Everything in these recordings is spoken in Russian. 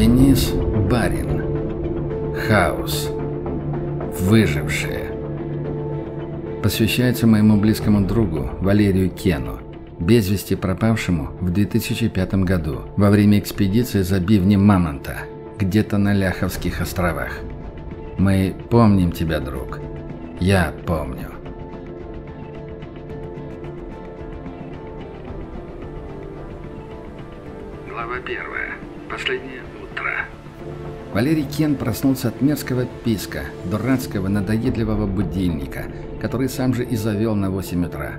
Денис Барин. Хаос. Выжившие. Посвящается моему близкому другу Валерию Кену, без вести пропавшему в 2005 году во время экспедиции за бивнем Мамонта, где-то на Ляховских островах. Мы помним тебя, друг. Я помню. Глава первая. Последнее утро. Валерий Кен проснулся от мерзкого писка, дурацкого, надоедливого будильника, который сам же и завел на 8 утра.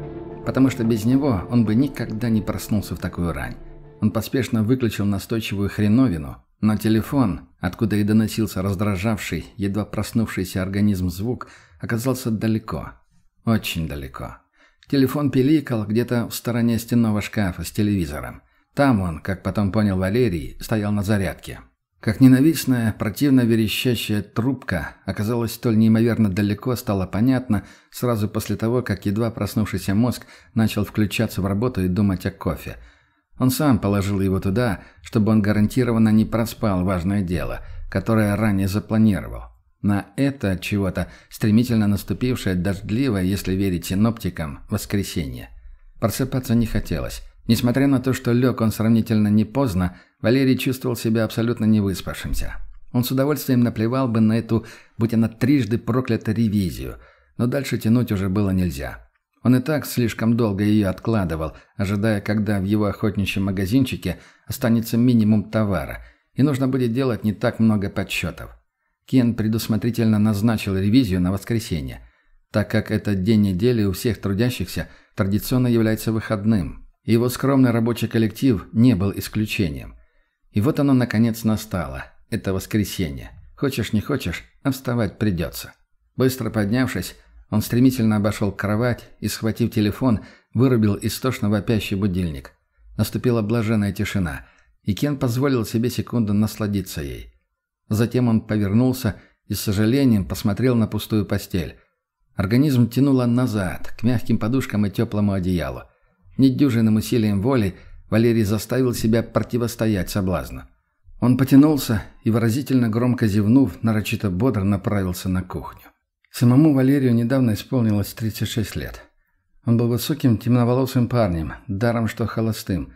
Потому что без него он бы никогда не проснулся в такую рань. Он поспешно выключил настойчивую хреновину, но телефон, откуда и доносился раздражавший, едва проснувшийся организм звук, оказался далеко. Очень далеко. Телефон пиликал где-то в стороне стенного шкафа с телевизором. Там он, как потом понял Валерий, стоял на зарядке. Как ненавистная, противно верещащая трубка оказалась столь неимоверно далеко, стало понятно сразу после того, как едва проснувшийся мозг начал включаться в работу и думать о кофе. Он сам положил его туда, чтобы он гарантированно не проспал важное дело, которое ранее запланировал. На это чего-то стремительно наступившее дождливое, если верить синоптикам, воскресенье. Просыпаться не хотелось. Несмотря на то, что лег он сравнительно не поздно, Валерий чувствовал себя абсолютно невыспавшимся. Он с удовольствием наплевал бы на эту, будь она трижды проклята, ревизию, но дальше тянуть уже было нельзя. Он и так слишком долго ее откладывал, ожидая, когда в его охотничьем магазинчике останется минимум товара, и нужно будет делать не так много подсчетов. Кен предусмотрительно назначил ревизию на воскресенье, так как этот день недели у всех трудящихся традиционно является выходным, его скромный рабочий коллектив не был исключением. И вот оно, наконец, настало. Это воскресенье. Хочешь, не хочешь, а вставать придется. Быстро поднявшись, он стремительно обошел кровать и, схватив телефон, вырубил истошно вопящий будильник. Наступила блаженная тишина, и Кен позволил себе секунду насладиться ей. Затем он повернулся и с сожалением посмотрел на пустую постель. Организм тянуло назад, к мягким подушкам и теплому одеялу. Недюжинным усилием воли Валерий заставил себя противостоять соблазну. Он потянулся и, выразительно громко зевнув, нарочито бодро направился на кухню. Самому Валерию недавно исполнилось 36 лет. Он был высоким, темноволосым парнем, даром что холостым.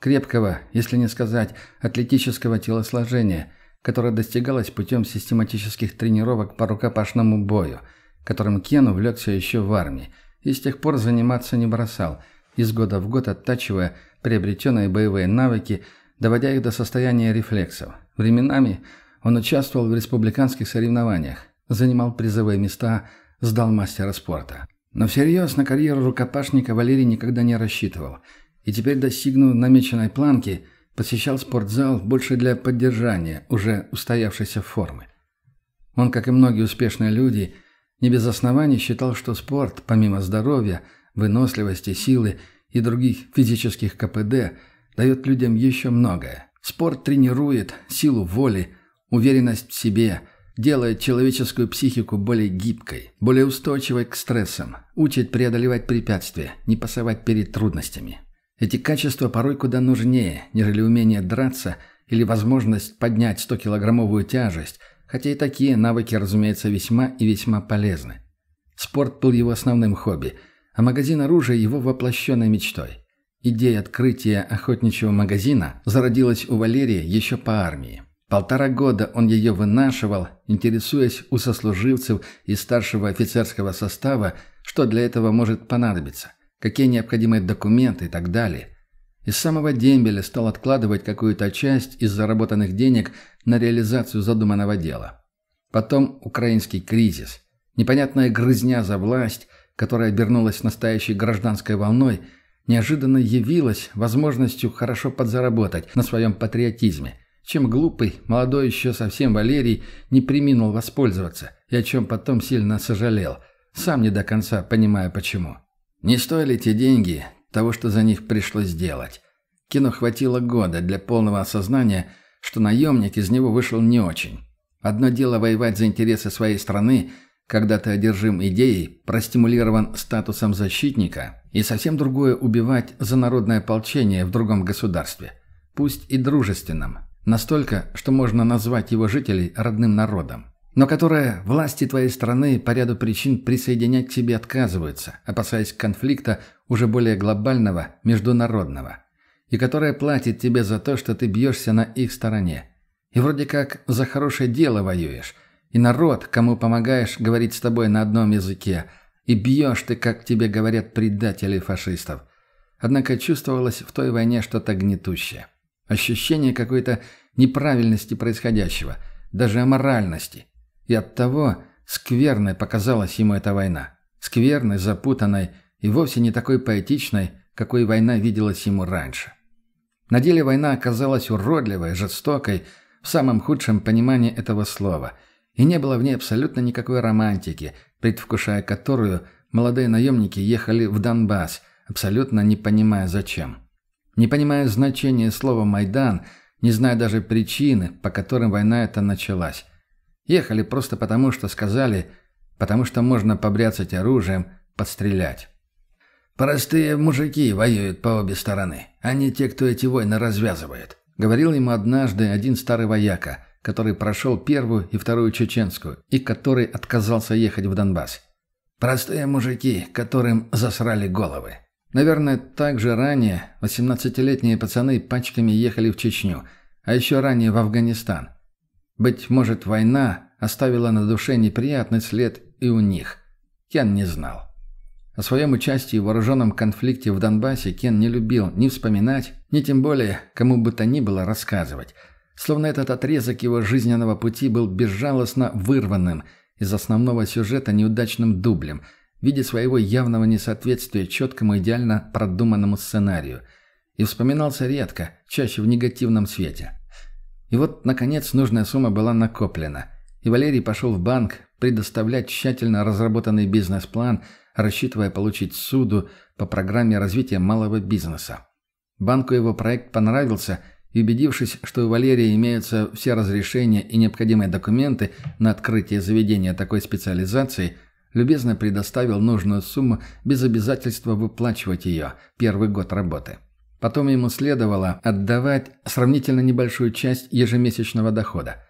Крепкого, если не сказать, атлетического телосложения, которое достигалось путем систематических тренировок по рукопашному бою, которым Кен увлекся еще в армии, и с тех пор заниматься не бросал – из года в год оттачивая приобретенные боевые навыки, доводя их до состояния рефлексов. Временами он участвовал в республиканских соревнованиях, занимал призовые места, сдал мастера спорта. Но всерьез на карьеру рукопашника Валерий никогда не рассчитывал. И теперь, достигнув намеченной планки, посещал спортзал больше для поддержания уже устоявшейся формы. Он, как и многие успешные люди, не без оснований считал, что спорт, помимо здоровья – выносливости, силы и других физических КПД дает людям еще многое. Спорт тренирует силу воли, уверенность в себе, делает человеческую психику более гибкой, более устойчивой к стрессам, учит преодолевать препятствия, не пасовать перед трудностями. Эти качества порой куда нужнее, нежели умение драться или возможность поднять 100-килограммовую тяжесть, хотя и такие навыки, разумеется, весьма и весьма полезны. Спорт был его основным хобби – а магазин оружия его воплощенной мечтой. Идея открытия охотничьего магазина зародилась у Валерия еще по армии. Полтора года он ее вынашивал, интересуясь у сослуживцев из старшего офицерского состава, что для этого может понадобиться, какие необходимые документы и так далее. Из самого дембеля стал откладывать какую-то часть из заработанных денег на реализацию задуманного дела. Потом украинский кризис, непонятная грызня за власть, которая обернулась настоящей гражданской волной, неожиданно явилась возможностью хорошо подзаработать на своем патриотизме, чем глупый, молодой еще совсем Валерий не приминул воспользоваться, и о чем потом сильно сожалел, сам не до конца понимая почему. Не стоили те деньги того, что за них пришлось сделать. Кино хватило года для полного осознания, что наемник из него вышел не очень. Одно дело воевать за интересы своей страны – когда ты одержим идеей, простимулирован статусом защитника, и совсем другое убивать за народное ополчение в другом государстве, пусть и дружественном, Настолько, что можно назвать его жителей родным народом. Но которое власти твоей страны по ряду причин присоединять к себе отказываются, опасаясь конфликта уже более глобального, международного. И которое платит тебе за то, что ты бьешься на их стороне. И вроде как за хорошее дело воюешь. И народ, кому помогаешь, говорит с тобой на одном языке. И бьешь ты, как тебе говорят предатели фашистов. Однако чувствовалось в той войне что-то гнетущее. Ощущение какой-то неправильности происходящего, даже аморальности. И оттого скверной показалась ему эта война. Скверной, запутанной и вовсе не такой поэтичной, какой война виделась ему раньше. На деле война оказалась уродливой, жестокой, в самом худшем понимании этого слова, и не было в ней абсолютно никакой романтики, предвкушая которую молодые наемники ехали в Донбасс, абсолютно не понимая зачем. Не понимая значения слова «Майдан», не зная даже причины, по которым война эта началась. Ехали просто потому, что сказали, потому что можно побряцать оружием, подстрелять. «Простые мужики воюют по обе стороны, а не те, кто эти войны развязывает», — говорил ему однажды один старый вояка, который прошел первую и вторую чеченскую, и который отказался ехать в Донбасс. «Простые мужики, которым засрали головы». Наверное, так же ранее 18-летние пацаны пачками ехали в Чечню, а еще ранее в Афганистан. Быть может, война оставила на душе неприятный след и у них. Кен не знал. О своем участии в вооруженном конфликте в Донбассе Кен не любил ни вспоминать, ни тем более кому бы то ни было рассказывать. Словно этот отрезок его жизненного пути был безжалостно вырванным из основного сюжета неудачным дублем – в виде своего явного несоответствия четкому идеально продуманному сценарию. И вспоминался редко, чаще в негативном свете. И вот, наконец, нужная сумма была накоплена. И Валерий пошел в банк предоставлять тщательно разработанный бизнес-план, рассчитывая получить суду по программе развития малого бизнеса. Банку его проект понравился, и убедившись, что у Валерия имеются все разрешения и необходимые документы на открытие заведения такой специализации – любезно предоставил нужную сумму без обязательства выплачивать ее первый год работы. Потом ему следовало отдавать сравнительно небольшую часть ежемесячного дохода.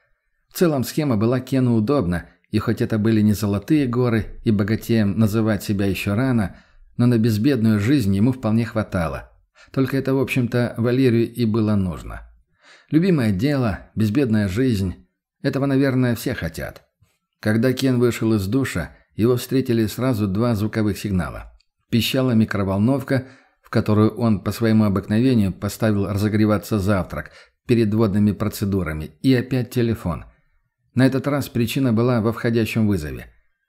В целом схема была Кену удобна, и хоть это были не золотые горы, и богатеем называть себя еще рано, но на безбедную жизнь ему вполне хватало. Только это, в общем-то, Валерию и было нужно. Любимое дело, безбедная жизнь – этого, наверное, все хотят. Когда Кен вышел из душа, его встретили сразу два звуковых сигнала. Пищала микроволновка, в которую он по своему обыкновению поставил разогреваться завтрак перед водными процедурами, и опять телефон. На этот раз причина была во входящем вызове.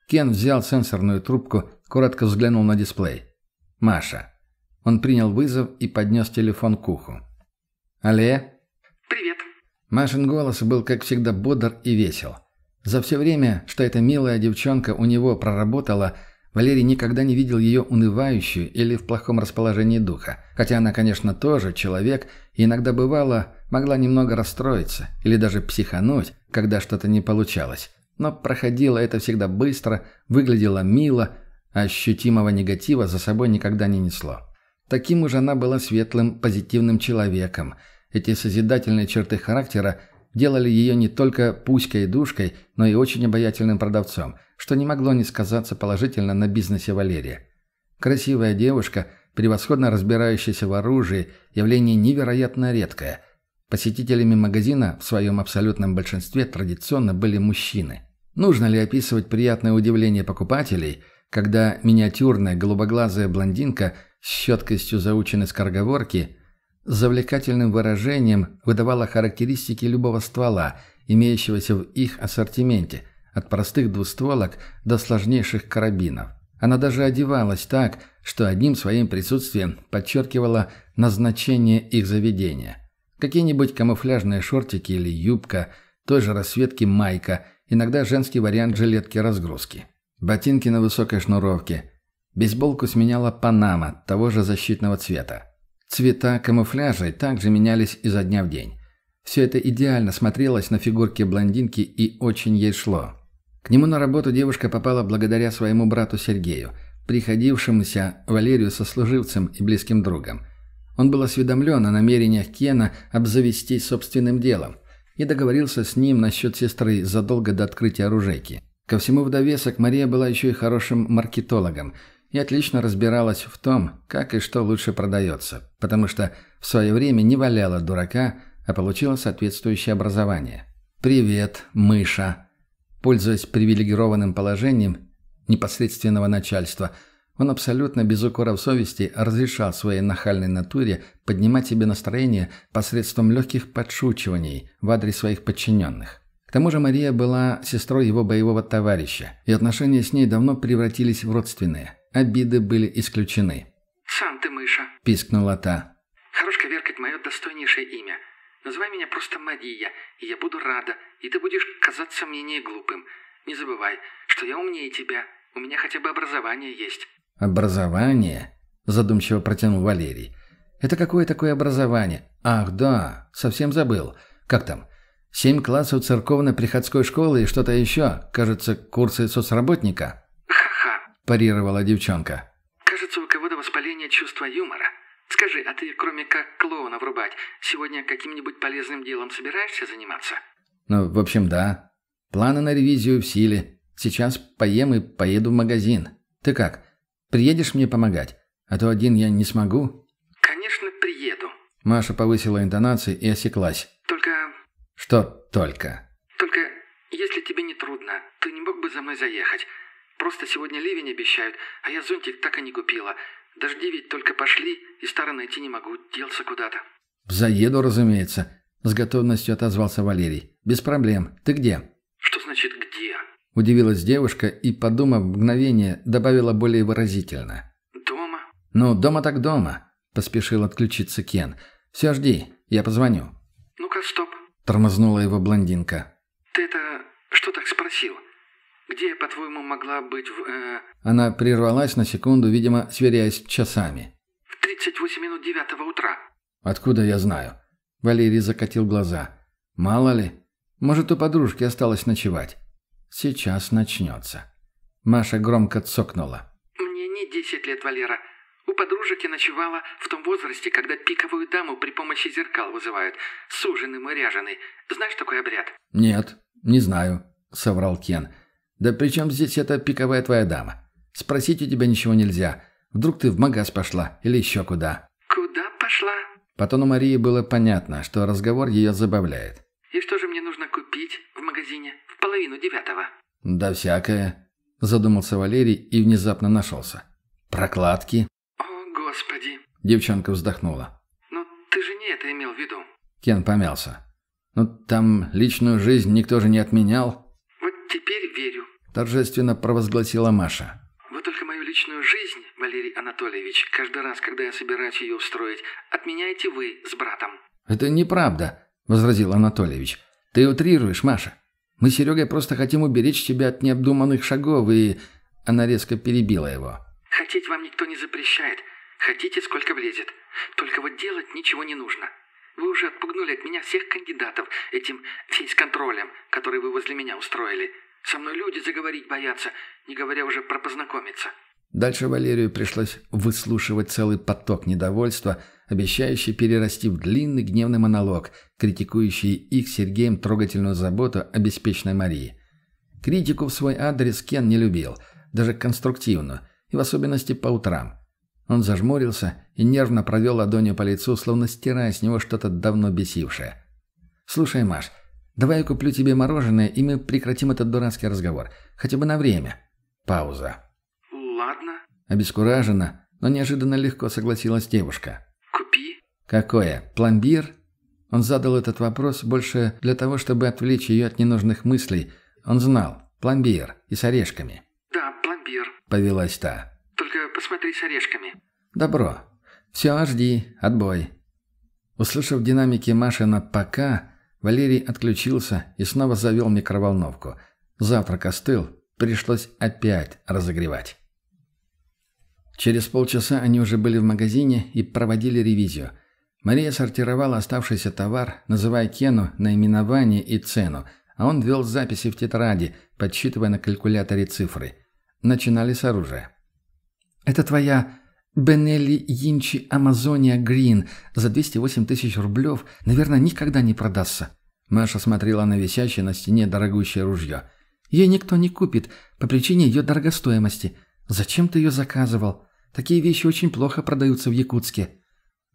Кен взял сенсорную трубку, коротко взглянул на дисплей. «Маша». Он принял вызов и поднес телефон к уху. «Алле?» «Привет». Машин голос был, как всегда, бодр и весел. За все время, что эта милая девчонка у него проработала, Валерий никогда не видел ее унывающую или в плохом расположении духа. Хотя она, конечно, тоже человек, и иногда бывало, могла немного расстроиться или даже психануть, когда что-то не получалось. Но проходило это всегда быстро, выглядело мило, а ощутимого негатива за собой никогда не несло. Таким уже она была светлым, позитивным человеком. Эти созидательные черты характера делали ее не только пуськой-душкой, но и очень обаятельным продавцом, что не могло не сказаться положительно на бизнесе Валерия. Красивая девушка, превосходно разбирающаяся в оружии, явление невероятно редкое. Посетителями магазина в своем абсолютном большинстве традиционно были мужчины. Нужно ли описывать приятное удивление покупателей, когда миниатюрная голубоглазая блондинка с щеткостью заученной скороговорки – с завлекательным выражением выдавала характеристики любого ствола, имеющегося в их ассортименте, от простых двустволок до сложнейших карабинов. Она даже одевалась так, что одним своим присутствием подчеркивала назначение их заведения. Какие-нибудь камуфляжные шортики или юбка, той же расцветки майка, иногда женский вариант жилетки-разгрузки. Ботинки на высокой шнуровке. Бейсболку сменяла панама того же защитного цвета. Цвета камуфляжа также менялись изо дня в день. Все это идеально смотрелось на фигурке блондинки и очень ей шло. К нему на работу девушка попала благодаря своему брату Сергею, приходившемуся Валерию сослуживцем и близким другом. Он был осведомлен о намерениях Кена обзавестись собственным делом и договорился с ним насчет сестры задолго до открытия оружейки. Ко всему в довесок Мария была еще и хорошим маркетологом и отлично разбиралась в том, как и что лучше продается, потому что в свое время не валяла дурака, а получила соответствующее образование. «Привет, мыша!» Пользуясь привилегированным положением непосредственного начальства, он абсолютно без укоров совести разрешал своей нахальной натуре поднимать себе настроение посредством легких подшучиваний в адрес своих подчиненных. К тому же Мария была сестрой его боевого товарища, и отношения с ней давно превратились в родственные. Обиды были исключены. «Сам ты мыша», – пискнула та. «Хорош коверкать мое достойнейшее имя. Называй меня просто Мария, и я буду рада, и ты будешь казаться мне не глупым. Не забывай, что я умнее тебя. У меня хотя бы образование есть». «Образование?» – задумчиво протянул Валерий. «Это какое такое образование? Ах, да, совсем забыл. Как там? Семь классов церковно-приходской школы и что-то еще. Кажется, курсы соцработника?» Парировала девчонка. «Кажется, у кого-то воспаление чувства юмора. Скажи, а ты, кроме как клоуна врубать, сегодня каким-нибудь полезным делом собираешься заниматься?» «Ну, в общем, да. Планы на ревизию в силе. Сейчас поем и поеду в магазин. Ты как, приедешь мне помогать? А то один я не смогу». «Конечно, приеду». Маша повысила интонации и осеклась. «Только...» «Что «только»?» «Только, если тебе не трудно, ты не мог бы за мной заехать? Просто сегодня ливень обещают, а я зонтик так и не купила. Дожди ведь только пошли, и старый найти не могу, делся куда-то». «Заеду, разумеется», — с готовностью отозвался Валерий. «Без проблем. Ты где?» «Что значит «где»?» — удивилась девушка и, подумав мгновение, добавила более выразительно. «Дома?» «Ну, дома так дома», — поспешил отключиться Кен. «Все, жди, я позвоню». «Ну-ка, стоп», — тормознула его блондинка. «Ты это что так спросил? Где я, по-твоему, могла быть в... Э, Она прервалась на секунду, видимо, сверяясь часами. в 38 минут девятого утра?» «Откуда я знаю?» Валерий закатил глаза. «Мало ли. Может, у подружки осталось ночевать. Сейчас начнется». Маша громко цокнула. «Мне не 10 лет, Валера. У подружек я ночевала в том возрасте, когда пиковую даму при помощи зеркал вызывают. Суженым и ряженый. Знаешь такой обряд?» «Нет, не знаю», — соврал Кен. «Да при чем здесь эта пиковая твоя дама? Спросить у тебя ничего нельзя. Вдруг ты в магаз пошла или еще куда?» «Куда пошла?» По тону Марии было понятно, что разговор ее забавляет. «И что же мне нужно купить в магазине в половину девятого?» «Да всякое», — задумался Валерий и внезапно нашелся. «Прокладки?» «О, Господи! Девчонка вздохнула. Ну, ты же не это имел в виду. Кен помялся. «Ну, там личную жизнь никто же не отменял», Вот теперь верю. — торжественно провозгласила Маша. Вот только мою личную жизнь, Валерий Анатольевич, каждый раз, когда я собираюсь ее устроить, отменяете вы с братом. «Это неправда», — возразил Анатольевич. «Ты утрируешь, Маша. Мы с Серегой просто хотим уберечь тебя от необдуманных шагов, и...» Она резко перебила его. Хотеть вам никто не запрещает. Хотите, сколько влезет. Только вот делать ничего не нужно. Вы уже отпугнули от меня всех кандидатов этим фейс-контролем, который вы возле меня устроили. Со мной люди заговорить боятся, не говоря уже про познакомиться. Дальше Валерию пришлось выслушивать целый поток недовольства, обещающий перерасти в длинный гневный монолог, критикующий их Сергеем трогательную заботу о беспечной Марии. Критику в свой адрес Кен не любил, даже конструктивную, и в особенности по утрам. Он зажмурился и нервно провел ладонью по лицу, словно стирая с него что-то давно бесившее. «Слушай, Маш, давай я куплю тебе мороженое, и мы прекратим этот дурацкий разговор. Хотя бы на время». Пауза. Ладно, Обескураженно, но неожиданно легко согласилась девушка. купи. «Какое? Пломбир?» Он задал этот вопрос больше для того, чтобы отвлечь ее от ненужных мыслей. Он знал. Пломбир. И с орешками. Да, пломбир. Повелась та. Только посмотри с орешками. «Добро. Все, жди. Отбой». Услышав в динамике Машина «пока», Валерий отключился и снова завел микроволновку. Завтрак остыл. Пришлось опять разогревать. Через полчаса они уже были в магазине и проводили ревизию. Мария сортировала оставшийся товар, называя Кену наименование и цену, а он вел записи в тетради, подсчитывая на калькуляторе цифры. Начинали с оружия. «Это твоя Бенелли Йинчи Амазония Грин за 208 тысяч рублев, наверное, никогда не продастся». Маша смотрела на висящее на стене дорогущее ружье. «Ее никто не купит по причине ее дорогостоимости. Зачем ты ее заказывал? Такие вещи очень плохо продаются в Якутске».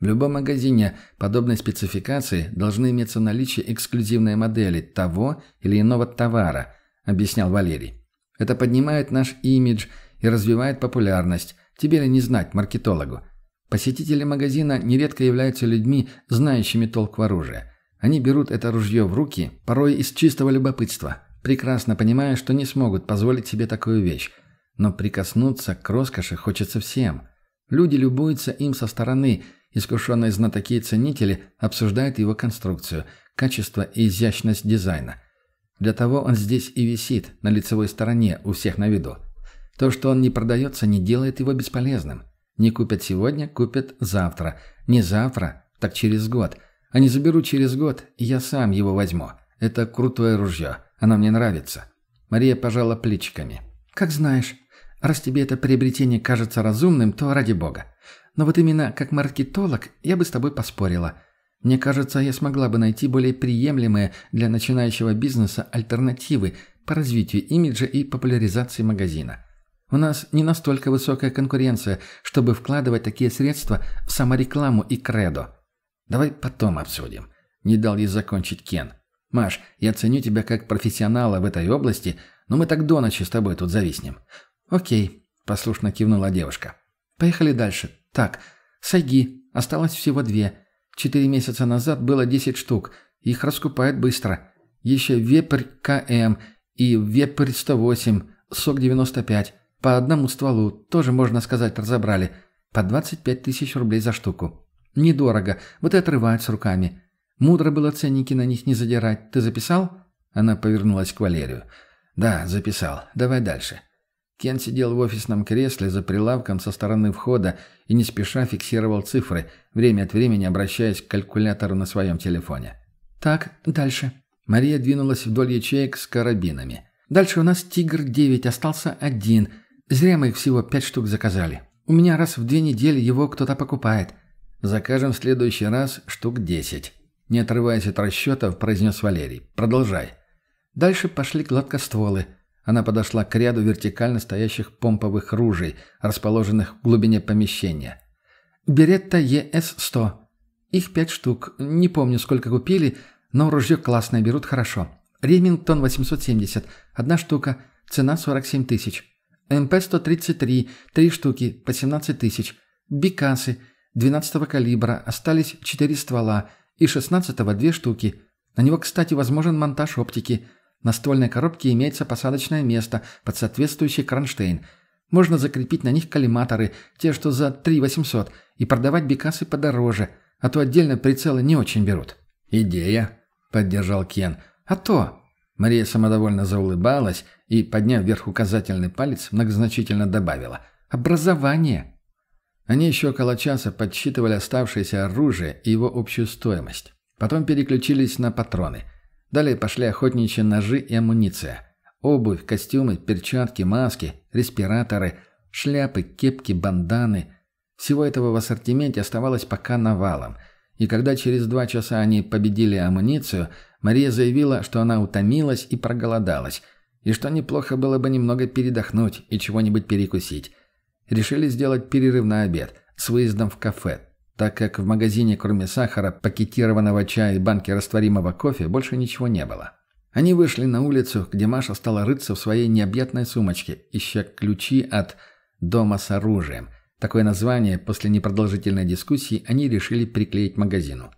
В любом магазине подобной спецификации должны иметься наличие эксклюзивной модели того или иного товара, объяснял Валерий. Это поднимает наш имидж и развивает популярность. Тебе не знать, маркетологу? Посетители магазина нередко являются людьми, знающими толк в оружии. Они берут это ружье в руки, порой из чистого любопытства, прекрасно понимая, что не смогут позволить себе такую вещь. Но прикоснуться к роскоши хочется всем. Люди любуются им со стороны, искушенные знатоки и ценители обсуждают его конструкцию, качество и изящность дизайна. Для того он здесь и висит, на лицевой стороне, у всех на виду. То, что он не продается, не делает его бесполезным. Не купят сегодня, купят завтра. Не завтра, так через год. А не заберу через год, я сам его возьму. Это крутое ружье. Оно мне нравится. Мария пожала плечиками. «Как знаешь. Раз тебе это приобретение кажется разумным, то ради бога. Но вот именно как маркетолог я бы с тобой поспорила. Мне кажется, я смогла бы найти более приемлемые для начинающего бизнеса альтернативы по развитию имиджа и популяризации магазина. У нас не настолько высокая конкуренция, чтобы вкладывать такие средства в саморекламу и кредо. Давай потом обсудим. Не дал ей закончить Кен. Маш, я ценю тебя как профессионала в этой области, но мы так до ночи с тобой тут зависнем. Окей, послушно кивнула девушка. Поехали дальше. Так, сайги. Осталось всего две. Четыре месяца назад было 10 штук. Их раскупают быстро. Еще вепрь КМ и вепрь 108, сок 95. По одному стволу, тоже, можно сказать, разобрали. По 25 тысяч рублей за штуку. Недорого, вот и отрывают с руками. Мудро было ценники на них не задирать. Ты записал?» Она повернулась к Валерию. «Да, записал. Давай дальше». Кен сидел в офисном кресле за прилавком со стороны входа и не спеша фиксировал цифры, время от времени обращаясь к калькулятору на своем телефоне. «Так, дальше». Мария двинулась вдоль ячеек с карабинами. «Дальше у нас «Тигр-9» остался один. Зря мы их всего пять штук заказали. У меня раз в две недели его кто-то покупает. Закажем в следующий раз штук десять». Не отрываясь от расчетов, произнес Валерий. «Продолжай». Дальше пошли гладкостволы – она подошла к ряду вертикально стоящих помповых ружей, расположенных в глубине помещения. «Беретта ЕС-100. Их пять штук. Не помню, сколько купили, но ружье классное, берут хорошо. Ремингтон 870. Одна штука. Цена 47 тысяч. МП-133. Три штуки. По 17 тысяч. Бикасы. 12 калибра. Остались 4 ствола. И 16-го две штуки. На него, кстати, возможен монтаж оптики. На ствольной коробке имеется посадочное место под соответствующий кронштейн. Можно закрепить на них коллиматоры, те, что за 3 800, и продавать бекасы подороже, а то отдельно прицелы не очень берут». «Идея», — поддержал Кен. «А то...» Мария самодовольно заулыбалась и, подняв вверх указательный палец, многозначительно добавила. «Образование». Они еще около часа подсчитывали оставшееся оружие и его общую стоимость. Потом переключились на патроны — Далее пошли охотничьи ножи и амуниция. Обувь, костюмы, перчатки, маски, респираторы, шляпы, кепки, банданы. Всего этого в ассортименте оставалось пока навалом. И когда через два часа они победили амуницию, Мария заявила, что она утомилась и проголодалась, и что неплохо было бы немного передохнуть и чего-нибудь перекусить. Решили сделать перерыв на обед с выездом в кафе, так как в магазине кроме сахара, пакетированного чая и банки растворимого кофе больше ничего не было. Они вышли на улицу, где Маша стала рыться в своей необъятной сумочке, ища ключи от «дома с оружием». Такое название после непродолжительной дискуссии они решили приклеить магазину.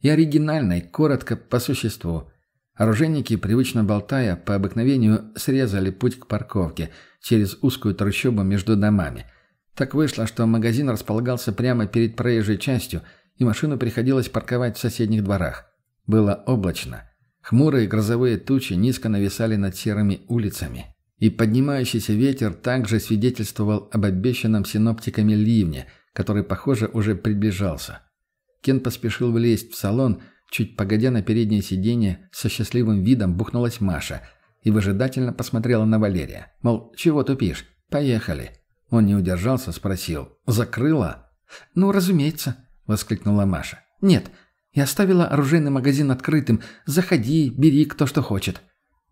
И оригинально, и коротко, по существу. Оружейники, привычно болтая, по обыкновению срезали путь к парковке через узкую трущобу между домами – так вышло, что магазин располагался прямо перед проезжей частью, и машину приходилось парковать в соседних дворах. Было облачно. Хмурые грозовые тучи низко нависали над серыми улицами. И поднимающийся ветер также свидетельствовал об обещанном синоптиками ливне, который, похоже, уже приближался. Кен поспешил влезть в салон, чуть погодя на переднее сиденье, со счастливым видом бухнулась Маша и выжидательно посмотрела на Валерия. Мол, чего тупишь? Поехали. Он не удержался, спросил. «Закрыла?» «Ну, разумеется», — воскликнула Маша. «Нет, я оставила оружейный магазин открытым. Заходи, бери кто что хочет».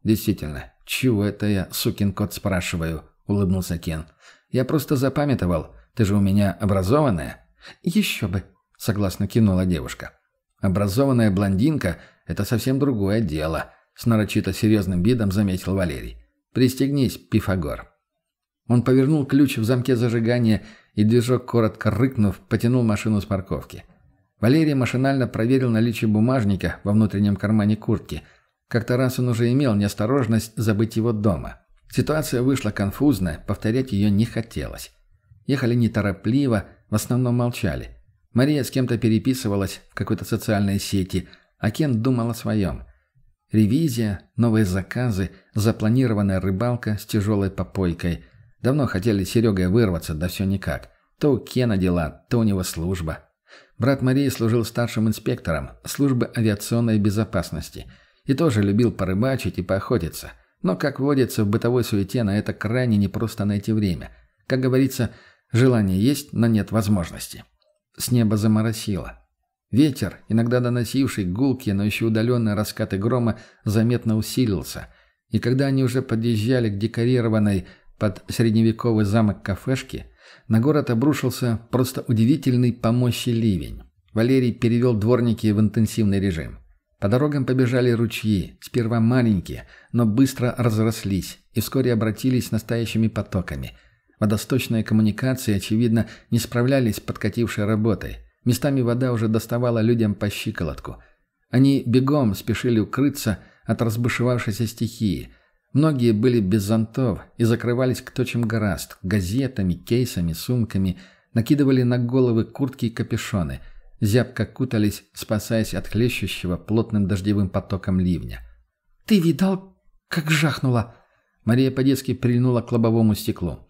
«Действительно, чего это я, сукин кот, спрашиваю?» — улыбнулся Кен. «Я просто запамятовал. Ты же у меня образованная». «Еще бы», — согласно кивнула девушка. «Образованная блондинка — это совсем другое дело», — с нарочито серьезным видом заметил Валерий. «Пристегнись, Пифагор». Он повернул ключ в замке зажигания, и движок, коротко рыкнув, потянул машину с парковки. Валерий машинально проверил наличие бумажника во внутреннем кармане куртки. Как-то раз он уже имел неосторожность забыть его дома. Ситуация вышла конфузная, повторять ее не хотелось. Ехали неторопливо, в основном молчали. Мария с кем-то переписывалась в какой-то социальной сети, а Кен думал о своем. Ревизия, новые заказы, запланированная рыбалка с тяжелой попойкой – Давно хотели с Серегой вырваться, да все никак. То у Кена дела, то у него служба. Брат Марии служил старшим инспектором службы авиационной безопасности и тоже любил порыбачить и поохотиться. Но, как водится, в бытовой суете на это крайне непросто найти время. Как говорится, желание есть, но нет возможности. С неба заморосило. Ветер, иногда доносивший гулкие, но еще удаленные раскаты грома, заметно усилился. И когда они уже подъезжали к декорированной под средневековый замок кафешки на город обрушился просто удивительный по мощи ливень. Валерий перевел дворники в интенсивный режим. По дорогам побежали ручьи, сперва маленькие, но быстро разрослись и вскоре обратились настоящими потоками. Водосточные коммуникации, очевидно, не справлялись с подкатившей работой. Местами вода уже доставала людям по щиколотку. Они бегом спешили укрыться от разбушевавшейся стихии – Многие были без зонтов и закрывались кто чем гораст, газетами, кейсами, сумками, накидывали на головы куртки и капюшоны, зябко кутались, спасаясь от хлещущего плотным дождевым потоком ливня. «Ты видал, как жахнуло?» Мария по-детски прильнула к лобовому стеклу.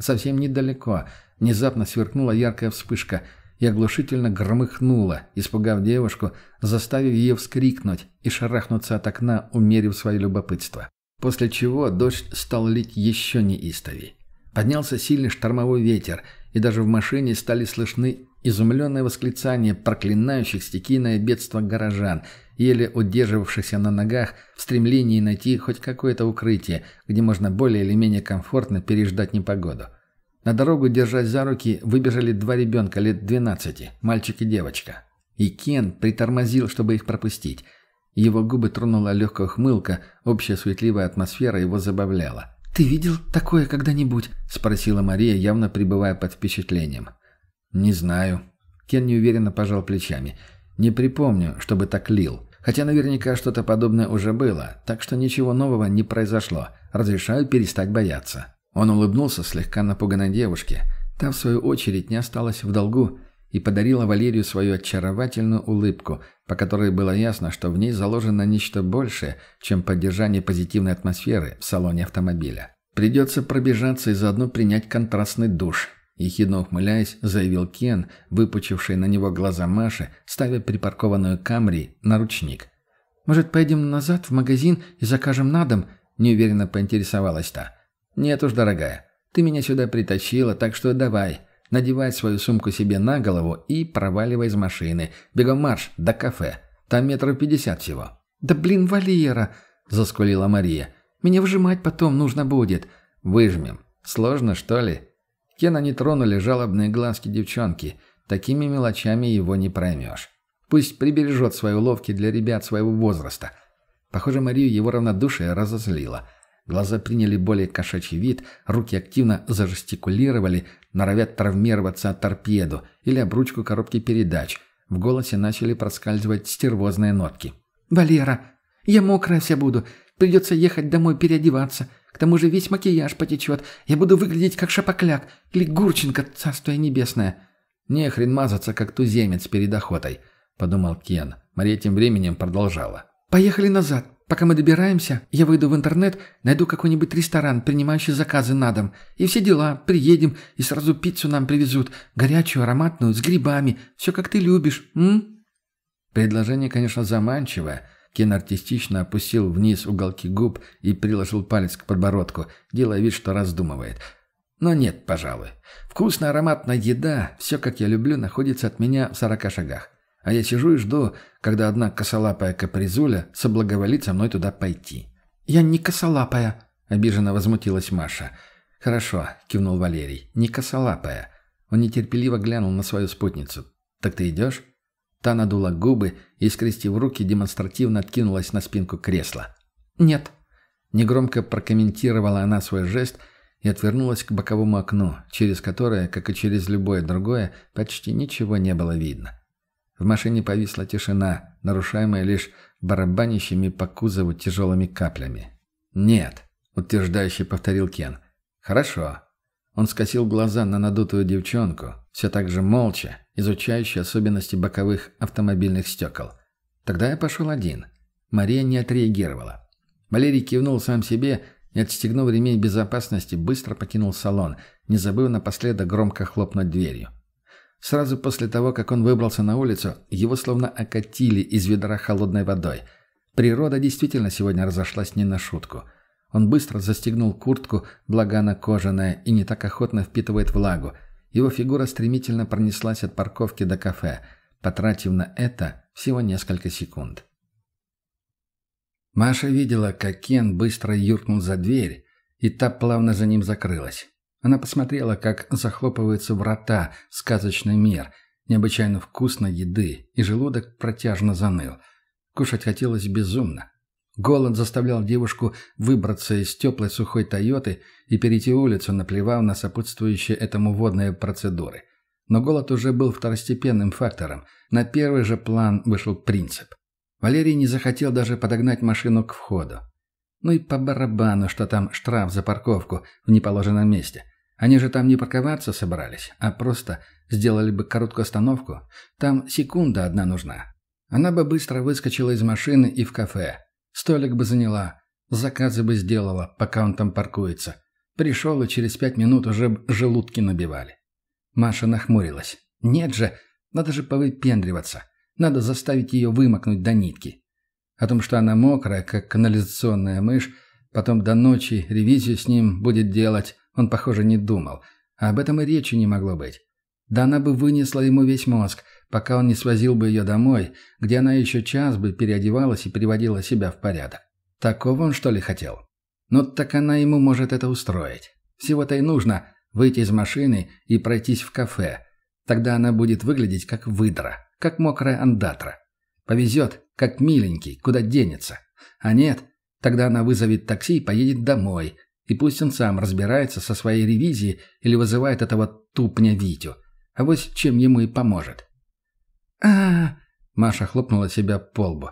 Совсем недалеко внезапно сверкнула яркая вспышка и оглушительно громыхнула, испугав девушку, заставив ее вскрикнуть и шарахнуться от окна, умерив свое любопытство. После чего дождь стал лить еще неистовей. Поднялся сильный штормовой ветер, и даже в машине стали слышны изумленные восклицания проклинающих стихийное бедство горожан, еле удерживавшихся на ногах в стремлении найти хоть какое-то укрытие, где можно более или менее комфортно переждать непогоду. На дорогу, держась за руки, выбежали два ребенка лет 12, мальчик и девочка. И Кен притормозил, чтобы их пропустить – его губы тронула легкая хмылка, общая суетливая атмосфера его забавляла. «Ты видел такое когда-нибудь?» – спросила Мария, явно пребывая под впечатлением. «Не знаю». Кен неуверенно пожал плечами. «Не припомню, чтобы так лил. Хотя наверняка что-то подобное уже было, так что ничего нового не произошло. Разрешаю перестать бояться». Он улыбнулся слегка напуганной девушке. Та, в свою очередь, не осталась в долгу и подарила Валерию свою очаровательную улыбку, по которой было ясно, что в ней заложено нечто большее, чем поддержание позитивной атмосферы в салоне автомобиля. «Придется пробежаться и заодно принять контрастный душ», – ехидно ухмыляясь, заявил Кен, выпучивший на него глаза Маши, ставя припаркованную Камри на ручник. «Может, поедем назад в магазин и закажем на дом?» – неуверенно поинтересовалась та. «Нет уж, дорогая, ты меня сюда притащила, так что давай». Надевай свою сумку себе на голову и проваливай из машины. Бегом марш, до кафе. Там метров пятьдесят всего». «Да блин, Валера!» – заскулила Мария. «Меня выжимать потом нужно будет». «Выжмем. Сложно, что ли?» Кена не тронули жалобные глазки девчонки. Такими мелочами его не проймешь. Пусть прибережет свои уловки для ребят своего возраста. Похоже, Марию его равнодушие разозлило – Глаза приняли более кошачий вид, руки активно зажестикулировали, норовят травмироваться от торпеду или обручку коробки передач. В голосе начали проскальзывать стервозные нотки. «Валера, я мокрая вся буду. Придется ехать домой переодеваться. К тому же весь макияж потечет. Я буду выглядеть как шапокляк или Гурченко, царствие небесное». «Не хрен мазаться, как туземец перед охотой», — подумал Кен. Мария тем временем продолжала. «Поехали назад. Пока мы добираемся, я выйду в интернет, найду какой-нибудь ресторан, принимающий заказы на дом. И все дела. Приедем, и сразу пиццу нам привезут. Горячую, ароматную, с грибами. Все как ты любишь, м?» Предложение, конечно, заманчивое. Кен артистично опустил вниз уголки губ и приложил палец к подбородку, делая вид, что раздумывает. Но нет, пожалуй. Вкусная ароматная еда, все как я люблю, находится от меня в сорока шагах. А я сижу и жду, когда одна косолапая капризуля соблаговолит со мной туда пойти. «Я не косолапая», — обиженно возмутилась Маша. «Хорошо», — кивнул Валерий, — «не косолапая». Он нетерпеливо глянул на свою спутницу. «Так ты идешь?» Та надула губы и, скрестив руки, демонстративно откинулась на спинку кресла. «Нет». Негромко прокомментировала она свой жест и отвернулась к боковому окну, через которое, как и через любое другое, почти ничего не было видно. В машине повисла тишина, нарушаемая лишь барабанящими по кузову тяжелыми каплями. «Нет», — утверждающе повторил Кен. «Хорошо». Он скосил глаза на надутую девчонку, все так же молча, изучающую особенности боковых автомобильных стекол. Тогда я пошел один. Мария не отреагировала. Валерий кивнул сам себе и, отстегнув ремень безопасности, быстро покинул салон, не забыв напоследок громко хлопнуть дверью. Сразу после того, как он выбрался на улицу, его словно окатили из ведра холодной водой. Природа действительно сегодня разошлась не на шутку. Он быстро застегнул куртку, благо она кожаная и не так охотно впитывает влагу. Его фигура стремительно пронеслась от парковки до кафе, потратив на это всего несколько секунд. Маша видела, как Кен быстро юркнул за дверь, и та плавно за ним закрылась. Она посмотрела, как захлопываются врата в сказочный мир, необычайно вкусной еды, и желудок протяжно заныл. Кушать хотелось безумно. Голод заставлял девушку выбраться из теплой сухой «Тойоты» и перейти улицу, наплевав на сопутствующие этому водные процедуры. Но голод уже был второстепенным фактором. На первый же план вышел принцип. Валерий не захотел даже подогнать машину к входу. Ну и по барабану, что там штраф за парковку в неположенном месте. Они же там не парковаться собрались, а просто сделали бы короткую остановку. Там секунда одна нужна. Она бы быстро выскочила из машины и в кафе. Столик бы заняла, заказы бы сделала, пока он там паркуется. Пришел и через пять минут уже желудки набивали. Маша нахмурилась. «Нет же, надо же повыпендриваться. Надо заставить ее вымокнуть до нитки. О том, что она мокрая, как канализационная мышь, потом до ночи ревизию с ним будет делать, он, похоже, не думал. А об этом и речи не могло быть. Да она бы вынесла ему весь мозг, пока он не свозил бы ее домой, где она еще час бы переодевалась и приводила себя в порядок. Такого он, что ли, хотел? Ну, так она ему может это устроить. Всего-то и нужно выйти из машины и пройтись в кафе. Тогда она будет выглядеть как выдра, как мокрая андатра. Повезет, как миленький, куда денется. А нет, тогда она вызовет такси и поедет домой, и пусть он сам разбирается со своей ревизией или вызывает этого тупня Витю. А вот чем ему и поможет. А, Маша хлопнула себя по лбу.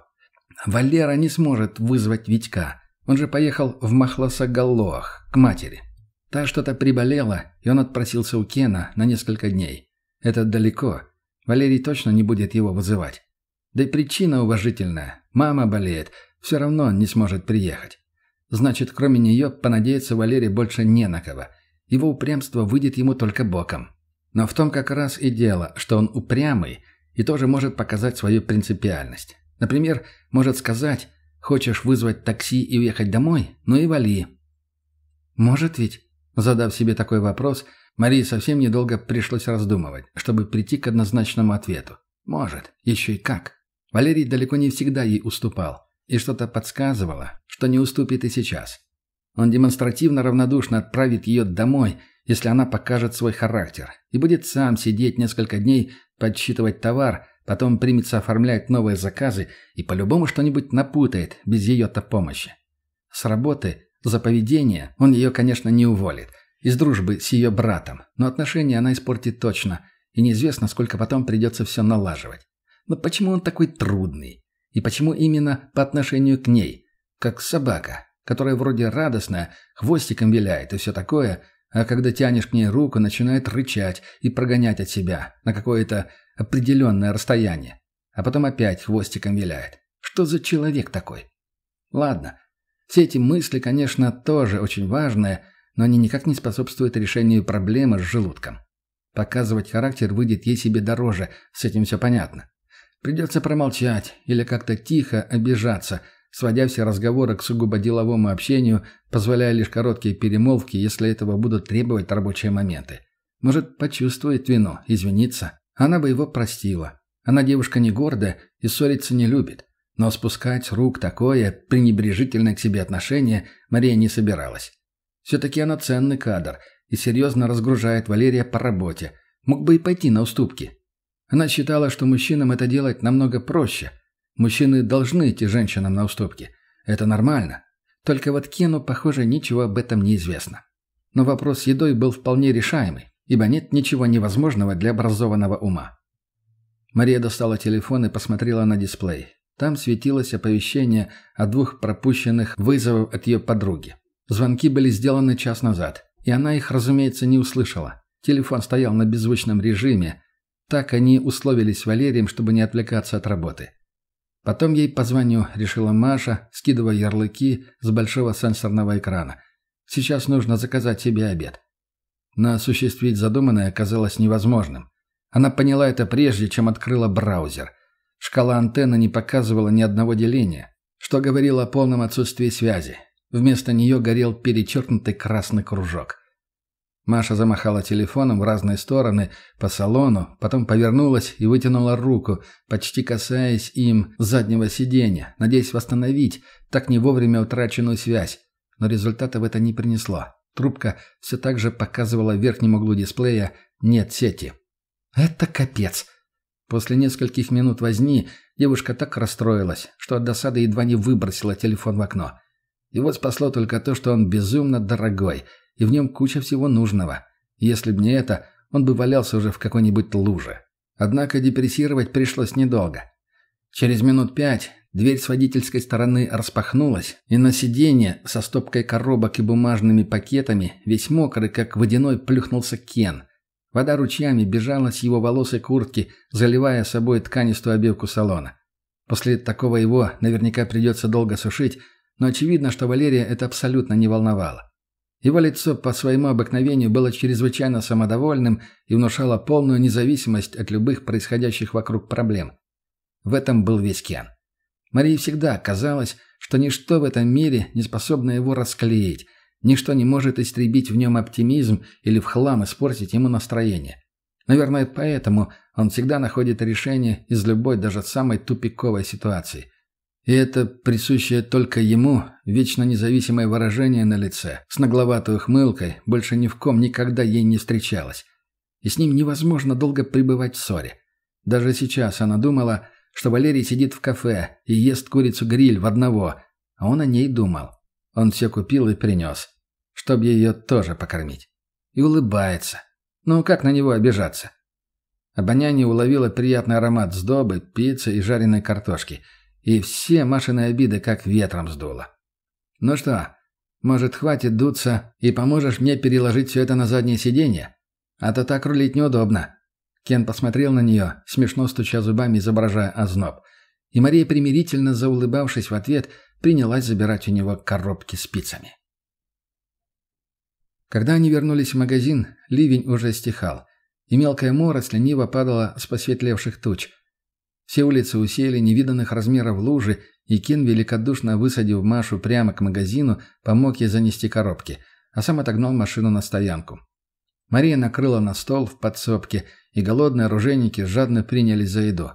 «Валера не сможет вызвать Витька. Он же поехал в Махлосоголох, к матери. Та что-то приболела, и он отпросился у Кена на несколько дней. Это далеко. Валерий точно не будет его вызывать. Да и причина уважительная. Мама болеет, все равно он не сможет приехать. Значит, кроме нее, понадеяться Валерий больше не на кого. Его упрямство выйдет ему только боком. Но в том как раз и дело, что он упрямый и тоже может показать свою принципиальность. Например, может сказать «Хочешь вызвать такси и уехать домой? Ну и вали». «Может ведь?» Задав себе такой вопрос, Марии совсем недолго пришлось раздумывать, чтобы прийти к однозначному ответу. «Может. Еще и как». Валерий далеко не всегда ей уступал и что-то подсказывало, что не уступит и сейчас. Он демонстративно равнодушно отправит ее домой, если она покажет свой характер, и будет сам сидеть несколько дней, подсчитывать товар, потом примется оформлять новые заказы и по-любому что-нибудь напутает без ее-то помощи. С работы, за поведение, он ее, конечно, не уволит, из дружбы с ее братом, но отношения она испортит точно, и неизвестно, сколько потом придется все налаживать. Но почему он такой трудный? И почему именно по отношению к ней? Как собака, которая вроде радостная, хвостиком виляет и все такое, а когда тянешь к ней руку, начинает рычать и прогонять от себя на какое-то определенное расстояние. А потом опять хвостиком виляет. Что за человек такой? Ладно, все эти мысли, конечно, тоже очень важные, но они никак не способствуют решению проблемы с желудком. Показывать характер выйдет ей себе дороже, с этим все понятно. Придется промолчать или как-то тихо обижаться, сводя все разговоры к сугубо деловому общению, позволяя лишь короткие перемолвки, если этого будут требовать рабочие моменты. Может, почувствует вину, извиниться. Она бы его простила. Она девушка не гордая и ссориться не любит. Но спускать рук такое, пренебрежительное к себе отношение, Мария не собиралась. Все-таки она ценный кадр и серьезно разгружает Валерия по работе. Мог бы и пойти на уступки. Она считала, что мужчинам это делать намного проще. Мужчины должны идти женщинам на уступки. Это нормально. Только вот Кену, похоже, ничего об этом не известно. Но вопрос с едой был вполне решаемый, ибо нет ничего невозможного для образованного ума. Мария достала телефон и посмотрела на дисплей. Там светилось оповещение о двух пропущенных вызовах от ее подруги. Звонки были сделаны час назад, и она их, разумеется, не услышала. Телефон стоял на беззвучном режиме, так они условились с Валерием, чтобы не отвлекаться от работы. Потом ей позвоню, решила Маша, скидывая ярлыки с большого сенсорного экрана. Сейчас нужно заказать себе обед. Но осуществить задуманное оказалось невозможным. Она поняла это прежде, чем открыла браузер. Шкала антенны не показывала ни одного деления, что говорило о полном отсутствии связи. Вместо нее горел перечеркнутый красный кружок. Маша замахала телефоном в разные стороны по салону, потом повернулась и вытянула руку, почти касаясь им заднего сиденья, надеясь восстановить так не вовремя утраченную связь. Но результатов это не принесло. Трубка все так же показывала в верхнем углу дисплея «нет сети». «Это капец!» После нескольких минут возни девушка так расстроилась, что от досады едва не выбросила телефон в окно. Его спасло только то, что он безумно дорогой – и в нем куча всего нужного. Если б не это, он бы валялся уже в какой-нибудь луже. Однако депрессировать пришлось недолго. Через минут пять дверь с водительской стороны распахнулась, и на сиденье со стопкой коробок и бумажными пакетами, весь мокрый, как водяной, плюхнулся Кен. Вода ручьями бежала с его волос и куртки, заливая собой тканистую обивку салона. После такого его наверняка придется долго сушить, но очевидно, что Валерия это абсолютно не волновало. Его лицо по своему обыкновению было чрезвычайно самодовольным и внушало полную независимость от любых происходящих вокруг проблем. В этом был весь Кен. Марии всегда казалось, что ничто в этом мире не способно его расклеить, ничто не может истребить в нем оптимизм или в хлам испортить ему настроение. Наверное, поэтому он всегда находит решение из любой, даже самой тупиковой ситуации – и это присущее только ему вечно независимое выражение на лице, с нагловатой ухмылкой, больше ни в ком никогда ей не встречалось. И с ним невозможно долго пребывать в ссоре. Даже сейчас она думала, что Валерий сидит в кафе и ест курицу-гриль в одного, а он о ней думал. Он все купил и принес, чтобы ее тоже покормить. И улыбается. Ну, как на него обижаться? Обоняние уловило приятный аромат сдобы, пиццы и жареной картошки – и все Машины обиды как ветром сдуло. «Ну что, может, хватит дуться и поможешь мне переложить все это на заднее сиденье? А то так рулить неудобно». Кен посмотрел на нее, смешно стуча зубами, изображая озноб. И Мария, примирительно заулыбавшись в ответ, принялась забирать у него коробки спицами. Когда они вернулись в магазин, ливень уже стихал, и мелкая морось лениво падала с посветлевших туч, все улицы усеяли невиданных размеров лужи, и Кен, великодушно высадив Машу прямо к магазину, помог ей занести коробки, а сам отогнал машину на стоянку. Мария накрыла на стол в подсобке, и голодные оружейники жадно принялись за еду.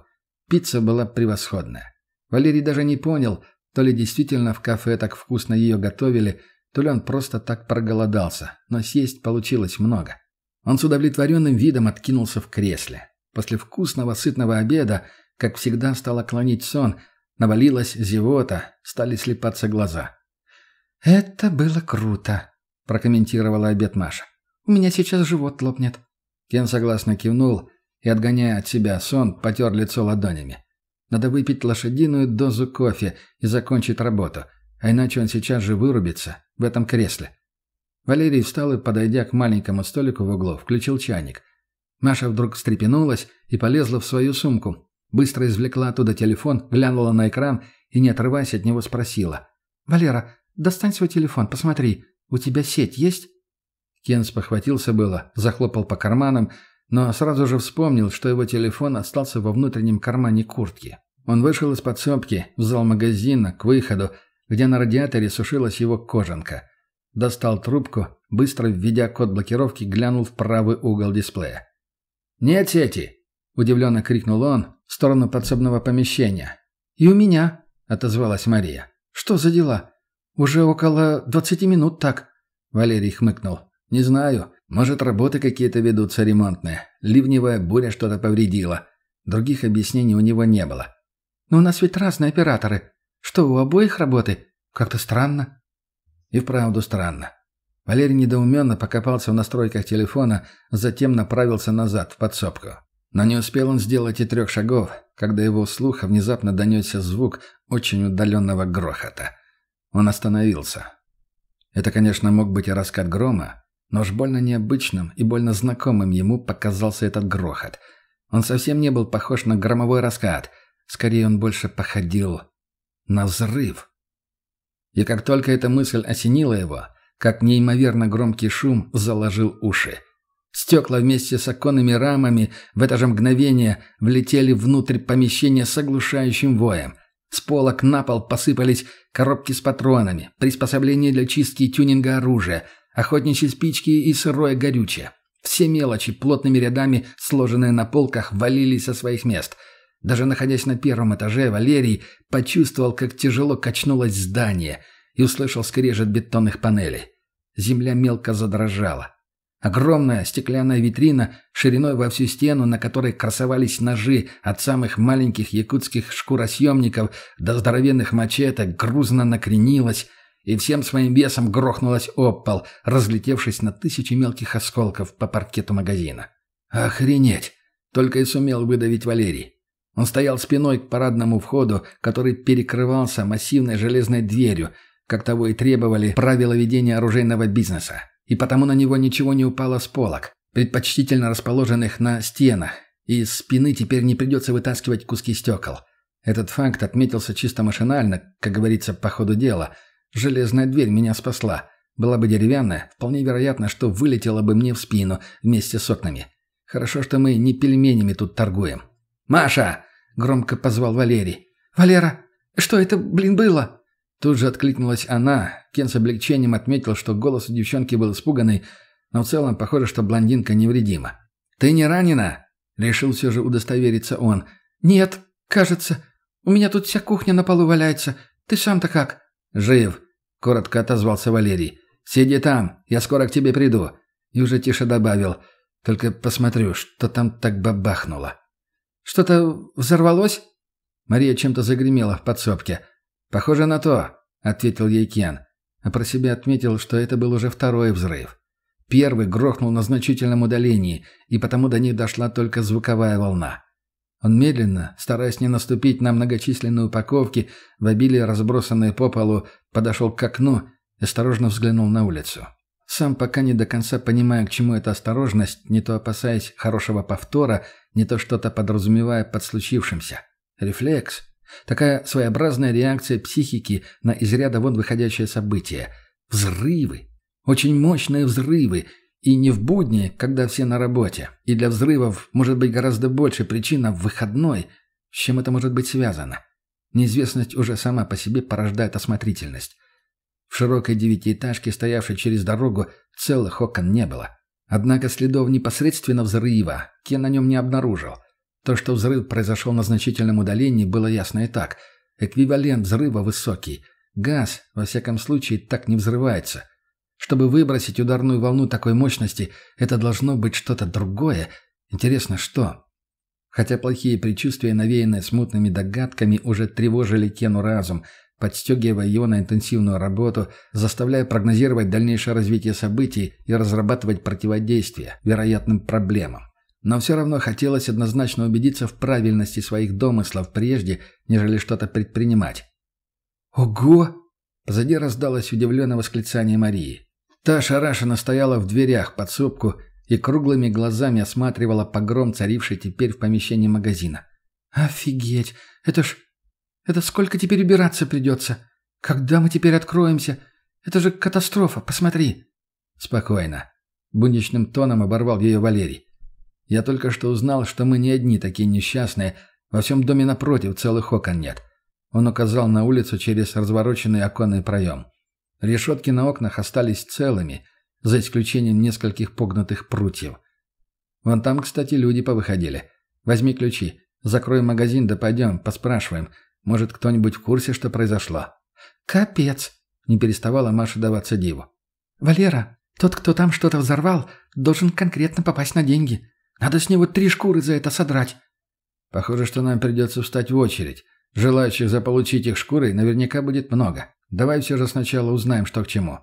Пицца была превосходная. Валерий даже не понял, то ли действительно в кафе так вкусно ее готовили, то ли он просто так проголодался, но съесть получилось много. Он с удовлетворенным видом откинулся в кресле. После вкусного сытного обеда как всегда, стала клонить сон. Навалилась зевота, стали слепаться глаза. «Это было круто», — прокомментировала обед Маша. «У меня сейчас живот лопнет». Кен согласно кивнул и, отгоняя от себя сон, потер лицо ладонями. Надо выпить лошадиную дозу кофе и закончить работу, а иначе он сейчас же вырубится в этом кресле. Валерий встал и, подойдя к маленькому столику в углу, включил чайник. Маша вдруг встрепенулась и полезла в свою сумку, Быстро извлекла оттуда телефон, глянула на экран и, не отрываясь от него, спросила. «Валера, достань свой телефон, посмотри. У тебя сеть есть?» Кен спохватился было, захлопал по карманам, но сразу же вспомнил, что его телефон остался во внутреннем кармане куртки. Он вышел из подсобки в зал магазина к выходу, где на радиаторе сушилась его кожанка. Достал трубку, быстро введя код блокировки, глянул в правый угол дисплея. «Нет сети!» – удивленно крикнул он в сторону подсобного помещения. «И у меня», – отозвалась Мария. «Что за дела? Уже около двадцати минут так». Валерий хмыкнул. «Не знаю. Может, работы какие-то ведутся ремонтные. Ливневая буря что-то повредила. Других объяснений у него не было. «Но у нас ведь разные операторы. Что, у обоих работы? Как-то странно». И вправду странно. Валерий недоуменно покопался в настройках телефона, затем направился назад, в подсобку. Но не успел он сделать и трех шагов, когда его слуха внезапно донесся звук очень удаленного грохота. Он остановился. Это, конечно, мог быть и раскат грома, но уж больно необычным и больно знакомым ему показался этот грохот. Он совсем не был похож на громовой раскат. Скорее, он больше походил на взрыв. И как только эта мысль осенила его, как неимоверно громкий шум заложил уши. Стекла вместе с оконными рамами в это же мгновение влетели внутрь помещения с оглушающим воем. С полок на пол посыпались коробки с патронами, приспособления для чистки и тюнинга оружия, охотничьи спички и сырое горючее. Все мелочи, плотными рядами, сложенные на полках, валились со своих мест. Даже находясь на первом этаже, Валерий почувствовал, как тяжело качнулось здание и услышал скрежет бетонных панелей. Земля мелко задрожала. Огромная стеклянная витрина шириной во всю стену, на которой красовались ножи от самых маленьких якутских шкуросъемников до здоровенных мачете, грузно накренилась и всем своим весом грохнулась об пол, разлетевшись на тысячи мелких осколков по паркету магазина. «Охренеть!» — только и сумел выдавить Валерий. Он стоял спиной к парадному входу, который перекрывался массивной железной дверью, как того и требовали правила ведения оружейного бизнеса и потому на него ничего не упало с полок, предпочтительно расположенных на стенах, и из спины теперь не придется вытаскивать куски стекол. Этот факт отметился чисто машинально, как говорится, по ходу дела. Железная дверь меня спасла. Была бы деревянная, вполне вероятно, что вылетела бы мне в спину вместе с окнами. Хорошо, что мы не пельменями тут торгуем. «Маша!» — громко позвал Валерий. «Валера, что это, блин, было?» Тут же откликнулась она. Кен с облегчением отметил, что голос у девчонки был испуганный, но в целом похоже, что блондинка невредима. «Ты не ранена?» — решил все же удостовериться он. «Нет, кажется. У меня тут вся кухня на полу валяется. Ты сам-то как?» «Жив», — коротко отозвался Валерий. «Сиди там, я скоро к тебе приду». И уже тише добавил. «Только посмотрю, что там так бабахнуло». «Что-то взорвалось?» Мария чем-то загремела в подсобке. «Похоже на то», — ответил ей Кен, а про себя отметил, что это был уже второй взрыв. Первый грохнул на значительном удалении, и потому до них дошла только звуковая волна. Он медленно, стараясь не наступить на многочисленные упаковки, в обилии разбросанные по полу, подошел к окну и осторожно взглянул на улицу. Сам пока не до конца понимая, к чему эта осторожность, не то опасаясь хорошего повтора, не то что-то подразумевая под случившимся. Рефлекс. Такая своеобразная реакция психики на из ряда вон выходящее событие. Взрывы. Очень мощные взрывы. И не в будни, когда все на работе. И для взрывов может быть гораздо больше причина в выходной. С чем это может быть связано? Неизвестность уже сама по себе порождает осмотрительность. В широкой девятиэтажке, стоявшей через дорогу, целых окон не было. Однако следов непосредственно взрыва Кен на нем не обнаружил. То, что взрыв произошел на значительном удалении, было ясно и так. Эквивалент взрыва высокий. Газ, во всяком случае, так не взрывается. Чтобы выбросить ударную волну такой мощности, это должно быть что-то другое. Интересно, что? Хотя плохие предчувствия, навеянные смутными догадками, уже тревожили Кену разум, подстегивая его на интенсивную работу, заставляя прогнозировать дальнейшее развитие событий и разрабатывать противодействие вероятным проблемам. Но все равно хотелось однозначно убедиться в правильности своих домыслов прежде, нежели что-то предпринимать. «Ого!» – позади раздалось удивленное восклицание Марии. Та шарашенно стояла в дверях под супку и круглыми глазами осматривала погром, царивший теперь в помещении магазина. «Офигеть! Это ж... Это сколько теперь убираться придется? Когда мы теперь откроемся? Это же катастрофа, посмотри!» «Спокойно», – будничным тоном оборвал ее Валерий. Я только что узнал, что мы не одни такие несчастные, Во всем доме напротив целых окон нет. Он указал на улицу через развороченный оконный проем. Решетки на окнах остались целыми, за исключением нескольких погнутых прутьев. Вон там, кстати, люди повыходили. Возьми ключи, закрой магазин да пойдем, поспрашиваем. Может, кто-нибудь в курсе, что произошло?» «Капец!» — не переставала Маша даваться диву. «Валера, тот, кто там что-то взорвал, должен конкретно попасть на деньги. Надо с него три шкуры за это содрать». «Похоже, что нам придется встать в очередь. Желающих заполучить их шкурой наверняка будет много. Давай все же сначала узнаем, что к чему».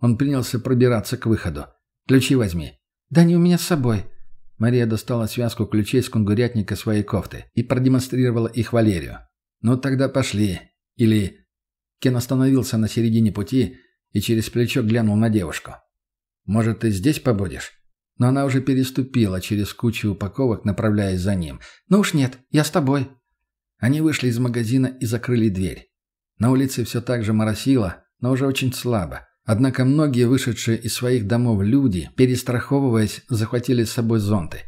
Он принялся пробираться к выходу. «Ключи возьми». «Да не у меня с собой». Мария достала связку ключей с кунгурятника своей кофты и продемонстрировала их Валерию. «Ну тогда пошли. Или...» Кен остановился на середине пути и через плечо глянул на девушку. «Может, ты здесь побудешь?» Но она уже переступила через кучу упаковок, направляясь за ним. «Ну уж нет, я с тобой». Они вышли из магазина и закрыли дверь. На улице все так же моросило, но уже очень слабо. Однако многие вышедшие из своих домов люди, перестраховываясь, захватили с собой зонты.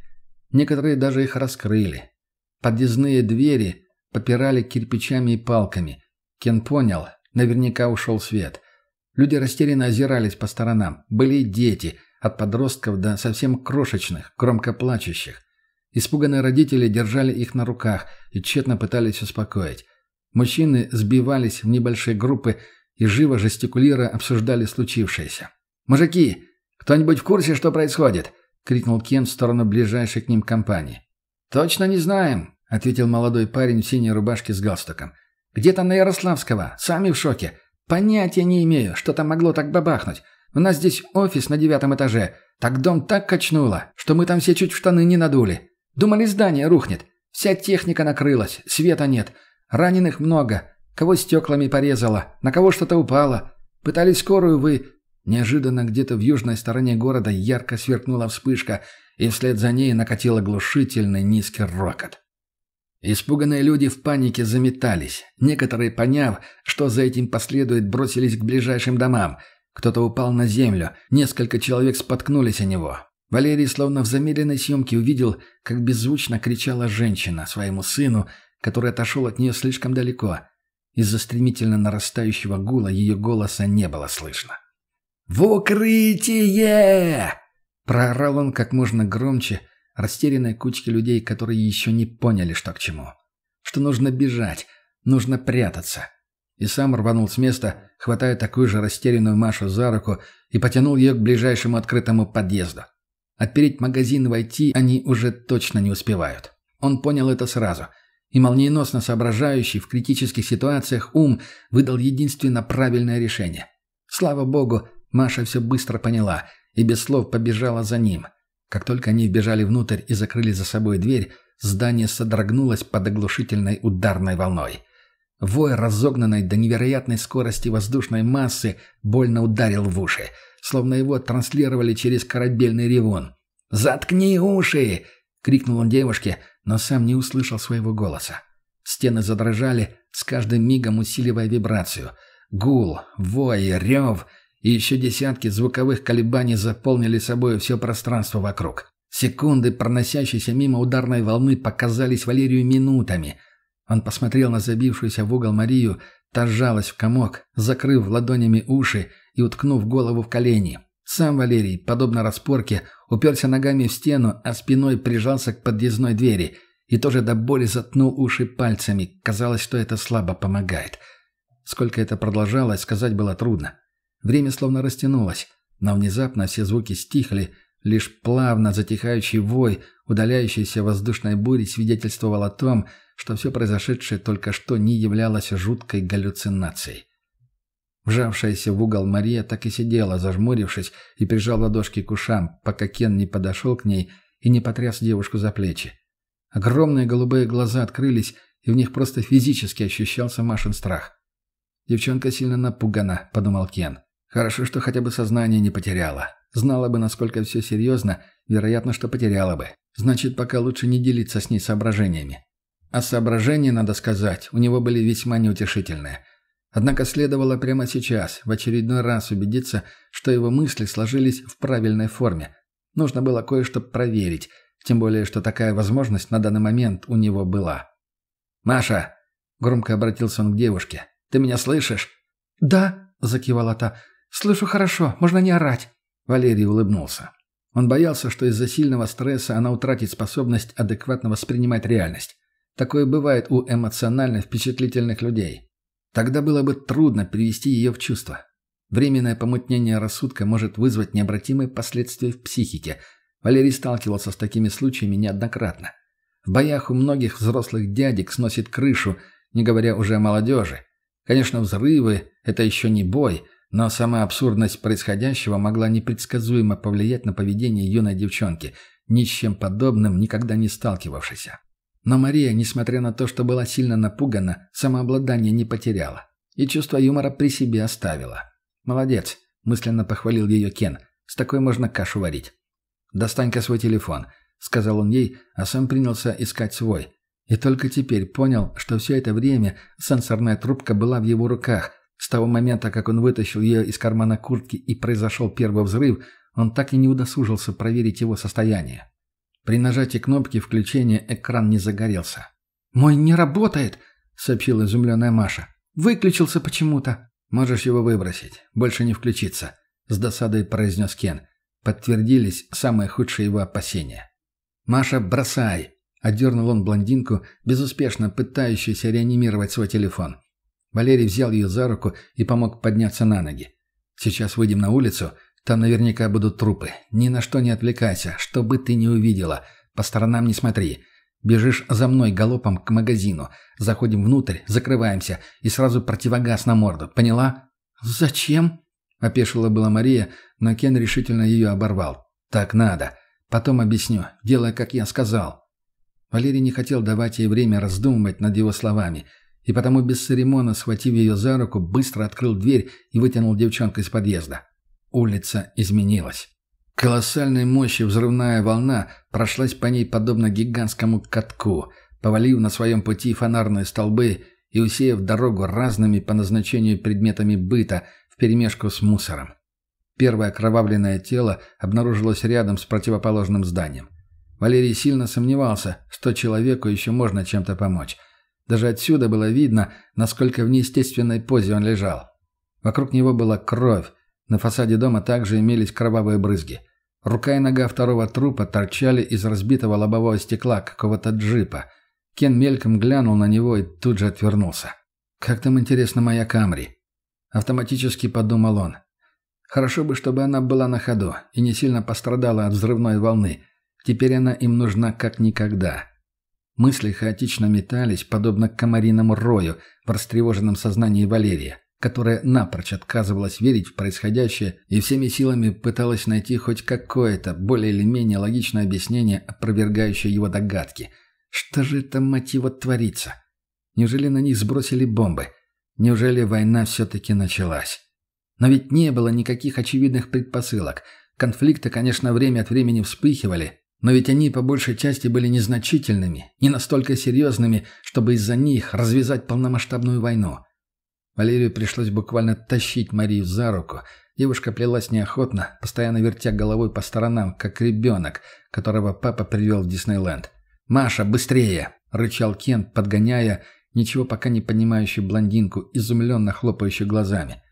Некоторые даже их раскрыли. Подъездные двери попирали кирпичами и палками. Кен понял, наверняка ушел свет. Люди растерянно озирались по сторонам. Были дети, от подростков до совсем крошечных, громко плачущих. Испуганные родители держали их на руках и тщетно пытались успокоить. Мужчины сбивались в небольшие группы и живо жестикулируя обсуждали случившееся. «Мужики, кто-нибудь в курсе, что происходит?» — крикнул Кен в сторону ближайшей к ним компании. «Точно не знаем», — ответил молодой парень в синей рубашке с галстуком. «Где-то на Ярославского. Сами в шоке. Понятия не имею, что там могло так бабахнуть. У нас здесь офис на девятом этаже. Так дом так качнуло, что мы там все чуть штаны не надули. Думали, здание рухнет. Вся техника накрылась, света нет. Раненых много. Кого стеклами порезало, на кого что-то упало. Пытались скорую вы... Неожиданно где-то в южной стороне города ярко сверкнула вспышка, и вслед за ней накатил оглушительный низкий рокот. Испуганные люди в панике заметались. Некоторые, поняв, что за этим последует, бросились к ближайшим домам. Кто-то упал на землю, несколько человек споткнулись о него. Валерий словно в замедленной съемке увидел, как беззвучно кричала женщина своему сыну, который отошел от нее слишком далеко. Из-за стремительно нарастающего гула ее голоса не было слышно. «В укрытие!» Проорал он как можно громче, растерянной кучке людей, которые еще не поняли, что к чему. Что нужно бежать, нужно прятаться. И сам рванул с места, хватая такую же растерянную Машу за руку и потянул ее к ближайшему открытому подъезду. Отпереть магазин и войти они уже точно не успевают. Он понял это сразу. И молниеносно соображающий в критических ситуациях ум выдал единственно правильное решение. Слава богу, Маша все быстро поняла и без слов побежала за ним. Как только они вбежали внутрь и закрыли за собой дверь, здание содрогнулось под оглушительной ударной волной. Вой, разогнанной до невероятной скорости воздушной массы, больно ударил в уши – словно его транслировали через корабельный ревун. «Заткни уши!» — крикнул он девушке, но сам не услышал своего голоса. Стены задрожали, с каждым мигом усиливая вибрацию. Гул, вой, рев и еще десятки звуковых колебаний заполнили собой все пространство вокруг. Секунды, проносящиеся мимо ударной волны, показались Валерию минутами. Он посмотрел на забившуюся в угол Марию, та сжалась в комок, закрыв ладонями уши, и уткнув голову в колени. Сам Валерий, подобно распорке, уперся ногами в стену, а спиной прижался к подъездной двери и тоже до боли заткнул уши пальцами. Казалось, что это слабо помогает. Сколько это продолжалось, сказать было трудно. Время словно растянулось, но внезапно все звуки стихли, лишь плавно затихающий вой, удаляющийся воздушной бури свидетельствовал о том, что все произошедшее только что не являлось жуткой галлюцинацией. Вжавшаяся в угол Мария так и сидела, зажмурившись, и прижал ладошки к ушам, пока Кен не подошел к ней и не потряс девушку за плечи. Огромные голубые глаза открылись, и в них просто физически ощущался Машин страх. «Девчонка сильно напугана», — подумал Кен. «Хорошо, что хотя бы сознание не потеряла. Знала бы, насколько все серьезно, вероятно, что потеряла бы. Значит, пока лучше не делиться с ней соображениями». А соображения, надо сказать, у него были весьма неутешительные — Однако следовало прямо сейчас в очередной раз убедиться, что его мысли сложились в правильной форме. Нужно было кое-что проверить, тем более, что такая возможность на данный момент у него была. «Маша!» — громко обратился он к девушке. «Ты меня слышишь?» «Да», — закивала та. «Слышу хорошо, можно не орать». Валерий улыбнулся. Он боялся, что из-за сильного стресса она утратит способность адекватно воспринимать реальность. Такое бывает у эмоционально впечатлительных людей. Тогда было бы трудно привести ее в чувство. Временное помутнение рассудка может вызвать необратимые последствия в психике. Валерий сталкивался с такими случаями неоднократно. В боях у многих взрослых дядек сносит крышу, не говоря уже о молодежи. Конечно, взрывы – это еще не бой, но сама абсурдность происходящего могла непредсказуемо повлиять на поведение юной девчонки, ни с чем подобным никогда не сталкивавшейся. Но Мария, несмотря на то, что была сильно напугана, самообладание не потеряла и чувство юмора при себе оставила. «Молодец», — мысленно похвалил ее Кен. «С такой можно кашу варить». «Достань-ка свой телефон», — сказал он ей, а сам принялся искать свой. И только теперь понял, что все это время сенсорная трубка была в его руках. С того момента, как он вытащил ее из кармана куртки и произошел первый взрыв, он так и не удосужился проверить его состояние. При нажатии кнопки включения экран не загорелся. «Мой не работает», — сообщила изумленная Маша. «Выключился почему-то». «Можешь его выбросить. Больше не включиться», — с досадой произнес Кен. Подтвердились самые худшие его опасения. «Маша, бросай!» — одернул он блондинку, безуспешно пытающуюся реанимировать свой телефон. Валерий взял ее за руку и помог подняться на ноги. «Сейчас выйдем на улицу. Там наверняка будут трупы. Ни на что не отвлекайся, что бы ты ни увидела. По сторонам не смотри. Бежишь за мной галопом к магазину. Заходим внутрь, закрываемся и сразу противогаз на морду. Поняла? Зачем? Опешила была Мария, но Кен решительно ее оборвал. Так надо. Потом объясню. Делай, как я сказал. Валерий не хотел давать ей время раздумывать над его словами, и потому без церемона, схватив ее за руку, быстро открыл дверь и вытянул девчонку из подъезда. Улица изменилась. Колоссальной мощи взрывная волна прошлась по ней подобно гигантскому катку, повалив на своем пути фонарные столбы и усеяв дорогу разными по назначению предметами быта вперемешку с мусором. Первое окровавленное тело обнаружилось рядом с противоположным зданием. Валерий сильно сомневался, что человеку еще можно чем-то помочь. Даже отсюда было видно, насколько в неестественной позе он лежал. Вокруг него была кровь, на фасаде дома также имелись кровавые брызги. Рука и нога второго трупа торчали из разбитого лобового стекла какого-то джипа. Кен мельком глянул на него и тут же отвернулся. «Как там, интересно, моя Камри?» Автоматически подумал он. «Хорошо бы, чтобы она была на ходу и не сильно пострадала от взрывной волны. Теперь она им нужна как никогда». Мысли хаотично метались, подобно комариному рою в растревоженном сознании Валерия которая напрочь отказывалась верить в происходящее и всеми силами пыталась найти хоть какое-то более или менее логичное объяснение, опровергающее его догадки. Что же это мотиво творится? Неужели на них сбросили бомбы? Неужели война все-таки началась? Но ведь не было никаких очевидных предпосылок. Конфликты, конечно, время от времени вспыхивали, но ведь они по большей части были незначительными, не настолько серьезными, чтобы из-за них развязать полномасштабную войну. Валерию пришлось буквально тащить Марию за руку. Девушка плелась неохотно, постоянно вертя головой по сторонам, как ребенок, которого папа привел в Диснейленд. «Маша, быстрее!» — рычал Кен, подгоняя ничего пока не понимающую блондинку, изумленно хлопающую глазами.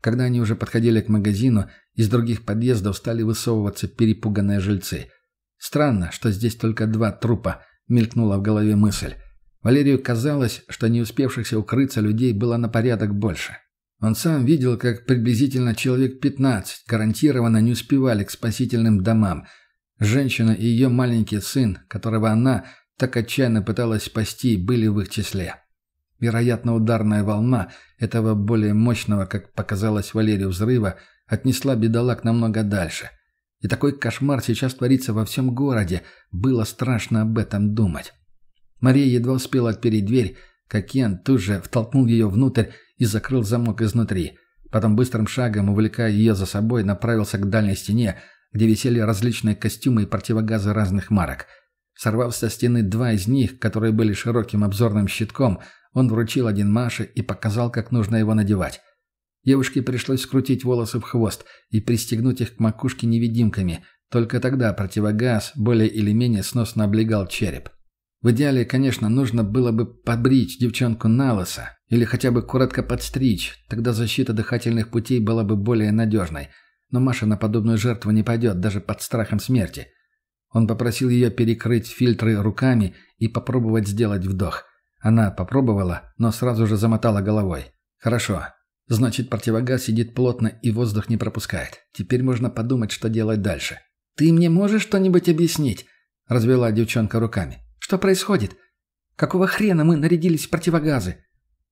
Когда они уже подходили к магазину, из других подъездов стали высовываться перепуганные жильцы. «Странно, что здесь только два трупа», — мелькнула в голове мысль. Валерию казалось, что не успевшихся укрыться людей было на порядок больше. Он сам видел, как приблизительно человек 15 гарантированно не успевали к спасительным домам. Женщина и ее маленький сын, которого она так отчаянно пыталась спасти, были в их числе. Вероятно, ударная волна этого более мощного, как показалось Валерию, взрыва отнесла бедолаг намного дальше. И такой кошмар сейчас творится во всем городе. Было страшно об этом думать. Мария едва успела отпереть дверь, как Кен тут же втолкнул ее внутрь и закрыл замок изнутри. Потом быстрым шагом, увлекая ее за собой, направился к дальней стене, где висели различные костюмы и противогазы разных марок. Сорвав со стены два из них, которые были широким обзорным щитком, он вручил один Маше и показал, как нужно его надевать. Девушке пришлось скрутить волосы в хвост и пристегнуть их к макушке невидимками. Только тогда противогаз более или менее сносно облегал череп. В идеале, конечно, нужно было бы побрить девчонку на лысо или хотя бы коротко подстричь, тогда защита дыхательных путей была бы более надежной. Но Маша на подобную жертву не пойдет, даже под страхом смерти. Он попросил ее перекрыть фильтры руками и попробовать сделать вдох. Она попробовала, но сразу же замотала головой. «Хорошо. Значит, противогаз сидит плотно и воздух не пропускает. Теперь можно подумать, что делать дальше». «Ты мне можешь что-нибудь объяснить?» – развела девчонка руками. «Что происходит? Какого хрена мы нарядились в противогазы?»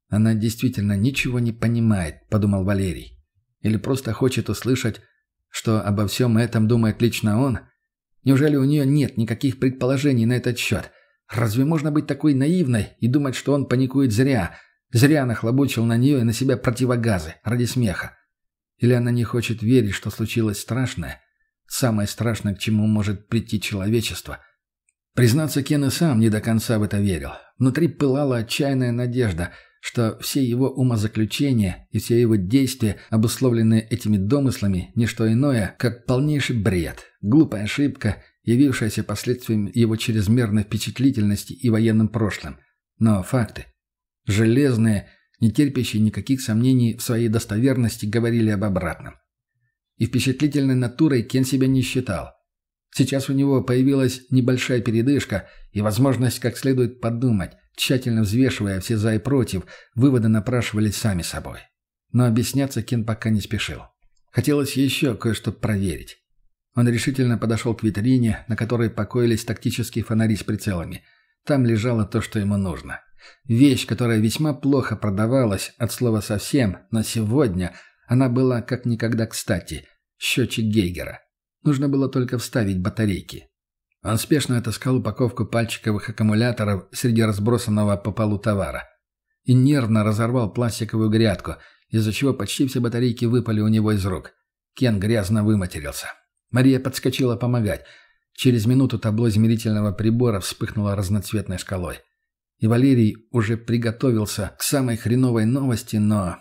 «Она действительно ничего не понимает», – подумал Валерий. «Или просто хочет услышать, что обо всем этом думает лично он? Неужели у нее нет никаких предположений на этот счет? Разве можно быть такой наивной и думать, что он паникует зря? Зря нахлобучил на нее и на себя противогазы ради смеха. Или она не хочет верить, что случилось страшное? Самое страшное, к чему может прийти человечество. Признаться, Кен и сам не до конца в это верил. Внутри пылала отчаянная надежда, что все его умозаключения и все его действия, обусловленные этими домыслами, не что иное, как полнейший бред, глупая ошибка явившаяся последствием его чрезмерной впечатлительности и военным прошлым. Но факты, железные, не терпящие никаких сомнений в своей достоверности, говорили об обратном. И впечатлительной натурой Кен себя не считал. Сейчас у него появилась небольшая передышка и возможность как следует подумать, тщательно взвешивая все за и против, выводы напрашивались сами собой. Но объясняться Кен пока не спешил. Хотелось еще кое-что проверить. Он решительно подошел к витрине, на которой покоились тактические фонари с прицелами. Там лежало то, что ему нужно. Вещь, которая весьма плохо продавалась, от слова совсем, но сегодня она была как никогда кстати. Счетчик Гейгера. Нужно было только вставить батарейки. Он спешно отыскал упаковку пальчиковых аккумуляторов среди разбросанного по полу товара. И нервно разорвал пластиковую грядку, из-за чего почти все батарейки выпали у него из рук. Кен грязно выматерился. Мария подскочила помогать. Через минуту табло измерительного прибора вспыхнуло разноцветной шкалой. И Валерий уже приготовился к самой хреновой новости, но...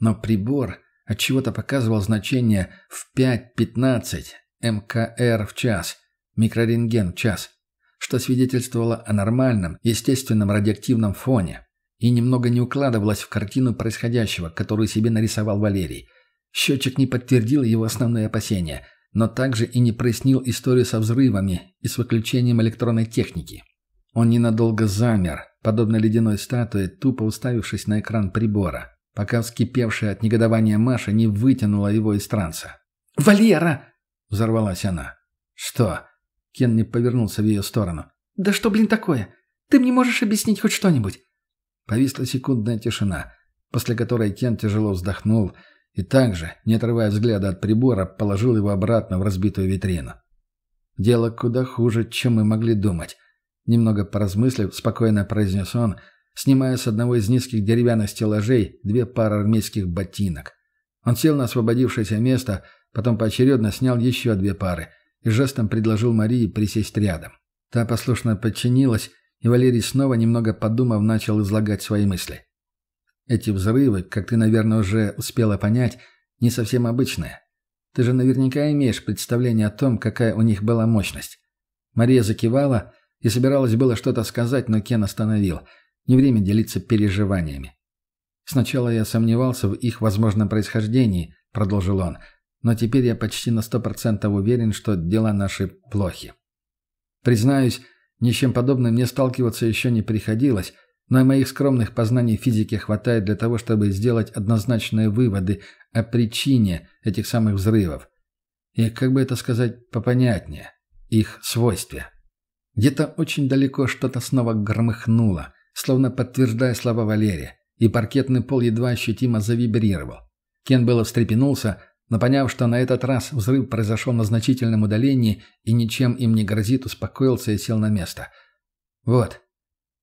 Но прибор отчего-то показывал значение в 5-15 мкр в час, микрорентген в час, что свидетельствовало о нормальном, естественном радиоактивном фоне и немного не укладывалось в картину происходящего, которую себе нарисовал Валерий. Счетчик не подтвердил его основные опасения – но также и не прояснил историю со взрывами и с выключением электронной техники. Он ненадолго замер, подобно ледяной статуе, тупо уставившись на экран прибора, пока вскипевшая от негодования Маша не вытянула его из транса. «Валера!» — взорвалась она. «Что?» — Кен не повернулся в ее сторону. «Да что, блин, такое? Ты мне можешь объяснить хоть что-нибудь?» Повисла секундная тишина, после которой Кен тяжело вздохнул и также, не отрывая взгляда от прибора, положил его обратно в разбитую витрину. «Дело куда хуже, чем мы могли думать», — немного поразмыслив, спокойно произнес он, снимая с одного из низких деревянных стеллажей две пары армейских ботинок. Он сел на освободившееся место, потом поочередно снял еще две пары и жестом предложил Марии присесть рядом. Та послушно подчинилась, и Валерий снова, немного подумав, начал излагать свои мысли. Эти взрывы, как ты, наверное, уже успела понять, не совсем обычные. Ты же наверняка имеешь представление о том, какая у них была мощность. Мария закивала и собиралась было что-то сказать, но Кен остановил. Не время делиться переживаниями. «Сначала я сомневался в их возможном происхождении», — продолжил он, «но теперь я почти на сто процентов уверен, что дела наши плохи. Признаюсь, ни с чем подобным мне сталкиваться еще не приходилось, но и моих скромных познаний физики хватает для того, чтобы сделать однозначные выводы о причине этих самых взрывов. И, как бы это сказать попонятнее, их свойстве. Где-то очень далеко что-то снова громыхнуло, словно подтверждая слова Валерия, и паркетный пол едва ощутимо завибрировал. Кен было встрепенулся, но поняв, что на этот раз взрыв произошел на значительном удалении и ничем им не грозит, успокоился и сел на место. «Вот»,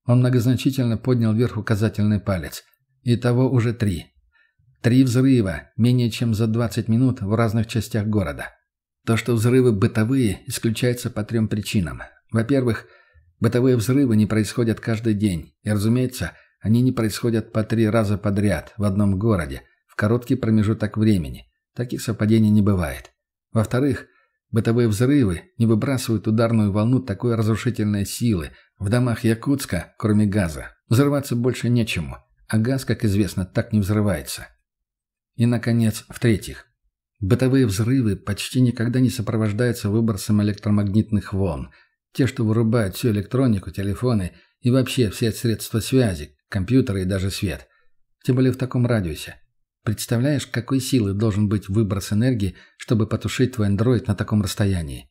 он многозначительно поднял вверх указательный палец. Итого уже три. Три взрыва, менее чем за 20 минут в разных частях города. То, что взрывы бытовые, исключается по трем причинам. Во-первых, бытовые взрывы не происходят каждый день. И, разумеется, они не происходят по три раза подряд в одном городе, в короткий промежуток времени. Таких совпадений не бывает. Во-вторых, Бытовые взрывы не выбрасывают ударную волну такой разрушительной силы. В домах Якутска, кроме газа, взрываться больше нечему, а газ, как известно, так не взрывается. И, наконец, в-третьих, бытовые взрывы почти никогда не сопровождаются выбросом электромагнитных волн. Те, что вырубают всю электронику, телефоны и вообще все средства связи, компьютеры и даже свет. Тем более в таком радиусе. Представляешь, какой силы должен быть выброс энергии, чтобы потушить твой андроид на таком расстоянии?»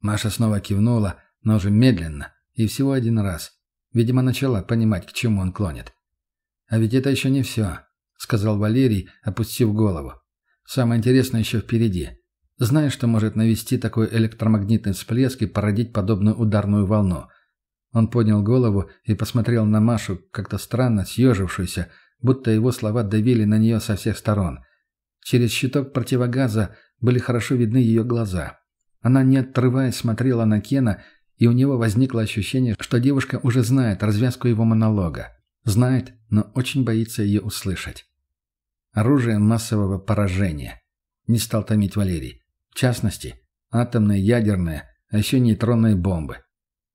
Маша снова кивнула, но уже медленно, и всего один раз. Видимо, начала понимать, к чему он клонит. «А ведь это еще не все», — сказал Валерий, опустив голову. «Самое интересное еще впереди. Знаешь, что может навести такой электромагнитный всплеск и породить подобную ударную волну?» Он поднял голову и посмотрел на Машу, как-то странно съежившуюся, будто его слова давили на нее со всех сторон. Через щиток противогаза были хорошо видны ее глаза. Она, не отрываясь, смотрела на Кена, и у него возникло ощущение, что девушка уже знает развязку его монолога. Знает, но очень боится ее услышать. Оружие массового поражения. Не стал томить Валерий. В частности, атомные, ядерные, а еще нейтронные бомбы.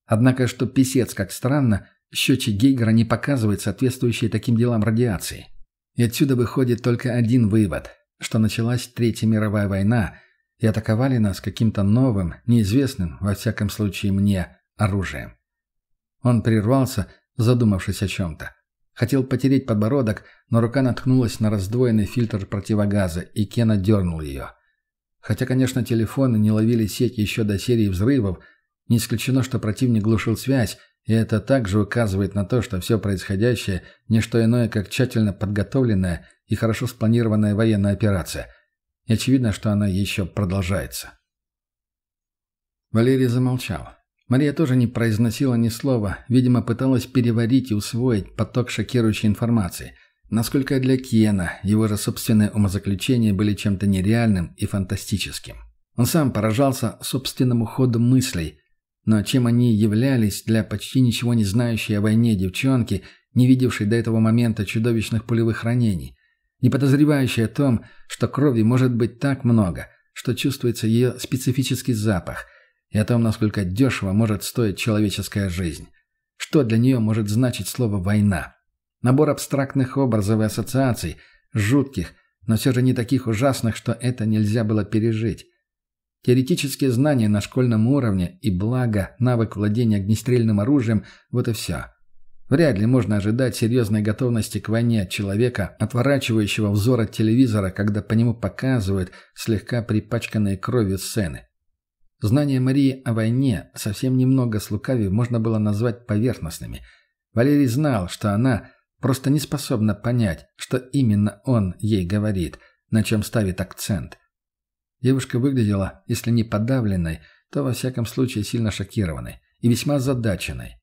Однако, что писец, как странно, Счетчик Гейгера не показывает соответствующие таким делам радиации. И отсюда выходит только один вывод, что началась Третья мировая война, и атаковали нас каким-то новым, неизвестным, во всяком случае мне, оружием. Он прервался, задумавшись о чем-то. Хотел потереть подбородок, но рука наткнулась на раздвоенный фильтр противогаза, и Кен отдернул ее. Хотя, конечно, телефоны не ловили сеть еще до серии взрывов, не исключено, что противник глушил связь, и это также указывает на то, что все происходящее – не что иное, как тщательно подготовленная и хорошо спланированная военная операция. И очевидно, что она еще продолжается. Валерий замолчал. Мария тоже не произносила ни слова, видимо, пыталась переварить и усвоить поток шокирующей информации. Насколько для Киена его же собственные умозаключения были чем-то нереальным и фантастическим. Он сам поражался собственному ходу мыслей – но чем они являлись для почти ничего не знающей о войне девчонки, не видевшей до этого момента чудовищных пулевых ранений, не подозревающей о том, что крови может быть так много, что чувствуется ее специфический запах, и о том, насколько дешево может стоить человеческая жизнь. Что для нее может значить слово «война»? Набор абстрактных образов и ассоциаций, жутких, но все же не таких ужасных, что это нельзя было пережить. Теоретические знания на школьном уровне и благо навык владения огнестрельным оружием – вот и все. Вряд ли можно ожидать серьезной готовности к войне от человека, отворачивающего взор от телевизора, когда по нему показывают слегка припачканные кровью сцены. Знания Марии о войне, совсем немного слукавив, можно было назвать поверхностными. Валерий знал, что она просто не способна понять, что именно он ей говорит, на чем ставит акцент – Девушка выглядела, если не подавленной, то во всяком случае сильно шокированной и весьма озадаченной.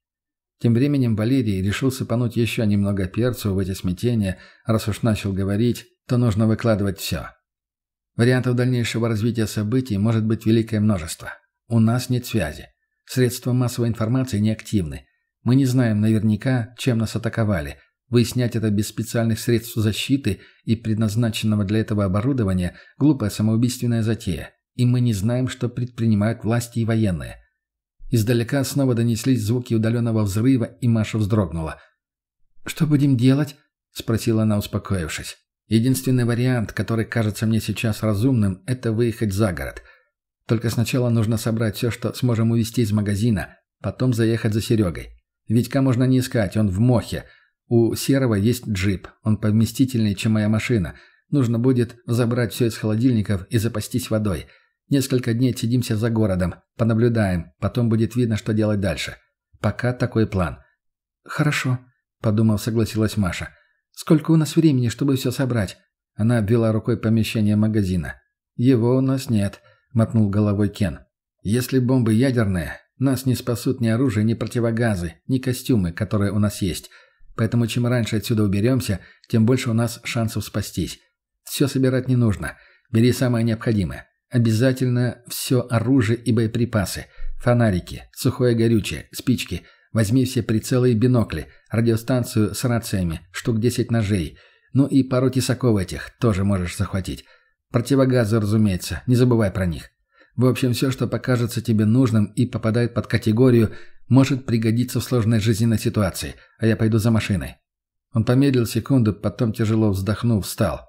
Тем временем Валерий решил сыпануть еще немного перцу в эти смятения, раз уж начал говорить, то нужно выкладывать все. Вариантов дальнейшего развития событий может быть великое множество. У нас нет связи. Средства массовой информации неактивны. Мы не знаем наверняка, чем нас атаковали, Выяснять это без специальных средств защиты и предназначенного для этого оборудования – глупая самоубийственная затея. И мы не знаем, что предпринимают власти и военные. Издалека снова донеслись звуки удаленного взрыва, и Маша вздрогнула. «Что будем делать?» – спросила она, успокоившись. «Единственный вариант, который кажется мне сейчас разумным, это выехать за город. Только сначала нужно собрать все, что сможем увезти из магазина, потом заехать за Серегой. Витька можно не искать, он в мохе – у Серого есть джип. Он поместительнее, чем моя машина. Нужно будет забрать все из холодильников и запастись водой. Несколько дней сидимся за городом, понаблюдаем, потом будет видно, что делать дальше. Пока такой план. Хорошо, подумав, согласилась Маша. Сколько у нас времени, чтобы все собрать? Она обвела рукой помещение магазина. Его у нас нет, мотнул головой Кен. Если бомбы ядерные, нас не спасут ни оружие, ни противогазы, ни костюмы, которые у нас есть. Поэтому чем раньше отсюда уберемся, тем больше у нас шансов спастись. Все собирать не нужно. Бери самое необходимое. Обязательно все оружие и боеприпасы. Фонарики, сухое горючее, спички. Возьми все прицелы и бинокли, радиостанцию с рациями, штук 10 ножей. Ну и пару тесаков этих тоже можешь захватить. Противогазы, разумеется, не забывай про них. В общем, все, что покажется тебе нужным и попадает под категорию, может пригодиться в сложной жизненной ситуации, а я пойду за машиной». Он помедлил секунду, потом, тяжело вздохнув, встал.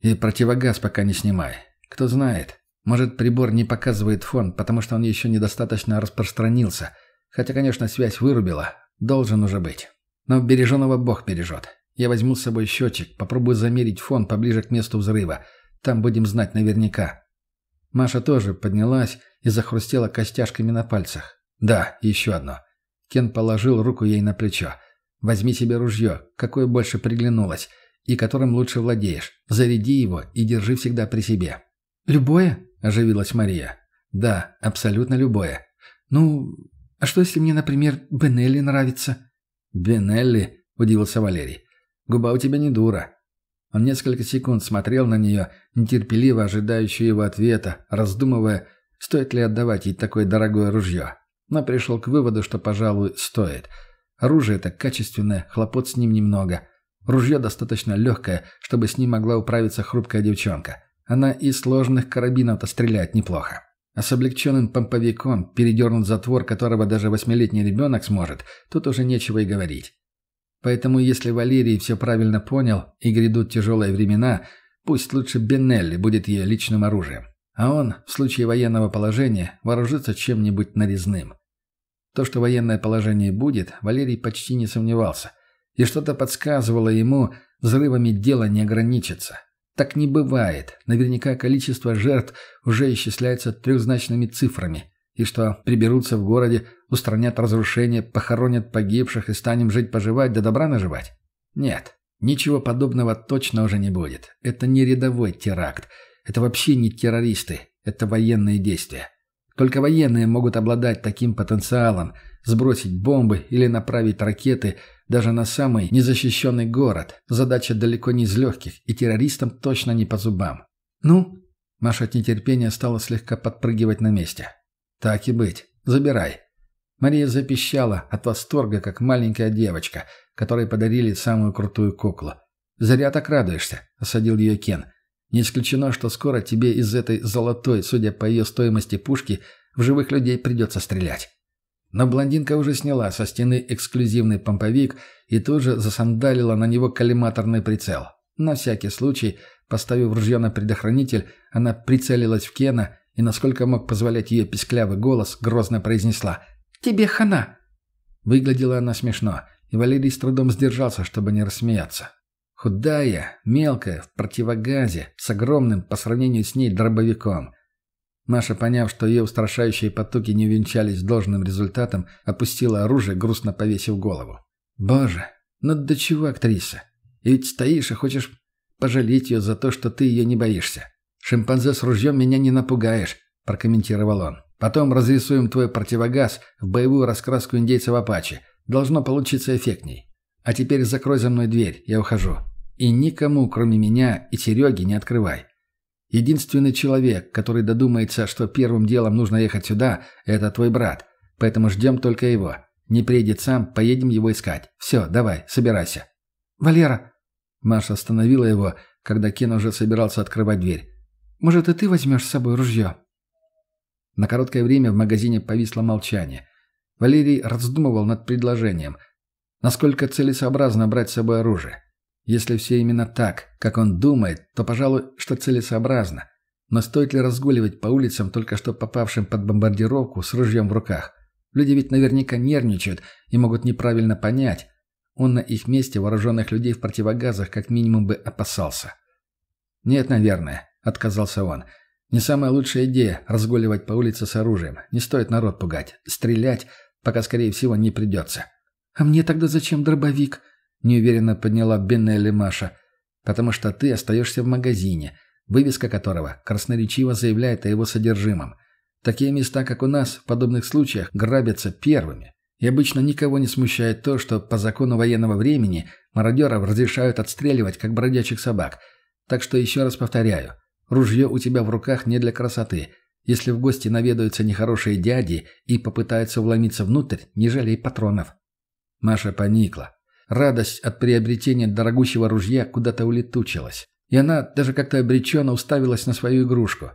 «И противогаз пока не снимай. Кто знает, может, прибор не показывает фон, потому что он еще недостаточно распространился. Хотя, конечно, связь вырубила. Должен уже быть. Но береженого Бог бережет. Я возьму с собой счетчик, попробую замерить фон поближе к месту взрыва. Там будем знать наверняка». Маша тоже поднялась и захрустела костяшками на пальцах. «Да, еще одно». Кен положил руку ей на плечо. «Возьми себе ружье, какое больше приглянулось, и которым лучше владеешь. Заряди его и держи всегда при себе». «Любое?» – оживилась Мария. «Да, абсолютно любое». «Ну, а что, если мне, например, Бенелли нравится?» «Бенелли?» – удивился Валерий. «Губа у тебя не дура». Он несколько секунд смотрел на нее, нетерпеливо ожидающую его ответа, раздумывая, стоит ли отдавать ей такое дорогое ружье. Но пришел к выводу, что, пожалуй, стоит. Оружие это качественное, хлопот с ним немного. Ружье достаточно легкое, чтобы с ним могла управиться хрупкая девчонка. Она из сложных карабинов-то стреляет неплохо. А с облегченным помповиком, передернут затвор которого даже восьмилетний ребенок сможет, тут уже нечего и говорить. Поэтому если Валерий все правильно понял и грядут тяжелые времена, пусть лучше Беннелли будет ее личным оружием. А он, в случае военного положения, вооружится чем-нибудь нарезным. То, что военное положение будет, Валерий почти не сомневался. И что-то подсказывало ему, взрывами дело не ограничится. Так не бывает. Наверняка количество жертв уже исчисляется трехзначными цифрами. И что приберутся в городе, устранят разрушения, похоронят погибших и станем жить-поживать, да добра наживать? Нет. Ничего подобного точно уже не будет. Это не рядовой теракт. Это вообще не террористы. Это военные действия. Только военные могут обладать таким потенциалом, сбросить бомбы или направить ракеты – даже на самый незащищенный город. Задача далеко не из легких, и террористам точно не по зубам. «Ну?» Маша от нетерпения стала слегка подпрыгивать на месте. «Так и быть. Забирай». Мария запищала от восторга, как маленькая девочка, которой подарили самую крутую куклу. «Зря так радуешься», — осадил ее Кен. «Не исключено, что скоро тебе из этой золотой, судя по ее стоимости пушки, в живых людей придется стрелять». Но блондинка уже сняла со стены эксклюзивный помповик и тут же засандалила на него коллиматорный прицел. На всякий случай, поставив ружье на предохранитель, она прицелилась в Кена и, насколько мог позволять ее писклявый голос, грозно произнесла «Тебе хана!». Выглядела она смешно, и Валерий с трудом сдержался, чтобы не рассмеяться. Худая, мелкая, в противогазе, с огромным по сравнению с ней дробовиком. Маша, поняв, что ее устрашающие потуги не венчались должным результатом, опустила оружие, грустно повесив голову. «Боже, ну до чего актриса? И ведь стоишь и хочешь пожалеть ее за то, что ты ее не боишься. Шимпанзе с ружьем меня не напугаешь», – прокомментировал он. «Потом разрисуем твой противогаз в боевую раскраску индейцев Апачи. Должно получиться эффектней. А теперь закрой за мной дверь, я ухожу. И никому, кроме меня и Сереги, не открывай. Единственный человек, который додумается, что первым делом нужно ехать сюда, это твой брат. Поэтому ждем только его. Не приедет сам, поедем его искать. Все, давай, собирайся». «Валера!» Маша остановила его, когда Кен уже собирался открывать дверь. «Может, и ты возьмешь с собой ружье?» На короткое время в магазине повисло молчание. Валерий раздумывал над предложением. Насколько целесообразно брать с собой оружие? Если все именно так, как он думает, то, пожалуй, что целесообразно. Но стоит ли разгуливать по улицам, только что попавшим под бомбардировку, с ружьем в руках? Люди ведь наверняка нервничают и могут неправильно понять. Он на их месте вооруженных людей в противогазах как минимум бы опасался. «Нет, наверное», — отказался он. «Не самая лучшая идея — разгуливать по улице с оружием. Не стоит народ пугать. Стрелять пока, скорее всего, не придется». «А мне тогда зачем дробовик?» неуверенно подняла Беннелли Маша. «Потому что ты остаешься в магазине, вывеска которого красноречиво заявляет о его содержимом. Такие места, как у нас, в подобных случаях грабятся первыми. И обычно никого не смущает то, что по закону военного времени мародеров разрешают отстреливать, как бродячих собак. Так что еще раз повторяю, ружье у тебя в руках не для красоты. Если в гости наведаются нехорошие дяди и попытаются вломиться внутрь, не жалей патронов». Маша поникла. Радость от приобретения дорогущего ружья куда-то улетучилась. И она даже как-то обреченно уставилась на свою игрушку.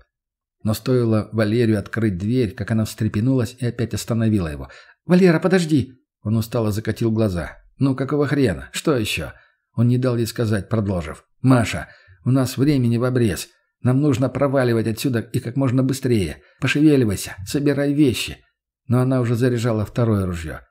Но стоило Валерию открыть дверь, как она встрепенулась и опять остановила его. «Валера, подожди!» Он устало закатил глаза. «Ну, какого хрена? Что еще?» Он не дал ей сказать, продолжив. «Маша, у нас времени в обрез. Нам нужно проваливать отсюда и как можно быстрее. Пошевеливайся, собирай вещи». Но она уже заряжала второе ружье.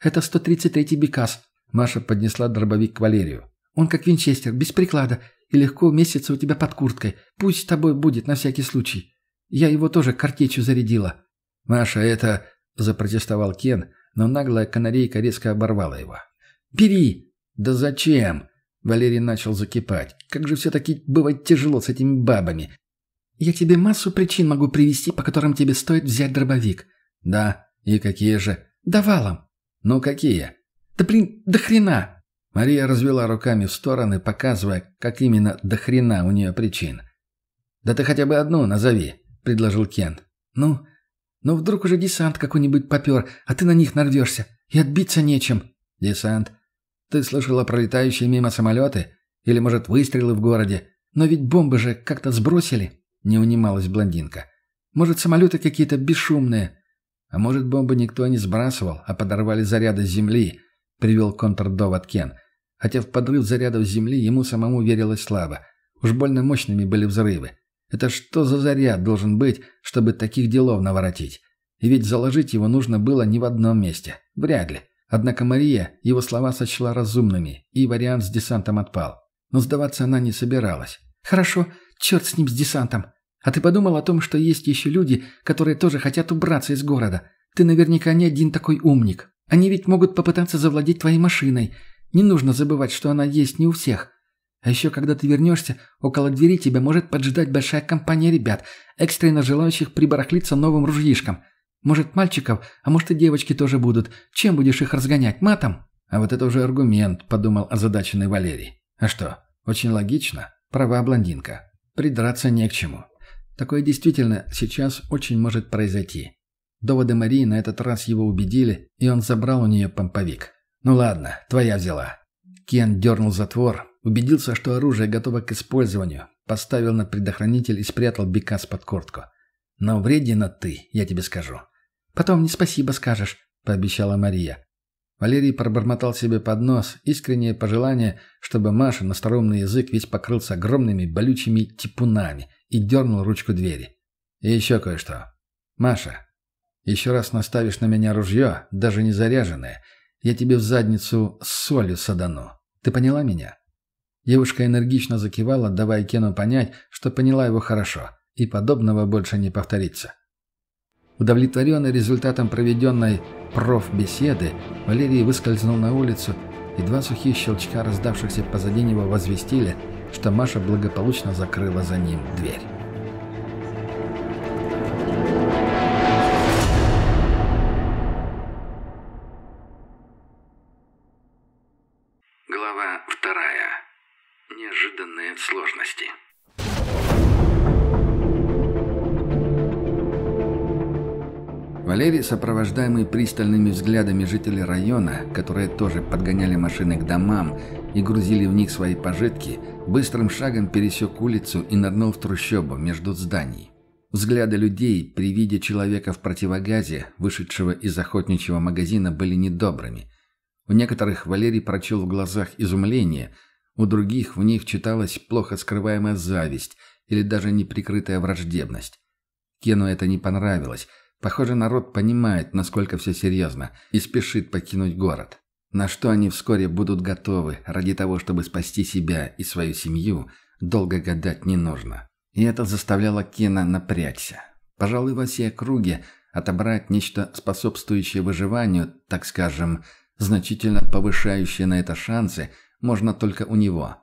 «Это 133-й Бекас». Маша поднесла дробовик к Валерию. «Он как винчестер, без приклада, и легко уместится у тебя под курткой. Пусть с тобой будет на всякий случай. Я его тоже картечью зарядила». «Маша, это...» – запротестовал Кен, но наглая канарейка резко оборвала его. «Бери!» «Да зачем?» Валерий начал закипать. «Как же все-таки бывает тяжело с этими бабами!» «Я тебе массу причин могу привести, по которым тебе стоит взять дробовик». «Да, и какие же?» «Да валом». «Ну какие?» «Да блин, до хрена!» Мария развела руками в стороны, показывая, как именно до хрена у нее причин. «Да ты хотя бы одну назови», — предложил Кен. «Ну, ну вдруг уже десант какой-нибудь попер, а ты на них нарвешься, и отбиться нечем». «Десант? Ты слышала пролетающие мимо самолеты? Или, может, выстрелы в городе? Но ведь бомбы же как-то сбросили?» Не унималась блондинка. «Может, самолеты какие-то бесшумные?» «А может, бомбы никто не сбрасывал, а подорвали заряды земли?» Привел контрдовод Кен. Хотя в подрыв зарядов земли ему самому верилось слабо. Уж больно мощными были взрывы. Это что за заряд должен быть, чтобы таких делов наворотить? И ведь заложить его нужно было не в одном месте. Вряд ли. Однако Мария его слова сочла разумными, и вариант с десантом отпал. Но сдаваться она не собиралась. «Хорошо, черт с ним, с десантом. А ты подумал о том, что есть еще люди, которые тоже хотят убраться из города? Ты наверняка не один такой умник. Они ведь могут попытаться завладеть твоей машиной. Не нужно забывать, что она есть не у всех. А еще, когда ты вернешься, около двери тебя может поджидать большая компания ребят, экстренно желающих прибарахлиться новым ружьишком. Может, мальчиков, а может и девочки тоже будут. Чем будешь их разгонять? Матом?» «А вот это уже аргумент», — подумал озадаченный Валерий. «А что, очень логично. Права блондинка. Придраться не к чему. Такое действительно сейчас очень может произойти». Доводы Марии на этот раз его убедили, и он забрал у нее помповик. «Ну ладно, твоя взяла». Кен дернул затвор, убедился, что оружие готово к использованию, поставил на предохранитель и спрятал бекас под куртку. «Но вредина ты, я тебе скажу. «Потом не спасибо скажешь», — пообещала Мария. Валерий пробормотал себе под нос искреннее пожелание, чтобы Маша на старомный язык весь покрылся огромными болючими типунами и дернул ручку двери. «И еще кое-что. Маша, еще раз наставишь на меня ружье, даже не заряженное, я тебе в задницу солью садану. Ты поняла меня?» Девушка энергично закивала, давая Кену понять, что поняла его хорошо, и подобного больше не повторится. Удовлетворенный результатом проведенной профбеседы, Валерий выскользнул на улицу, и два сухих щелчка, раздавшихся позади него, возвестили, что Маша благополучно закрыла за ним дверь. Глава вторая. Неожиданные сложности. Валерий, сопровождаемый пристальными взглядами жителей района, которые тоже подгоняли машины к домам и грузили в них свои пожитки, быстрым шагом пересек улицу и нырнул в трущобу между зданий. Взгляды людей при виде человека в противогазе, вышедшего из охотничьего магазина, были недобрыми. У некоторых Валерий прочел в глазах изумление, у других в них читалась плохо скрываемая зависть или даже неприкрытая враждебность. Кену это не понравилось – Похоже, народ понимает, насколько все серьезно, и спешит покинуть город. На что они вскоре будут готовы ради того, чтобы спасти себя и свою семью, долго гадать не нужно. И это заставляло Кена напрячься. Пожалуй, во всей округе отобрать нечто способствующее выживанию, так скажем, значительно повышающее на это шансы, можно только у него.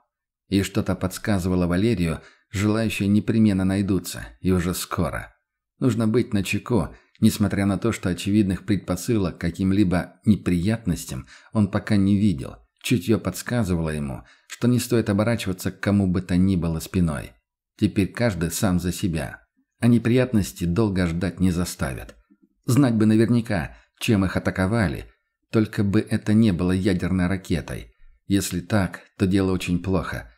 И что-то подсказывало Валерию, желающие непременно найдутся, и уже скоро. Нужно быть начеку, Несмотря на то, что очевидных предпосылок каким-либо неприятностям он пока не видел, чутье подсказывало ему, что не стоит оборачиваться к кому бы то ни было спиной. Теперь каждый сам за себя. А неприятности долго ждать не заставят. Знать бы наверняка, чем их атаковали, только бы это не было ядерной ракетой. Если так, то дело очень плохо.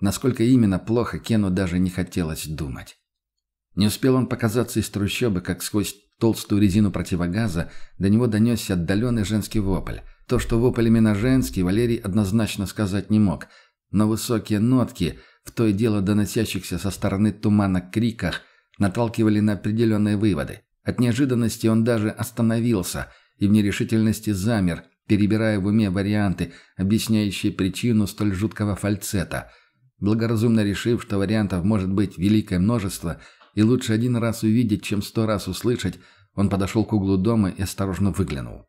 Насколько именно плохо, Кену даже не хотелось думать. Не успел он показаться из трущобы, как сквозь толстую резину противогаза до него донесся отдаленный женский вопль. То, что вопль именно женский, Валерий однозначно сказать не мог. Но высокие нотки, в то и дело доносящихся со стороны тумана криках, наталкивали на определенные выводы. От неожиданности он даже остановился и в нерешительности замер, перебирая в уме варианты, объясняющие причину столь жуткого фальцета. Благоразумно решив, что вариантов может быть великое множество, и лучше один раз увидеть, чем сто раз услышать, он подошел к углу дома и осторожно выглянул.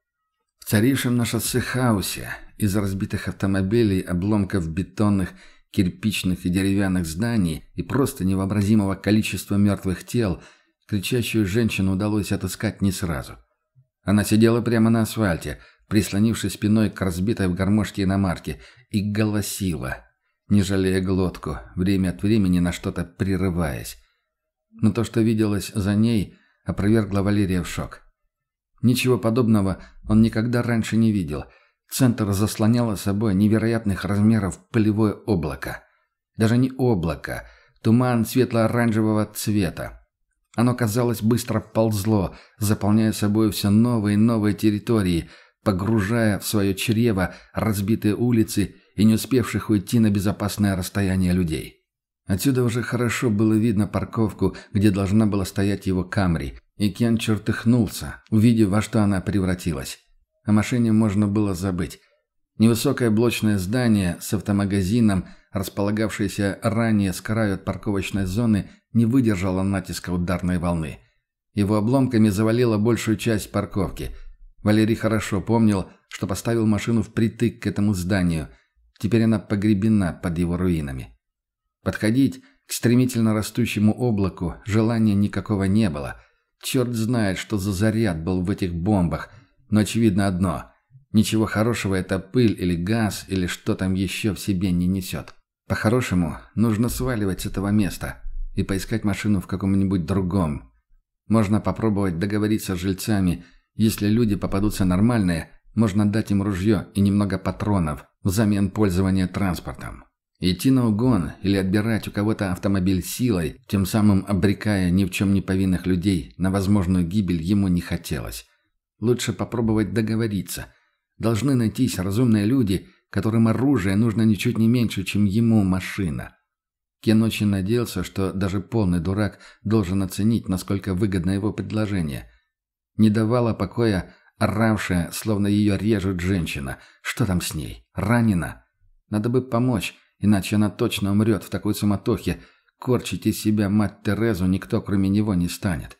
В царившем на шоссе хаосе из разбитых автомобилей, обломков бетонных, кирпичных и деревянных зданий и просто невообразимого количества мертвых тел, кричащую женщину удалось отыскать не сразу. Она сидела прямо на асфальте, прислонившись спиной к разбитой в гармошке иномарке, и голосила, не жалея глотку, время от времени на что-то прерываясь. Но то, что виделось за ней, опровергло Валерия в шок. Ничего подобного он никогда раньше не видел. Центр заслоняло собой невероятных размеров пылевое облако. Даже не облако, туман светло-оранжевого цвета. Оно, казалось, быстро ползло, заполняя собой все новые и новые территории, погружая в свое чрево разбитые улицы и не успевших уйти на безопасное расстояние людей. Отсюда уже хорошо было видно парковку, где должна была стоять его Камри, и Кен чертыхнулся, увидев, во что она превратилась. О машине можно было забыть. Невысокое блочное здание с автомагазином, располагавшееся ранее с краю от парковочной зоны, не выдержало натиска ударной волны. Его обломками завалило большую часть парковки. Валерий хорошо помнил, что поставил машину впритык к этому зданию. Теперь она погребена под его руинами. Подходить к стремительно растущему облаку желания никакого не было. Черт знает, что за заряд был в этих бомбах, но очевидно одно – ничего хорошего эта пыль или газ или что там еще в себе не несет. По-хорошему, нужно сваливать с этого места и поискать машину в каком-нибудь другом. Можно попробовать договориться с жильцами. Если люди попадутся нормальные, можно дать им ружье и немного патронов взамен пользования транспортом. Идти на угон или отбирать у кого-то автомобиль силой, тем самым обрекая ни в чем не повинных людей на возможную гибель ему не хотелось. Лучше попробовать договориться. Должны найтись разумные люди, которым оружие нужно ничуть не меньше, чем ему машина. Кен очень надеялся, что даже полный дурак должен оценить, насколько выгодно его предложение. Не давала покоя оравшая, словно ее режут женщина. Что там с ней? Ранена? Надо бы помочь, Иначе она точно умрет в такой суматохе. Корчить из себя мать Терезу никто, кроме него, не станет.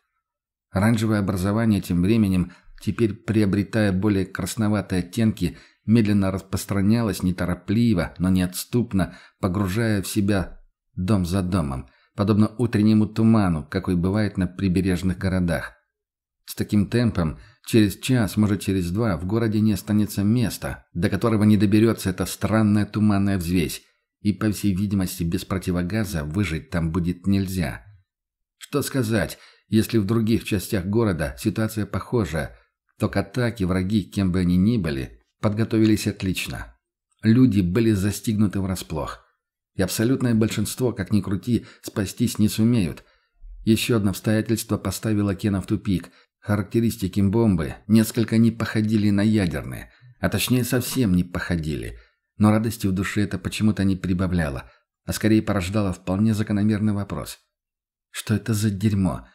Оранжевое образование тем временем, теперь приобретая более красноватые оттенки, медленно распространялось неторопливо, но неотступно, погружая в себя дом за домом, подобно утреннему туману, какой бывает на прибережных городах. С таким темпом через час, может через два, в городе не останется места, до которого не доберется эта странная туманная взвесь и, по всей видимости, без противогаза выжить там будет нельзя. Что сказать, если в других частях города ситуация похожая, то к атаке враги, кем бы они ни были, подготовились отлично. Люди были застигнуты врасплох. И абсолютное большинство, как ни крути, спастись не сумеют. Еще одно обстоятельство поставило Кена в тупик. Характеристики бомбы несколько не походили на ядерные, а точнее совсем не походили – но радости в душе это почему-то не прибавляло, а скорее порождало вполне закономерный вопрос. Что это за дерьмо?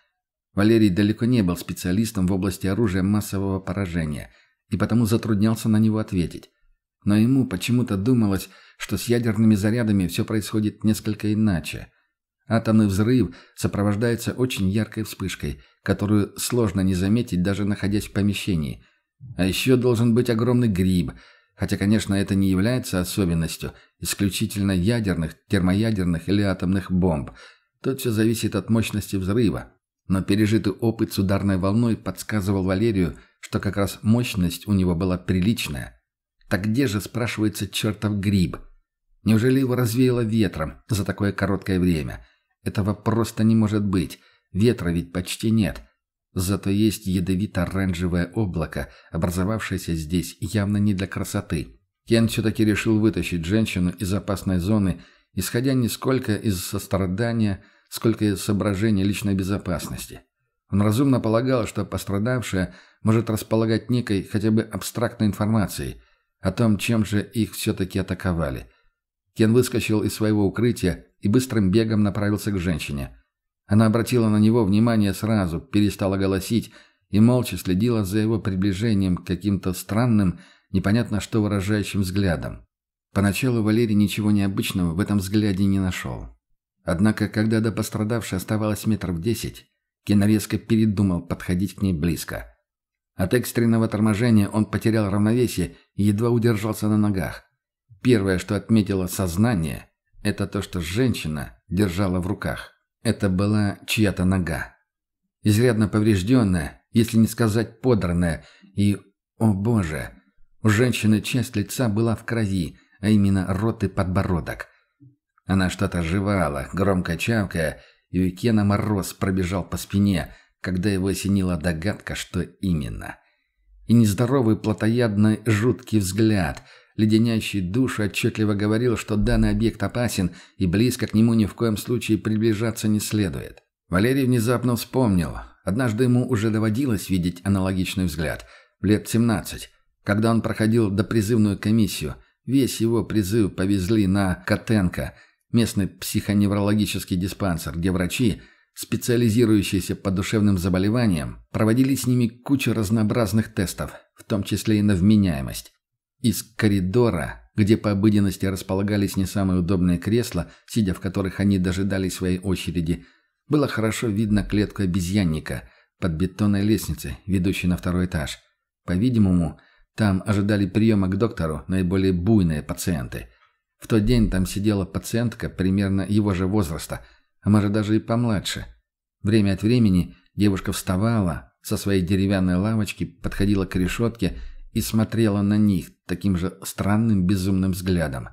Валерий далеко не был специалистом в области оружия массового поражения, и потому затруднялся на него ответить. Но ему почему-то думалось, что с ядерными зарядами все происходит несколько иначе. Атомный взрыв сопровождается очень яркой вспышкой, которую сложно не заметить, даже находясь в помещении. А еще должен быть огромный гриб – Хотя, конечно, это не является особенностью исключительно ядерных, термоядерных или атомных бомб. Тут все зависит от мощности взрыва. Но пережитый опыт с ударной волной подсказывал Валерию, что как раз мощность у него была приличная. Так где же, спрашивается, чертов гриб? Неужели его развеяло ветром за такое короткое время? Этого просто не может быть. Ветра ведь почти нет. Зато есть ядовито-оранжевое облако, образовавшееся здесь явно не для красоты. Кен все-таки решил вытащить женщину из опасной зоны, исходя не сколько из сострадания, сколько из соображений личной безопасности. Он разумно полагал, что пострадавшая может располагать некой хотя бы абстрактной информацией о том, чем же их все-таки атаковали. Кен выскочил из своего укрытия и быстрым бегом направился к женщине. Она обратила на него внимание сразу, перестала голосить и молча следила за его приближением к каким-то странным, непонятно что выражающим взглядом. Поначалу Валерий ничего необычного в этом взгляде не нашел. Однако, когда до пострадавшей оставалось метров десять, Кен резко передумал подходить к ней близко. От экстренного торможения он потерял равновесие и едва удержался на ногах. Первое, что отметило сознание, это то, что женщина держала в руках. Это была чья-то нога. Изрядно поврежденная, если не сказать подранная, и, о боже, у женщины часть лица была в крови, а именно рот и подбородок. Она что-то жевала, громко чавкая, и у Кена мороз пробежал по спине, когда его осенила догадка, что именно. И нездоровый плотоядный жуткий взгляд, леденящий душу, отчетливо говорил, что данный объект опасен и близко к нему ни в коем случае приближаться не следует. Валерий внезапно вспомнил. Однажды ему уже доводилось видеть аналогичный взгляд. В лет 17, когда он проходил допризывную комиссию – Весь его призыв повезли на Котенко, местный психоневрологический диспансер, где врачи, специализирующиеся по душевным заболеваниям, проводили с ними кучу разнообразных тестов, в том числе и на вменяемость. Из коридора, где по обыденности располагались не самые удобные кресла, сидя в которых они дожидались своей очереди, было хорошо видно клетку обезьянника под бетонной лестницей, ведущей на второй этаж. По-видимому, там ожидали приема к доктору наиболее буйные пациенты. В тот день там сидела пациентка примерно его же возраста, а может даже и помладше. Время от времени девушка вставала со своей деревянной лавочки, подходила к решетке и смотрела на них таким же странным безумным взглядом.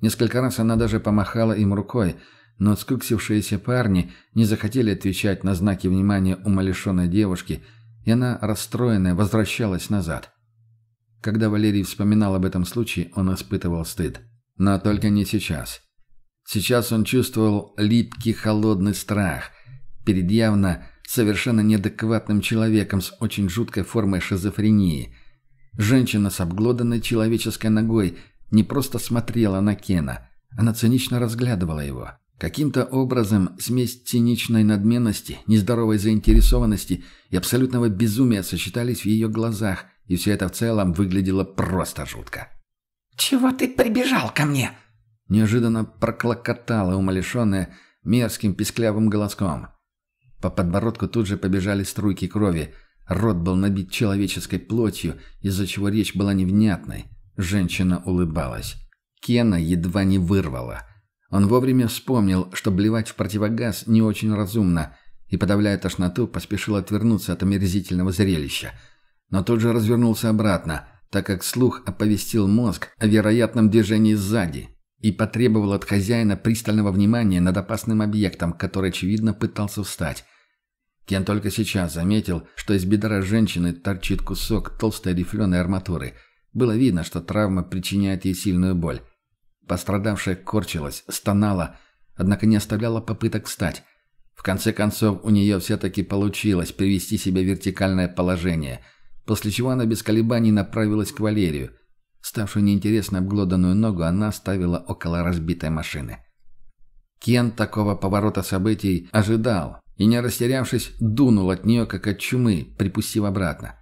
Несколько раз она даже помахала им рукой, но скуксившиеся парни не захотели отвечать на знаки внимания умалишенной девушки, и она, расстроенная, возвращалась назад. Когда Валерий вспоминал об этом случае, он испытывал стыд. Но только не сейчас. Сейчас он чувствовал липкий холодный страх перед явно совершенно неадекватным человеком с очень жуткой формой шизофрении. Женщина с обглоданной человеческой ногой не просто смотрела на Кена, она цинично разглядывала его. Каким-то образом смесь циничной надменности, нездоровой заинтересованности и абсолютного безумия сочетались в ее глазах – и все это в целом выглядело просто жутко. «Чего ты прибежал ко мне?» Неожиданно проклокотала умалишенная мерзким писклявым голоском. По подбородку тут же побежали струйки крови. Рот был набит человеческой плотью, из-за чего речь была невнятной. Женщина улыбалась. Кена едва не вырвала. Он вовремя вспомнил, что блевать в противогаз не очень разумно, и, подавляя тошноту, поспешил отвернуться от омерзительного зрелища – но тут же развернулся обратно, так как слух оповестил мозг о вероятном движении сзади и потребовал от хозяина пристального внимания над опасным объектом, который, очевидно, пытался встать. Кен только сейчас заметил, что из бедра женщины торчит кусок толстой рифленой арматуры. Было видно, что травма причиняет ей сильную боль. Пострадавшая корчилась, стонала, однако не оставляла попыток встать. В конце концов, у нее все-таки получилось привести себя в вертикальное положение – после чего она без колебаний направилась к Валерию. Ставшую неинтересно обглоданную ногу она ставила около разбитой машины. Кен такого поворота событий ожидал и, не растерявшись, дунул от нее, как от чумы, припустив обратно.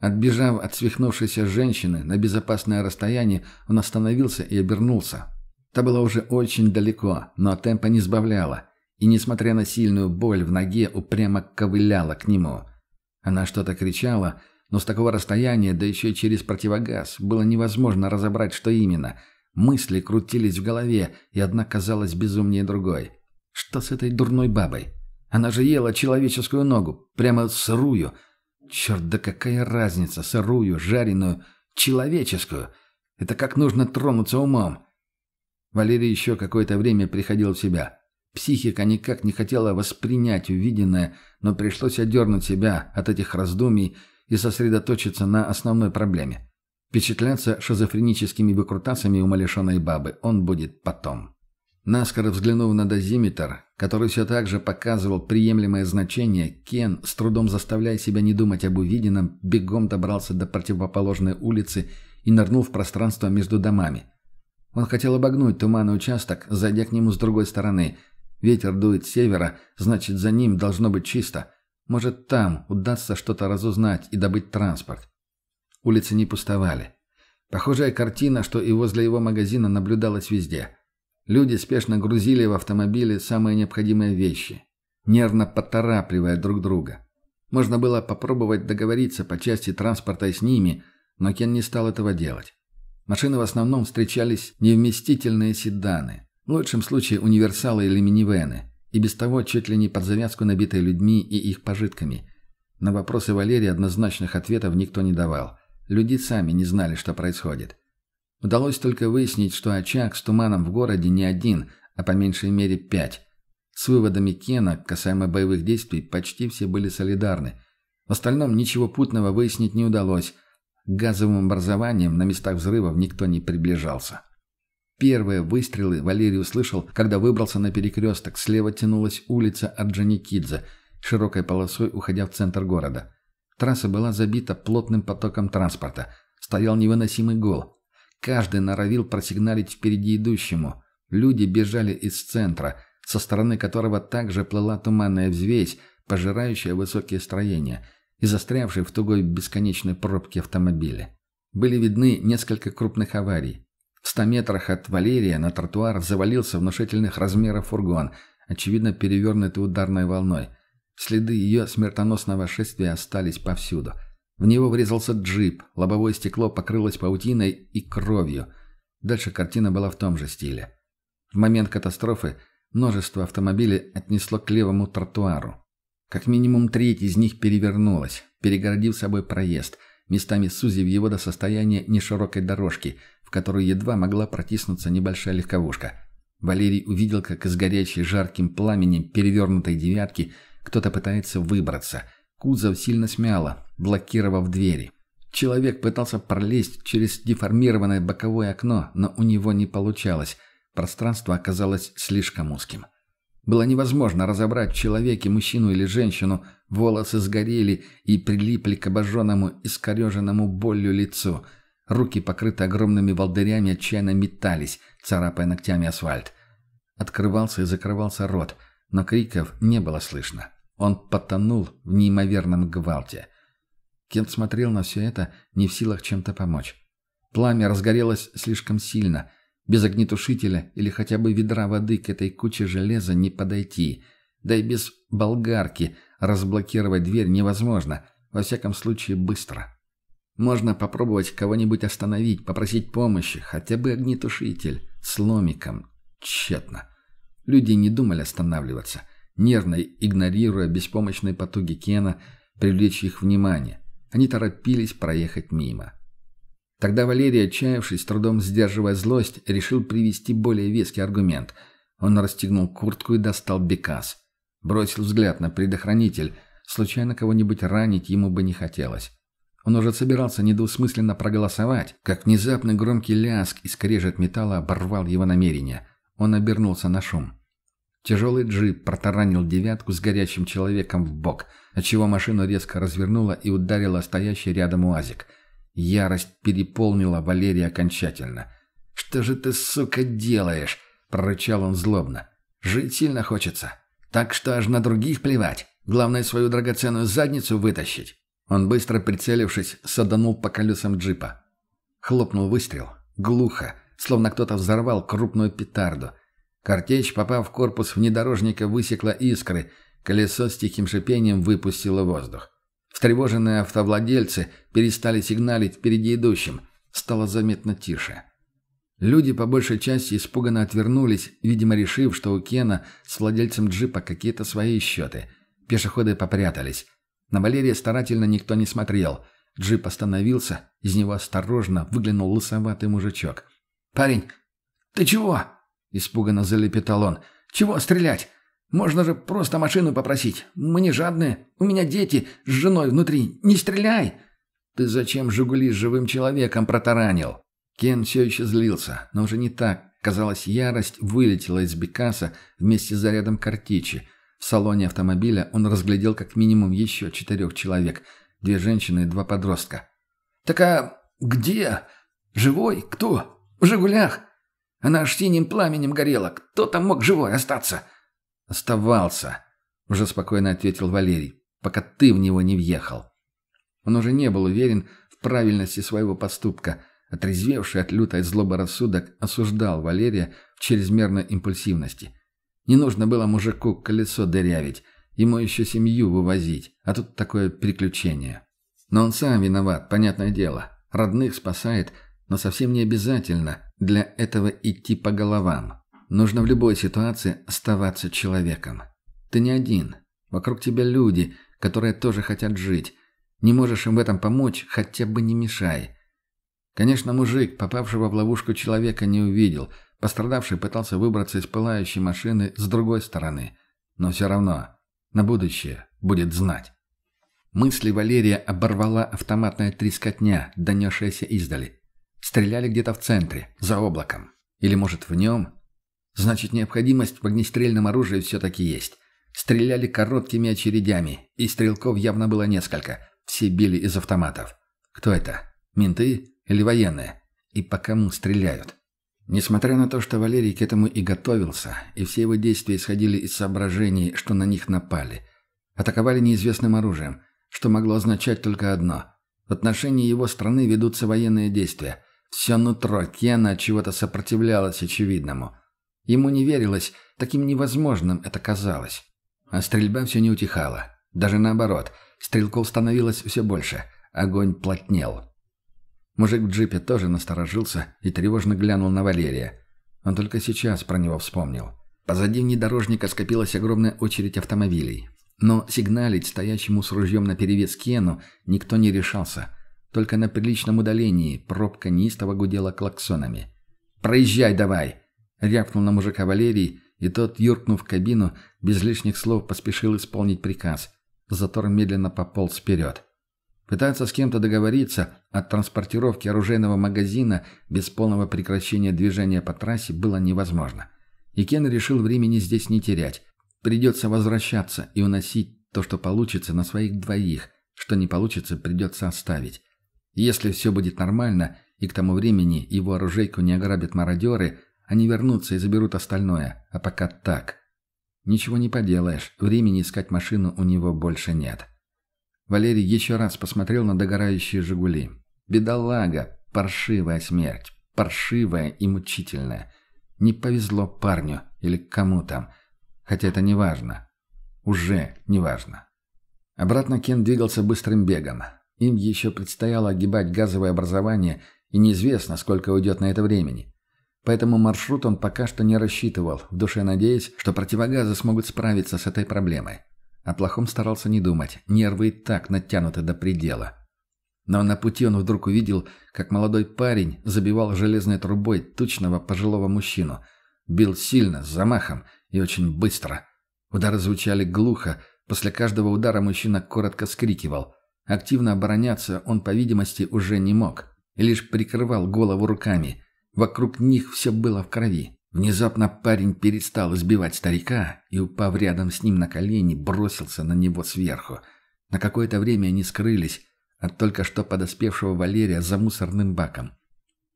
Отбежав от свихнувшейся женщины на безопасное расстояние, он остановился и обернулся. Та была уже очень далеко, но темпа не сбавляла, и, несмотря на сильную боль в ноге, упрямо ковыляла к нему. Она что-то кричала, но с такого расстояния, да еще и через противогаз, было невозможно разобрать, что именно. Мысли крутились в голове, и одна казалась безумнее другой. Что с этой дурной бабой? Она же ела человеческую ногу, прямо сырую. Черт, да какая разница, сырую, жареную, человеческую. Это как нужно тронуться умом. Валерий еще какое-то время приходил в себя. Психика никак не хотела воспринять увиденное, но пришлось одернуть себя от этих раздумий и сосредоточиться на основной проблеме. Впечатляться шизофреническими выкрутасами умалишенной бабы он будет потом. Наскоро взглянув на дозиметр, который все так же показывал приемлемое значение, Кен, с трудом заставляя себя не думать об увиденном, бегом добрался до противоположной улицы и нырнул в пространство между домами. Он хотел обогнуть туманный участок, зайдя к нему с другой стороны. Ветер дует с севера, значит, за ним должно быть чисто. Может, там удастся что-то разузнать и добыть транспорт. Улицы не пустовали. Похожая картина, что и возле его магазина наблюдалась везде – Люди спешно грузили в автомобили самые необходимые вещи, нервно поторапливая друг друга. Можно было попробовать договориться по части транспорта с ними, но Кен не стал этого делать. Машины в основном встречались невместительные седаны, в лучшем случае универсалы или минивены, и без того чуть ли не под завязку набитые людьми и их пожитками. На вопросы Валерии однозначных ответов никто не давал. Люди сами не знали, что происходит. Удалось только выяснить, что очаг с туманом в городе не один, а по меньшей мере пять. С выводами Кена касаемо боевых действий почти все были солидарны. В остальном ничего путного выяснить не удалось. К газовым образованиям на местах взрывов никто не приближался. Первые выстрелы Валерий услышал, когда выбрался на перекресток. Слева тянулась улица Орджоникидзе, широкой полосой уходя в центр города. Трасса была забита плотным потоком транспорта. Стоял невыносимый гол. Каждый норовил просигналить впереди идущему. Люди бежали из центра, со стороны которого также плыла туманная взвесь, пожирающая высокие строения, и застрявшие в тугой бесконечной пробке автомобили. Были видны несколько крупных аварий. В ста метрах от Валерия на тротуар завалился внушительных размеров фургон, очевидно перевернутый ударной волной. Следы ее смертоносного шествия остались повсюду – в него врезался джип, лобовое стекло покрылось паутиной и кровью. Дальше картина была в том же стиле. В момент катастрофы множество автомобилей отнесло к левому тротуару. Как минимум треть из них перевернулась, перегородив собой проезд, местами сузив его до состояния неширокой дорожки, в которую едва могла протиснуться небольшая легковушка. Валерий увидел, как из горячей жарким пламенем перевернутой девятки кто-то пытается выбраться – Кузов сильно смяло, блокировав двери. Человек пытался пролезть через деформированное боковое окно, но у него не получалось. Пространство оказалось слишком узким. Было невозможно разобрать, человеке, мужчину или женщину. Волосы сгорели и прилипли к обожженному, искореженному болью лицу. Руки, покрыты огромными волдырями, отчаянно метались, царапая ногтями асфальт. Открывался и закрывался рот, но криков не было слышно. Он потонул в неимоверном гвалте. Кент смотрел на все это, не в силах чем-то помочь. Пламя разгорелось слишком сильно. Без огнетушителя или хотя бы ведра воды к этой куче железа не подойти. Да и без болгарки разблокировать дверь невозможно. Во всяком случае, быстро. Можно попробовать кого-нибудь остановить, попросить помощи, хотя бы огнетушитель, с ломиком. Тщетно. Люди не думали останавливаться нервно игнорируя беспомощные потуги Кена привлечь их внимание. Они торопились проехать мимо. Тогда Валерий, отчаявшись, трудом сдерживая злость, решил привести более веский аргумент. Он расстегнул куртку и достал бекас. Бросил взгляд на предохранитель. Случайно кого-нибудь ранить ему бы не хотелось. Он уже собирался недвусмысленно проголосовать, как внезапный громкий ляск и скрежет металла оборвал его намерение. Он обернулся на шум. Тяжелый джип протаранил девятку с горячим человеком в бок, отчего машину резко развернула и ударила стоящий рядом УАЗик. Ярость переполнила Валерия окончательно. «Что же ты, сука, делаешь?» – прорычал он злобно. «Жить сильно хочется. Так что аж на других плевать. Главное, свою драгоценную задницу вытащить». Он, быстро прицелившись, саданул по колесам джипа. Хлопнул выстрел. Глухо, словно кто-то взорвал крупную петарду – Картечь, попав в корпус внедорожника, высекла искры, колесо с тихим шипением выпустило воздух. Встревоженные автовладельцы перестали сигналить впереди идущим. Стало заметно тише. Люди по большей части испуганно отвернулись, видимо, решив, что у Кена с владельцем джипа какие-то свои счеты. Пешеходы попрятались. На Валерия старательно никто не смотрел. Джип остановился, из него осторожно выглянул лысоватый мужичок. «Парень, ты чего?» Испуганно залепетал он. «Чего стрелять? Можно же просто машину попросить. Мы не жадные. У меня дети с женой внутри. Не стреляй!» «Ты зачем «Жигули» с живым человеком протаранил?» Кен все еще злился, но уже не так, Казалось, ярость вылетела из Бекаса вместе с зарядом картечи. В салоне автомобиля он разглядел как минимум еще четырех человек. Две женщины и два подростка. «Так а где? Живой? Кто? В «Жигулях»? Она аж синим пламенем горела. Кто там мог живой остаться?» «Оставался», — уже спокойно ответил Валерий, «пока ты в него не въехал». Он уже не был уверен в правильности своего поступка — Отрезвевший от лютой злобы рассудок осуждал Валерия в чрезмерной импульсивности. Не нужно было мужику колесо дырявить, ему еще семью вывозить, а тут такое приключение. Но он сам виноват, понятное дело. Родных спасает, но совсем не обязательно для этого идти по головам. Нужно в любой ситуации оставаться человеком. Ты не один. Вокруг тебя люди, которые тоже хотят жить. Не можешь им в этом помочь, хотя бы не мешай. Конечно, мужик, попавшего в ловушку человека, не увидел. Пострадавший пытался выбраться из пылающей машины с другой стороны. Но все равно, на будущее будет знать. Мысли Валерия оборвала автоматная трескотня, донесшаяся издали. Стреляли где-то в центре, за облаком. Или, может, в нем? Значит, необходимость в огнестрельном оружии все-таки есть. Стреляли короткими очередями, и стрелков явно было несколько. Все били из автоматов. Кто это? Менты? или военные, и по кому стреляют. Несмотря на то, что Валерий к этому и готовился, и все его действия исходили из соображений, что на них напали. Атаковали неизвестным оружием, что могло означать только одно. В отношении его страны ведутся военные действия. Все нутро Кена от чего-то сопротивлялось очевидному. Ему не верилось, таким невозможным это казалось. А стрельба все не утихала. Даже наоборот, стрелков становилось все больше. Огонь плотнел. Мужик в джипе тоже насторожился и тревожно глянул на Валерия. Он только сейчас про него вспомнил. Позади внедорожника скопилась огромная очередь автомобилей. Но сигналить стоящему с ружьем наперевес Кену никто не решался. Только на приличном удалении пробка неистово гудела клаксонами. «Проезжай давай!» — рявкнул на мужика Валерий, и тот, юркнув в кабину, без лишних слов поспешил исполнить приказ. Затор медленно пополз вперед. Пытаться с кем-то договориться о транспортировке оружейного магазина без полного прекращения движения по трассе было невозможно. И Кен решил времени здесь не терять. Придется возвращаться и уносить то, что получится, на своих двоих. Что не получится, придется оставить. Если все будет нормально, и к тому времени его оружейку не ограбят мародеры, они вернутся и заберут остальное. А пока так. Ничего не поделаешь, времени искать машину у него больше нет. Валерий еще раз посмотрел на догорающие «Жигули». Бедолага, паршивая смерть, паршивая и мучительная. Не повезло парню или кому там, хотя это не важно. Уже не важно. Обратно Кен двигался быстрым бегом. Им еще предстояло огибать газовое образование, и неизвестно, сколько уйдет на это времени. Поэтому маршрут он пока что не рассчитывал, в душе надеясь, что противогазы смогут справиться с этой проблемой. О плохом старался не думать, нервы и так натянуты до предела. Но на пути он вдруг увидел, как молодой парень забивал железной трубой тучного пожилого мужчину. Бил сильно, с замахом и очень быстро. Удары звучали глухо, после каждого удара мужчина коротко скрикивал. Активно обороняться он, по видимости, уже не мог, и лишь прикрывал голову руками. Вокруг них все было в крови. Внезапно парень перестал избивать старика и, упав рядом с ним на колени, бросился на него сверху. На какое-то время они скрылись от только что подоспевшего Валерия за мусорным баком.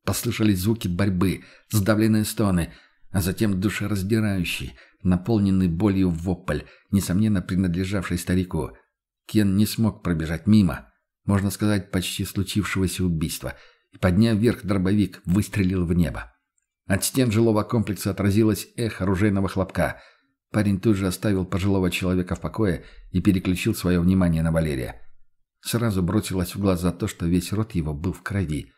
Послышались звуки борьбы, сдавленные стоны, а затем душераздирающий, наполненный болью вопль, несомненно принадлежавший старику. Кен не смог пробежать мимо, можно сказать, почти случившегося убийства, и, подняв вверх дробовик, выстрелил в небо. От стен жилого комплекса отразилось эхо оружейного хлопка. Парень тут же оставил пожилого человека в покое и переключил свое внимание на Валерия. Сразу бросилось в глаза то, что весь рот его был в крови.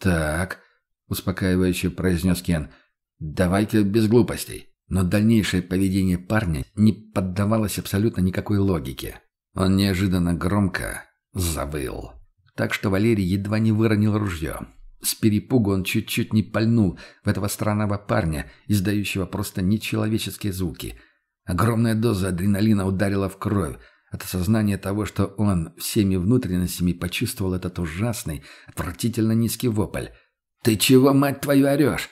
«Так», — успокаивающе произнес Кен, — «давайте без глупостей». Но дальнейшее поведение парня не поддавалось абсолютно никакой логике. Он неожиданно громко завыл. Так что Валерий едва не выронил ружье. С перепугу он чуть-чуть не пальнул в этого странного парня, издающего просто нечеловеческие звуки. Огромная доза адреналина ударила в кровь. От осознания того, что он всеми внутренностями почувствовал этот ужасный, отвратительно низкий вопль. «Ты чего, мать твою, орешь?»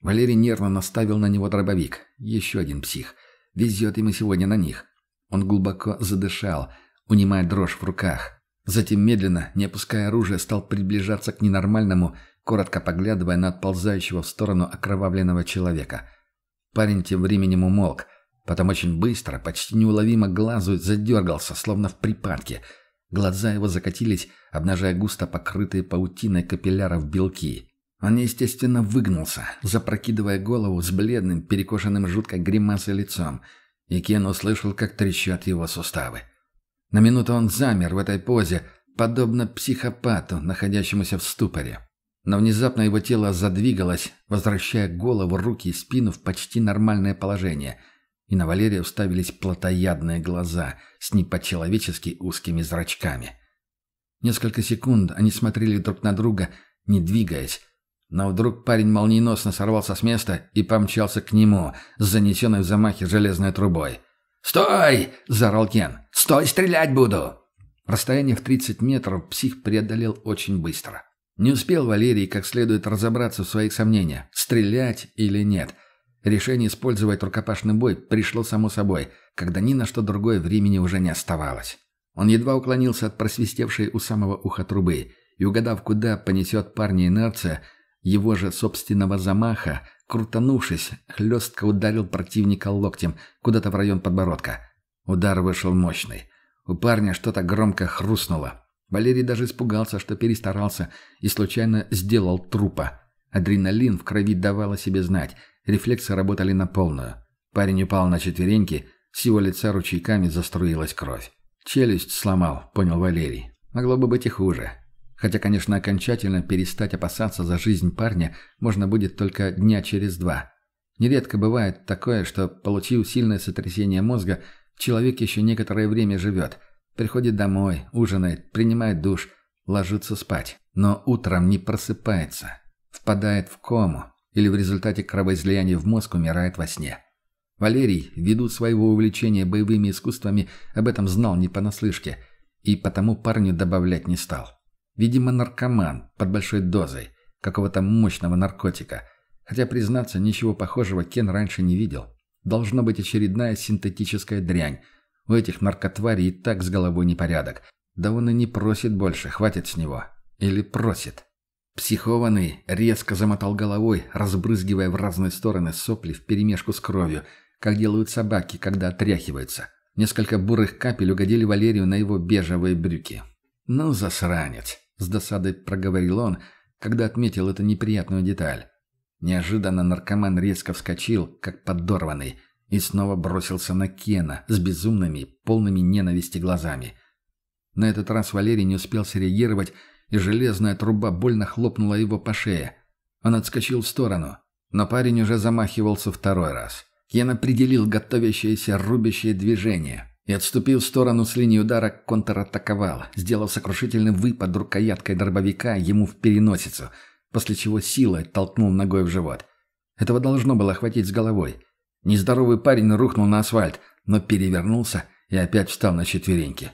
Валерий нервно наставил на него дробовик. Еще один псих. Везет ему сегодня на них. Он глубоко задышал, унимая дрожь в руках. Затем медленно, не опуская оружия, стал приближаться к ненормальному, коротко поглядывая на отползающего в сторону окровавленного человека. Парень тем временем умолк. Потом очень быстро, почти неуловимо глазу задергался, словно в припадке. Глаза его закатились, обнажая густо покрытые паутиной капилляров белки. Он естественно выгнулся, запрокидывая голову с бледным, перекошенным жуткой гримасой лицом, и Кен услышал, как трещат его суставы. На минуту он замер в этой позе, подобно психопату, находящемуся в ступоре. Но внезапно его тело задвигалось, возвращая голову, руки и спину в почти нормальное положение, и на Валерия уставились плотоядные глаза с непочеловечески узкими зрачками. Несколько секунд они смотрели друг на друга, не двигаясь, но вдруг парень молниеносно сорвался с места и помчался к нему с занесенной в замахе железной трубой. «Стой!» – заорал Кен. «Стой, стрелять буду!» Расстояние в 30 метров псих преодолел очень быстро. Не успел Валерий как следует разобраться в своих сомнениях, стрелять или нет. Решение использовать рукопашный бой пришло само собой, когда ни на что другое времени уже не оставалось. Он едва уклонился от просвистевшей у самого уха трубы и, угадав, куда понесет парня инерция, его же собственного замаха, крутанувшись, хлестко ударил противника локтем куда-то в район подбородка. Удар вышел мощный. У парня что-то громко хрустнуло. Валерий даже испугался, что перестарался и случайно сделал трупа. Адреналин в крови давал о себе знать. Рефлексы работали на полную. Парень упал на четвереньки, с его лица ручейками заструилась кровь. «Челюсть сломал», — понял Валерий. «Могло бы быть и хуже. Хотя, конечно, окончательно перестать опасаться за жизнь парня можно будет только дня через два. Нередко бывает такое, что, получив сильное сотрясение мозга, человек еще некоторое время живет. Приходит домой, ужинает, принимает душ, ложится спать. Но утром не просыпается. Впадает в кому или в результате кровоизлияния в мозг умирает во сне. Валерий, ввиду своего увлечения боевыми искусствами, об этом знал не понаслышке, и потому парню добавлять не стал. Видимо, наркоман под большой дозой какого-то мощного наркотика. Хотя, признаться, ничего похожего Кен раньше не видел. Должно быть очередная синтетическая дрянь. У этих наркотварей и так с головой непорядок. Да он и не просит больше, хватит с него. Или просит. Психованный резко замотал головой, разбрызгивая в разные стороны сопли вперемешку с кровью, как делают собаки, когда отряхиваются. Несколько бурых капель угодили Валерию на его бежевые брюки. «Ну, засранец!» С досадой проговорил он, когда отметил эту неприятную деталь. Неожиданно наркоман резко вскочил, как подорванный, и снова бросился на Кена с безумными, полными ненависти глазами. На этот раз Валерий не успел среагировать, и железная труба больно хлопнула его по шее. Он отскочил в сторону, но парень уже замахивался второй раз. Кен определил готовящееся рубящее движение, и, отступив в сторону с линии удара, контратаковал, сделав сокрушительный выпад рукояткой дробовика ему в переносицу, после чего силой толкнул ногой в живот. Этого должно было хватить с головой. Нездоровый парень рухнул на асфальт, но перевернулся и опять встал на четвереньки.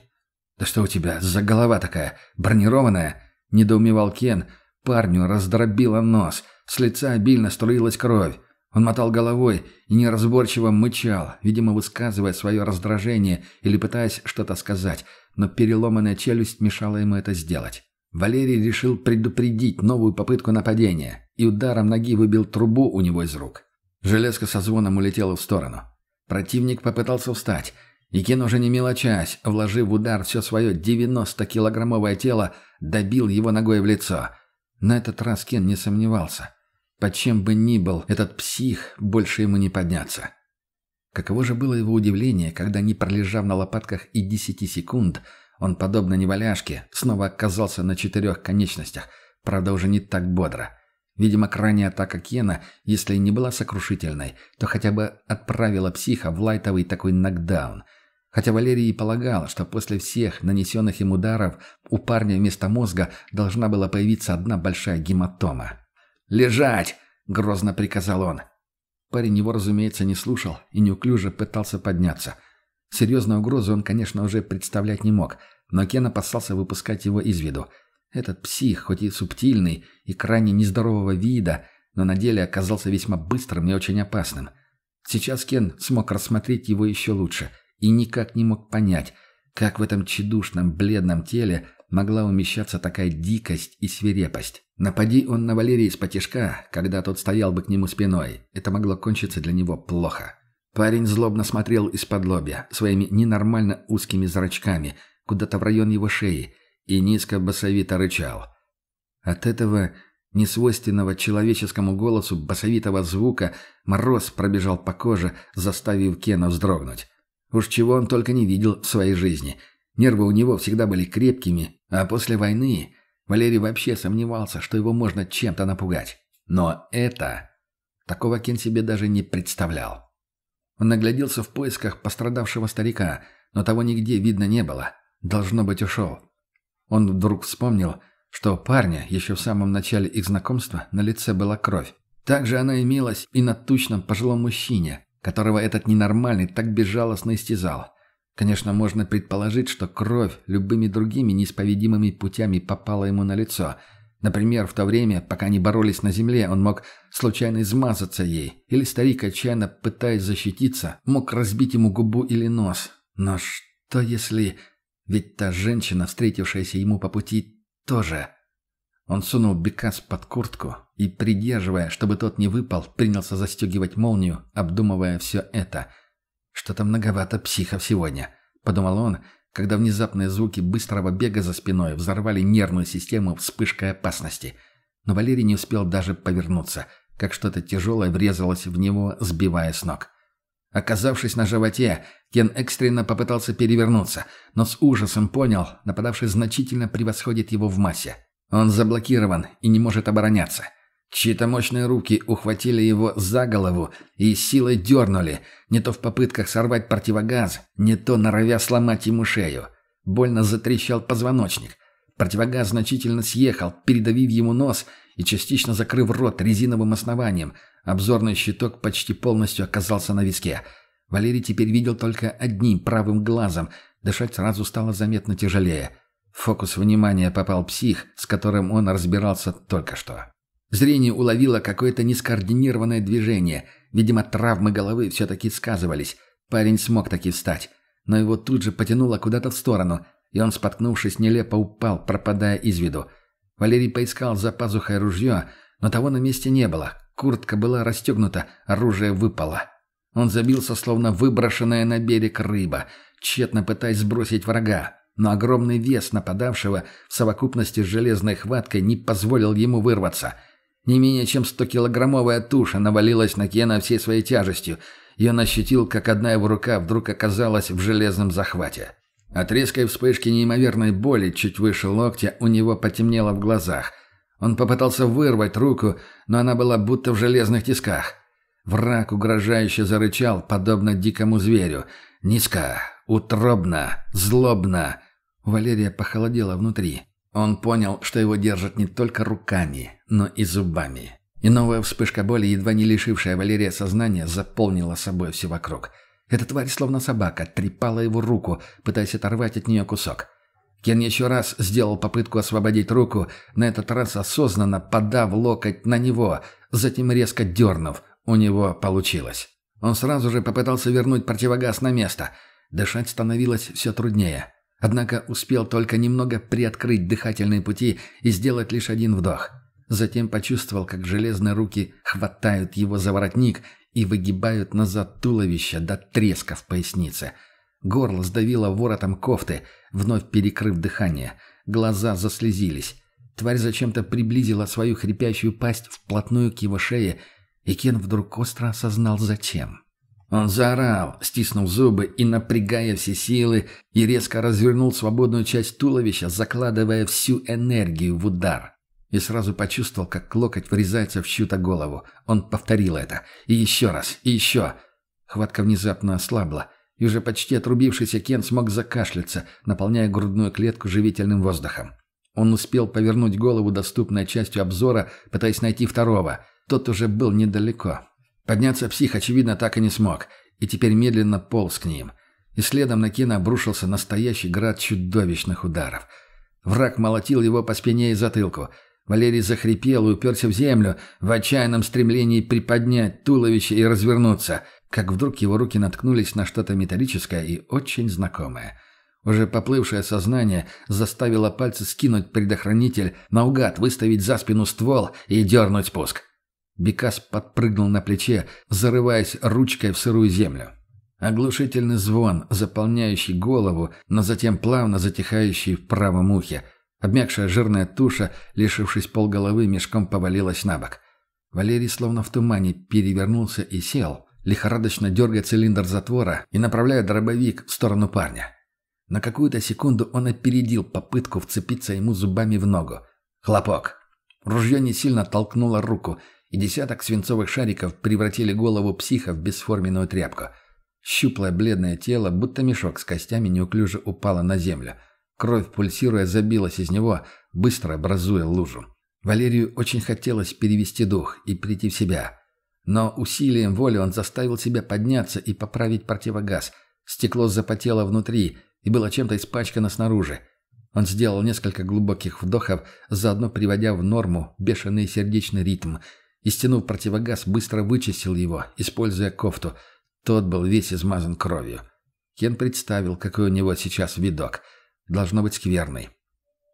«Да что у тебя за голова такая, бронированная?» – недоумевал Кен. Парню раздробило нос, с лица обильно струилась кровь. Он мотал головой и неразборчиво мычал, видимо, высказывая свое раздражение или пытаясь что-то сказать, но переломанная челюсть мешала ему это сделать. Валерий решил предупредить новую попытку нападения и ударом ноги выбил трубу у него из рук. Железка со звоном улетела в сторону. Противник попытался встать, и Кен уже не мелочась, вложив в удар все свое 90-килограммовое тело, добил его ногой в лицо. На этот раз Кен не сомневался. Под чем бы ни был этот псих, больше ему не подняться. Каково же было его удивление, когда, не пролежав на лопатках и десяти секунд, он, подобно неваляшке, снова оказался на четырех конечностях, правда, уже не так бодро. Видимо, крайняя атака Кена, если и не была сокрушительной, то хотя бы отправила психа в лайтовый такой нокдаун. Хотя Валерий и полагал, что после всех нанесенных им ударов у парня вместо мозга должна была появиться одна большая гематома. «Лежать!» — грозно приказал он. Парень его, разумеется, не слушал и неуклюже пытался подняться. Серьезную угрозу он, конечно, уже представлять не мог, но Кен опасался выпускать его из виду. Этот псих, хоть и субтильный и крайне нездорового вида, но на деле оказался весьма быстрым и очень опасным. Сейчас Кен смог рассмотреть его еще лучше и никак не мог понять, как в этом тщедушном, бледном теле могла умещаться такая дикость и свирепость. Напади он на Валерия из потешка, когда тот стоял бы к нему спиной, это могло кончиться для него плохо. Парень злобно смотрел из-под лобья, своими ненормально узкими зрачками, куда-то в район его шеи, и низко басовито рычал. От этого несвойственного человеческому голосу басовитого звука мороз пробежал по коже, заставив Кена вздрогнуть. Уж чего он только не видел в своей жизни. Нервы у него всегда были крепкими, а после войны Валерий вообще сомневался, что его можно чем-то напугать. Но это... Такого Кен себе даже не представлял. Он нагляделся в поисках пострадавшего старика, но того нигде видно не было. Должно быть, ушел. Он вдруг вспомнил, что у парня еще в самом начале их знакомства на лице была кровь. Также она имелась и на тучном пожилом мужчине, которого этот ненормальный так безжалостно истязал. Конечно, можно предположить, что кровь любыми другими неисповедимыми путями попала ему на лицо – Например, в то время, пока они боролись на земле, он мог случайно измазаться ей, или старик, отчаянно пытаясь защититься, мог разбить ему губу или нос. Но что если... Ведь та женщина, встретившаяся ему по пути, тоже... Он сунул Бекас под куртку и, придерживая, чтобы тот не выпал, принялся застегивать молнию, обдумывая все это. «Что-то многовато психов сегодня», — подумал он, — когда внезапные звуки быстрого бега за спиной взорвали нервную систему вспышкой опасности. Но Валерий не успел даже повернуться, как что-то тяжелое врезалось в него, сбивая с ног. Оказавшись на животе, Кен экстренно попытался перевернуться, но с ужасом понял, нападавший значительно превосходит его в массе. Он заблокирован и не может обороняться. Чьи-то мощные руки ухватили его за голову и силой дернули, не то в попытках сорвать противогаз, не то норовя сломать ему шею. Больно затрещал позвоночник. Противогаз значительно съехал, передавив ему нос и частично закрыв рот резиновым основанием. Обзорный щиток почти полностью оказался на виске. Валерий теперь видел только одним правым глазом, дышать сразу стало заметно тяжелее. В фокус внимания попал псих, с которым он разбирался только что. Зрение уловило какое-то нескоординированное движение. Видимо, травмы головы все-таки сказывались. Парень смог таки встать. Но его тут же потянуло куда-то в сторону, и он, споткнувшись, нелепо упал, пропадая из виду. Валерий поискал за пазухой ружье, но того на месте не было. Куртка была расстегнута, оружие выпало. Он забился, словно выброшенная на берег рыба, тщетно пытаясь сбросить врага. Но огромный вес нападавшего в совокупности с железной хваткой не позволил ему вырваться – не менее чем 100-килограммовая туша навалилась на Кена всей своей тяжестью, и он ощутил, как одна его рука вдруг оказалась в железном захвате. От резкой вспышки неимоверной боли чуть выше локтя у него потемнело в глазах. Он попытался вырвать руку, но она была будто в железных тисках. Враг угрожающе зарычал, подобно дикому зверю. Низко, утробно, злобно. Валерия похолодело внутри. Он понял, что его держат не только руками, но и зубами. И новая вспышка боли, едва не лишившая Валерия сознания, заполнила собой все вокруг. Эта тварь, словно собака, трепала его руку, пытаясь оторвать от нее кусок. Кен еще раз сделал попытку освободить руку, на этот раз осознанно подав локоть на него, затем резко дернув. У него получилось. Он сразу же попытался вернуть противогаз на место. Дышать становилось все труднее. Однако успел только немного приоткрыть дыхательные пути и сделать лишь один вдох. Затем почувствовал, как железные руки хватают его за воротник и выгибают назад туловище до треска в пояснице. Горло сдавило воротом кофты, вновь перекрыв дыхание. Глаза заслезились. Тварь зачем-то приблизила свою хрипящую пасть вплотную к его шее, и Кен вдруг остро осознал зачем. Он заорал, стиснув зубы и напрягая все силы, и резко развернул свободную часть туловища, закладывая всю энергию в удар. И сразу почувствовал, как локоть врезается в чью-то голову. Он повторил это. И еще раз, и еще. Хватка внезапно ослабла, и уже почти отрубившийся Кен смог закашляться, наполняя грудную клетку живительным воздухом. Он успел повернуть голову доступной частью обзора, пытаясь найти второго. Тот уже был недалеко, Подняться псих, очевидно, так и не смог, и теперь медленно полз к ним. И следом на Кена обрушился настоящий град чудовищных ударов. Враг молотил его по спине и затылку. Валерий захрипел и уперся в землю в отчаянном стремлении приподнять туловище и развернуться, как вдруг его руки наткнулись на что-то металлическое и очень знакомое. Уже поплывшее сознание заставило пальцы скинуть предохранитель, наугад выставить за спину ствол и дернуть спуск. Бекас подпрыгнул на плече, зарываясь ручкой в сырую землю. Оглушительный звон, заполняющий голову, но затем плавно затихающий в правом ухе – Обмякшая жирная туша, лишившись полголовы, мешком повалилась на бок. Валерий словно в тумане перевернулся и сел, лихорадочно дергая цилиндр затвора и направляя дробовик в сторону парня. На какую-то секунду он опередил попытку вцепиться ему зубами в ногу. Хлопок. Ружье не сильно толкнуло руку, и десяток свинцовых шариков превратили голову психа в бесформенную тряпку. Щуплое бледное тело, будто мешок с костями, неуклюже упало на землю – Кровь, пульсируя, забилась из него, быстро образуя лужу. Валерию очень хотелось перевести дух и прийти в себя. Но усилием воли он заставил себя подняться и поправить противогаз. Стекло запотело внутри и было чем-то испачкано снаружи. Он сделал несколько глубоких вдохов, заодно приводя в норму бешеный сердечный ритм, и, стянув противогаз, быстро вычистил его, используя кофту. Тот был весь измазан кровью. Кен представил, какой у него сейчас видок – должно быть скверной.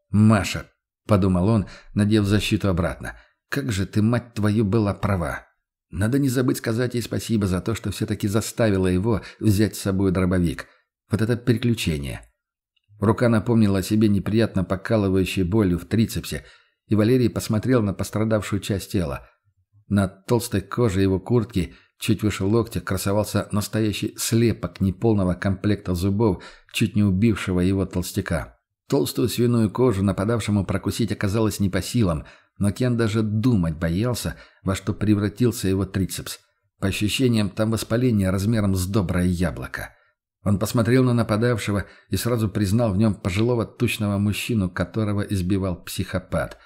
«Маша», — подумал он, надев защиту обратно, — «как же ты, мать твою, была права. Надо не забыть сказать ей спасибо за то, что все-таки заставила его взять с собой дробовик. Вот это приключение». Рука напомнила о себе неприятно покалывающей болью в трицепсе, и Валерий посмотрел на пострадавшую часть тела. На толстой коже его куртки Чуть выше локтя красовался настоящий слепок неполного комплекта зубов, чуть не убившего его толстяка. Толстую свиную кожу нападавшему прокусить оказалось не по силам, но Кен даже думать боялся, во что превратился его трицепс. По ощущениям, там воспаление размером с доброе яблоко. Он посмотрел на нападавшего и сразу признал в нем пожилого тучного мужчину, которого избивал психопат.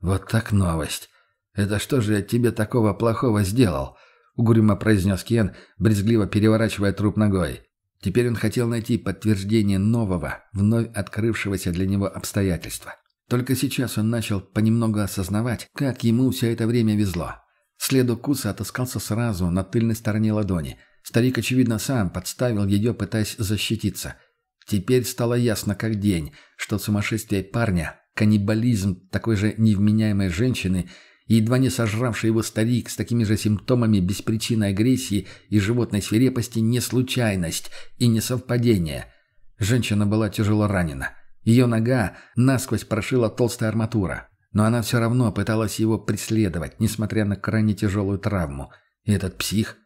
«Вот так новость! Это что же я тебе такого плохого сделал?» — угрюмо произнес Кен, брезгливо переворачивая труп ногой. Теперь он хотел найти подтверждение нового, вновь открывшегося для него обстоятельства. Только сейчас он начал понемногу осознавать, как ему все это время везло. След укуса отыскался сразу на тыльной стороне ладони. Старик, очевидно, сам подставил ее, пытаясь защититься. Теперь стало ясно как день, что сумасшествие парня, каннибализм такой же невменяемой женщины – едва не сожравший его старик с такими же симптомами беспричинной агрессии и животной свирепости не случайность и не совпадение. Женщина была тяжело ранена. Ее нога насквозь прошила толстая арматура, но она все равно пыталась его преследовать, несмотря на крайне тяжелую травму. И этот псих...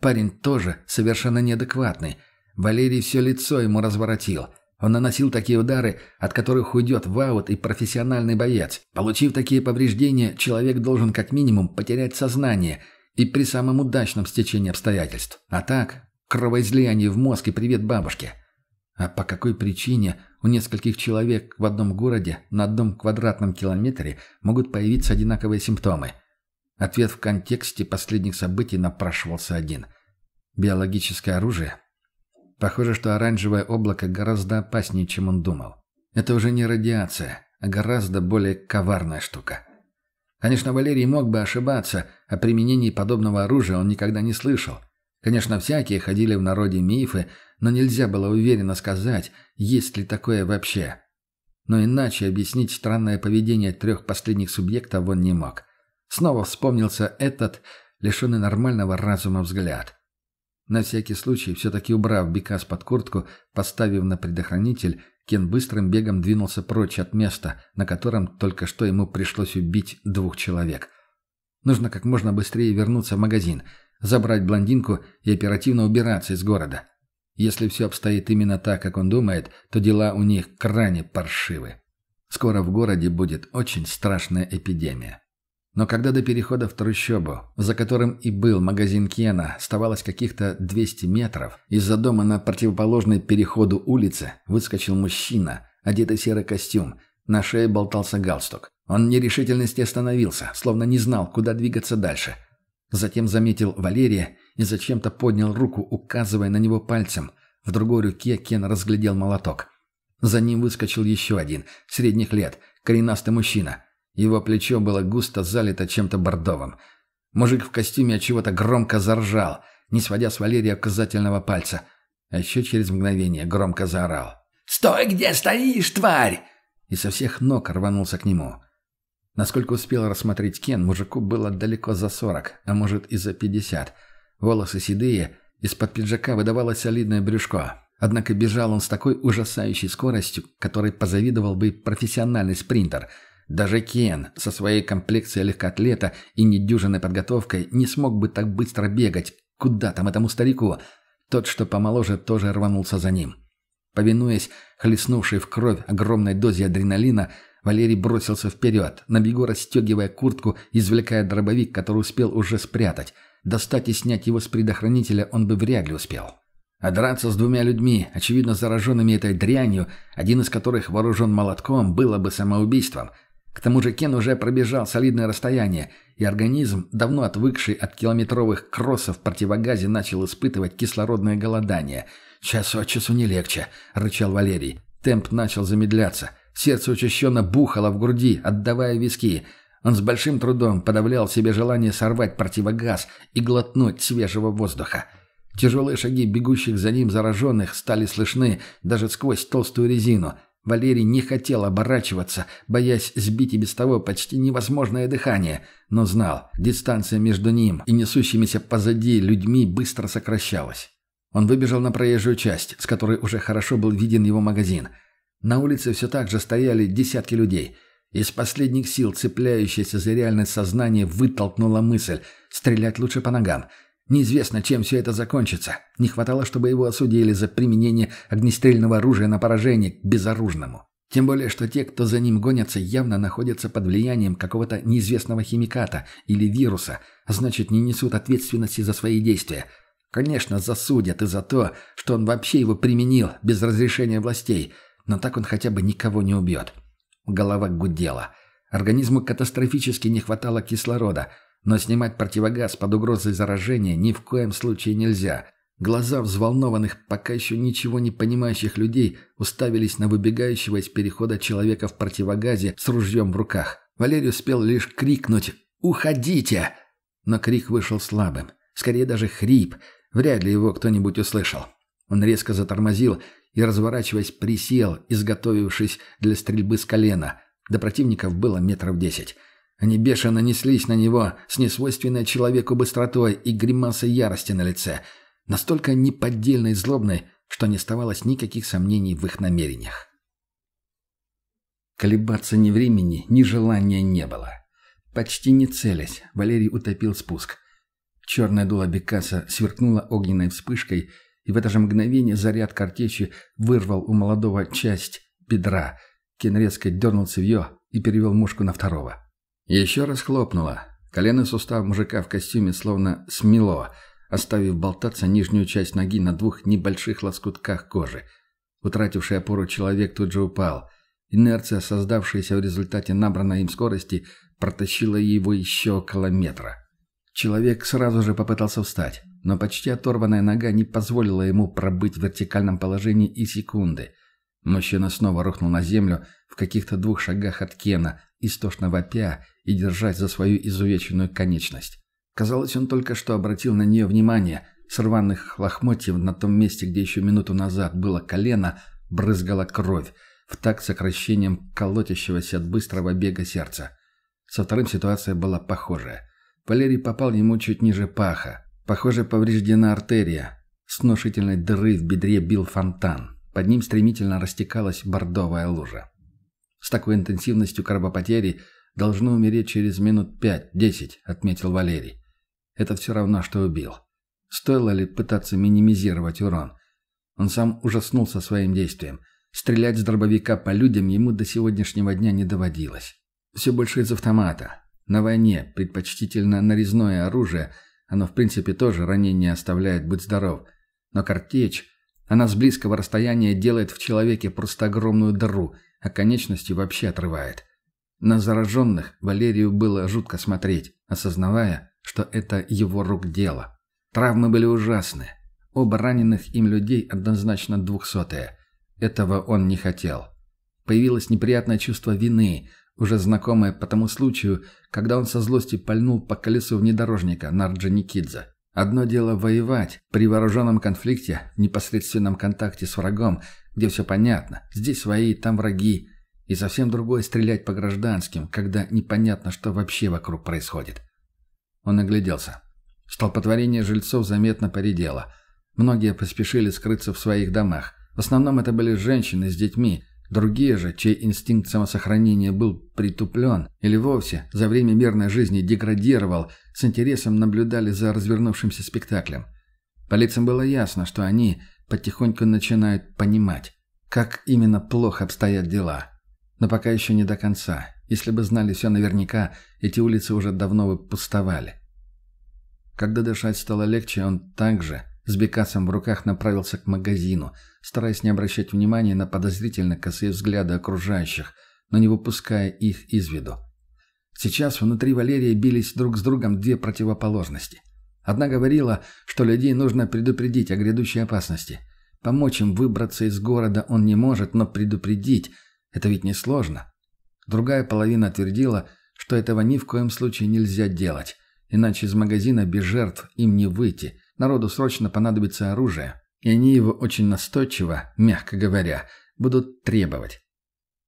Парень тоже совершенно неадекватный. Валерий все лицо ему разворотил – он наносил такие удары, от которых уйдет в аут и профессиональный боец. Получив такие повреждения, человек должен как минимум потерять сознание и при самом удачном стечении обстоятельств. А так, кровоизлияние в мозг и привет бабушке. А по какой причине у нескольких человек в одном городе на одном квадратном километре могут появиться одинаковые симптомы? Ответ в контексте последних событий напрашивался один. Биологическое оружие – Похоже, что оранжевое облако гораздо опаснее, чем он думал. Это уже не радиация, а гораздо более коварная штука. Конечно, Валерий мог бы ошибаться, о применении подобного оружия он никогда не слышал. Конечно, всякие ходили в народе мифы, но нельзя было уверенно сказать, есть ли такое вообще. Но иначе объяснить странное поведение трех последних субъектов он не мог. Снова вспомнился этот, лишенный нормального разума взгляд. На всякий случай, все-таки убрав Бекас под куртку, поставив на предохранитель, Кен быстрым бегом двинулся прочь от места, на котором только что ему пришлось убить двух человек. Нужно как можно быстрее вернуться в магазин, забрать блондинку и оперативно убираться из города. Если все обстоит именно так, как он думает, то дела у них крайне паршивы. Скоро в городе будет очень страшная эпидемия. Но когда до перехода в трущобу, за которым и был магазин Кена, оставалось каких-то 200 метров, из-за дома на противоположной переходу улице выскочил мужчина, одетый в серый костюм, на шее болтался галстук. Он в нерешительности остановился, словно не знал, куда двигаться дальше. Затем заметил Валерия и зачем-то поднял руку, указывая на него пальцем. В другой руке Кен разглядел молоток. За ним выскочил еще один, средних лет, коренастый мужчина – Его плечо было густо залито чем-то бордовым. Мужик в костюме от чего-то громко заржал, не сводя с Валерия указательного пальца. А еще через мгновение громко заорал. «Стой, где стоишь, тварь!» И со всех ног рванулся к нему. Насколько успел рассмотреть Кен, мужику было далеко за сорок, а может и за пятьдесят. Волосы седые, из-под пиджака выдавалось солидное брюшко. Однако бежал он с такой ужасающей скоростью, которой позавидовал бы профессиональный спринтер. Даже Кен со своей комплекцией легкоатлета и недюжинной подготовкой не смог бы так быстро бегать. Куда там этому старику? Тот, что помоложе, тоже рванулся за ним. Повинуясь хлестнувшей в кровь огромной дозе адреналина, Валерий бросился вперед, на бегу расстегивая куртку, извлекая дробовик, который успел уже спрятать. Достать и снять его с предохранителя он бы вряд ли успел. А драться с двумя людьми, очевидно зараженными этой дрянью, один из которых вооружен молотком, было бы самоубийством. К тому же Кен уже пробежал солидное расстояние, и организм, давно отвыкший от километровых кроссов в противогазе, начал испытывать кислородное голодание. «Час от часу не легче», — рычал Валерий. Темп начал замедляться. Сердце учащенно бухало в груди, отдавая виски. Он с большим трудом подавлял себе желание сорвать противогаз и глотнуть свежего воздуха. Тяжелые шаги бегущих за ним зараженных стали слышны даже сквозь толстую резину. Валерий не хотел оборачиваться, боясь сбить и без того почти невозможное дыхание, но знал, дистанция между ним и несущимися позади людьми быстро сокращалась. Он выбежал на проезжую часть, с которой уже хорошо был виден его магазин. На улице все так же стояли десятки людей. Из последних сил, цепляющаяся за реальность сознание, вытолкнула мысль – стрелять лучше по ногам – Неизвестно, чем все это закончится. Не хватало, чтобы его осудили за применение огнестрельного оружия на поражение к безоружному. Тем более, что те, кто за ним гонятся, явно находятся под влиянием какого-то неизвестного химиката или вируса, а значит, не несут ответственности за свои действия. Конечно, засудят и за то, что он вообще его применил без разрешения властей, но так он хотя бы никого не убьет. Голова гудела. Организму катастрофически не хватало кислорода – но снимать противогаз под угрозой заражения ни в коем случае нельзя. Глаза взволнованных, пока еще ничего не понимающих людей уставились на выбегающего из перехода человека в противогазе с ружьем в руках. Валерий успел лишь крикнуть «Уходите!», но крик вышел слабым. Скорее даже хрип. Вряд ли его кто-нибудь услышал. Он резко затормозил и, разворачиваясь, присел, изготовившись для стрельбы с колена. До противников было метров десять. Они бешено неслись на него с несвойственной человеку быстротой и гримасой ярости на лице, настолько неподдельной и злобной, что не оставалось никаких сомнений в их намерениях. Колебаться ни времени, ни желания не было. Почти не целясь, Валерий утопил спуск. Черная дуло Бекаса сверкнула огненной вспышкой, и в это же мгновение заряд картечи вырвал у молодого часть бедра. Кен резко дернул цевье и перевел мушку на второго. Еще раз хлопнуло. Коленный сустав мужика в костюме словно смело, оставив болтаться нижнюю часть ноги на двух небольших лоскутках кожи. Утративший опору человек тут же упал. Инерция, создавшаяся в результате набранной им скорости, протащила его еще около метра. Человек сразу же попытался встать, но почти оторванная нога не позволила ему пробыть в вертикальном положении и секунды. Мужчина снова рухнул на землю в каких-то двух шагах от Кена, истошно вопя и держась за свою изувеченную конечность. Казалось, он только что обратил на нее внимание. С рваных лохмотьев на том месте, где еще минуту назад было колено, брызгала кровь, в такт сокращением колотящегося от быстрого бега сердца. Со вторым ситуация была похожая. Валерий попал ему чуть ниже паха. Похоже, повреждена артерия. С внушительной дыры в бедре бил фонтан. Под ним стремительно растекалась бордовая лужа. С такой интенсивностью кровопотери должно умереть через минут пять-десять», — отметил Валерий. «Это все равно, что убил. Стоило ли пытаться минимизировать урон? Он сам ужаснулся своим действием. Стрелять с дробовика по людям ему до сегодняшнего дня не доводилось. Все больше из автомата. На войне предпочтительно нарезное оружие, оно в принципе тоже ранение оставляет, будь здоров. Но картечь, она с близкого расстояния делает в человеке просто огромную дыру — а конечности вообще отрывает. На зараженных Валерию было жутко смотреть, осознавая, что это его рук дело. Травмы были ужасны. Оба раненых им людей однозначно двухсотые. Этого он не хотел. Появилось неприятное чувство вины, уже знакомое по тому случаю, когда он со злости пальнул по колесу внедорожника на. Одно дело воевать при вооруженном конфликте, в непосредственном контакте с врагом, где все понятно, здесь свои, там враги, и совсем другое стрелять по гражданским, когда непонятно, что вообще вокруг происходит. Он огляделся. Столпотворение жильцов заметно поредело. Многие поспешили скрыться в своих домах. В основном это были женщины с детьми, Другие же, чей инстинкт самосохранения был притуплен или вовсе за время мирной жизни деградировал, с интересом наблюдали за развернувшимся спектаклем. По лицам было ясно, что они потихоньку начинают понимать, как именно плохо обстоят дела. Но пока еще не до конца. Если бы знали все наверняка, эти улицы уже давно бы пустовали. Когда дышать стало легче, он также, с бекасом в руках, направился к магазину – стараясь не обращать внимания на подозрительно косые взгляды окружающих, но не выпуская их из виду. Сейчас внутри Валерия бились друг с другом две противоположности. Одна говорила, что людей нужно предупредить о грядущей опасности. Помочь им выбраться из города он не может, но предупредить – это ведь несложно. Другая половина твердила, что этого ни в коем случае нельзя делать, иначе из магазина без жертв им не выйти, народу срочно понадобится оружие, и они его очень настойчиво, мягко говоря, будут требовать.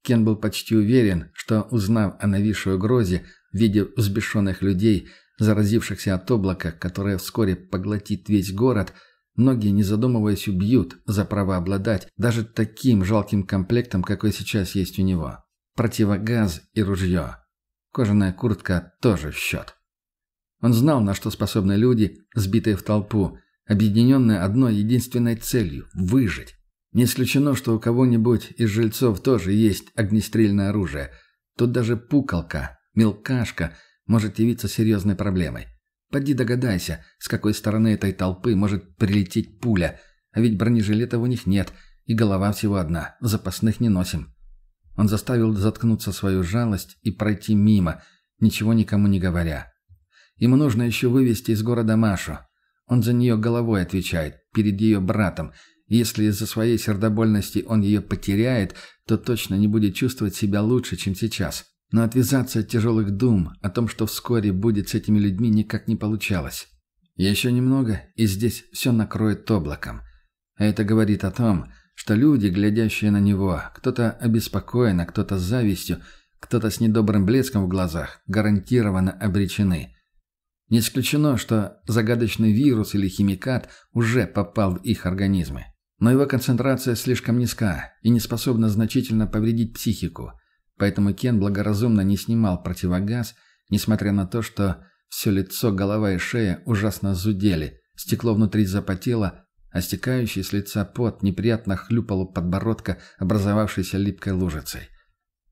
Кен был почти уверен, что, узнав о нависшей угрозе в виде взбешенных людей, заразившихся от облака, которое вскоре поглотит весь город, многие, не задумываясь, убьют за право обладать даже таким жалким комплектом, какой сейчас есть у него. Противогаз и ружье. Кожаная куртка тоже в счет. Он знал, на что способны люди, сбитые в толпу, объединенные одной единственной целью – выжить. Не исключено, что у кого-нибудь из жильцов тоже есть огнестрельное оружие. Тут даже пукалка, мелкашка может явиться серьезной проблемой. Поди догадайся, с какой стороны этой толпы может прилететь пуля, а ведь бронежилетов у них нет, и голова всего одна, запасных не носим. Он заставил заткнуться свою жалость и пройти мимо, ничего никому не говоря. Ему нужно еще вывести из города Машу, он за нее головой отвечает, перед ее братом. Если из-за своей сердобольности он ее потеряет, то точно не будет чувствовать себя лучше, чем сейчас. Но отвязаться от тяжелых дум о том, что вскоре будет с этими людьми, никак не получалось. Еще немного, и здесь все накроет облаком. А это говорит о том, что люди, глядящие на него, кто-то обеспокоен, а кто-то с завистью, кто-то с недобрым блеском в глазах, гарантированно обречены. Не исключено, что загадочный вирус или химикат уже попал в их организмы. Но его концентрация слишком низка и не способна значительно повредить психику. Поэтому Кен благоразумно не снимал противогаз, несмотря на то, что все лицо, голова и шея ужасно зудели, стекло внутри запотело, а стекающий с лица пот неприятно хлюпал у подбородка, образовавшейся липкой лужицей.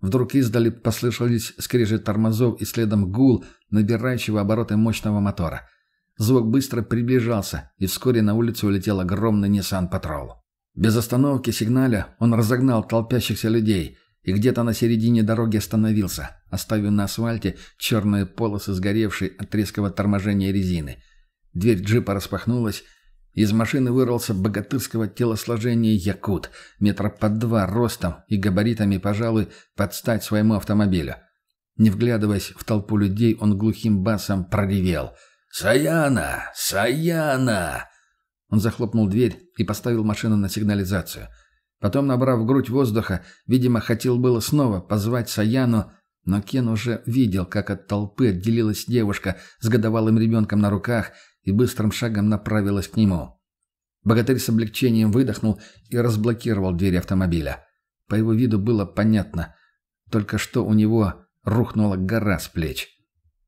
Вдруг издали послышались скрежет тормозов и следом гул, набирающего обороты мощного мотора. Звук быстро приближался, и вскоре на улицу улетел огромный Nissan Patrol. Без остановки сигналя он разогнал толпящихся людей и где-то на середине дороги остановился, оставив на асфальте черные полосы сгоревшей от резкого торможения резины. Дверь джипа распахнулась, из машины вырвался богатырского телосложения якут, метра под два ростом и габаритами, пожалуй, под стать своему автомобилю. Не вглядываясь в толпу людей, он глухим басом проревел. «Саяна! Саяна!» Он захлопнул дверь и поставил машину на сигнализацию. Потом, набрав грудь воздуха, видимо, хотел было снова позвать Саяну, но Кен уже видел, как от толпы отделилась девушка с годовалым ребенком на руках и быстрым шагом направилась к нему. Богатырь с облегчением выдохнул и разблокировал дверь автомобиля. По его виду было понятно, только что у него рухнула гора с плеч.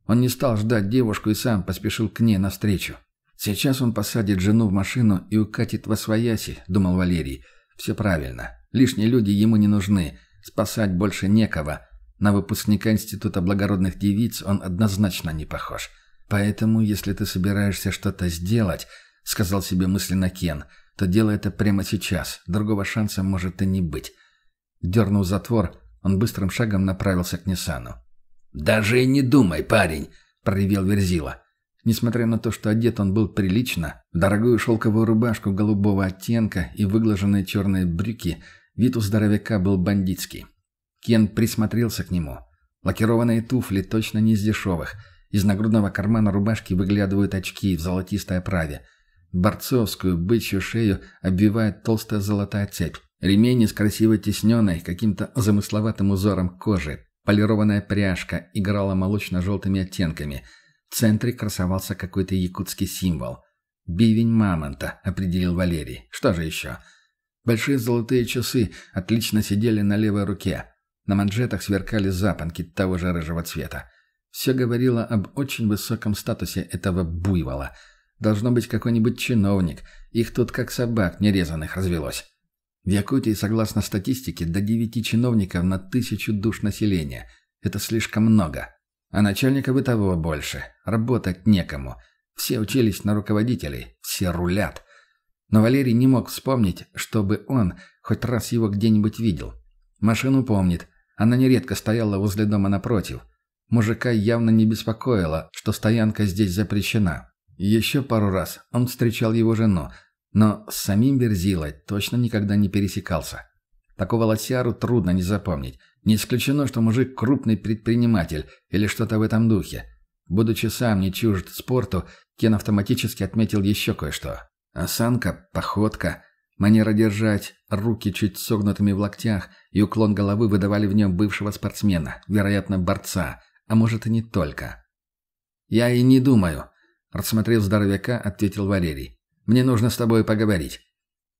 Он не стал ждать девушку и сам поспешил к ней навстречу. «Сейчас он посадит жену в машину и укатит во свояси», — думал Валерий. «Все правильно. Лишние люди ему не нужны. Спасать больше некого. На выпускника Института благородных девиц он однозначно не похож. Поэтому, если ты собираешься что-то сделать, — сказал себе мысленно Кен, — то делай это прямо сейчас. Другого шанса может и не быть. Дернув затвор, он быстрым шагом направился к Ниссану. «Даже и не думай, парень!» — проревел Верзила. Несмотря на то, что одет он был прилично, дорогую шелковую рубашку голубого оттенка и выглаженные черные брюки, вид у здоровяка был бандитский. Кен присмотрелся к нему. Лакированные туфли точно не из дешевых. Из нагрудного кармана рубашки выглядывают очки в золотистой оправе. Борцовскую бычью шею обвивает толстая золотая цепь. Ремень из красиво тесненной, каким-то замысловатым узором кожи. Полированная пряжка играла молочно-желтыми оттенками. В центре красовался какой-то якутский символ. «Бивень мамонта», — определил Валерий. «Что же еще?» Большие золотые часы отлично сидели на левой руке. На манжетах сверкали запонки того же рыжего цвета. Все говорило об очень высоком статусе этого буйвола. Должно быть какой-нибудь чиновник. Их тут как собак нерезанных развелось. В Якутии, согласно статистике, до девяти чиновников на тысячу душ населения. Это слишком много. А начальников и того больше. Работать некому. Все учились на руководителей. Все рулят. Но Валерий не мог вспомнить, чтобы он хоть раз его где-нибудь видел. Машину помнит. Она нередко стояла возле дома напротив. Мужика явно не беспокоило, что стоянка здесь запрещена. Еще пару раз он встречал его жену, но с самим Берзилой точно никогда не пересекался. Такого лосяру трудно не запомнить. Не исключено, что мужик крупный предприниматель или что-то в этом духе. Будучи сам не чужд спорту, Кен автоматически отметил еще кое-что. Осанка, походка, манера держать, руки чуть согнутыми в локтях и уклон головы выдавали в нем бывшего спортсмена, вероятно, борца, а может и не только. «Я и не думаю», — рассмотрев здоровяка, ответил Валерий. «Мне нужно с тобой поговорить».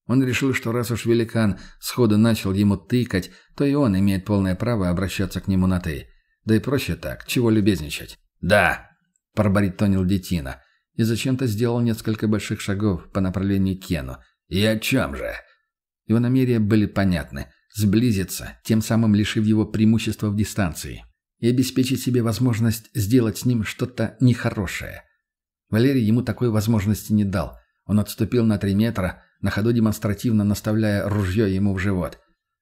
Он решил, что раз уж великан сходу начал ему тыкать, то и он имеет полное право обращаться к нему на «ты». Да и проще так, чего любезничать. «Да», — пробаритонил детина, и зачем-то сделал несколько больших шагов по направлению к Кену. «И о чем же?» Его намерения были понятны. Сблизиться, тем самым лишив его преимущества в дистанции. И обеспечить себе возможность сделать с ним что-то нехорошее. Валерий ему такой возможности не дал. Он отступил на три метра, на ходу демонстративно наставляя ружье ему в живот.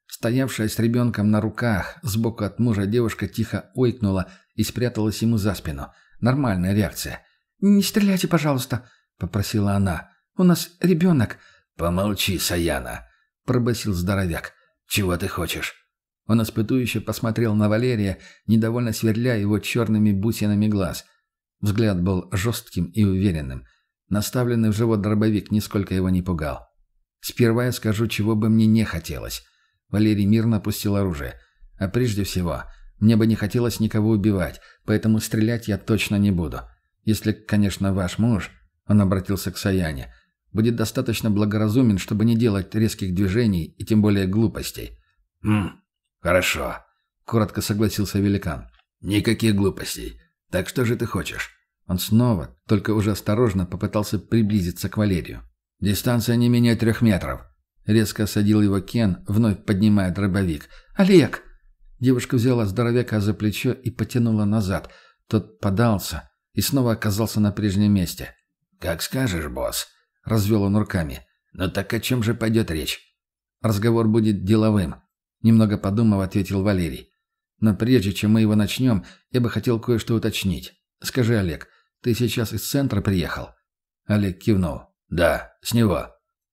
Стоявшая с ребенком на руках, сбоку от мужа девушка тихо ойкнула и спряталась ему за спину. Нормальная реакция. «Не стреляйте, пожалуйста», — попросила она. «У нас ребенок». «Помолчи, Саяна», — пробасил здоровяк. «Чего ты хочешь?» Он испытующе посмотрел на Валерия, недовольно сверля его черными бусинами глаз. Взгляд был жестким и уверенным. Наставленный в живот дробовик нисколько его не пугал. «Сперва я скажу, чего бы мне не хотелось». Валерий мирно опустил оружие. «А прежде всего, мне бы не хотелось никого убивать, поэтому стрелять я точно не буду. Если, конечно, ваш муж, он обратился к Саяне, будет достаточно благоразумен, чтобы не делать резких движений и тем более глупостей. «Хм, хорошо», — коротко согласился великан. «Никаких глупостей. Так что же ты хочешь?» Он снова, только уже осторожно, попытался приблизиться к Валерию. «Дистанция не менее трех метров». Резко осадил его Кен, вновь поднимая дробовик. «Олег!» Девушка взяла здоровяка за плечо и потянула назад. Тот подался, и снова оказался на прежнем месте. «Как скажешь, босс», — развел он руками. «Но так о чем же пойдет речь?» «Разговор будет деловым», — немного подумав, ответил Валерий. «Но прежде чем мы его начнем, я бы хотел кое-что уточнить. Скажи, Олег, ты сейчас из центра приехал?» Олег кивнул. «Да, с него».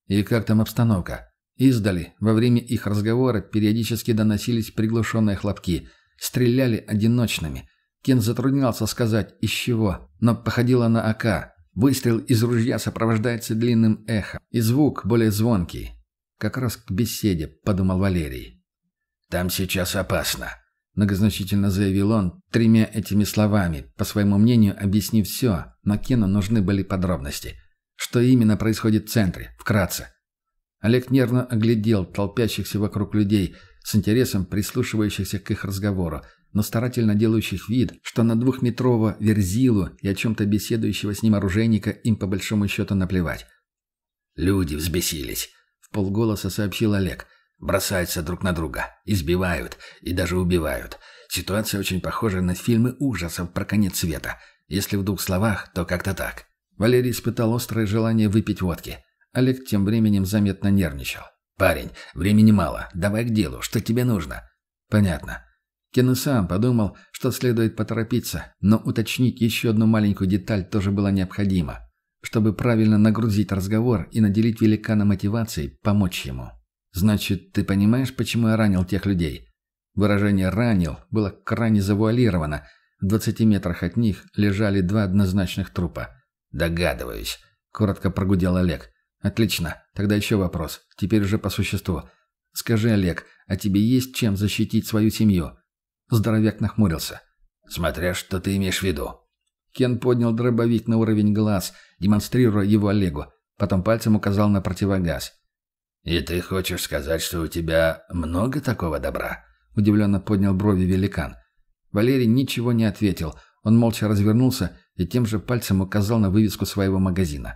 «И как там обстановка?» Издали, во время их разговора периодически доносились приглушенные хлопки. Стреляли одиночными. Кен затруднялся сказать, из чего, но походило на АК. Выстрел из ружья сопровождается длинным эхом, и звук более звонкий. «Как раз к беседе», — подумал Валерий. «Там сейчас опасно», — многозначительно заявил он, тремя этими словами, по своему мнению, объяснив все, но Кену нужны были подробности. Что именно происходит в центре, вкратце. Олег нервно оглядел толпящихся вокруг людей, с интересом прислушивающихся к их разговору, но старательно делающих вид, что на двухметрового верзилу и о чем-то беседующего с ним оружейника им по большому счету наплевать. «Люди взбесились», — в полголоса сообщил Олег. «Бросаются друг на друга, избивают и даже убивают. Ситуация очень похожа на фильмы ужасов про конец света. Если в двух словах, то как-то так». Валерий испытал острое желание выпить водки. Олег тем временем заметно нервничал. «Парень, времени мало. Давай к делу. Что тебе нужно?» «Понятно. Кен сам подумал, что следует поторопиться, но уточнить еще одну маленькую деталь тоже было необходимо, чтобы правильно нагрузить разговор и наделить великана мотивацией помочь ему. «Значит, ты понимаешь, почему я ранил тех людей?» Выражение «ранил» было крайне завуалировано. В двадцати метрах от них лежали два однозначных трупа. «Догадываюсь», — коротко прогудел Олег. «Отлично. Тогда еще вопрос. Теперь уже по существу. Скажи, Олег, а тебе есть чем защитить свою семью?» Здоровяк нахмурился. «Смотря что ты имеешь в виду». Кен поднял дробовик на уровень глаз, демонстрируя его Олегу. Потом пальцем указал на противогаз. «И ты хочешь сказать, что у тебя много такого добра?» Удивленно поднял брови великан. Валерий ничего не ответил. Он молча развернулся и тем же пальцем указал на вывеску своего магазина.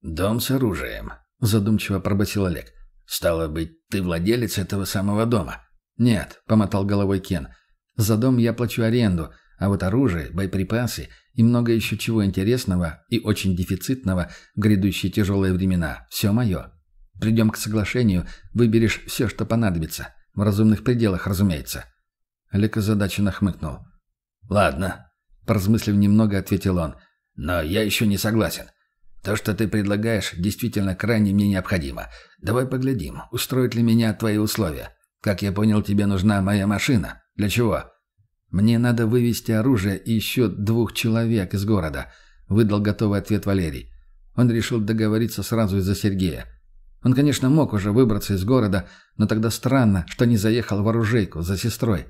«Дом с оружием», — задумчиво пробасил Олег. «Стало быть, ты владелец этого самого дома?» «Нет», — помотал головой Кен. «За дом я плачу аренду, а вот оружие, боеприпасы и много еще чего интересного и очень дефицитного в грядущие тяжелые времена – все мое. Придем к соглашению, выберешь все, что понадобится. В разумных пределах, разумеется». Олег озадаченно хмыкнул. «Ладно», – поразмыслив немного, ответил он. «Но я еще не согласен. То, что ты предлагаешь, действительно крайне мне необходимо. Давай поглядим, устроит ли меня твои условия. Как я понял, тебе нужна моя машина. Для чего?» «Мне надо вывести оружие и еще двух человек из города», — выдал готовый ответ Валерий. Он решил договориться сразу из-за Сергея. Он, конечно, мог уже выбраться из города, но тогда странно, что не заехал в оружейку за сестрой.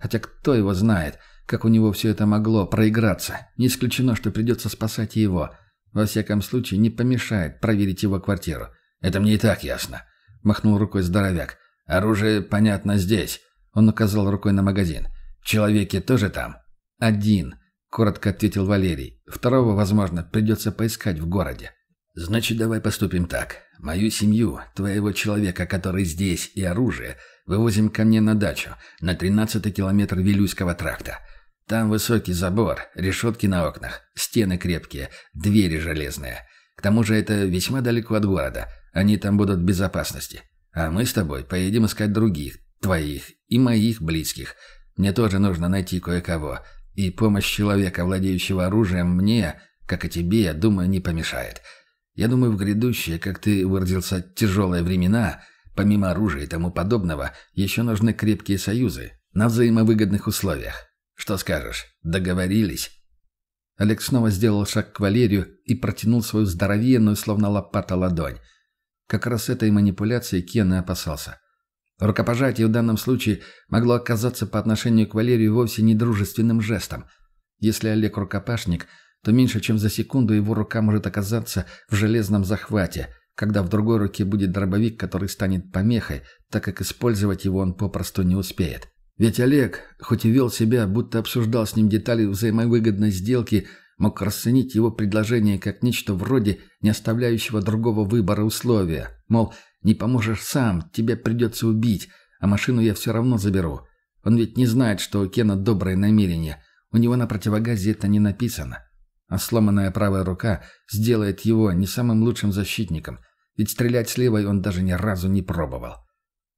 Хотя кто его знает, как у него все это могло проиграться. Не исключено, что придется спасать его. Во всяком случае, не помешает проверить его квартиру. «Это мне и так ясно», — махнул рукой здоровяк. «Оружие, понятно, здесь». Он указал рукой на магазин. «Человеки тоже там?» «Один», — коротко ответил Валерий. «Второго, возможно, придется поискать в городе». «Значит, давай поступим так. Мою семью, твоего человека, который здесь, и оружие, вывозим ко мне на дачу, на тринадцатый километр Вилюйского тракта. Там высокий забор, решетки на окнах, стены крепкие, двери железные. К тому же это весьма далеко от города. Они там будут в безопасности. А мы с тобой поедем искать других, твоих и моих близких. Мне тоже нужно найти кое-кого. И помощь человека, владеющего оружием, мне, как и тебе, я думаю, не помешает. Я думаю, в грядущие, как ты выразился, тяжелые времена, помимо оружия и тому подобного, еще нужны крепкие союзы на взаимовыгодных условиях. Что скажешь, договорились?» Олег снова сделал шаг к Валерию и протянул свою здоровенную, словно лопата, ладонь. Как раз этой манипуляции Кен и опасался. Рукопожатие в данном случае могло оказаться по отношению к Валерию вовсе не дружественным жестом. Если Олег рукопашник, то меньше чем за секунду его рука может оказаться в железном захвате, когда в другой руке будет дробовик, который станет помехой, так как использовать его он попросту не успеет. Ведь Олег, хоть и вел себя, будто обсуждал с ним детали взаимовыгодной сделки, мог расценить его предложение как нечто вроде не оставляющего другого выбора условия. Мол, не поможешь сам, тебя придется убить, а машину я все равно заберу. Он ведь не знает, что у Кена добрые намерения. У него на противогазе это не написано. А сломанная правая рука сделает его не самым лучшим защитником, ведь стрелять с левой он даже ни разу не пробовал.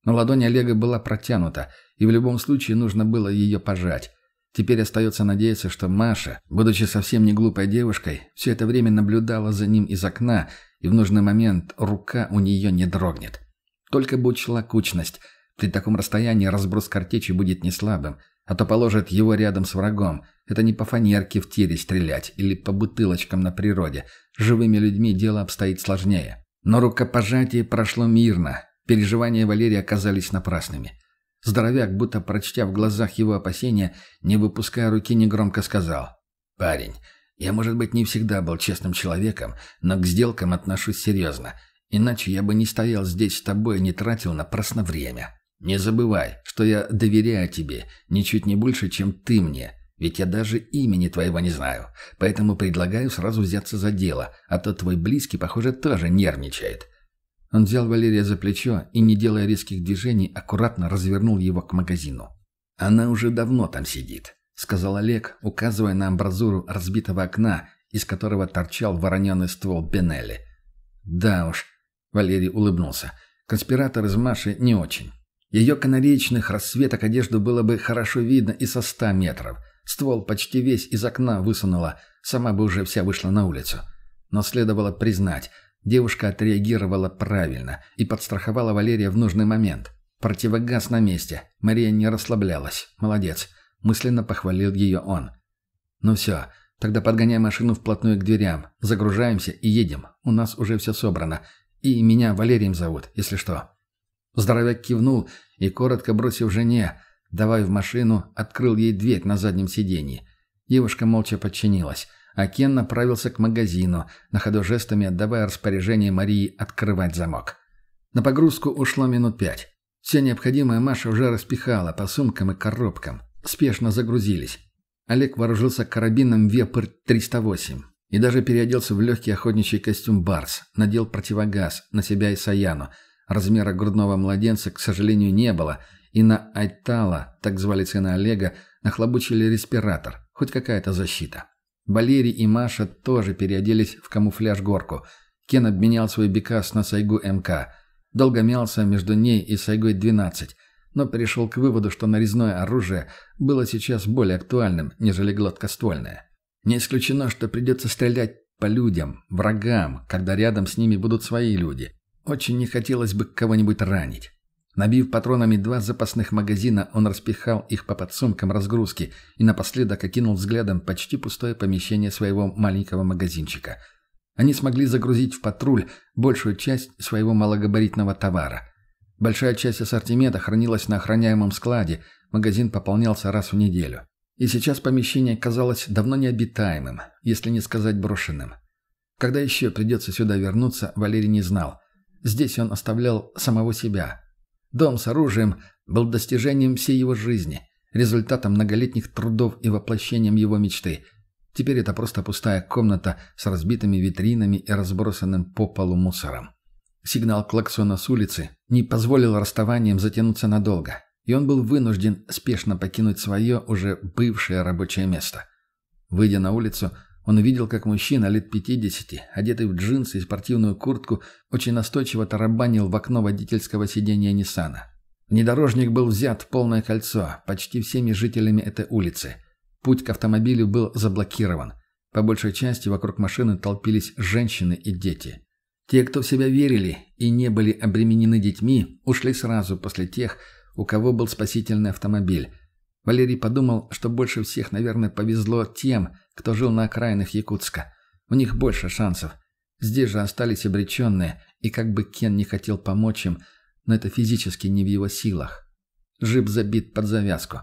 Но ладонь Олега была протянута, и в любом случае нужно было ее пожать. Теперь остается надеяться, что Маша, будучи совсем не глупой девушкой, все это время наблюдала за ним из окна, и в нужный момент рука у нее не дрогнет. Только бы учла кучность. При таком расстоянии разброс картечи будет не слабым, а то положит его рядом с врагом. Это не по фанерке в тире стрелять или по бутылочкам на природе. С живыми людьми дело обстоит сложнее. Но рукопожатие прошло мирно. Переживания Валерия оказались напрасными. Здоровяк, будто прочтя в глазах его опасения, не выпуская руки, негромко сказал. «Парень, я, может быть, не всегда был честным человеком, но к сделкам отношусь серьезно. Иначе я бы не стоял здесь с тобой и не тратил напрасно время. Не забывай, что я доверяю тебе ничуть не больше, чем ты мне, ведь я даже имени твоего не знаю. Поэтому предлагаю сразу взяться за дело, а то твой близкий, похоже, тоже нервничает. Он взял Валерия за плечо и, не делая резких движений, аккуратно развернул его к магазину. «Она уже давно там сидит», — сказал Олег, указывая на амбразуру разбитого окна, из которого торчал вороненый ствол Бенелли. «Да уж», — Валерий улыбнулся, — «конспиратор из Маши не очень. Ее канареечных расцветок одежду было бы хорошо видно и со ста метров. Ствол почти весь из окна высунула, сама бы уже вся вышла на улицу. Но следовало признать, Девушка отреагировала правильно и подстраховала Валерия в нужный момент. Противогаз на месте. Мария не расслаблялась. Молодец. Мысленно похвалил ее он. Ну все, тогда подгоняй машину вплотную к дверям. Загружаемся и едем. У нас уже все собрано. И меня Валерием зовут, если что. Здоровяк кивнул и, коротко бросив жене, давай в машину, открыл ей дверь на заднем сиденье. Девушка молча подчинилась, а Кен направился к магазину, на ходу жестами отдавая распоряжение Марии открывать замок. На погрузку ушло минут пять. Все необходимое Маша уже распихала по сумкам и коробкам. Спешно загрузились. Олег вооружился карабином Вепрь-308 и даже переоделся в легкий охотничий костюм «Барс», надел противогаз на себя и Саяну. Размера грудного младенца, к сожалению, не было, и на Айтала, так звали сына Олега, нахлобучили респиратор, хоть какая-то защита. Валерий и Маша тоже переоделись в камуфляж-горку. Кен обменял свой Бекас на Сайгу МК – Долго мялся между ней и Сайгой-12, но пришел к выводу, что нарезное оружие было сейчас более актуальным, нежели гладкоствольное. Не исключено, что придется стрелять по людям, врагам, когда рядом с ними будут свои люди. Очень не хотелось бы кого-нибудь ранить. Набив патронами два запасных магазина, он распихал их по подсумкам разгрузки и напоследок окинул взглядом почти пустое помещение своего маленького магазинчика – они смогли загрузить в патруль большую часть своего малогабаритного товара. Большая часть ассортимента хранилась на охраняемом складе, магазин пополнялся раз в неделю. И сейчас помещение казалось давно необитаемым, если не сказать брошенным. Когда еще придется сюда вернуться, Валерий не знал. Здесь он оставлял самого себя. Дом с оружием был достижением всей его жизни, результатом многолетних трудов и воплощением его мечты – Теперь это просто пустая комната с разбитыми витринами и разбросанным по полу мусором. Сигнал клаксона с улицы не позволил расставаниям затянуться надолго, и он был вынужден спешно покинуть свое уже бывшее рабочее место. Выйдя на улицу, он увидел, как мужчина лет 50, одетый в джинсы и спортивную куртку, очень настойчиво тарабанил в окно водительского сидения Ниссана. Внедорожник был взят в полное кольцо почти всеми жителями этой улицы – Путь к автомобилю был заблокирован. По большей части вокруг машины толпились женщины и дети. Те, кто в себя верили и не были обременены детьми, ушли сразу после тех, у кого был спасительный автомобиль. Валерий подумал, что больше всех, наверное, повезло тем, кто жил на окраинах Якутска. У них больше шансов. Здесь же остались обреченные, и как бы Кен не хотел помочь им, но это физически не в его силах. Джип забит под завязку.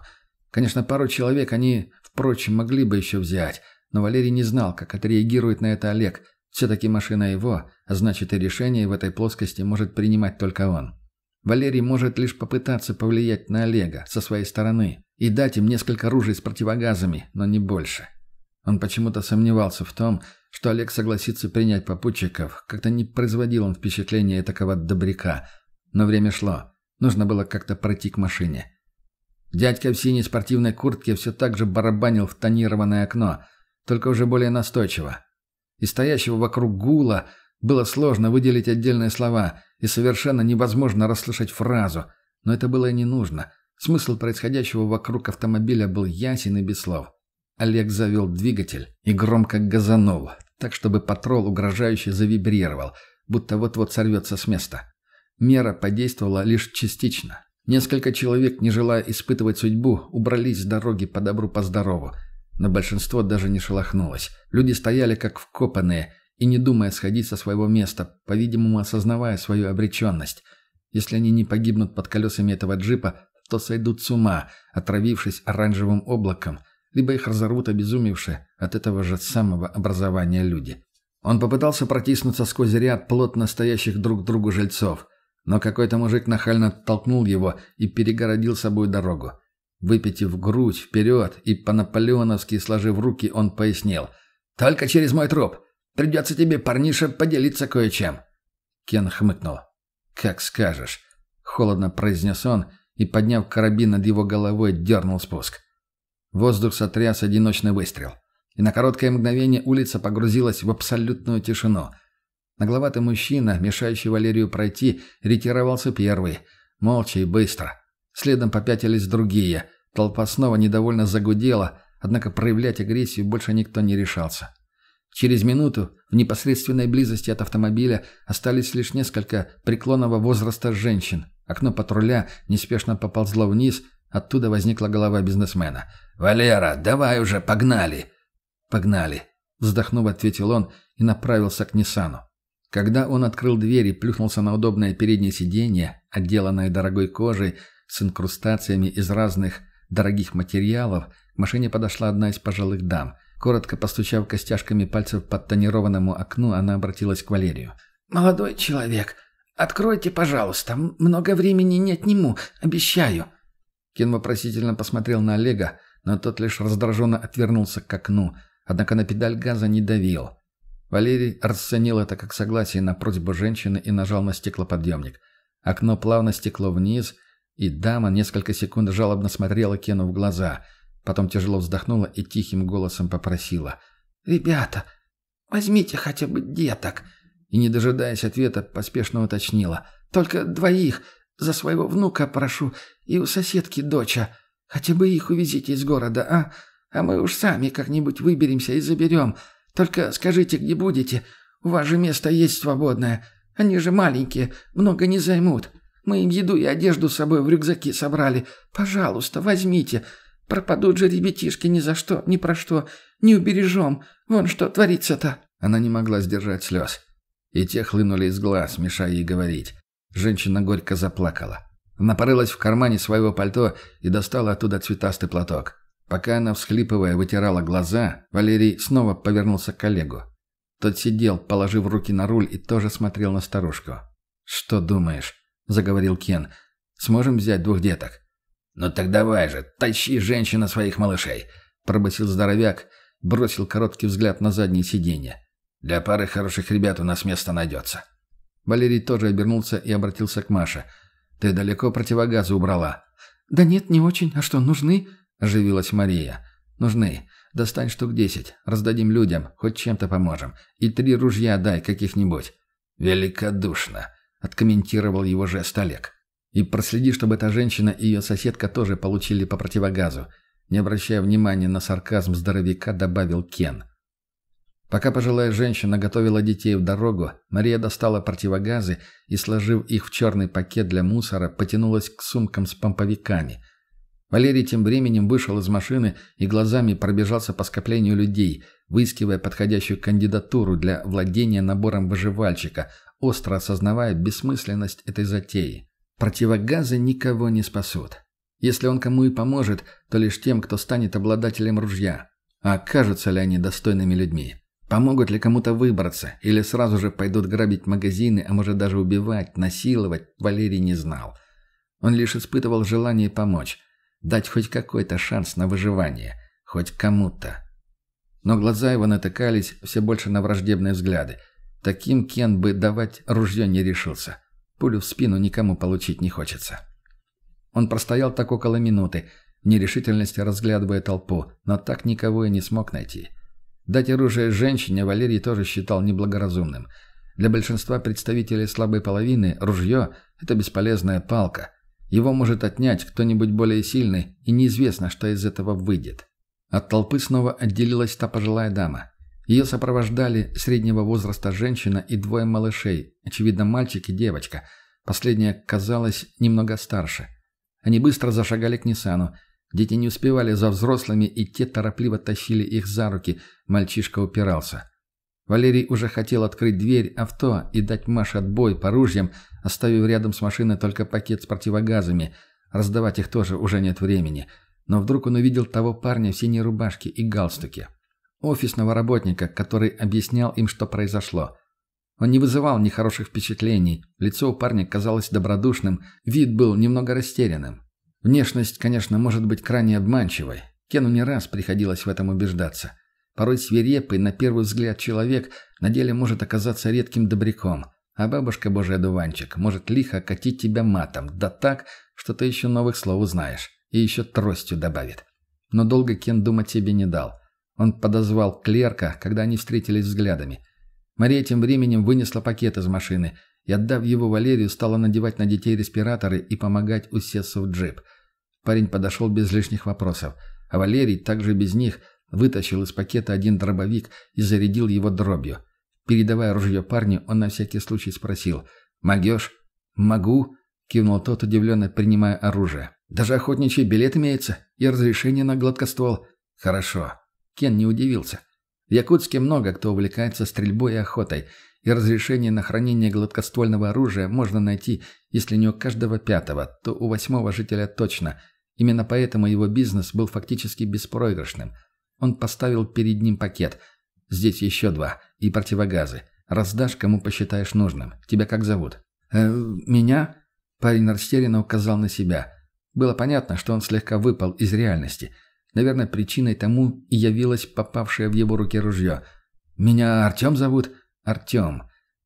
Конечно, пару человек они Впрочем, могли бы еще взять, но Валерий не знал, как отреагирует на это Олег. Все-таки машина его, а значит и решение в этой плоскости может принимать только он. Валерий может лишь попытаться повлиять на Олега со своей стороны и дать им несколько ружей с противогазами, но не больше. Он почему-то сомневался в том, что Олег согласится принять попутчиков, как-то не производил он впечатления такого добряка. Но время шло, нужно было как-то пройти к машине. Дядька в синей спортивной куртке все так же барабанил в тонированное окно, только уже более настойчиво. Из стоящего вокруг гула было сложно выделить отдельные слова, и совершенно невозможно расслышать фразу, но это было и не нужно. Смысл происходящего вокруг автомобиля был ясен и без слов. Олег завел двигатель и громко газанул, так чтобы патрол угрожающе завибрировал, будто вот-вот сорвется с места. Мера подействовала лишь частично. Несколько человек, не желая испытывать судьбу, убрались с дороги по добру, по здорову. Но большинство даже не шелохнулось. Люди стояли как вкопанные и не думая сходить со своего места, по-видимому, осознавая свою обреченность. Если они не погибнут под колесами этого джипа, то сойдут с ума, отравившись оранжевым облаком, либо их разорвут обезумевшие от этого же самого образования люди. Он попытался протиснуться сквозь ряд плотно стоящих друг к другу жильцов – но какой-то мужик нахально толкнул его и перегородил собой дорогу. Выпитив грудь вперед и по-наполеоновски сложив руки, он пояснил. «Только через мой труп. Придется тебе, парниша, поделиться кое-чем». Кен хмыкнул. «Как скажешь», — холодно произнес он и, подняв карабин над его головой, дернул спуск. Воздух сотряс одиночный выстрел. И на короткое мгновение улица погрузилась в абсолютную тишину — Нагловатый мужчина, мешающий Валерию пройти, ретировался первый, молча и быстро. Следом попятились другие. Толпа снова недовольно загудела, однако проявлять агрессию больше никто не решался. Через минуту в непосредственной близости от автомобиля остались лишь несколько преклонного возраста женщин, Окно патруля неспешно поползло вниз, оттуда возникла голова бизнесмена. «Валера, давай уже, погнали!» «Погнали!» — вздохнув, ответил он и направился к Ниссану. Когда он открыл дверь и плюхнулся на удобное переднее сиденье, отделанное дорогой кожей, с инкрустациями из разных дорогих материалов, к машине подошла одна из пожилых дам. Коротко постучав костяшками пальцев по тонированному окну, она обратилась к Валерию. «Молодой человек, откройте, пожалуйста. Много времени не отниму, обещаю». Кен вопросительно посмотрел на Олега, но тот лишь раздраженно отвернулся к окну, однако на педаль газа не давил. Валерий расценил это как согласие на просьбу женщины и нажал на стеклоподъемник. Окно плавно стекло вниз, и дама несколько секунд жалобно смотрела Кену в глаза, потом тяжело вздохнула и тихим голосом попросила. «Ребята, возьмите хотя бы деток!» И, не дожидаясь ответа, поспешно уточнила. «Только двоих, за своего внука прошу, и у соседки доча. Хотя бы их увезите из города, а? А мы уж сами как-нибудь выберемся и заберем. Только скажите, где будете. У вас же место есть свободное. Они же маленькие, много не займут. Мы им еду и одежду с собой в рюкзаки собрали. Пожалуйста, возьмите. Пропадут же ребятишки ни за что, ни про что. Не убережем. Вон что творится-то». Она не могла сдержать слез. И те хлынули из глаз, мешая ей говорить. Женщина горько заплакала. Она порылась в кармане своего пальто и достала оттуда цветастый платок. Пока она, всхлипывая, вытирала глаза, Валерий снова повернулся к коллегу. Тот сидел, положив руки на руль и тоже смотрел на старушку. «Что думаешь?» – заговорил Кен. «Сможем взять двух деток?» «Ну так давай же, тащи женщина своих малышей!» – пробасил здоровяк, бросил короткий взгляд на заднее сиденье. «Для пары хороших ребят у нас место найдется». Валерий тоже обернулся и обратился к Маше. «Ты далеко противогазы убрала?» «Да нет, не очень. А что, нужны?» – оживилась Мария. «Нужны. Достань штук десять. Раздадим людям. Хоть чем-то поможем. И три ружья дай каких-нибудь». «Великодушно», – откомментировал его жест Олег. «И проследи, чтобы эта женщина и ее соседка тоже получили по противогазу». Не обращая внимания на сарказм здоровяка, добавил Кен. Пока пожилая женщина готовила детей в дорогу, Мария достала противогазы и, сложив их в черный пакет для мусора, потянулась к сумкам с помповиками. Валерий тем временем вышел из машины и глазами пробежался по скоплению людей, выискивая подходящую кандидатуру для владения набором выживальщика, остро осознавая бессмысленность этой затеи. Противогазы никого не спасут. Если он кому и поможет, то лишь тем, кто станет обладателем ружья. А окажутся ли они достойными людьми? Помогут ли кому-то выбраться, или сразу же пойдут грабить магазины, а может даже убивать, насиловать, Валерий не знал. Он лишь испытывал желание помочь, дать хоть какой-то шанс на выживание, хоть кому-то. Но глаза его натыкались все больше на враждебные взгляды. Таким Кен бы давать ружье не решился. Пулю в спину никому получить не хочется. Он простоял так около минуты, в нерешительности разглядывая толпу, но так никого и не смог найти. Дать оружие женщине Валерий тоже считал неблагоразумным. Для большинства представителей слабой половины ружье – это бесполезная палка. Его может отнять кто-нибудь более сильный, и неизвестно, что из этого выйдет. От толпы снова отделилась та пожилая дама. Ее сопровождали среднего возраста женщина и двое малышей, очевидно, мальчик и девочка. Последняя казалась немного старше. Они быстро зашагали к Ниссану, Дети не успевали за взрослыми, и те торопливо тащили их за руки. Мальчишка упирался. Валерий уже хотел открыть дверь авто и дать Маше отбой по ружьям, оставив рядом с машиной только пакет с противогазами. Раздавать их тоже уже нет времени. Но вдруг он увидел того парня в синей рубашке и галстуке. Офисного работника, который объяснял им, что произошло. Он не вызывал нехороших впечатлений. Лицо у парня казалось добродушным, вид был немного растерянным. Внешность, конечно, может быть крайне обманчивой. Кену не раз приходилось в этом убеждаться. Порой свирепый, на первый взгляд, человек на деле может оказаться редким добряком, а бабушка Божий одуванчик может лихо катить тебя матом, да так, что ты еще новых слов узнаешь, и еще тростью добавит. Но долго Кен думать себе не дал. Он подозвал клерка, когда они встретились взглядами. Мария тем временем вынесла пакет из машины – и, отдав его Валерию, стала надевать на детей респираторы и помогать усесться в джип. Парень подошел без лишних вопросов, а Валерий, также без них, вытащил из пакета один дробовик и зарядил его дробью. Передавая ружье парню, он на всякий случай спросил «Могешь?» «Могу», — кивнул тот, удивленно принимая оружие. «Даже охотничий билет имеется и разрешение на гладкоствол». «Хорошо». Кен не удивился. В Якутске много кто увлекается стрельбой и охотой, и разрешение на хранение гладкоствольного оружия можно найти, если не у каждого пятого, то у восьмого жителя точно. Именно поэтому его бизнес был фактически беспроигрышным. Он поставил перед ним пакет. Здесь еще два. И противогазы. Раздашь, кому посчитаешь нужным. Тебя как зовут? «Э, «Меня?» Парень растерянно указал на себя. Было понятно, что он слегка выпал из реальности. Наверное, причиной тому и явилось попавшее в его руки ружье. «Меня Артем зовут?» «Артем».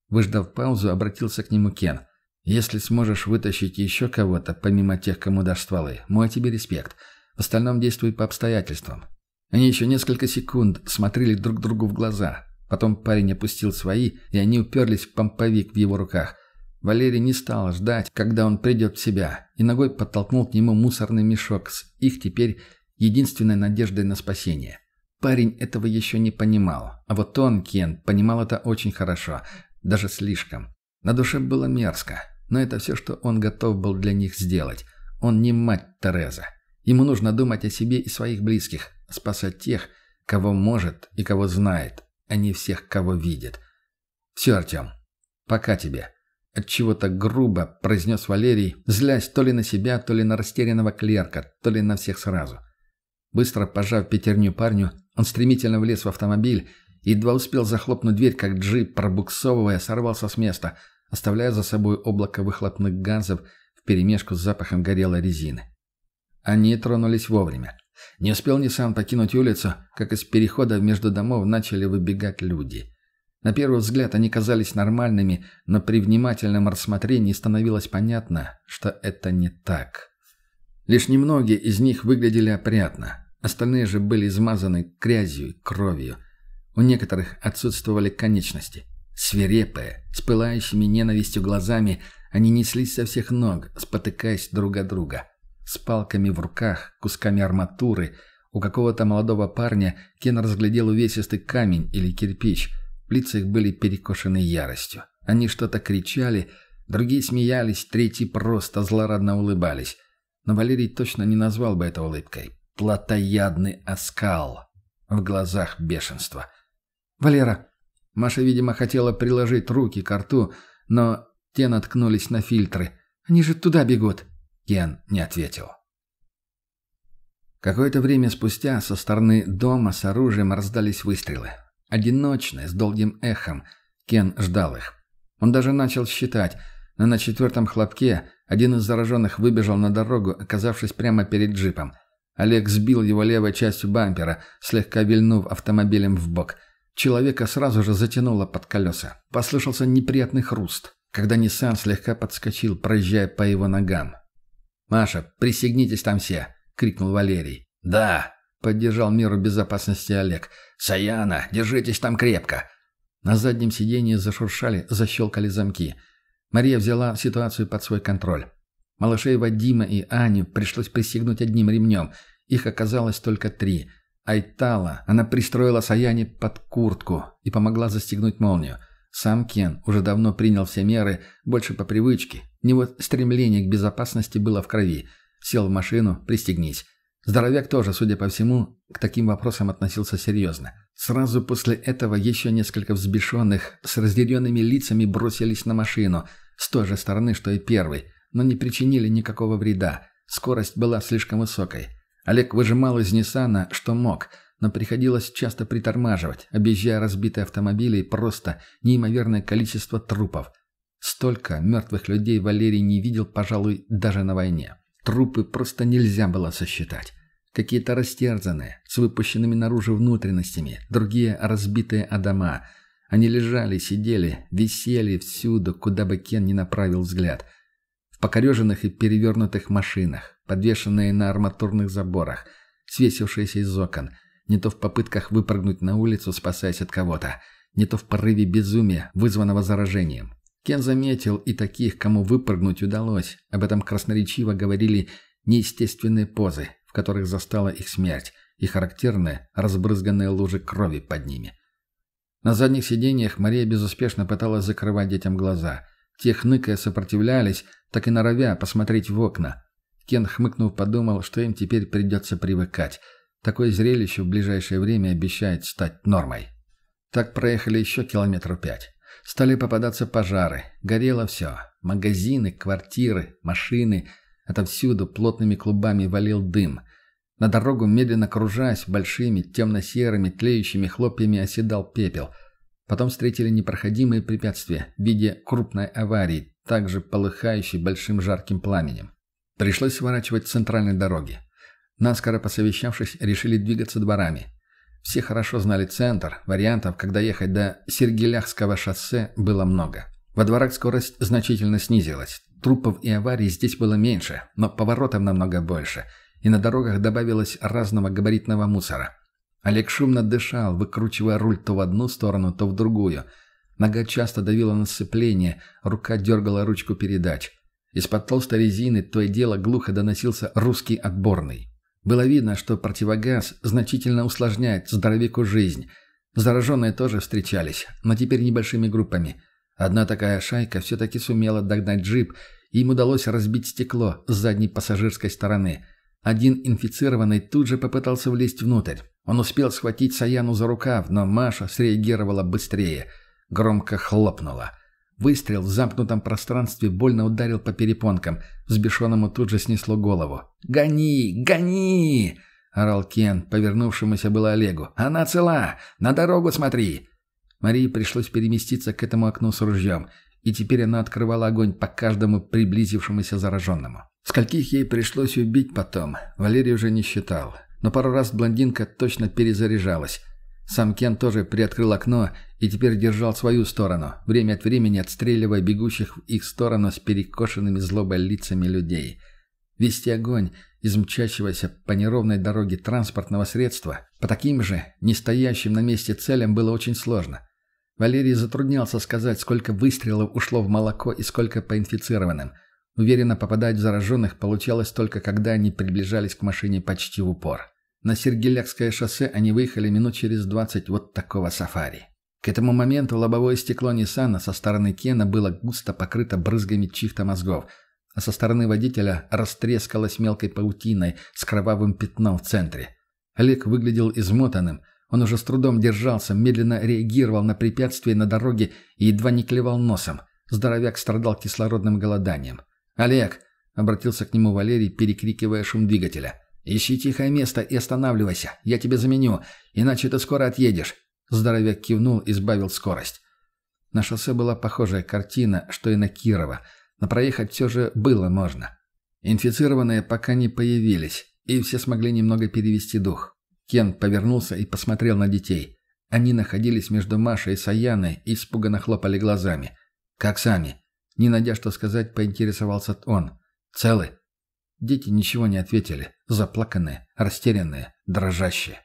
Выждав паузу, обратился к нему Кен. «Если сможешь вытащить еще кого-то, помимо тех, кому дашь стволы, мой тебе респект. В остальном действуй по обстоятельствам». Они еще несколько секунд смотрели друг другу в глаза. Потом парень опустил свои, и они уперлись в помповик в его руках – Валерий не стал ждать, когда он придет в себя, и ногой подтолкнул к нему мусорный мешок с их теперь единственной надеждой на спасение. Парень этого еще не понимал, а вот он, Кен, понимал это очень хорошо, даже слишком. На душе было мерзко, но это все, что он готов был для них сделать. Он не мать Тереза. Ему нужно думать о себе и своих близких, спасать тех, кого может и кого знает, а не всех, кого видит. «Все, Артем, пока тебе». Отчего-то грубо произнес Валерий, злясь то ли на себя, то ли на растерянного клерка, то ли на всех сразу. Быстро пожав пятерню парню, он стремительно влез в автомобиль едва успел захлопнуть дверь, как джип, пробуксовывая, сорвался с места, оставляя за собой облако выхлопных газов вперемешку с запахом горелой резины. Они тронулись вовремя. Не успел Ниссан покинуть улицу, как из перехода между домов начали выбегать люди – на первый взгляд они казались нормальными, но при внимательном рассмотрении становилось понятно, что это не так. Лишь немногие из них выглядели опрятно, остальные же были измазаны грязью и кровью. У некоторых отсутствовали конечности. Свирепые, с пылающими ненавистью глазами, они неслись со всех ног, спотыкаясь друг от друга. С палками в руках, кусками арматуры. У какого-то молодого парня Кен разглядел увесистый камень или кирпич – Лица их были перекошены яростью. Они что-то кричали, другие смеялись, третьи просто злорадно улыбались. Но Валерий точно не назвал бы это улыбкой. Платоядный оскал. В глазах бешенства. «Валера!» Маша, видимо, хотела приложить руки к рту, но те наткнулись на фильтры. «Они же туда бегут!» Кен не ответил. Какое-то время спустя со стороны дома с оружием раздались выстрелы. Одиночные, с долгим эхом. Кен ждал их. Он даже начал считать, но на четвертом хлопке один из зараженных выбежал на дорогу, оказавшись прямо перед джипом. Олег сбил его левой частью бампера, слегка вильнув автомобилем в бок. Человека сразу же затянуло под колеса. Послышался неприятный хруст, когда Ниссан слегка подскочил, проезжая по его ногам. «Маша, присягнитесь там все!» — крикнул Валерий. «Да!» — поддержал меру безопасности Олег. «Саяна, держитесь там крепко!» На заднем сиденье зашуршали, защелкали замки. Мария взяла ситуацию под свой контроль. Малышей Вадима и Аню пришлось пристегнуть одним ремнем. Их оказалось только три. Айтала она пристроила Саяне под куртку и помогла застегнуть молнию. Сам Кен уже давно принял все меры, больше по привычке. У него стремление к безопасности было в крови. Сел в машину, пристегнись. Здоровяк тоже, судя по всему, к таким вопросам относился серьезно. Сразу после этого еще несколько взбешенных с разъяренными лицами бросились на машину, с той же стороны, что и первый, но не причинили никакого вреда. Скорость была слишком высокой. Олег выжимал из Ниссана, что мог, но приходилось часто притормаживать, объезжая разбитые автомобили и просто неимоверное количество трупов. Столько мертвых людей Валерий не видел, пожалуй, даже на войне. Трупы просто нельзя было сосчитать. Какие-то растерзанные, с выпущенными наружу внутренностями, другие разбитые о дома. Они лежали, сидели, висели всюду, куда бы Кен ни направил взгляд. В покореженных и перевернутых машинах, подвешенные на арматурных заборах, свесившиеся из окон, не то в попытках выпрыгнуть на улицу, спасаясь от кого-то, не то в порыве безумия, вызванного заражением. Кен заметил и таких, кому выпрыгнуть удалось. Об этом красноречиво говорили неестественные позы, в которых застала их смерть, и характерные, разбрызганные лужи крови под ними. На задних сиденьях Мария безуспешно пыталась закрывать детям глаза. Те хныкая сопротивлялись, так и норовя посмотреть в окна. Кен, хмыкнув, подумал, что им теперь придется привыкать. Такое зрелище в ближайшее время обещает стать нормой. Так проехали еще километров пять. Стали попадаться пожары. Горело все. Магазины, квартиры, машины. Отовсюду плотными клубами валил дым. На дорогу, медленно кружась, большими, темно-серыми, тлеющими хлопьями оседал пепел. Потом встретили непроходимые препятствия в виде крупной аварии, также полыхающей большим жарким пламенем. Пришлось сворачивать с центральной дороги. Наскоро посовещавшись, решили двигаться дворами. Все хорошо знали центр, вариантов, когда ехать до Сергеляхского шоссе, было много. Во дворах скорость значительно снизилась. Трупов и аварий здесь было меньше, но поворотов намного больше. И на дорогах добавилось разного габаритного мусора. Олег шумно дышал, выкручивая руль то в одну сторону, то в другую. Нога часто давила на сцепление, рука дергала ручку передач. Из-под толстой резины то и дело глухо доносился русский отборный. Было видно, что противогаз значительно усложняет здоровяку жизнь. Зараженные тоже встречались, но теперь небольшими группами. Одна такая шайка все-таки сумела догнать джип, и им удалось разбить стекло с задней пассажирской стороны. Один инфицированный тут же попытался влезть внутрь. Он успел схватить Саяну за рукав, но Маша среагировала быстрее. Громко хлопнула. Выстрел в замкнутом пространстве больно ударил по перепонкам. Взбешенному тут же снесло голову. «Гони! Гони!» — орал Кен, повернувшемуся было Олегу. «Она цела! На дорогу смотри!» Марии пришлось переместиться к этому окну с ружьем, и теперь она открывала огонь по каждому приблизившемуся зараженному. Скольких ей пришлось убить потом, Валерий уже не считал. Но пару раз блондинка точно перезаряжалась. Сам Кен тоже приоткрыл окно и теперь держал свою сторону, время от времени отстреливая бегущих в их сторону с перекошенными злобой лицами людей. Вести огонь из мчащегося по неровной дороге транспортного средства по таким же, не стоящим на месте целям было очень сложно. Валерий затруднялся сказать, сколько выстрелов ушло в молоко и сколько по инфицированным. Уверенно попадать в зараженных получалось только когда они приближались к машине почти в упор. На Сергелякское шоссе они выехали минут через двадцать вот такого сафари. К этому моменту лобовое стекло Ниссана со стороны Кена было густо покрыто брызгами чьих-то мозгов, а со стороны водителя растрескалось мелкой паутиной с кровавым пятном в центре. Олег выглядел измотанным. Он уже с трудом держался, медленно реагировал на препятствия на дороге и едва не клевал носом. Здоровяк страдал кислородным голоданием. «Олег!» — обратился к нему Валерий, перекрикивая шум двигателя. «Ищи тихое место и останавливайся. Я тебя заменю, иначе ты скоро отъедешь. Здоровяк кивнул и сбавил скорость. На шоссе была похожая картина, что и на Кирова, но проехать все же было можно. Инфицированные пока не появились, и все смогли немного перевести дух. Кен повернулся и посмотрел на детей. Они находились между Машей и Саяной и испуганно хлопали глазами. «Как сами?» Не найдя что сказать, поинтересовался он. «Целы?» Дети ничего не ответили. Заплаканные, растерянные, дрожащие.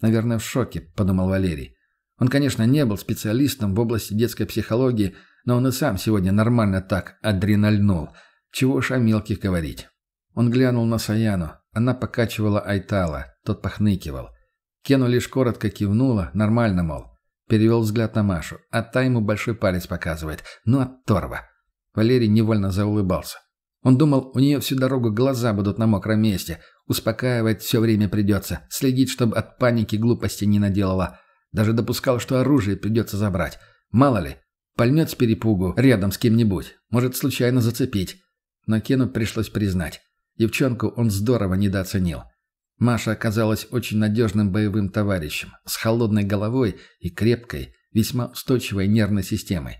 Наверное, в шоке, подумал Валерий. Он, конечно, не был специалистом в области детской психологии, но он и сам сегодня нормально так адренальнул. Чего уж о мелких говорить. Он глянул на Саяну. Она покачивала Айтала. Тот похныкивал. Кену лишь коротко кивнула, нормально, мол. Перевел взгляд на Машу, а та ему большой палец показывает. Ну, оторва. Валерий невольно заулыбался. Он думал, у нее всю дорогу глаза будут на мокром месте. Успокаивать все время придется. Следить, чтобы от паники глупости не наделала. Даже допускал, что оружие придется забрать. Мало ли, пальнет с перепугу рядом с кем-нибудь. Может, случайно зацепить. Но Кену пришлось признать. Девчонку он здорово недооценил. Маша оказалась очень надежным боевым товарищем, с холодной головой и крепкой, весьма устойчивой нервной системой.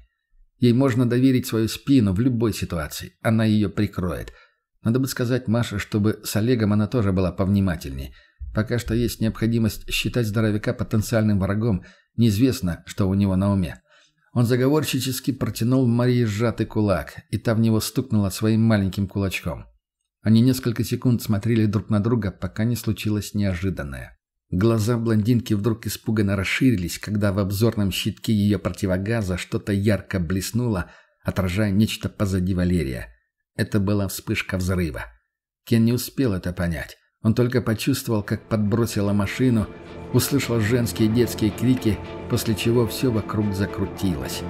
Ей можно доверить свою спину в любой ситуации. Она ее прикроет. Надо бы сказать Маше, чтобы с Олегом она тоже была повнимательней. Пока что есть необходимость считать здоровяка потенциальным врагом. Неизвестно, что у него на уме. Он заговорщически протянул Марии сжатый кулак, и та в него стукнула своим маленьким кулачком. Они несколько секунд смотрели друг на друга, пока не случилось неожиданное. Глаза блондинки вдруг испуганно расширились, когда в обзорном щитке ее противогаза что-то ярко блеснуло, отражая нечто позади Валерия. Это была вспышка взрыва. Кен не успел это понять. Он только почувствовал, как подбросила машину, услышал женские детские крики, после чего все вокруг закрутилось.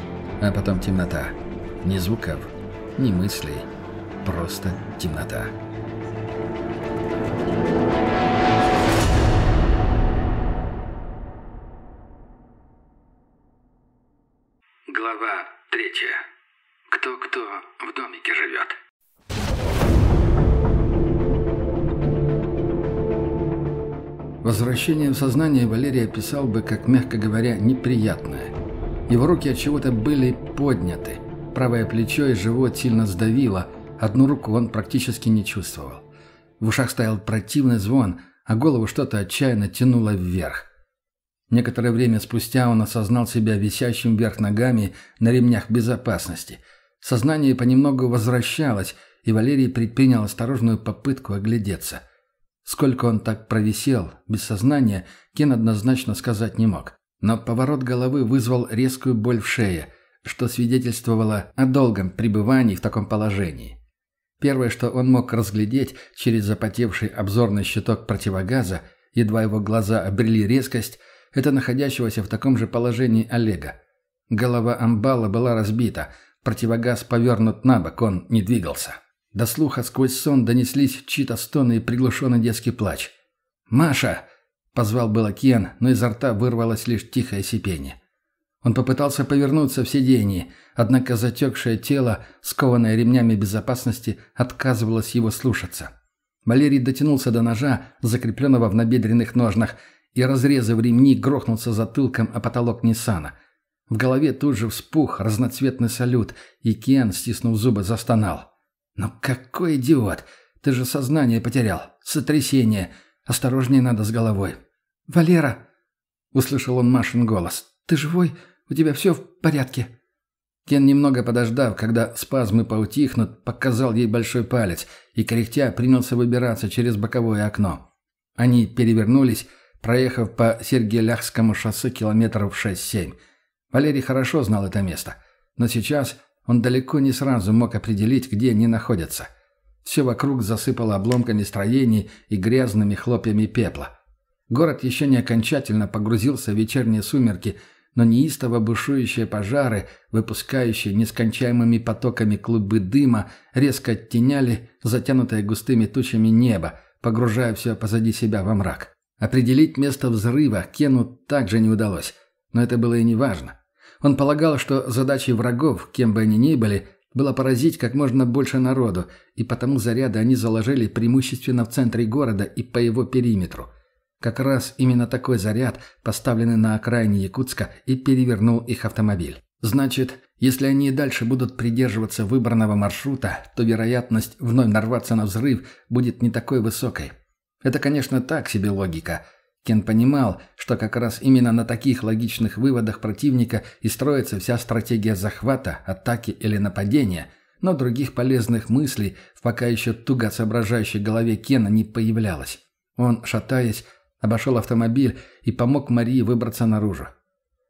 А потом темнота. Ни звуков, ни мыслей. Просто темнота. Глава третья. Кто-кто в домике живет. Возвращение в сознание Валерий описал бы, как, мягко говоря, неприятное. Его руки от чего-то были подняты. Правое плечо и живот сильно сдавило, одну руку он практически не чувствовал. В ушах стоял противный звон, а голову что-то отчаянно тянуло вверх. Некоторое время спустя он осознал себя висящим вверх ногами на ремнях безопасности. Сознание понемногу возвращалось, и Валерий предпринял осторожную попытку оглядеться – Сколько он так провисел, без сознания, Кен однозначно сказать не мог. Но поворот головы вызвал резкую боль в шее, что свидетельствовало о долгом пребывании в таком положении. Первое, что он мог разглядеть через запотевший обзорный щиток противогаза, едва его глаза обрели резкость, это находящегося в таком же положении Олега. Голова амбала была разбита, противогаз повернут на бок, он не двигался. До слуха сквозь сон донеслись чьи-то стоны и приглушенный детский плач. «Маша!» – позвал было Кен, но изо рта вырвалось лишь тихое сипение. Он попытался повернуться в сиденье, однако затекшее тело, скованное ремнями безопасности, отказывалось его слушаться. Валерий дотянулся до ножа, закрепленного в набедренных ножнах, и, разрезав ремни, грохнулся затылком о потолок Ниссана. В голове тут же вспух разноцветный салют, и Кен, стиснув зубы, застонал. «Ну какой идиот! Ты же сознание потерял. Сотрясение. Осторожнее надо с головой». «Валера!» — услышал он Машин голос. «Ты живой? У тебя все в порядке?» Кен, немного подождав, когда спазмы поутихнут, показал ей большой палец и, кряхтя, принялся выбираться через боковое окно. Они перевернулись, проехав по Сергеляхскому шоссе километров 6-7. Валерий хорошо знал это место, но сейчас он далеко не сразу мог определить, где они находятся. Все вокруг засыпало обломками строений и грязными хлопьями пепла. Город еще не окончательно погрузился в вечерние сумерки, но неистово бушующие пожары, выпускающие нескончаемыми потоками клубы дыма, резко оттеняли затянутое густыми тучами небо, погружая все позади себя во мрак. Определить место взрыва Кену также не удалось, но это было и не важно. Он полагал, что задачей врагов, кем бы они ни были, было поразить как можно больше народу, и потому заряды они заложили преимущественно в центре города и по его периметру. Как раз именно такой заряд, поставленный на окраине Якутска, и перевернул их автомобиль. Значит, если они и дальше будут придерживаться выбранного маршрута, то вероятность вновь нарваться на взрыв будет не такой высокой. Это, конечно, так себе логика – Кен понимал, что как раз именно на таких логичных выводах противника и строится вся стратегия захвата, атаки или нападения, но других полезных мыслей в пока еще туго соображающей голове Кена не появлялось. Он, шатаясь, обошел автомобиль и помог Марии выбраться наружу.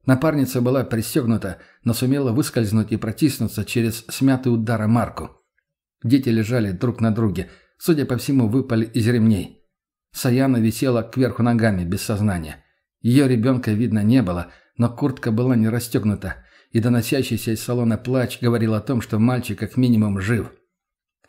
Напарница была пристегнута, но сумела выскользнуть и протиснуться через смятый удара марку. Дети лежали друг на друге, судя по всему, выпали из ремней. Саяна висела кверху ногами, без сознания. Ее ребенка видно не было, но куртка была не расстегнута, и доносящийся из салона плач говорил о том, что мальчик как минимум жив.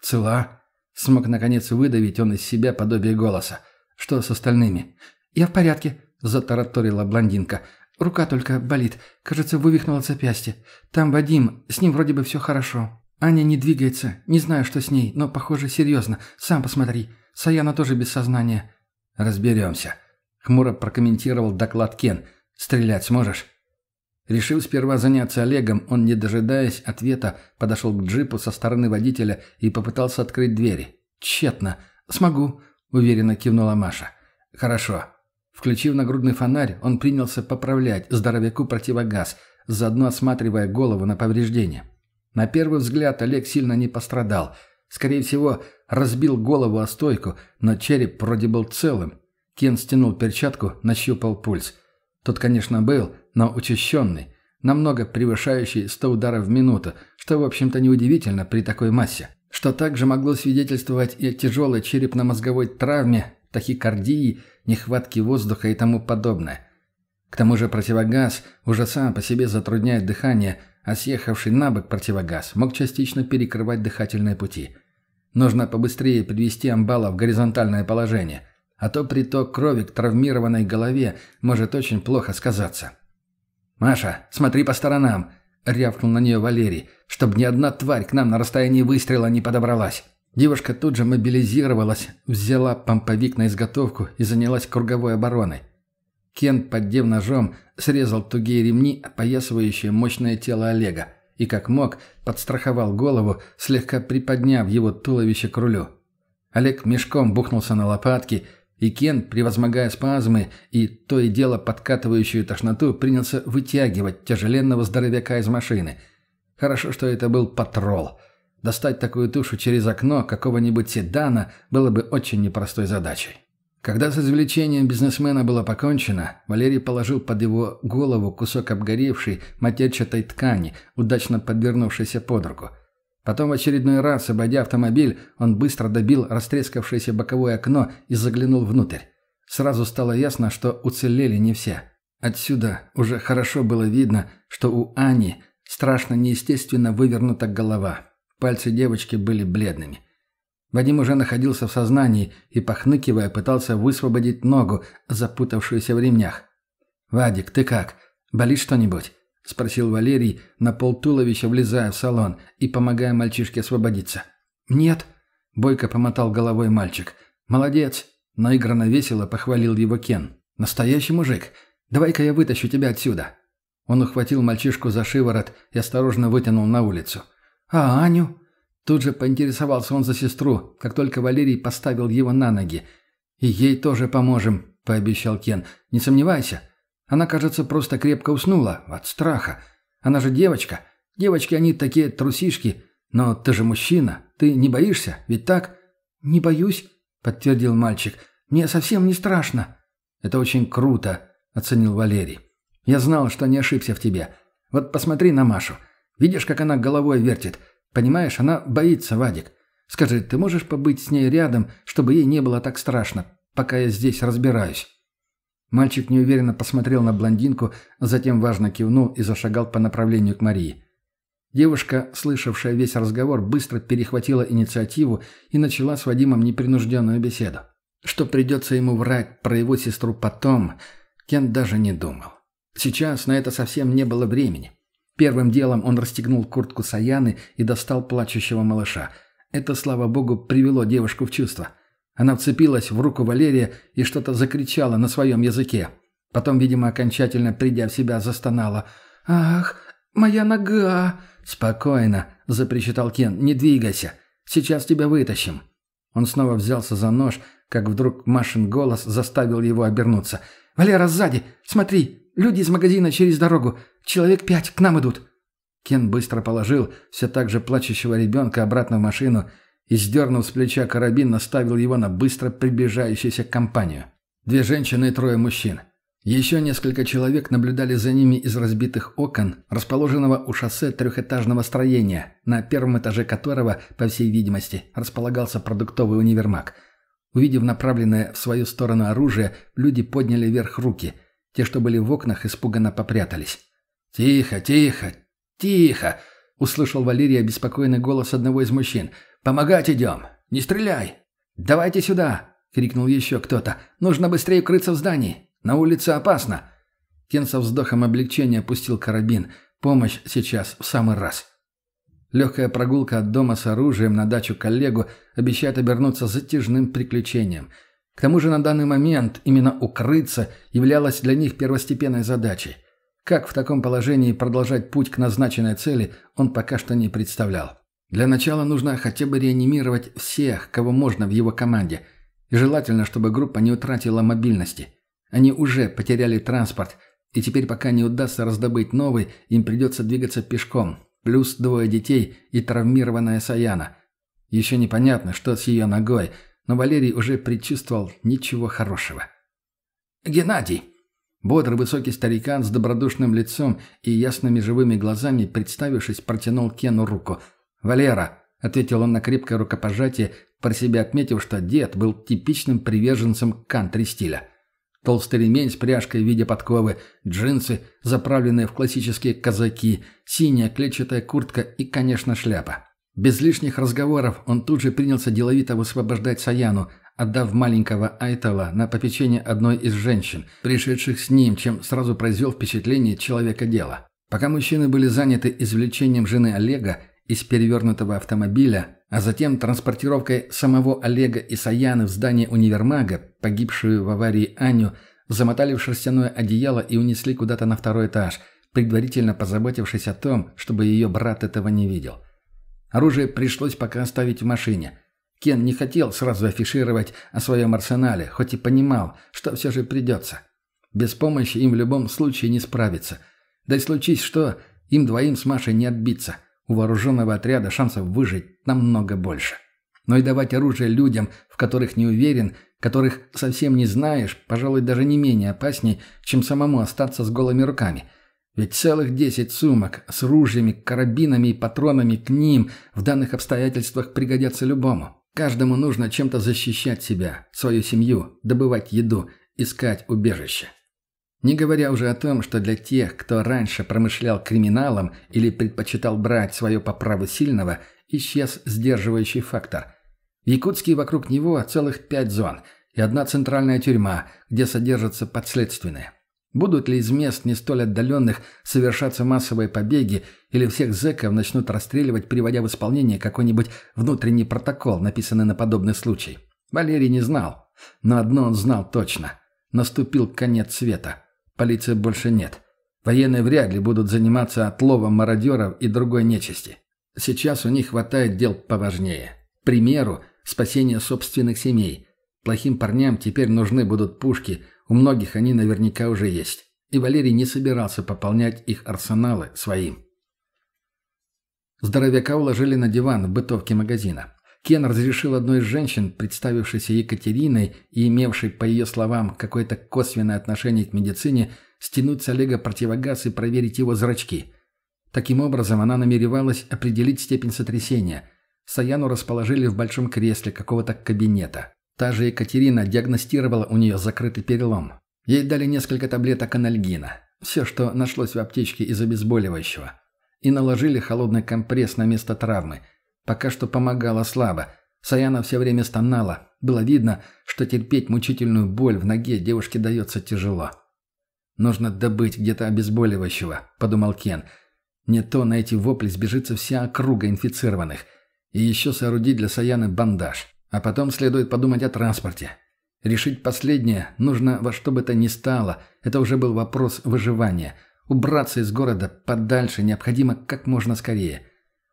«Цела?» — смог наконец выдавить он из себя подобие голоса. «Что с остальными?» «Я в порядке», — затараторила блондинка. «Рука только болит. Кажется, вывихнула запястье. Там Вадим, с ним вроде бы все хорошо. Аня не двигается. Не знаю, что с ней, но, похоже, серьезно. Сам посмотри. Саяна тоже без сознания. «Разберемся», — хмуро прокомментировал доклад Кен. «Стрелять сможешь?» Решив сперва заняться Олегом, он, не дожидаясь ответа, подошел к джипу со стороны водителя и попытался открыть двери. «Тщетно. Смогу», — уверенно кивнула Маша. «Хорошо». Включив нагрудный фонарь, он принялся поправлять здоровяку противогаз, заодно осматривая голову на повреждения. На первый взгляд Олег сильно не пострадал — Скорее всего, разбил голову о стойку, но череп вроде был целым. Кен стянул перчатку, нащупал пульс. Тот, конечно, был, но учащенный, намного превышающий 100 ударов в минуту, что, в общем-то, неудивительно при такой массе. Что также могло свидетельствовать и о тяжелой черепно-мозговой травме, тахикардии, нехватке воздуха и тому подобное. К тому же противогаз уже сам по себе затрудняет дыхание, а съехавший на бок противогаз мог частично перекрывать дыхательные пути. Нужно побыстрее привести амбала в горизонтальное положение, а то приток крови к травмированной голове может очень плохо сказаться. «Маша, смотри по сторонам!» — рявкнул на нее Валерий, чтобы ни одна тварь к нам на расстоянии выстрела не подобралась. Девушка тут же мобилизировалась, взяла помповик на изготовку и занялась круговой обороной. Кен, поддев ножом, срезал тугие ремни, опоясывающие мощное тело Олега, и как мог, подстраховал голову, слегка приподняв его туловище к рулю. Олег мешком бухнулся на лопатки, и Кен, превозмогая спазмы и то и дело подкатывающую тошноту, принялся вытягивать тяжеленного здоровяка из машины. Хорошо, что это был патрол. Достать такую тушу через окно какого-нибудь седана было бы очень непростой задачей. Когда с извлечением бизнесмена было покончено, Валерий положил под его голову кусок обгоревшей матерчатой ткани, удачно подвернувшейся под руку. Потом в очередной раз, обойдя автомобиль, он быстро добил растрескавшееся боковое окно и заглянул внутрь. Сразу стало ясно, что уцелели не все. Отсюда уже хорошо было видно, что у Ани страшно неестественно вывернута голова. Пальцы девочки были бледными. Вадим уже находился в сознании и, похныкивая, пытался высвободить ногу, запутавшуюся в ремнях. «Вадик, ты как? Болит что-нибудь?» — спросил Валерий, на полтуловища влезая в салон и помогая мальчишке освободиться. «Нет», — бойко помотал головой мальчик. «Молодец», — наигранно весело похвалил его Кен. «Настоящий мужик. Давай-ка я вытащу тебя отсюда». Он ухватил мальчишку за шиворот и осторожно вытянул на улицу. «А Аню?» Тут же поинтересовался он за сестру, как только Валерий поставил его на ноги. «И ей тоже поможем», — пообещал Кен. «Не сомневайся. Она, кажется, просто крепко уснула от страха. Она же девочка. Девочки, они такие трусишки. Но ты же мужчина. Ты не боишься? Ведь так?» «Не боюсь», — подтвердил мальчик. «Мне совсем не страшно». «Это очень круто», — оценил Валерий. «Я знал, что не ошибся в тебе. Вот посмотри на Машу. Видишь, как она головой вертит? Понимаешь, она боится, Вадик. Скажи, ты можешь побыть с ней рядом, чтобы ей не было так страшно, пока я здесь разбираюсь?» Мальчик неуверенно посмотрел на блондинку, затем важно кивнул и зашагал по направлению к Марии. Девушка, слышавшая весь разговор, быстро перехватила инициативу и начала с Вадимом непринужденную беседу. Что придется ему врать про его сестру потом, Кен даже не думал. Сейчас на это совсем не было времени. Первым делом он расстегнул куртку Саяны и достал плачущего малыша. Это, слава богу, привело девушку в чувство. Она вцепилась в руку Валерия и что-то закричала на своем языке. Потом, видимо, окончательно придя в себя, застонала. «Ах, моя нога!» «Спокойно», — запричитал Кен, — «не двигайся. Сейчас тебя вытащим». Он снова взялся за нож, как вдруг Машин голос заставил его обернуться. «Валера, сзади! Смотри! Люди из магазина через дорогу. Человек пять к нам идут». Кен быстро положил все так же плачущего ребенка обратно в машину и, сдернув с плеча карабин, наставил его на быстро приближающуюся компанию. Две женщины и трое мужчин. Еще несколько человек наблюдали за ними из разбитых окон, расположенного у шоссе трехэтажного строения, на первом этаже которого, по всей видимости, располагался продуктовый универмаг. Увидев направленное в свою сторону оружие, люди подняли вверх руки – те, что были в окнах, испуганно попрятались. «Тихо, тихо, тихо!» — услышал Валерий обеспокоенный голос одного из мужчин. «Помогать идем! Не стреляй!» «Давайте сюда!» — крикнул еще кто-то. «Нужно быстрее укрыться в здании! На улице опасно!» Кен со вздохом облегчения опустил карабин. Помощь сейчас в самый раз. Легкая прогулка от дома с оружием на дачу коллегу обещает обернуться затяжным приключением — к тому же на данный момент именно укрыться являлось для них первостепенной задачей. Как в таком положении продолжать путь к назначенной цели, он пока что не представлял. Для начала нужно хотя бы реанимировать всех, кого можно в его команде. И желательно, чтобы группа не утратила мобильности. Они уже потеряли транспорт, и теперь пока не удастся раздобыть новый, им придется двигаться пешком. Плюс двое детей и травмированная Саяна. Еще непонятно, что с ее ногой – но Валерий уже предчувствовал ничего хорошего. «Геннадий!» Бодрый высокий старикан с добродушным лицом и ясными живыми глазами, представившись, протянул Кену руку. «Валера!» — ответил он на крепкое рукопожатие, про себя отметив, что дед был типичным приверженцем кантри-стиля. Толстый ремень с пряжкой в виде подковы, джинсы, заправленные в классические казаки, синяя клетчатая куртка и, конечно, шляпа. Без лишних разговоров он тут же принялся деловито высвобождать Саяну, отдав маленького Айтала на попечение одной из женщин, пришедших с ним, чем сразу произвел впечатление человека дела. Пока мужчины были заняты извлечением жены Олега из перевернутого автомобиля, а затем транспортировкой самого Олега и Саяны в здание универмага, погибшую в аварии Аню, замотали в шерстяное одеяло и унесли куда-то на второй этаж, предварительно позаботившись о том, чтобы ее брат этого не видел. Оружие пришлось пока оставить в машине. Кен не хотел сразу афишировать о своем арсенале, хоть и понимал, что все же придется. Без помощи им в любом случае не справиться. Да и случись что, им двоим с Машей не отбиться. У вооруженного отряда шансов выжить намного больше. Но и давать оружие людям, в которых не уверен, которых совсем не знаешь, пожалуй, даже не менее опасней, чем самому остаться с голыми руками – ведь целых десять сумок с ружьями, карабинами и патронами к ним в данных обстоятельствах пригодятся любому. Каждому нужно чем-то защищать себя, свою семью, добывать еду, искать убежище. Не говоря уже о том, что для тех, кто раньше промышлял криминалом или предпочитал брать свое по праву сильного, исчез сдерживающий фактор. В Якутске вокруг него целых пять зон и одна центральная тюрьма, где содержатся подследственные. Будут ли из мест не столь отдаленных совершаться массовые побеги, или всех зэков начнут расстреливать, приводя в исполнение какой-нибудь внутренний протокол, написанный на подобный случай? Валерий не знал. Но одно он знал точно. Наступил конец света. Полиции больше нет. Военные вряд ли будут заниматься отловом мародеров и другой нечисти. Сейчас у них хватает дел поважнее. К примеру, спасение собственных семей. Плохим парням теперь нужны будут пушки – у многих они наверняка уже есть. И Валерий не собирался пополнять их арсеналы своим. Здоровяка уложили на диван в бытовке магазина. Кен разрешил одной из женщин, представившейся Екатериной и имевшей, по ее словам, какое-то косвенное отношение к медицине, стянуть с Олега противогаз и проверить его зрачки. Таким образом, она намеревалась определить степень сотрясения. Саяну расположили в большом кресле какого-то кабинета. Та же Екатерина диагностировала у нее закрытый перелом. Ей дали несколько таблеток анальгина. Все, что нашлось в аптечке из обезболивающего. И наложили холодный компресс на место травмы. Пока что помогало слабо. Саяна все время стонала. Было видно, что терпеть мучительную боль в ноге девушке дается тяжело. «Нужно добыть где-то обезболивающего», — подумал Кен. «Не то на эти вопли сбежится вся округа инфицированных. И еще соорудить для Саяны бандаж». А потом следует подумать о транспорте. Решить последнее нужно во что бы то ни стало. Это уже был вопрос выживания. Убраться из города подальше необходимо как можно скорее.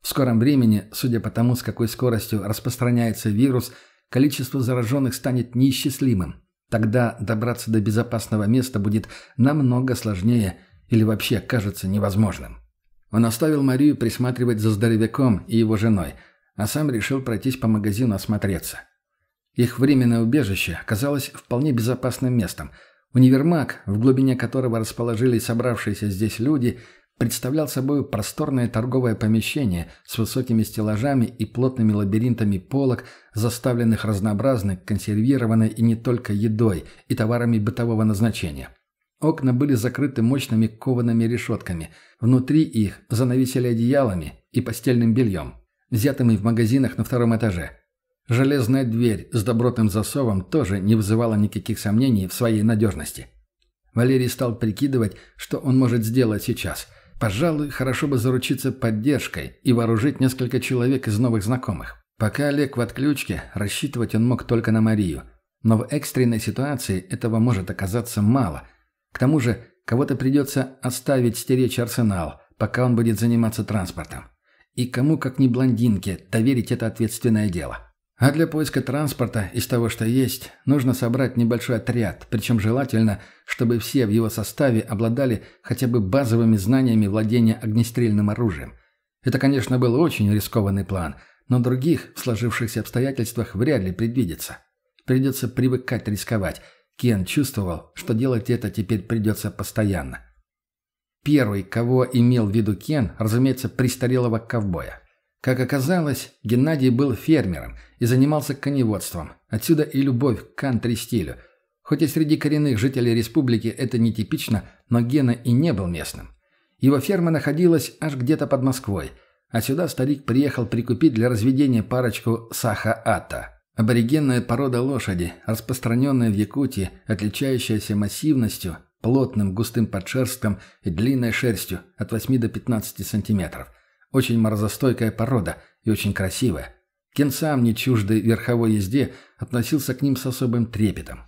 В скором времени, судя по тому, с какой скоростью распространяется вирус, количество зараженных станет неисчислимым. Тогда добраться до безопасного места будет намного сложнее или вообще кажется невозможным. Он оставил Марию присматривать за здоровяком и его женой – а сам решил пройтись по магазину осмотреться. Их временное убежище оказалось вполне безопасным местом. Универмаг, в глубине которого расположились собравшиеся здесь люди, представлял собой просторное торговое помещение с высокими стеллажами и плотными лабиринтами полок, заставленных разнообразной, консервированной и не только едой и товарами бытового назначения. Окна были закрыты мощными коваными решетками. Внутри их занавесили одеялами и постельным бельем взятыми в магазинах на втором этаже. Железная дверь с добротным засовом тоже не вызывала никаких сомнений в своей надежности. Валерий стал прикидывать, что он может сделать сейчас. Пожалуй, хорошо бы заручиться поддержкой и вооружить несколько человек из новых знакомых. Пока Олег в отключке, рассчитывать он мог только на Марию. Но в экстренной ситуации этого может оказаться мало. К тому же, кого-то придется оставить стеречь арсенал, пока он будет заниматься транспортом. И кому, как не блондинке, доверить это ответственное дело? А для поиска транспорта из того, что есть, нужно собрать небольшой отряд, причем желательно, чтобы все в его составе обладали хотя бы базовыми знаниями владения огнестрельным оружием. Это, конечно, был очень рискованный план, но других в сложившихся обстоятельствах вряд ли предвидится. Придется привыкать рисковать. Кен чувствовал, что делать это теперь придется постоянно. Первый, кого имел в виду Кен, разумеется, престарелого ковбоя. Как оказалось, Геннадий был фермером и занимался коневодством. Отсюда и любовь к кантри-стилю. Хоть и среди коренных жителей республики это нетипично, но Гена и не был местным. Его ферма находилась аж где-то под Москвой, а сюда старик приехал прикупить для разведения парочку саха-ата. Аборигенная порода лошади, распространенная в Якутии, отличающаяся массивностью, плотным густым подшерстком и длинной шерстью от 8 до 15 сантиметров. Очень морозостойкая порода и очень красивая. Кен сам, не чуждый верховой езде, относился к ним с особым трепетом.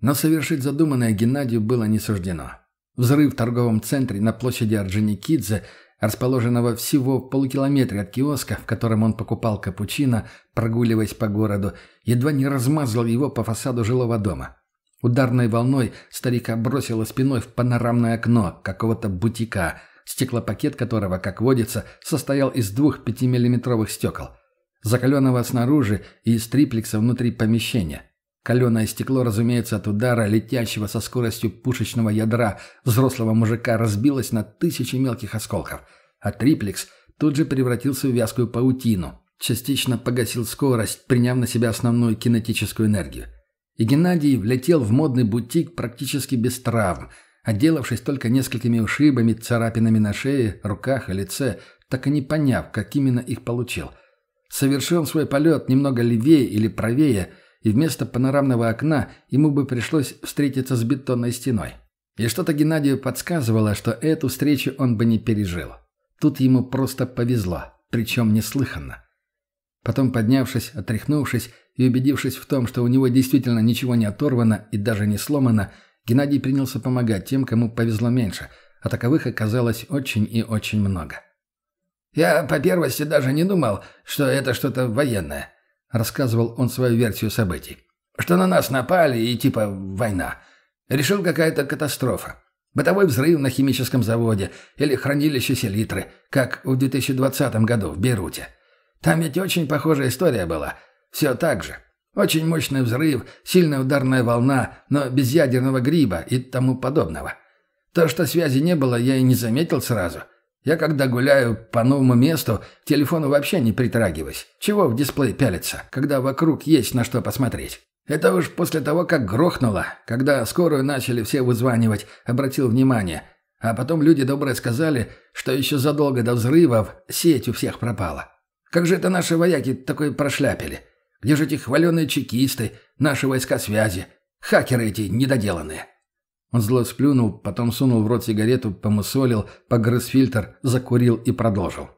Но совершить задуманное Геннадию было не суждено. Взрыв в торговом центре на площади Орджоникидзе, расположенного всего в полукилометре от киоска, в котором он покупал капучино, прогуливаясь по городу, едва не размазал его по фасаду жилого дома. Ударной волной старика бросило спиной в панорамное окно какого-то бутика, стеклопакет которого, как водится, состоял из двух пятимиллиметровых стекол – закаленного снаружи и из триплекса внутри помещения. Каленое стекло, разумеется, от удара, летящего со скоростью пушечного ядра взрослого мужика, разбилось на тысячи мелких осколков, а триплекс тут же превратился в вязкую паутину, частично погасил скорость, приняв на себя основную кинетическую энергию. И Геннадий влетел в модный бутик практически без травм, отделавшись только несколькими ушибами, царапинами на шее, руках и лице, так и не поняв, как именно их получил – Совершил свой полет немного левее или правее, и вместо панорамного окна ему бы пришлось встретиться с бетонной стеной. И что-то Геннадию подсказывало, что эту встречу он бы не пережил. Тут ему просто повезло, причем неслыханно. Потом, поднявшись, отряхнувшись и убедившись в том, что у него действительно ничего не оторвано и даже не сломано, Геннадий принялся помогать тем, кому повезло меньше, а таковых оказалось очень и очень много. «Я по первости даже не думал, что это что-то военное», — рассказывал он свою версию событий. «Что на нас напали и типа война. Решил какая-то катастрофа. Бытовой взрыв на химическом заводе или хранилище селитры, как в 2020 году в Бейруте. Там ведь очень похожая история была. Все так же. Очень мощный взрыв, сильная ударная волна, но без ядерного гриба и тому подобного. То, что связи не было, я и не заметил сразу». Я когда гуляю по новому месту, к телефону вообще не притрагиваюсь. Чего в дисплей пялиться, когда вокруг есть на что посмотреть? Это уж после того, как грохнуло, когда скорую начали все вызванивать, обратил внимание. А потом люди добрые сказали, что еще задолго до взрывов сеть у всех пропала. Как же это наши вояки такое прошляпили? Где же эти хваленые чекисты, наши войска связи? Хакеры эти недоделанные. Он зло сплюнул, потом сунул в рот сигарету, помусолил, погрыз фильтр, закурил и продолжил.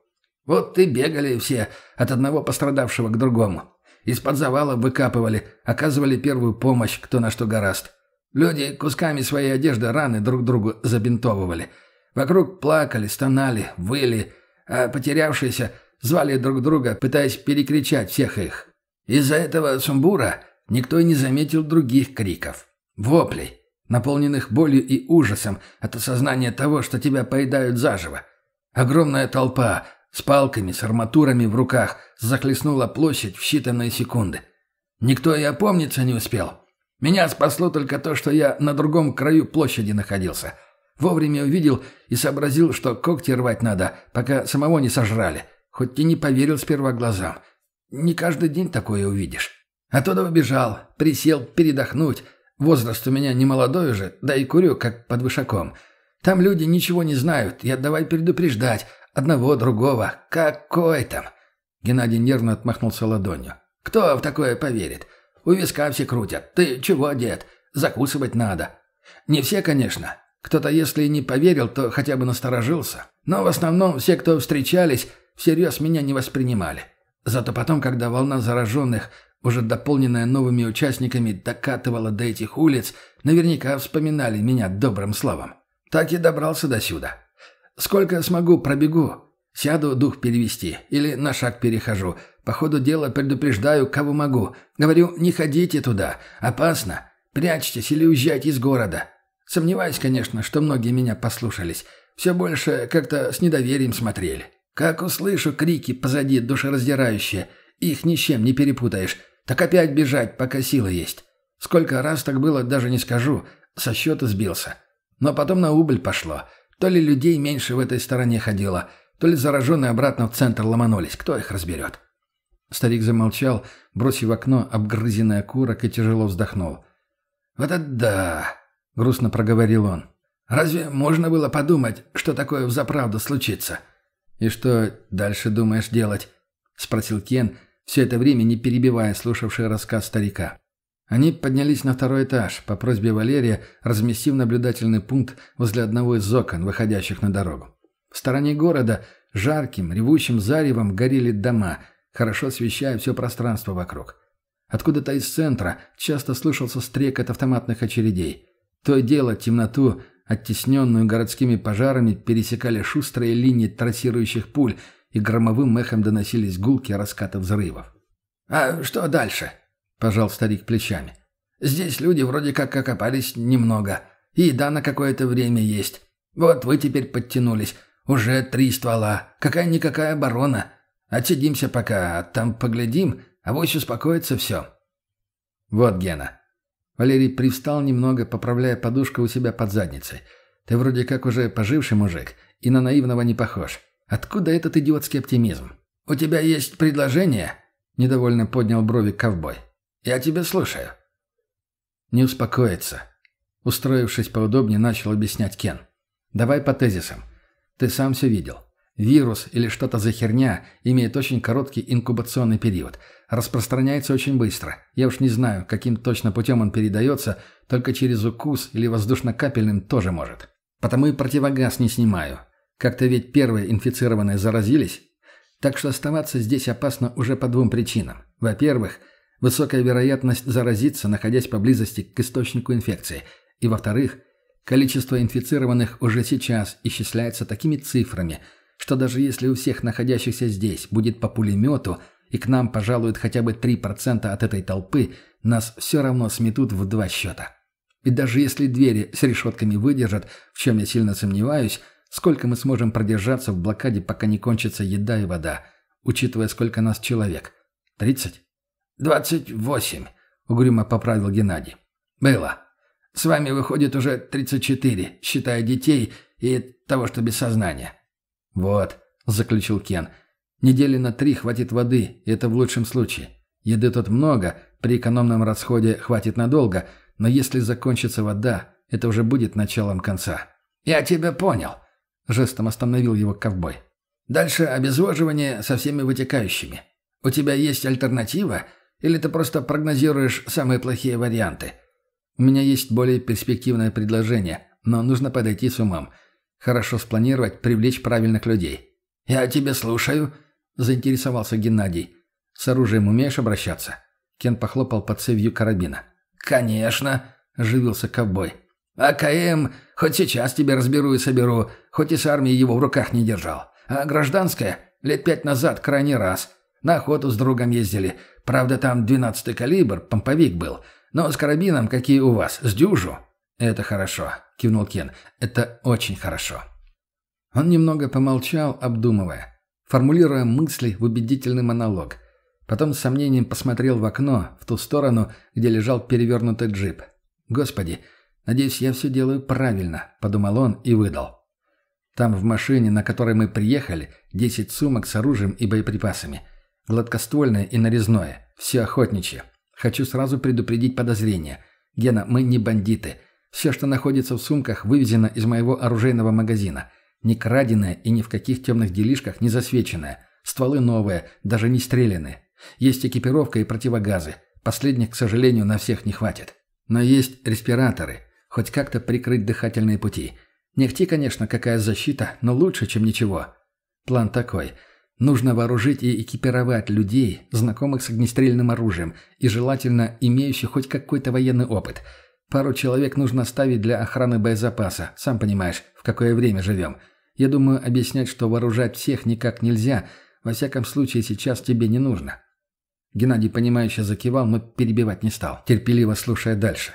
«Вот и бегали все от одного пострадавшего к другому. Из-под завала выкапывали, оказывали первую помощь, кто на что гораст. Люди кусками своей одежды раны друг другу забинтовывали. Вокруг плакали, стонали, выли, а потерявшиеся звали друг друга, пытаясь перекричать всех их. Из-за этого сумбура никто и не заметил других криков. Воплей наполненных болью и ужасом от осознания того, что тебя поедают заживо. Огромная толпа с палками, с арматурами в руках захлестнула площадь в считанные секунды. Никто и опомниться не успел. Меня спасло только то, что я на другом краю площади находился. Вовремя увидел и сообразил, что когти рвать надо, пока самого не сожрали. Хоть и не поверил сперва глазам. Не каждый день такое увидишь. Оттуда убежал, присел передохнуть, Возраст у меня не молодой уже, да и курю, как под вышаком. Там люди ничего не знают, я давай предупреждать. Одного, другого. Какой там?» Геннадий нервно отмахнулся ладонью. «Кто в такое поверит? У виска все крутят. Ты чего, дед? Закусывать надо. Не все, конечно. Кто-то, если и не поверил, то хотя бы насторожился. Но в основном все, кто встречались, всерьез меня не воспринимали. Зато потом, когда волна зараженных уже дополненная новыми участниками, докатывала до этих улиц, наверняка вспоминали меня добрым словом. Так и добрался до сюда. Сколько смогу, пробегу. Сяду дух перевести или на шаг перехожу. По ходу дела предупреждаю, кого могу. Говорю, не ходите туда. Опасно. Прячьтесь или уезжайте из города. Сомневаюсь, конечно, что многие меня послушались. Все больше как-то с недоверием смотрели. Как услышу крики позади душераздирающие, их ни чем не перепутаешь. Так опять бежать, пока сила есть. Сколько раз так было, даже не скажу. Со счета сбился. Но потом на убыль пошло. То ли людей меньше в этой стороне ходило, то ли зараженные обратно в центр ломанулись. Кто их разберет? Старик замолчал, бросив в окно обгрызенный окурок и тяжело вздохнул. «Вот это да!» — грустно проговорил он. «Разве можно было подумать, что такое взаправду случится?» «И что дальше думаешь делать?» — спросил Кен, все это время не перебивая слушавший рассказ старика. Они поднялись на второй этаж, по просьбе Валерия, разместив наблюдательный пункт возле одного из окон, выходящих на дорогу. В стороне города жарким, ревущим заревом горели дома, хорошо освещая все пространство вокруг. Откуда-то из центра часто слышался стрекот автоматных очередей. То и дело темноту, оттесненную городскими пожарами, пересекали шустрые линии трассирующих пуль, и громовым эхом доносились гулки раската взрывов. «А что дальше?» — пожал старик плечами. «Здесь люди вроде как окопались немного. И еда на какое-то время есть. Вот вы теперь подтянулись. Уже три ствола. Какая-никакая оборона. Отсидимся пока, а там поглядим, а вось успокоится все». «Вот, Гена». Валерий привстал немного, поправляя подушку у себя под задницей. «Ты вроде как уже поживший мужик, и на наивного не похож. Откуда этот идиотский оптимизм?» «У тебя есть предложение?» — недовольно поднял брови ковбой. «Я тебя слушаю». «Не успокоится». Устроившись поудобнее, начал объяснять Кен. «Давай по тезисам. Ты сам все видел. Вирус или что-то за херня имеет очень короткий инкубационный период. Распространяется очень быстро. Я уж не знаю, каким точно путем он передается, только через укус или воздушно-капельным тоже может. Потому и противогаз не снимаю. Как-то ведь первые инфицированные заразились. Так что оставаться здесь опасно уже по двум причинам. Во-первых, высокая вероятность заразиться, находясь поблизости к источнику инфекции. И во-вторых, количество инфицированных уже сейчас исчисляется такими цифрами, что даже если у всех находящихся здесь будет по пулемету и к нам пожалуют хотя бы 3% от этой толпы, нас все равно сметут в два счета. И даже если двери с решетками выдержат, в чем я сильно сомневаюсь, Сколько мы сможем продержаться в блокаде, пока не кончится еда и вода, учитывая, сколько нас человек? Тридцать? Двадцать восемь, угрюмо поправил Геннадий. Было. С вами выходит уже тридцать четыре, считая детей и того, что без сознания. Вот, заключил Кен. Недели на три хватит воды, и это в лучшем случае. Еды тут много, при экономном расходе хватит надолго, но если закончится вода, это уже будет началом конца. «Я тебя понял», Жестом остановил его ковбой. «Дальше обезвоживание со всеми вытекающими. У тебя есть альтернатива, или ты просто прогнозируешь самые плохие варианты?» «У меня есть более перспективное предложение, но нужно подойти с умом. Хорошо спланировать, привлечь правильных людей». «Я тебя слушаю», — заинтересовался Геннадий. «С оружием умеешь обращаться?» Кен похлопал по цевью карабина. «Конечно», — оживился ковбой. АКМ хоть сейчас тебе разберу и соберу, хоть и с армией его в руках не держал. А гражданская лет пять назад крайний раз. На охоту с другом ездили. Правда, там двенадцатый калибр, помповик был. Но с карабином, какие у вас, с дюжу. «Это хорошо», — кивнул Кен. «Это очень хорошо». Он немного помолчал, обдумывая, формулируя мысли в убедительный монолог. Потом с сомнением посмотрел в окно, в ту сторону, где лежал перевернутый джип. «Господи, «Надеюсь, я все делаю правильно», — подумал он и выдал. «Там в машине, на которой мы приехали, десять сумок с оружием и боеприпасами. Гладкоствольное и нарезное. Все охотничье. Хочу сразу предупредить подозрения. Гена, мы не бандиты. Все, что находится в сумках, вывезено из моего оружейного магазина. Не краденое и ни в каких темных делишках не засвеченное. Стволы новые, даже не стреляны. Есть экипировка и противогазы. Последних, к сожалению, на всех не хватит. Но есть респираторы хоть как-то прикрыть дыхательные пути. Нехти, конечно, какая защита, но лучше, чем ничего. План такой. Нужно вооружить и экипировать людей, знакомых с огнестрельным оружием, и желательно имеющих хоть какой-то военный опыт. Пару человек нужно оставить для охраны боезапаса, сам понимаешь, в какое время живем. Я думаю, объяснять, что вооружать всех никак нельзя, во всяком случае сейчас тебе не нужно. Геннадий, понимающе закивал, но перебивать не стал, терпеливо слушая дальше.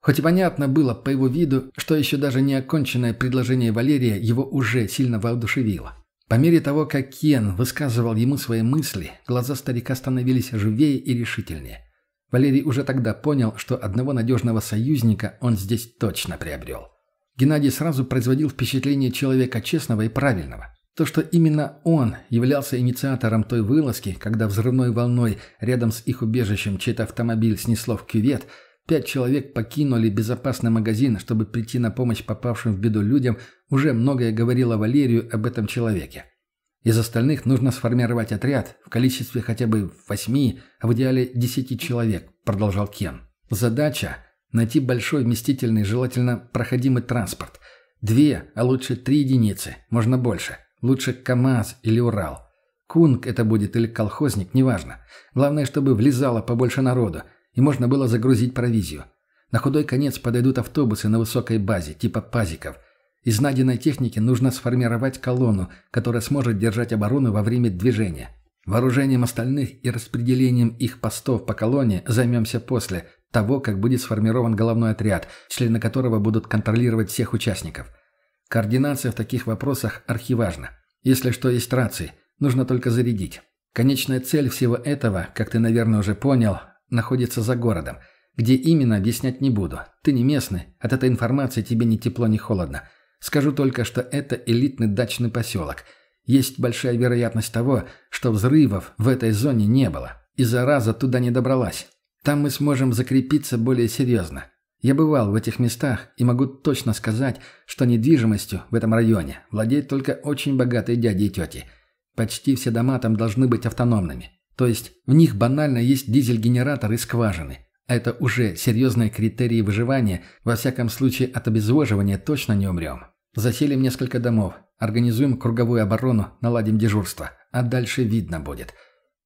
Хоть понятно было по его виду, что еще даже не оконченное предложение Валерия его уже сильно воодушевило. По мере того, как Кен высказывал ему свои мысли, глаза старика становились живее и решительнее. Валерий уже тогда понял, что одного надежного союзника он здесь точно приобрел. Геннадий сразу производил впечатление человека честного и правильного. То, что именно он являлся инициатором той вылазки, когда взрывной волной рядом с их убежищем чей-то автомобиль снесло в кювет – пять человек покинули безопасный магазин, чтобы прийти на помощь попавшим в беду людям, уже многое говорило Валерию об этом человеке. Из остальных нужно сформировать отряд в количестве хотя бы восьми, а в идеале десяти человек, продолжал Кен. Задача – найти большой вместительный, желательно проходимый транспорт. Две, а лучше три единицы, можно больше. Лучше КАМАЗ или Урал. Кунг это будет или колхозник, неважно. Главное, чтобы влезало побольше народу, и можно было загрузить провизию. На худой конец подойдут автобусы на высокой базе, типа пазиков – из найденной техники нужно сформировать колонну, которая сможет держать оборону во время движения. Вооружением остальных и распределением их постов по колонне займемся после того, как будет сформирован головной отряд, члены которого будут контролировать всех участников. Координация в таких вопросах архиважна. Если что есть рации, нужно только зарядить. Конечная цель всего этого, как ты, наверное, уже понял, находится за городом. Где именно, объяснять не буду. Ты не местный, от этой информации тебе ни тепло, ни холодно. Скажу только, что это элитный дачный поселок. Есть большая вероятность того, что взрывов в этой зоне не было. И зараза туда не добралась. Там мы сможем закрепиться более серьезно. Я бывал в этих местах и могу точно сказать, что недвижимостью в этом районе владеют только очень богатые дяди и тети. Почти все дома там должны быть автономными. То есть в них банально есть дизель-генератор и скважины. А это уже серьезные критерии выживания, во всяком случае от обезвоживания точно не умрем. Заселим несколько домов, организуем круговую оборону, наладим дежурство. А дальше видно будет.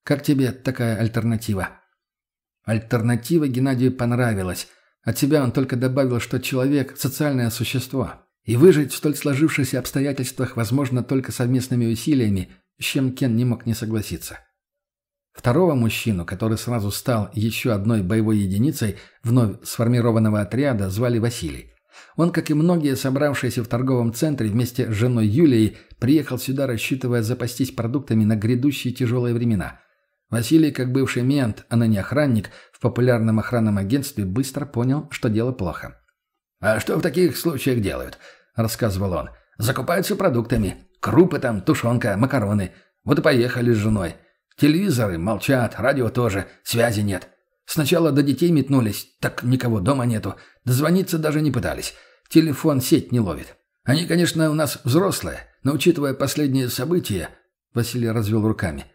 Как тебе такая альтернатива?» Альтернатива Геннадию понравилась. От себя он только добавил, что человек – социальное существо. И выжить в столь сложившихся обстоятельствах возможно только совместными усилиями, с чем Кен не мог не согласиться. Второго мужчину, который сразу стал еще одной боевой единицей вновь сформированного отряда, звали Василий. Он, как и многие собравшиеся в торговом центре вместе с женой Юлией, приехал сюда, рассчитывая запастись продуктами на грядущие тяжелые времена. Василий, как бывший мент, а ныне охранник, в популярном охранном агентстве быстро понял, что дело плохо. «А что в таких случаях делают?» – рассказывал он. «Закупаются продуктами. Крупы там, тушенка, макароны. Вот и поехали с женой. Телевизоры молчат, радио тоже, связи нет. Сначала до детей метнулись, так никого дома нету. Дозвониться даже не пытались. Телефон сеть не ловит. Они, конечно, у нас взрослые, но учитывая последние события...» Василий развел руками.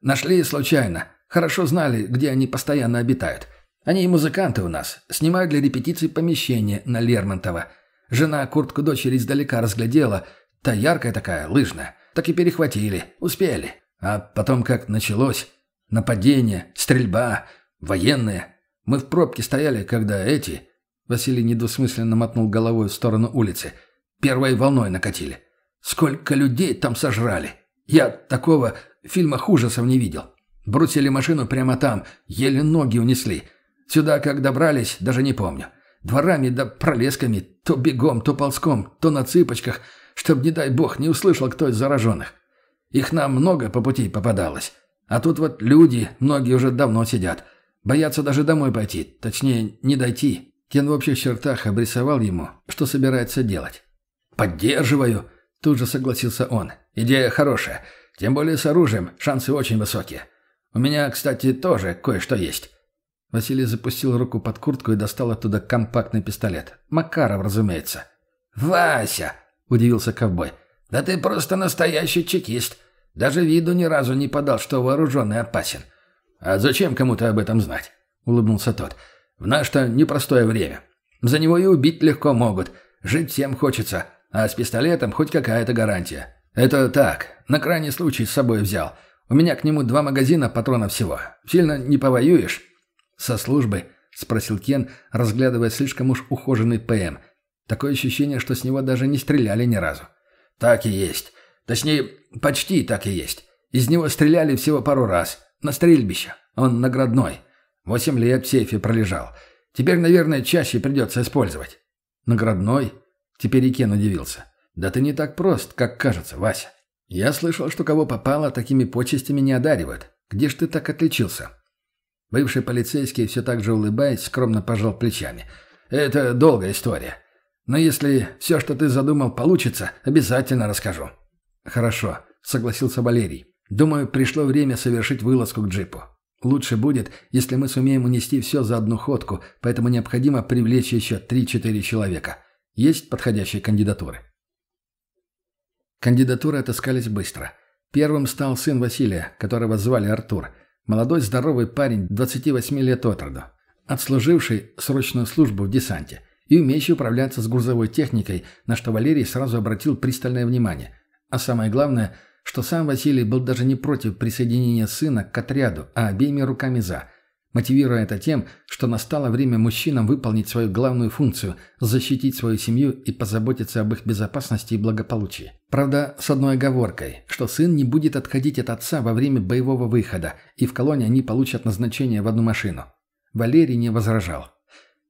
«Нашли случайно. Хорошо знали, где они постоянно обитают. Они и музыканты у нас. Снимают для репетиций помещение на Лермонтова. Жена куртку дочери издалека разглядела. Та яркая такая, лыжная. Так и перехватили. Успели. А потом как началось. Нападение, стрельба, военные. Мы в пробке стояли, когда эти... Василий недвусмысленно мотнул головой в сторону улицы. Первой волной накатили. Сколько людей там сожрали. Я такого в фильмах ужасов не видел. Бросили машину прямо там, еле ноги унесли. Сюда как добрались, даже не помню. Дворами да пролесками, то бегом, то ползком, то на цыпочках, чтоб, не дай бог, не услышал кто из зараженных. Их нам много по пути попадалось. А тут вот люди, многие уже давно сидят. Боятся даже домой пойти, точнее, не дойти. Кен в общих чертах обрисовал ему, что собирается делать. «Поддерживаю», — тут же согласился он. «Идея хорошая. Тем более с оружием шансы очень высокие. У меня, кстати, тоже кое-что есть». Василий запустил руку под куртку и достал оттуда компактный пистолет. Макаров, разумеется. «Вася!» — удивился ковбой. «Да ты просто настоящий чекист. Даже виду ни разу не подал, что вооруженный опасен». «А зачем кому-то об этом знать?» — улыбнулся тот. «В наше-то непростое время. За него и убить легко могут. Жить всем хочется, а с пистолетом хоть какая-то гарантия. Это так, на крайний случай с собой взял. У меня к нему два магазина патронов всего. Сильно не повоюешь?» «Со службы?» — спросил Кен, разглядывая слишком уж ухоженный ПМ. Такое ощущение, что с него даже не стреляли ни разу. «Так и есть. Точнее, почти так и есть. Из него стреляли всего пару раз. На стрельбище. Он наградной. Восемь лет в сейфе пролежал. Теперь, наверное, чаще придется использовать». «Наградной?» Теперь и Кен удивился. «Да ты не так прост, как кажется, Вася. Я слышал, что кого попало, такими почестями не одаривают. Где ж ты так отличился?» Бывший полицейский, все так же улыбаясь, скромно пожал плечами. «Это долгая история. Но если все, что ты задумал, получится, обязательно расскажу». «Хорошо», — согласился Валерий. «Думаю, пришло время совершить вылазку к джипу. Лучше будет, если мы сумеем унести все за одну ходку, поэтому необходимо привлечь еще 3-4 человека. Есть подходящие кандидатуры?» Кандидатуры отыскались быстро. Первым стал сын Василия, которого звали Артур. Молодой здоровый парень, 28 лет от роду, отслуживший срочную службу в десанте и умеющий управляться с грузовой техникой, на что Валерий сразу обратил пристальное внимание. А самое главное, что сам Василий был даже не против присоединения сына к отряду, а обеими руками «за», мотивируя это тем, что настало время мужчинам выполнить свою главную функцию – защитить свою семью и позаботиться об их безопасности и благополучии. Правда, с одной оговоркой, что сын не будет отходить от отца во время боевого выхода, и в колонии они получат назначение в одну машину. Валерий не возражал.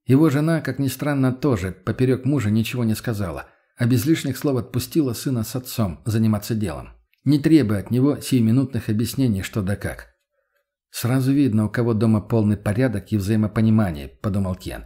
Его жена, как ни странно, тоже поперек мужа ничего не сказала, а без лишних слов отпустила сына с отцом заниматься делом, не требуя от него сиюминутных объяснений что да как. «Сразу видно, у кого дома полный порядок и взаимопонимание», — подумал Кен.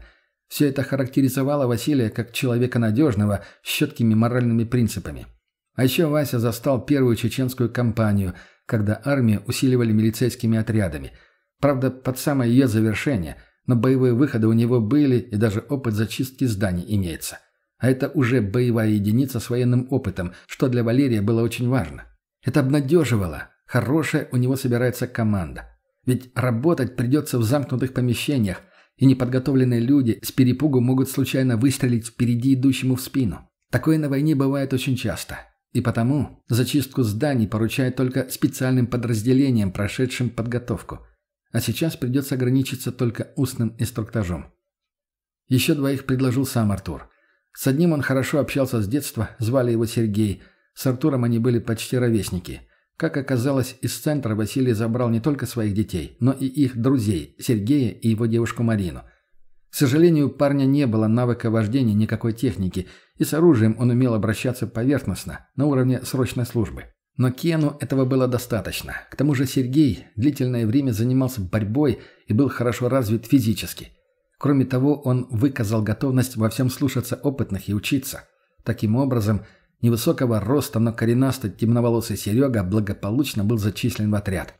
Все это характеризовало Василия как человека надежного, с четкими моральными принципами. А еще Вася застал первую чеченскую кампанию, когда армию усиливали милицейскими отрядами. Правда, под самое ее завершение — но боевые выходы у него были, и даже опыт зачистки зданий имеется. А это уже боевая единица с военным опытом, что для Валерия было очень важно. Это обнадеживало. Хорошая у него собирается команда. Ведь работать придется в замкнутых помещениях, и неподготовленные люди с перепугу могут случайно выстрелить впереди идущему в спину. Такое на войне бывает очень часто. И потому зачистку зданий поручают только специальным подразделениям, прошедшим подготовку. А сейчас придется ограничиться только устным инструктажом. Еще двоих предложил сам Артур. С одним он хорошо общался с детства, звали его Сергей. С Артуром они были почти ровесники. Как оказалось, из центра Василий забрал не только своих детей, но и их друзей, Сергея и его девушку Марину. К сожалению, у парня не было навыка вождения никакой техники, и с оружием он умел обращаться поверхностно, на уровне срочной службы. Но Кену этого было достаточно. К тому же Сергей длительное время занимался борьбой и был хорошо развит физически. Кроме того, он выказал готовность во всем слушаться опытных и учиться. Таким образом, невысокого роста, но коренастый темноволосый Серега благополучно был зачислен в отряд.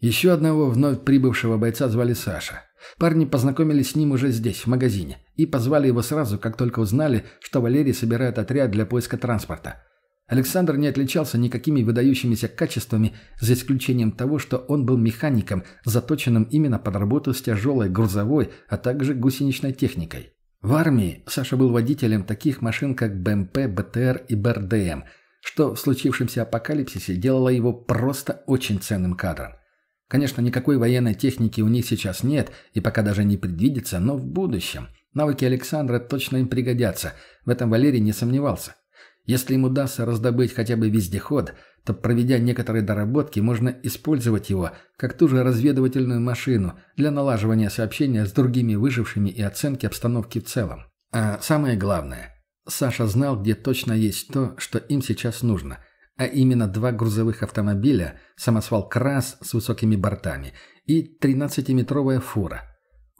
Еще одного вновь прибывшего бойца звали Саша. Парни познакомились с ним уже здесь, в магазине, и позвали его сразу, как только узнали, что Валерий собирает отряд для поиска транспорта. Александр не отличался никакими выдающимися качествами, за исключением того, что он был механиком, заточенным именно под работу с тяжелой грузовой, а также гусеничной техникой. В армии Саша был водителем таких машин, как БМП, БТР и БРДМ, что в случившемся апокалипсисе делало его просто очень ценным кадром. Конечно, никакой военной техники у них сейчас нет и пока даже не предвидится, но в будущем навыки Александра точно им пригодятся, в этом Валерий не сомневался. Если им удастся раздобыть хотя бы вездеход, то, проведя некоторые доработки, можно использовать его как ту же разведывательную машину для налаживания сообщения с другими выжившими и оценки обстановки в целом. А самое главное, Саша знал, где точно есть то, что им сейчас нужно, а именно два грузовых автомобиля, самосвал «Крас» с высокими бортами и 13-метровая фура.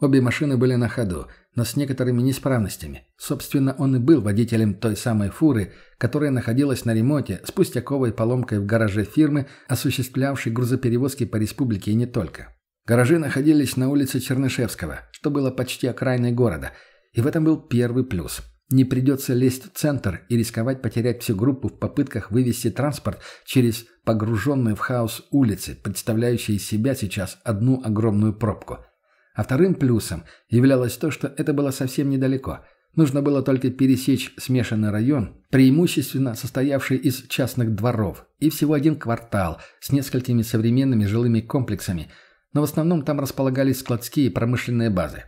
Обе машины были на ходу – но с некоторыми неисправностями. Собственно, он и был водителем той самой фуры, которая находилась на ремонте с пустяковой поломкой в гараже фирмы, осуществлявшей грузоперевозки по республике и не только. Гаражи находились на улице Чернышевского, что было почти окраиной города, и в этом был первый плюс. Не придется лезть в центр и рисковать потерять всю группу в попытках вывести транспорт через погруженные в хаос улицы, представляющие из себя сейчас одну огромную пробку – а вторым плюсом являлось то, что это было совсем недалеко. Нужно было только пересечь смешанный район, преимущественно состоявший из частных дворов, и всего один квартал с несколькими современными жилыми комплексами, но в основном там располагались складские промышленные базы.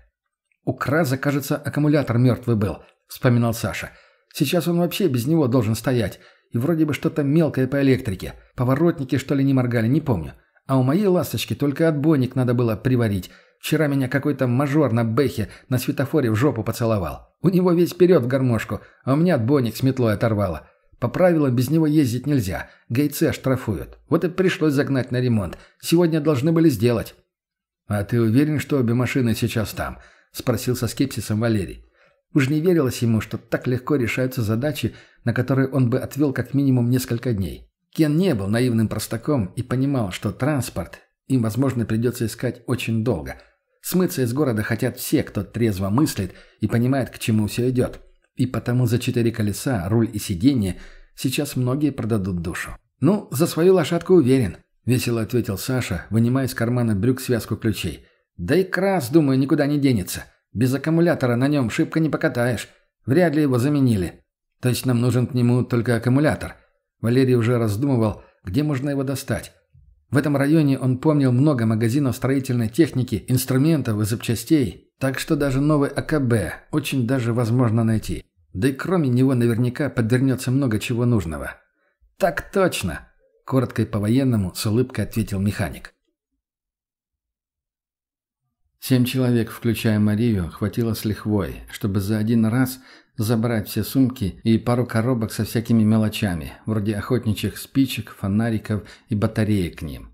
«У Краза, кажется, аккумулятор мертвый был», — вспоминал Саша. «Сейчас он вообще без него должен стоять, и вроде бы что-то мелкое по электрике. Поворотники, что ли, не моргали, не помню. А у моей ласточки только отбойник надо было приварить». Вчера меня какой-то мажор на бэхе на светофоре в жопу поцеловал. У него весь вперед в гармошку, а у меня отбойник с метлой оторвало. По правилам без него ездить нельзя. Гайцы оштрафуют. Вот и пришлось загнать на ремонт. Сегодня должны были сделать. «А ты уверен, что обе машины сейчас там?» – спросил со скепсисом Валерий. Уж не верилось ему, что так легко решаются задачи, на которые он бы отвел как минимум несколько дней. Кен не был наивным простаком и понимал, что транспорт им, возможно, придется искать очень долго. Смыться из города хотят все, кто трезво мыслит и понимает, к чему все идет. И потому за четыре колеса, руль и сиденье сейчас многие продадут душу. «Ну, за свою лошадку уверен», — весело ответил Саша, вынимая из кармана брюк связку ключей. «Да и крас, думаю, никуда не денется. Без аккумулятора на нем шибко не покатаешь. Вряд ли его заменили. То есть нам нужен к нему только аккумулятор. Валерий уже раздумывал, где можно его достать. В этом районе он помнил много магазинов строительной техники, инструментов и запчастей, так что даже новый АКБ очень даже возможно найти. Да и кроме него наверняка подвернется много чего нужного. «Так точно!» – коротко и по-военному с улыбкой ответил механик. Семь человек, включая Марию, хватило с лихвой, чтобы за один раз забрать все сумки и пару коробок со всякими мелочами, вроде охотничьих спичек, фонариков и батареек к ним.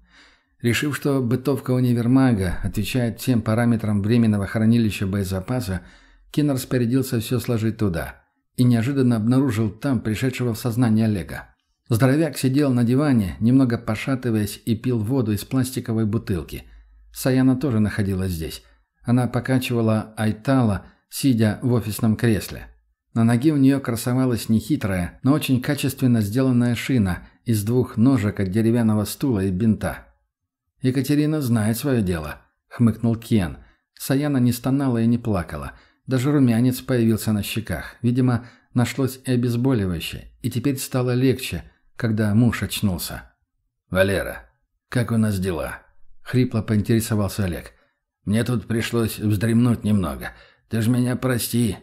Решив, что бытовка универмага отвечает всем параметрам временного хранилища боезапаса, Кен распорядился все сложить туда и неожиданно обнаружил там пришедшего в сознание Олега. Здоровяк сидел на диване, немного пошатываясь, и пил воду из пластиковой бутылки. Саяна тоже находилась здесь. Она покачивала Айтала, сидя в офисном кресле. На ноге у нее красовалась нехитрая, но очень качественно сделанная шина из двух ножек от деревянного стула и бинта. «Екатерина знает свое дело», — хмыкнул Кен. Саяна не стонала и не плакала. Даже румянец появился на щеках. Видимо, нашлось и обезболивающее. И теперь стало легче, когда муж очнулся. «Валера, как у нас дела?» — хрипло поинтересовался Олег. «Мне тут пришлось вздремнуть немного. Ты ж меня прости».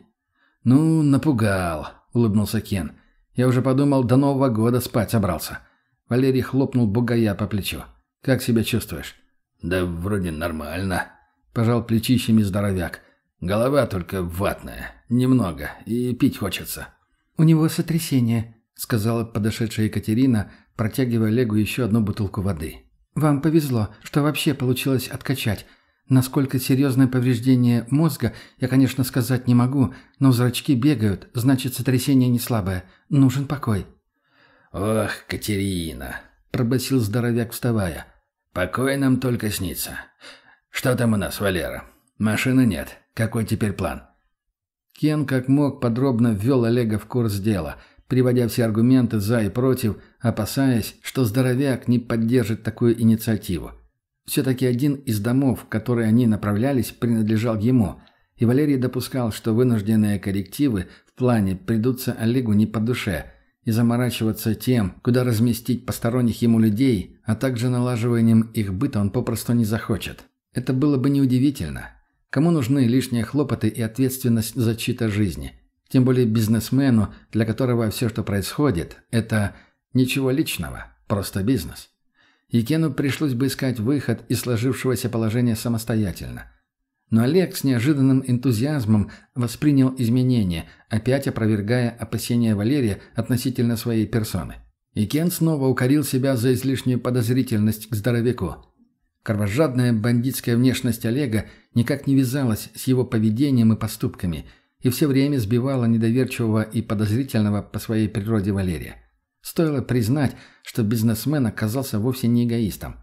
«Ну, напугал», — улыбнулся Кен. «Я уже подумал, до Нового года спать собрался». Валерий хлопнул бугая по плечу. «Как себя чувствуешь?» «Да вроде нормально», — пожал плечищами здоровяк. «Голова только ватная. Немного. И пить хочется». «У него сотрясение», — сказала подошедшая Екатерина, протягивая Олегу еще одну бутылку воды. «Вам повезло, что вообще получилось откачать. Насколько серьезное повреждение мозга, я, конечно, сказать не могу, но зрачки бегают, значит, сотрясение не слабое. Нужен покой». «Ох, Катерина!» — пробасил здоровяк, вставая. «Покой нам только снится. Что там у нас, Валера? Машины нет. Какой теперь план?» Кен как мог подробно ввел Олега в курс дела, приводя все аргументы «за» и «против», опасаясь, что здоровяк не поддержит такую инициативу. Все-таки один из домов, в который они направлялись, принадлежал ему, и Валерий допускал, что вынужденные коррективы в плане придутся Олегу не по душе, и заморачиваться тем, куда разместить посторонних ему людей, а также налаживанием их быта он попросту не захочет. Это было бы неудивительно. Кому нужны лишние хлопоты и ответственность за чьи-то жизни? Тем более бизнесмену, для которого все, что происходит, это ничего личного, просто бизнес и Кену пришлось бы искать выход из сложившегося положения самостоятельно. Но Олег с неожиданным энтузиазмом воспринял изменения, опять опровергая опасения Валерия относительно своей персоны. И Кен снова укорил себя за излишнюю подозрительность к здоровяку. Кровожадная бандитская внешность Олега никак не вязалась с его поведением и поступками и все время сбивала недоверчивого и подозрительного по своей природе Валерия. Стоило признать, что бизнесмен оказался вовсе не эгоистом.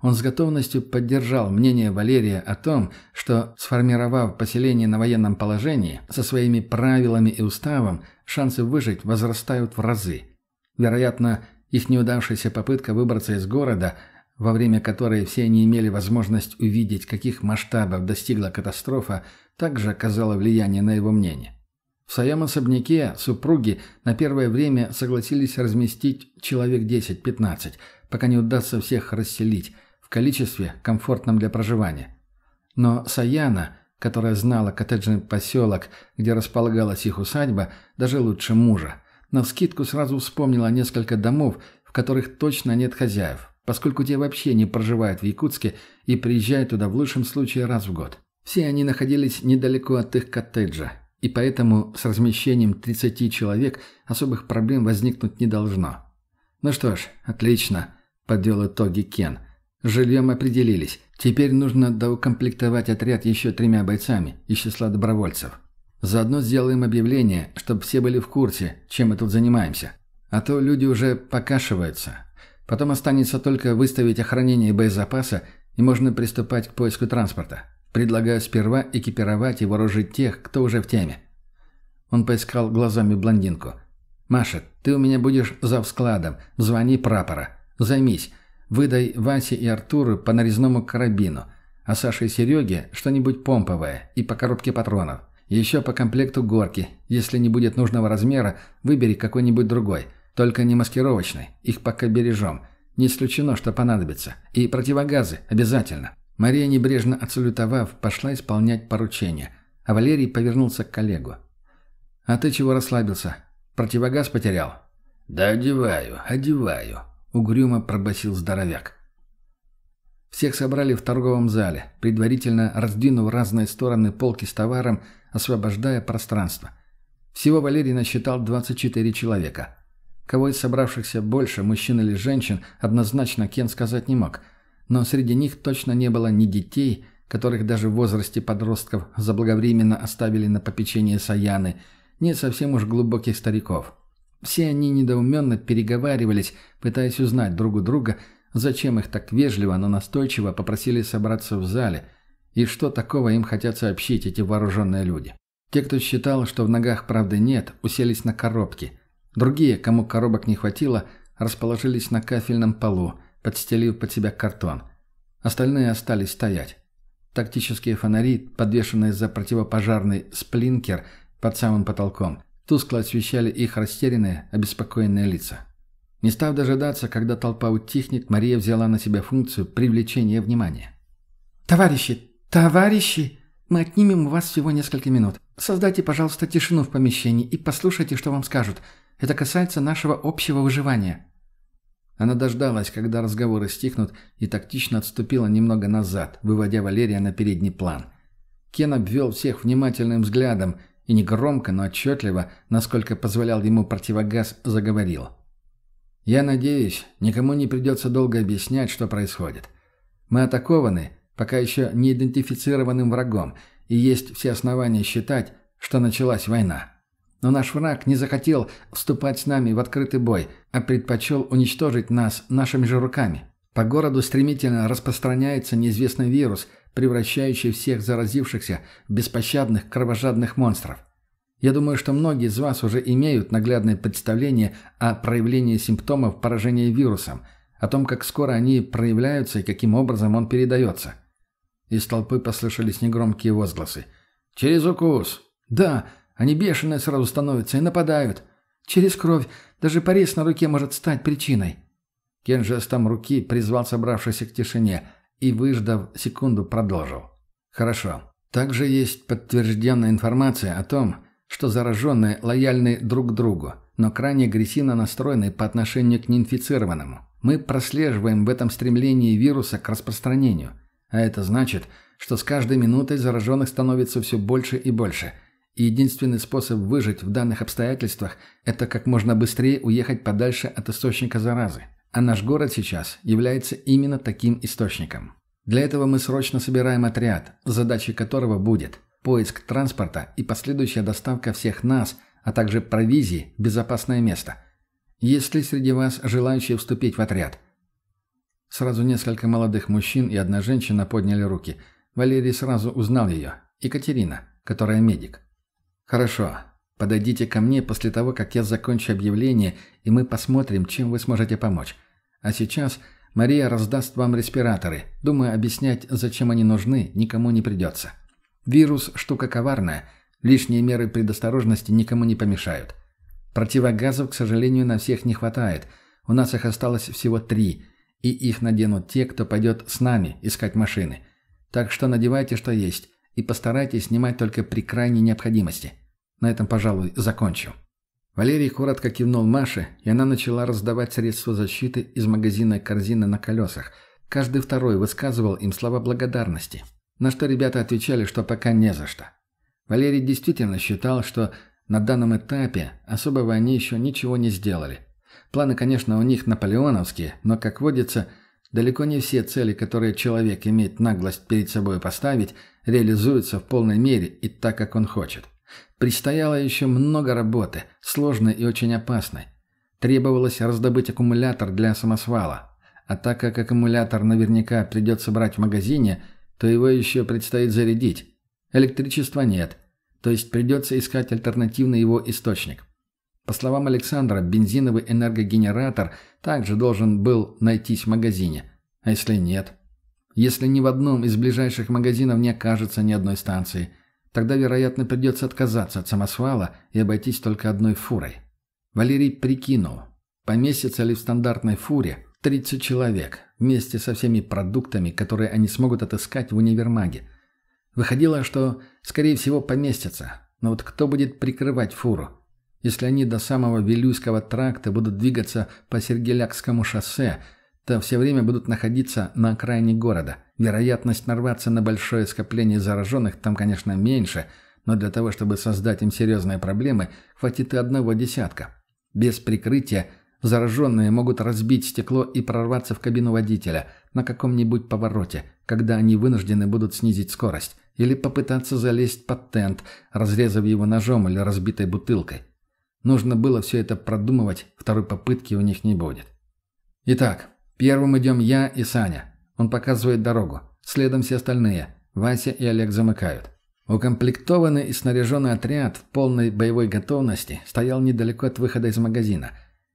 Он с готовностью поддержал мнение Валерия о том, что, сформировав поселение на военном положении, со своими правилами и уставом, шансы выжить возрастают в разы. Вероятно, их неудавшаяся попытка выбраться из города, во время которой все они имели возможность увидеть, каких масштабов достигла катастрофа, также оказала влияние на его мнение. В своем особняке супруги на первое время согласились разместить человек 10-15, пока не удастся всех расселить, в количестве, комфортном для проживания. Но Саяна, которая знала коттеджный поселок, где располагалась их усадьба, даже лучше мужа, навскидку сразу вспомнила несколько домов, в которых точно нет хозяев, поскольку те вообще не проживают в Якутске и приезжают туда в лучшем случае раз в год. Все они находились недалеко от их коттеджа, и поэтому с размещением 30 человек особых проблем возникнуть не должно. «Ну что ж, отлично», – подвел итоги Кен. «С жильем определились. Теперь нужно доукомплектовать отряд еще тремя бойцами из числа добровольцев. Заодно сделаем объявление, чтобы все были в курсе, чем мы тут занимаемся. А то люди уже покашиваются. Потом останется только выставить охранение боезапаса и можно приступать к поиску транспорта. Предлагаю сперва экипировать и вооружить тех, кто уже в теме». Он поискал глазами блондинку. «Маша, ты у меня будешь зав складом. Звони прапора. Займись. Выдай Васе и Артуру по нарезному карабину, а Саше и Сереге что-нибудь помповое и по коробке патронов. Еще по комплекту горки. Если не будет нужного размера, выбери какой-нибудь другой. Только не маскировочный. Их пока бережем. Не исключено, что понадобится. И противогазы. Обязательно. Мария, небрежно отсалютовав, пошла исполнять поручение. А Валерий повернулся к коллегу. «А ты чего расслабился? Противогаз потерял?» «Да одеваю, одеваю», — угрюмо пробасил здоровяк. Всех собрали в торговом зале, предварительно раздвинув разные стороны полки с товаром, освобождая пространство. Всего Валерий насчитал 24 человека. Кого из собравшихся больше, мужчин или женщин, однозначно Кен сказать не мог. Но среди них точно не было ни детей, которых даже в возрасте подростков заблаговременно оставили на попечение Саяны, ни совсем уж глубоких стариков. Все они недоуменно переговаривались, пытаясь узнать друг у друга, зачем их так вежливо, но настойчиво попросили собраться в зале, и что такого им хотят сообщить эти вооруженные люди. Те, кто считал, что в ногах правды нет, уселись на коробки. Другие, кому коробок не хватило, расположились на кафельном полу, подстелив под себя картон. Остальные остались стоять. Тактические фонари, подвешенные за противопожарный сплинкер под самым потолком, тускло освещали их растерянные, обеспокоенные лица. Не став дожидаться, когда толпа утихнет, Мария взяла на себя функцию привлечения внимания. «Товарищи! Товарищи! Мы отнимем у вас всего несколько минут. Создайте, пожалуйста, тишину в помещении и послушайте, что вам скажут. Это касается нашего общего выживания». Она дождалась, когда разговоры стихнут, и тактично отступила немного назад, выводя Валерия на передний план. Кен обвел всех внимательным взглядом и негромко, но отчетливо, насколько позволял ему противогаз, заговорил. «Я надеюсь, никому не придется долго объяснять, что происходит. Мы атакованы, пока еще не идентифицированным врагом, и есть все основания считать, что началась война. Но наш враг не захотел вступать с нами в открытый бой, а предпочел уничтожить нас нашими же руками. По городу стремительно распространяется неизвестный вирус, превращающий всех заразившихся в беспощадных кровожадных монстров. Я думаю, что многие из вас уже имеют наглядное представление о проявлении симптомов поражения вирусом, о том, как скоро они проявляются и каким образом он передается. Из толпы послышались негромкие возгласы. «Через укус!» «Да, они бешеные сразу становятся и нападают. Через кровь даже порез на руке может стать причиной». Кен жестом руки призвал собравшихся к тишине и, выждав секунду, продолжил. «Хорошо. Также есть подтвержденная информация о том, что зараженные лояльны друг другу, но крайне агрессивно настроены по отношению к неинфицированному. Мы прослеживаем в этом стремлении вируса к распространению. А это значит, что с каждой минутой зараженных становится все больше и больше. Единственный способ выжить в данных обстоятельствах – это как можно быстрее уехать подальше от источника заразы. А наш город сейчас является именно таким источником. Для этого мы срочно собираем отряд, задачей которого будет поиск транспорта и последующая доставка всех нас, а также провизии в безопасное место. Есть ли среди вас желающие вступить в отряд? Сразу несколько молодых мужчин и одна женщина подняли руки. Валерий сразу узнал ее. Екатерина, которая медик. «Хорошо. Подойдите ко мне после того, как я закончу объявление, и мы посмотрим, чем вы сможете помочь. А сейчас Мария раздаст вам респираторы. Думаю, объяснять, зачем они нужны, никому не придется. Вирус – штука коварная. Лишние меры предосторожности никому не помешают. Противогазов, к сожалению, на всех не хватает. У нас их осталось всего три, и их наденут те, кто пойдет с нами искать машины. Так что надевайте, что есть, и постарайтесь снимать только при крайней необходимости. На этом, пожалуй, закончу. Валерий коротко кивнул Маше, и она начала раздавать средства защиты из магазина корзины на колесах. Каждый второй высказывал им слова благодарности. На что ребята отвечали, что пока не за что. Валерий действительно считал, что на данном этапе особого они еще ничего не сделали. Планы, конечно, у них наполеоновские, но, как водится, далеко не все цели, которые человек имеет наглость перед собой поставить, реализуются в полной мере и так, как он хочет. Предстояло еще много работы, сложной и очень опасной. Требовалось раздобыть аккумулятор для самосвала. А так как аккумулятор наверняка придется брать в магазине, то его еще предстоит зарядить. Электричества нет, то есть придется искать альтернативный его источник. По словам Александра, бензиновый энергогенератор также должен был найтись в магазине. А если нет? Если ни в одном из ближайших магазинов не окажется ни одной станции, тогда, вероятно, придется отказаться от самосвала и обойтись только одной фурой. Валерий прикинул, поместится ли в стандартной фуре 30 человек, вместе со всеми продуктами, которые они смогут отыскать в универмаге. Выходило, что, скорее всего, поместятся. Но вот кто будет прикрывать фуру? Если они до самого Вилюйского тракта будут двигаться по Сергелякскому шоссе, то все время будут находиться на окраине города. Вероятность нарваться на большое скопление зараженных там, конечно, меньше, но для того, чтобы создать им серьезные проблемы, хватит и одного десятка. Без прикрытия зараженные могут разбить стекло и прорваться в кабину водителя на каком-нибудь повороте, когда они вынуждены будут снизить скорость, или попытаться залезть под тент, разрезав его ножом или разбитой бутылкой. Нужно было все это продумывать, второй попытки у них не будет. Итак, первым идем я и Саня. Он показывает дорогу. Следом все остальные. Вася и Олег замыкают. Укомплектованный и снаряженный отряд в полной боевой готовности стоял недалеко от выхода из магазина.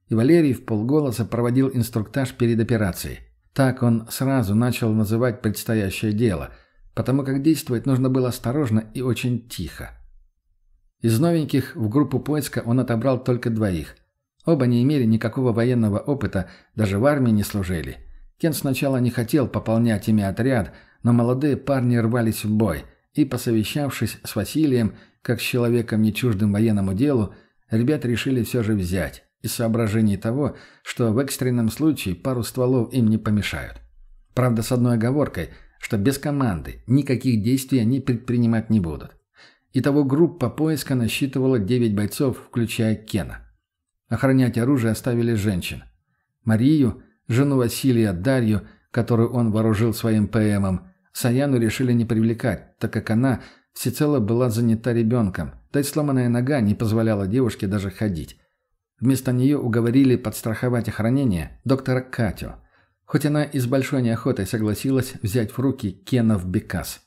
И Валерий в полголоса проводил инструктаж перед операцией. Так он сразу начал называть предстоящее дело, потому как действовать нужно было осторожно и очень тихо. Из новеньких в группу поиска он отобрал только двоих. Оба не имели никакого военного опыта, даже в армии не служили. Кен сначала не хотел пополнять ими отряд, но молодые парни рвались в бой, и, посовещавшись с Василием, как с человеком не чуждым военному делу, ребят решили все же взять, из соображений того, что в экстренном случае пару стволов им не помешают. Правда, с одной оговоркой, что без команды никаких действий они предпринимать не будут. Итого группа поиска насчитывала 9 бойцов, включая Кена. Охранять оружие оставили женщин. Марию, жену Василия Дарью, которую он вооружил своим ПМом, Саяну решили не привлекать, так как она всецело была занята ребенком, да и сломанная нога не позволяла девушке даже ходить. Вместо нее уговорили подстраховать охранение доктора Катю, хоть она и с большой неохотой согласилась взять в руки Кенов Бекас.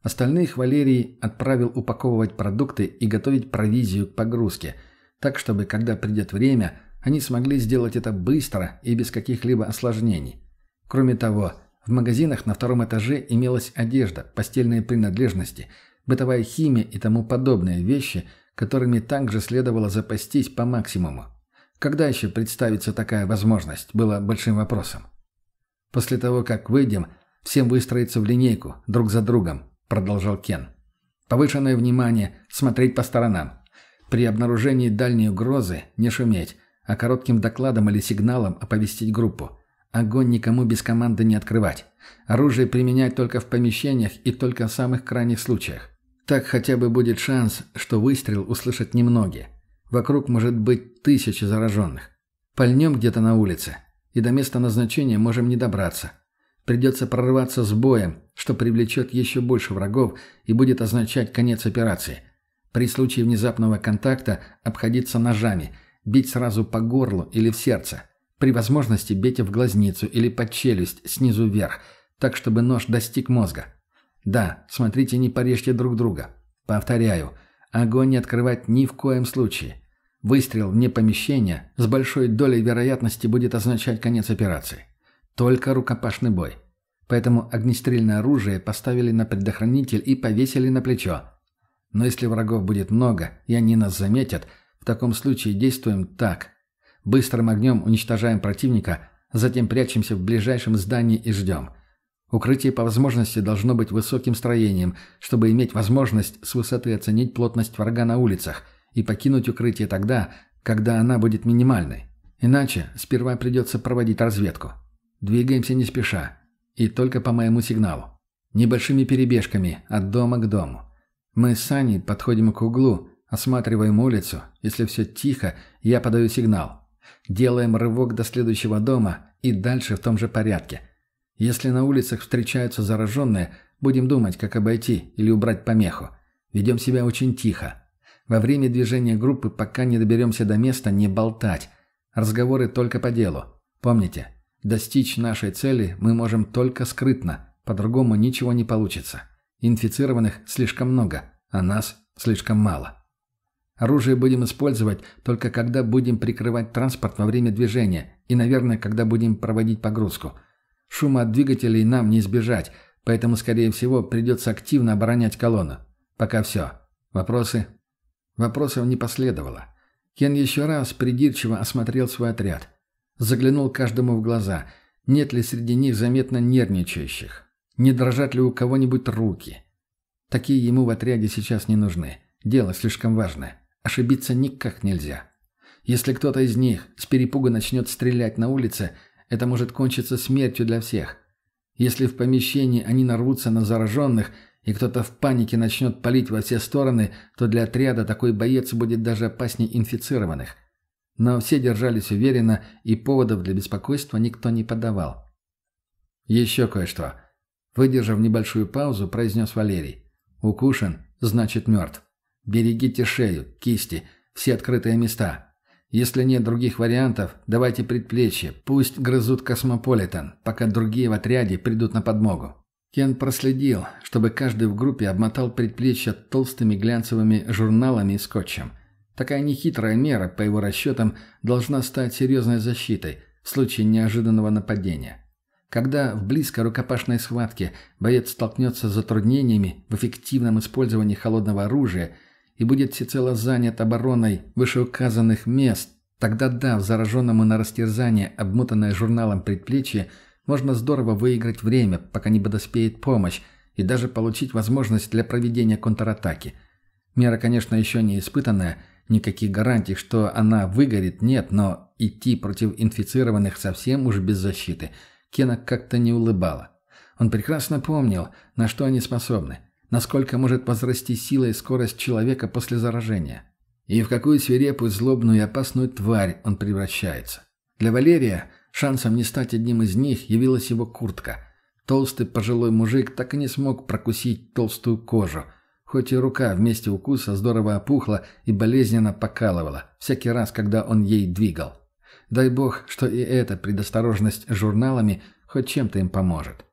Остальных Валерий отправил упаковывать продукты и готовить провизию к погрузке, так чтобы, когда придет время, они смогли сделать это быстро и без каких-либо осложнений. Кроме того, в магазинах на втором этаже имелась одежда, постельные принадлежности, бытовая химия и тому подобные вещи, которыми также следовало запастись по максимуму. Когда еще представится такая возможность, было большим вопросом. После того, как выйдем, всем выстроиться в линейку, друг за другом, продолжал Кен. Повышенное внимание, смотреть по сторонам. При обнаружении дальней угрозы не шуметь, а коротким докладом или сигналом оповестить группу. Огонь никому без команды не открывать. Оружие применять только в помещениях и только в самых крайних случаях. Так хотя бы будет шанс, что выстрел услышат немногие. Вокруг может быть тысячи зараженных. Пальнем где-то на улице, и до места назначения можем не добраться. Придется прорываться с боем, что привлечет еще больше врагов и будет означать конец операции. При случае внезапного контакта обходиться ножами, бить сразу по горлу или в сердце. При возможности бейте в глазницу или под челюсть снизу вверх, так чтобы нож достиг мозга. Да, смотрите, не порежьте друг друга. Повторяю, огонь не открывать ни в коем случае. Выстрел вне помещения с большой долей вероятности будет означать конец операции. Только рукопашный бой. Поэтому огнестрельное оружие поставили на предохранитель и повесили на плечо. Но если врагов будет много, и они нас заметят, в таком случае действуем так. Быстрым огнем уничтожаем противника, затем прячемся в ближайшем здании и ждем. Укрытие по возможности должно быть высоким строением, чтобы иметь возможность с высоты оценить плотность врага на улицах и покинуть укрытие тогда, когда она будет минимальной. Иначе сперва придется проводить разведку. Двигаемся не спеша. И только по моему сигналу. Небольшими перебежками от дома к дому. Мы с Саней подходим к углу, осматриваем улицу. Если все тихо, я подаю сигнал. Делаем рывок до следующего дома и дальше в том же порядке. Если на улицах встречаются зараженные, будем думать, как обойти или убрать помеху. Ведем себя очень тихо. Во время движения группы, пока не доберемся до места, не болтать. Разговоры только по делу. Помните, Достичь нашей цели мы можем только скрытно, по-другому ничего не получится. Инфицированных слишком много, а нас слишком мало. Оружие будем использовать только когда будем прикрывать транспорт во время движения и, наверное, когда будем проводить погрузку. Шума от двигателей нам не избежать, поэтому, скорее всего, придется активно оборонять колонну. Пока все. Вопросы? Вопросов не последовало. Кен еще раз придирчиво осмотрел свой отряд. Заглянул каждому в глаза. Нет ли среди них заметно нервничающих? Не дрожат ли у кого-нибудь руки? Такие ему в отряде сейчас не нужны. Дело слишком важное. Ошибиться никак нельзя. Если кто-то из них с перепуга начнет стрелять на улице, это может кончиться смертью для всех. Если в помещении они нарвутся на зараженных, и кто-то в панике начнет палить во все стороны, то для отряда такой боец будет даже опаснее инфицированных. Но все держались уверенно, и поводов для беспокойства никто не подавал. «Еще кое-что», — выдержав небольшую паузу, произнес Валерий. «Укушен, значит мертв. Берегите шею, кисти, все открытые места. Если нет других вариантов, давайте предплечье, пусть грызут космополитен, пока другие в отряде придут на подмогу. Кен проследил, чтобы каждый в группе обмотал предплечья толстыми глянцевыми журналами и скотчем. Такая нехитрая мера, по его расчетам, должна стать серьезной защитой в случае неожиданного нападения. Когда в близкой рукопашной схватке боец столкнется с затруднениями в эффективном использовании холодного оружия и будет всецело занят обороной вышеуказанных мест, тогда дав зараженному на растерзание обмотанное журналом предплечье – можно здорово выиграть время, пока не подоспеет помощь, и даже получить возможность для проведения контратаки. Мера, конечно, еще не испытанная, никаких гарантий, что она выгорит, нет, но идти против инфицированных совсем уж без защиты Кена как-то не улыбала. Он прекрасно помнил, на что они способны, насколько может возрасти сила и скорость человека после заражения. И в какую свирепую, злобную и опасную тварь он превращается. Для Валерия Шансом не стать одним из них явилась его куртка. Толстый пожилой мужик так и не смог прокусить толстую кожу, хоть и рука вместе укуса здорово опухла и болезненно покалывала, всякий раз, когда он ей двигал. Дай бог, что и эта предосторожность журналами хоть чем-то им поможет.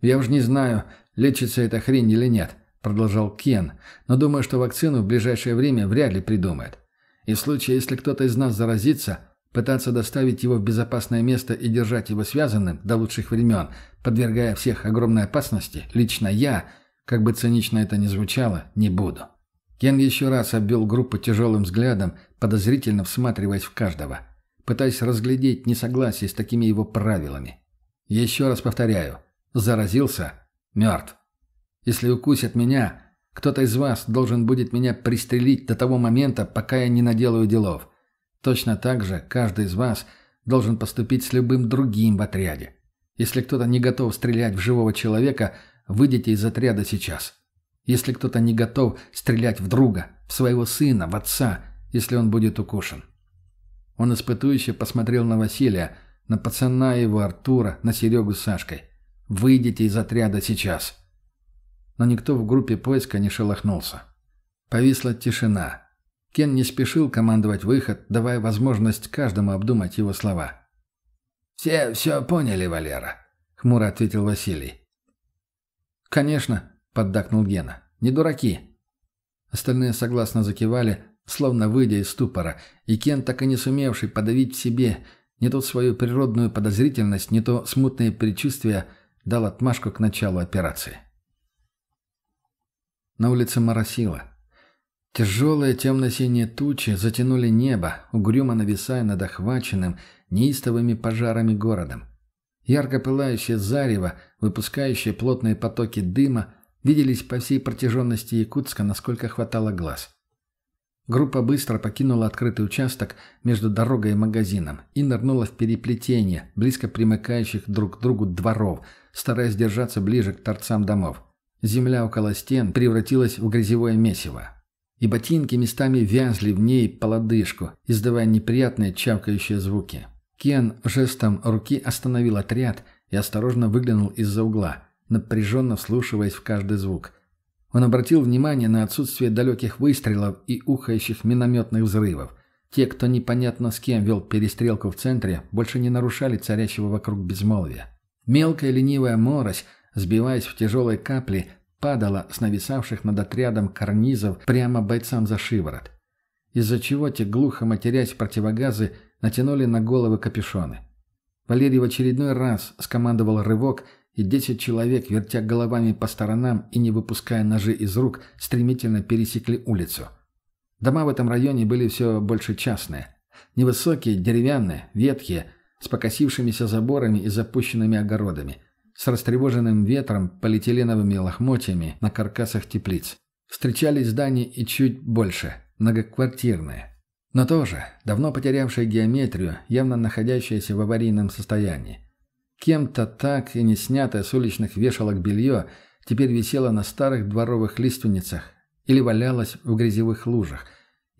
«Я уж не знаю, лечится эта хрень или нет», — продолжал Кен, «но думаю, что вакцину в ближайшее время вряд ли придумают. И в случае, если кто-то из нас заразится, Пытаться доставить его в безопасное место и держать его связанным до лучших времен, подвергая всех огромной опасности, лично я, как бы цинично это ни звучало, не буду. Кен еще раз обвел группу тяжелым взглядом, подозрительно всматриваясь в каждого, пытаясь разглядеть несогласие с такими его правилами. Еще раз повторяю, заразился – мертв. Если укусят меня, кто-то из вас должен будет меня пристрелить до того момента, пока я не наделаю делов – Точно так же каждый из вас должен поступить с любым другим в отряде. Если кто-то не готов стрелять в живого человека, выйдите из отряда сейчас. Если кто-то не готов стрелять в друга, в своего сына, в отца, если он будет укушен. Он испытующе посмотрел на Василия, на пацана его Артура, на Серегу с Сашкой. «Выйдите из отряда сейчас!» Но никто в группе поиска не шелохнулся. Повисла тишина. Кен не спешил командовать выход, давая возможность каждому обдумать его слова. «Все все поняли, Валера», — хмуро ответил Василий. «Конечно», — поддакнул Гена. «Не дураки». Остальные согласно закивали, словно выйдя из ступора, и Кен, так и не сумевший подавить в себе не то свою природную подозрительность, не то смутные предчувствия, дал отмашку к началу операции. На улице моросило. Тяжелые темно-синие тучи затянули небо, угрюмо нависая над охваченным неистовыми пожарами городом. Ярко пылающее зарево, выпускающее плотные потоки дыма, виделись по всей протяженности Якутска, насколько хватало глаз. Группа быстро покинула открытый участок между дорогой и магазином и нырнула в переплетение близко примыкающих друг к другу дворов, стараясь держаться ближе к торцам домов. Земля около стен превратилась в грязевое месиво и ботинки местами вязли в ней по лодыжку, издавая неприятные чавкающие звуки. Кен жестом руки остановил отряд и осторожно выглянул из-за угла, напряженно вслушиваясь в каждый звук. Он обратил внимание на отсутствие далеких выстрелов и ухающих минометных взрывов. Те, кто непонятно с кем вел перестрелку в центре, больше не нарушали царящего вокруг безмолвия. Мелкая ленивая морось, сбиваясь в тяжелые капли, падала с нависавших над отрядом карнизов прямо бойцам за шиворот. Из-за чего те, глухо матерясь противогазы, натянули на головы капюшоны. Валерий в очередной раз скомандовал рывок, и десять человек, вертя головами по сторонам и не выпуская ножи из рук, стремительно пересекли улицу. Дома в этом районе были все больше частные. Невысокие, деревянные, ветхие, с покосившимися заборами и запущенными огородами, с растревоженным ветром, полиэтиленовыми лохмотьями на каркасах теплиц. Встречались здания и чуть больше, многоквартирные. Но тоже, давно потерявшие геометрию, явно находящиеся в аварийном состоянии. Кем-то так и не снятое с уличных вешалок белье теперь висело на старых дворовых лиственницах или валялось в грязевых лужах.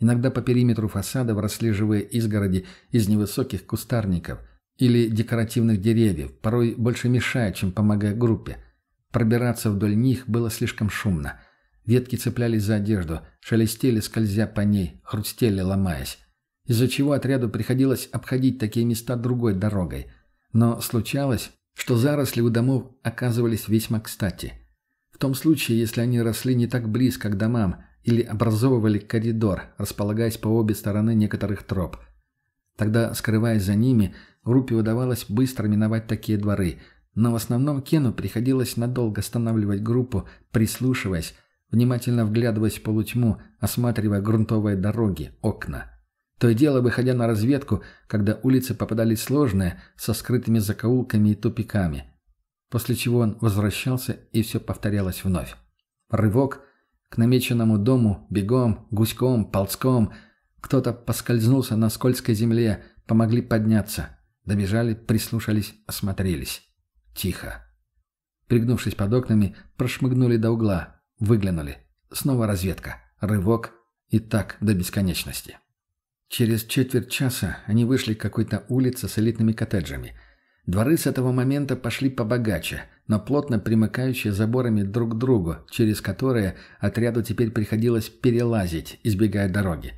Иногда по периметру фасада росли живые изгороди из невысоких кустарников или декоративных деревьев, порой больше мешая, чем помогая группе. Пробираться вдоль них было слишком шумно. Ветки цеплялись за одежду, шелестели, скользя по ней, хрустели, ломаясь. Из-за чего отряду приходилось обходить такие места другой дорогой. Но случалось, что заросли у домов оказывались весьма кстати – в том случае, если они росли не так близко к домам или образовывали коридор, располагаясь по обе стороны некоторых троп. Тогда, скрываясь за ними, группе удавалось быстро миновать такие дворы, но в основном Кену приходилось надолго останавливать группу, прислушиваясь, внимательно вглядываясь в полутьму, осматривая грунтовые дороги, окна. То и дело, выходя на разведку, когда улицы попадались сложные, со скрытыми закоулками и тупиками – после чего он возвращался, и все повторялось вновь. Рывок к намеченному дому, бегом, гуськом, ползком. Кто-то поскользнулся на скользкой земле, помогли подняться. Добежали, прислушались, осмотрелись. Тихо. Пригнувшись под окнами, прошмыгнули до угла, выглянули. Снова разведка. Рывок. И так до бесконечности. Через четверть часа они вышли к какой-то улице с элитными коттеджами – Дворы с этого момента пошли побогаче, но плотно примыкающие заборами друг к другу, через которые отряду теперь приходилось перелазить, избегая дороги.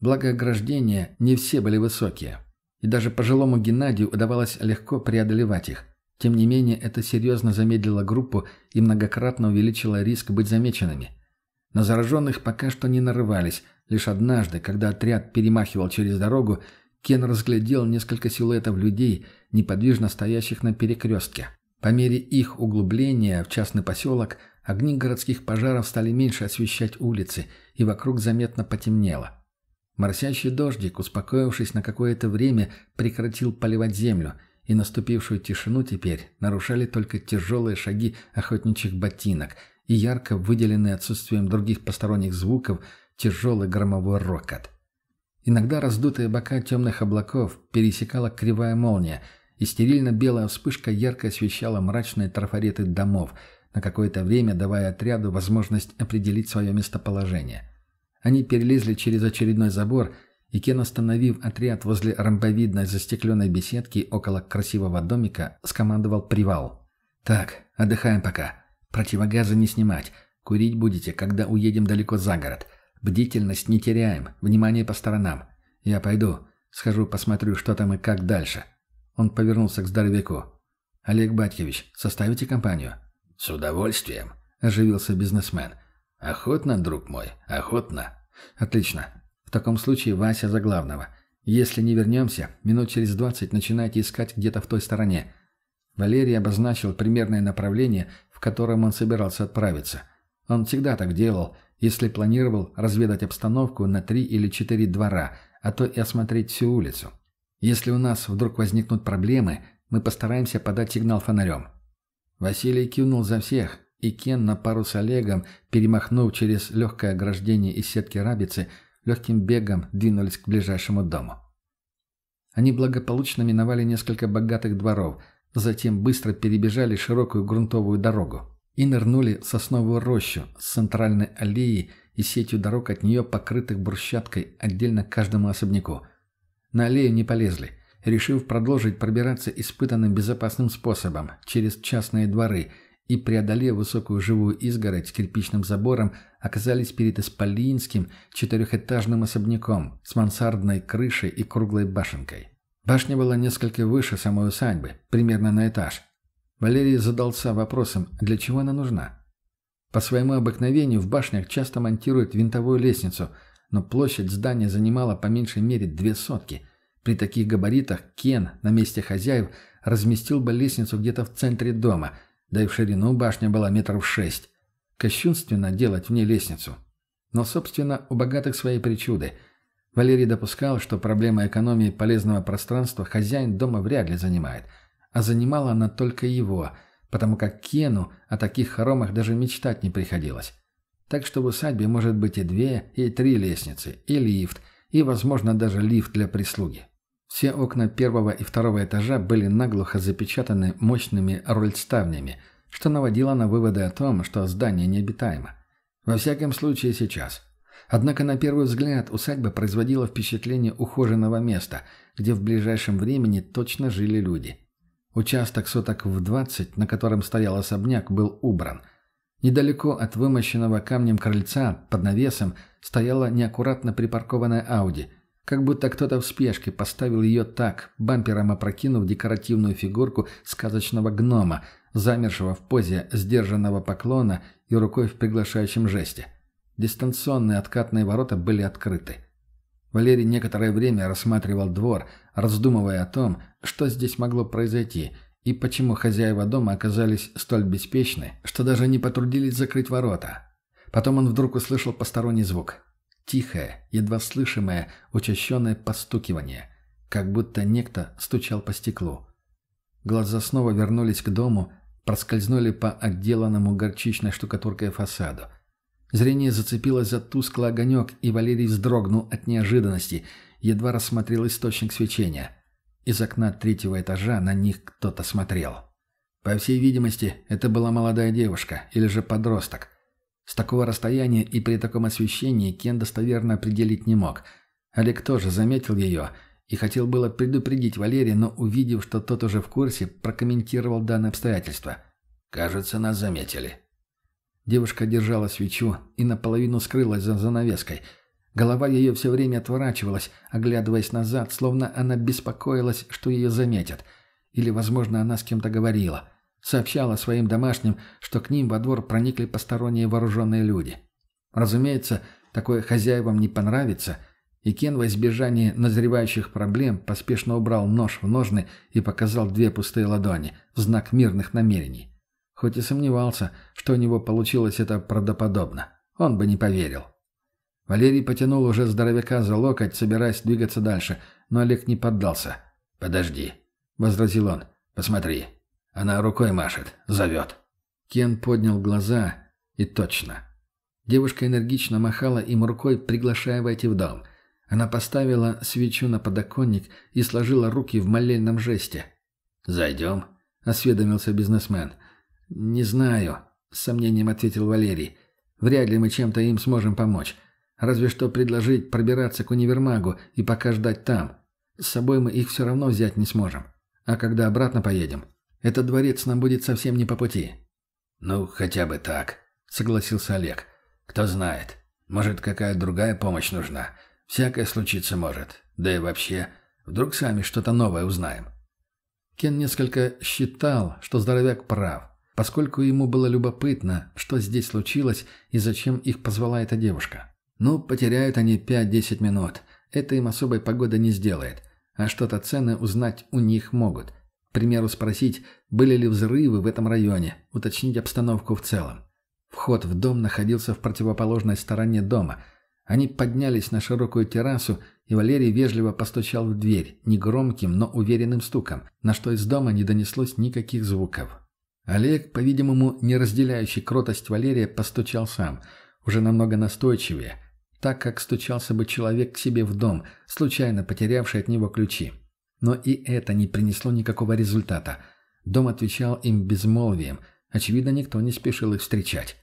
Благо ограждения не все были высокие, и даже пожилому Геннадию удавалось легко преодолевать их. Тем не менее, это серьезно замедлило группу и многократно увеличило риск быть замеченными. На зараженных пока что не нарывались, лишь однажды, когда отряд перемахивал через дорогу, Кен разглядел несколько силуэтов людей, неподвижно стоящих на перекрестке. По мере их углубления в частный поселок огни городских пожаров стали меньше освещать улицы, и вокруг заметно потемнело. Моросящий дождик, успокоившись на какое-то время, прекратил поливать землю, и наступившую тишину теперь нарушали только тяжелые шаги охотничьих ботинок и ярко выделенный отсутствием других посторонних звуков тяжелый громовой рокот. Иногда раздутые бока темных облаков пересекала кривая молния, и стерильно-белая вспышка ярко освещала мрачные трафареты домов, на какое-то время давая отряду возможность определить свое местоположение. Они перелезли через очередной забор, и Кен, остановив отряд возле ромбовидной застекленной беседки около красивого домика, скомандовал привал. «Так, отдыхаем пока. Противогазы не снимать. Курить будете, когда уедем далеко за город. Бдительность не теряем, внимание по сторонам. Я пойду, схожу посмотрю, что там и как дальше». Он повернулся к здоровяку. «Олег Батьевич, составите компанию?» «С удовольствием», – оживился бизнесмен. «Охотно, друг мой, охотно». «Отлично. В таком случае Вася за главного. Если не вернемся, минут через двадцать начинайте искать где-то в той стороне». Валерий обозначил примерное направление, в котором он собирался отправиться. Он всегда так делал – если планировал разведать обстановку на три или четыре двора, а то и осмотреть всю улицу. Если у нас вдруг возникнут проблемы, мы постараемся подать сигнал фонарем». Василий кивнул за всех, и Кен на пару с Олегом, перемахнув через легкое ограждение из сетки рабицы, легким бегом двинулись к ближайшему дому. Они благополучно миновали несколько богатых дворов, затем быстро перебежали широкую грунтовую дорогу и нырнули в сосновую рощу с центральной аллеей и сетью дорог от нее, покрытых брусчаткой, отдельно каждому особняку. На аллею не полезли, решив продолжить пробираться испытанным безопасным способом через частные дворы и, преодолев высокую живую изгородь с кирпичным забором, оказались перед исполинским четырехэтажным особняком с мансардной крышей и круглой башенкой. Башня была несколько выше самой усадьбы, примерно на этаж. Валерий задался вопросом, для чего она нужна. По своему обыкновению в башнях часто монтируют винтовую лестницу, но площадь здания занимала по меньшей мере две сотки. При таких габаритах Кен на месте хозяев разместил бы лестницу где-то в центре дома – да и в ширину башня была метров шесть. Кощунственно делать в ней лестницу. Но, собственно, у богатых свои причуды. Валерий допускал, что проблема экономии полезного пространства хозяин дома вряд ли занимает. А занимала она только его, потому как Кену о таких хоромах даже мечтать не приходилось. Так что в усадьбе может быть и две, и три лестницы, и лифт, и, возможно, даже лифт для прислуги. Все окна первого и второго этажа были наглухо запечатаны мощными рольставнями, что наводило на выводы о том, что здание необитаемо. Во всяком случае сейчас. Однако на первый взгляд усадьба производила впечатление ухоженного места, где в ближайшем времени точно жили люди. Участок соток в 20, на котором стоял особняк, был убран. Недалеко от вымощенного камнем крыльца под навесом стояла неаккуратно припаркованная Ауди – как будто кто-то в спешке поставил ее так, бампером опрокинув декоративную фигурку сказочного гнома, замершего в позе сдержанного поклона и рукой в приглашающем жесте. Дистанционные откатные ворота были открыты. Валерий некоторое время рассматривал двор, раздумывая о том, что здесь могло произойти и почему хозяева дома оказались столь беспечны, что даже не потрудились закрыть ворота. Потом он вдруг услышал посторонний звук. Тихое, едва слышимое, учащенное постукивание, как будто некто стучал по стеклу. Глаза снова вернулись к дому, проскользнули по отделанному горчичной штукатуркой фасаду. Зрение зацепилось за тусклый огонек, и Валерий вздрогнул от неожиданности, едва рассмотрел источник свечения. Из окна третьего этажа на них кто-то смотрел. По всей видимости, это была молодая девушка или же подросток – с такого расстояния и при таком освещении Кен достоверно определить не мог. Олег тоже заметил ее и хотел было предупредить Валерия, но увидев, что тот уже в курсе, прокомментировал данное обстоятельство. «Кажется, нас заметили». Девушка держала свечу и наполовину скрылась за занавеской. Голова ее все время отворачивалась, оглядываясь назад, словно она беспокоилась, что ее заметят. Или, возможно, она с кем-то говорила – Сообщала своим домашним, что к ним во двор проникли посторонние вооруженные люди. Разумеется, такое хозяевам не понравится, и Кен во избежание назревающих проблем поспешно убрал нож в ножны и показал две пустые ладони в знак мирных намерений. Хоть и сомневался, что у него получилось это правдоподобно. Он бы не поверил. Валерий потянул уже здоровяка за локоть, собираясь двигаться дальше, но Олег не поддался. «Подожди», — возразил он. «Посмотри, она рукой машет, зовет. Кен поднял глаза, и точно. Девушка энергично махала им рукой, приглашая войти в дом. Она поставила свечу на подоконник и сложила руки в молельном жесте. «Зайдем?» — осведомился бизнесмен. «Не знаю», — с сомнением ответил Валерий. «Вряд ли мы чем-то им сможем помочь. Разве что предложить пробираться к универмагу и пока ждать там. С собой мы их все равно взять не сможем. А когда обратно поедем, этот дворец нам будет совсем не по пути». «Ну, хотя бы так», — согласился Олег. «Кто знает. Может, какая другая помощь нужна. Всякое случиться может. Да и вообще, вдруг сами что-то новое узнаем». Кен несколько считал, что здоровяк прав, поскольку ему было любопытно, что здесь случилось и зачем их позвала эта девушка. Ну, потеряют они 5-10 минут. Это им особой погоды не сделает. А что-то ценное узнать у них могут. К примеру, спросить, были ли взрывы в этом районе, уточнить обстановку в целом. Вход в дом находился в противоположной стороне дома. Они поднялись на широкую террасу, и Валерий вежливо постучал в дверь, негромким, но уверенным стуком, на что из дома не донеслось никаких звуков. Олег, по-видимому, не разделяющий кротость Валерия, постучал сам, уже намного настойчивее, так как стучался бы человек к себе в дом, случайно потерявший от него ключи. Но и это не принесло никакого результата. Дом отвечал им безмолвием. Очевидно, никто не спешил их встречать.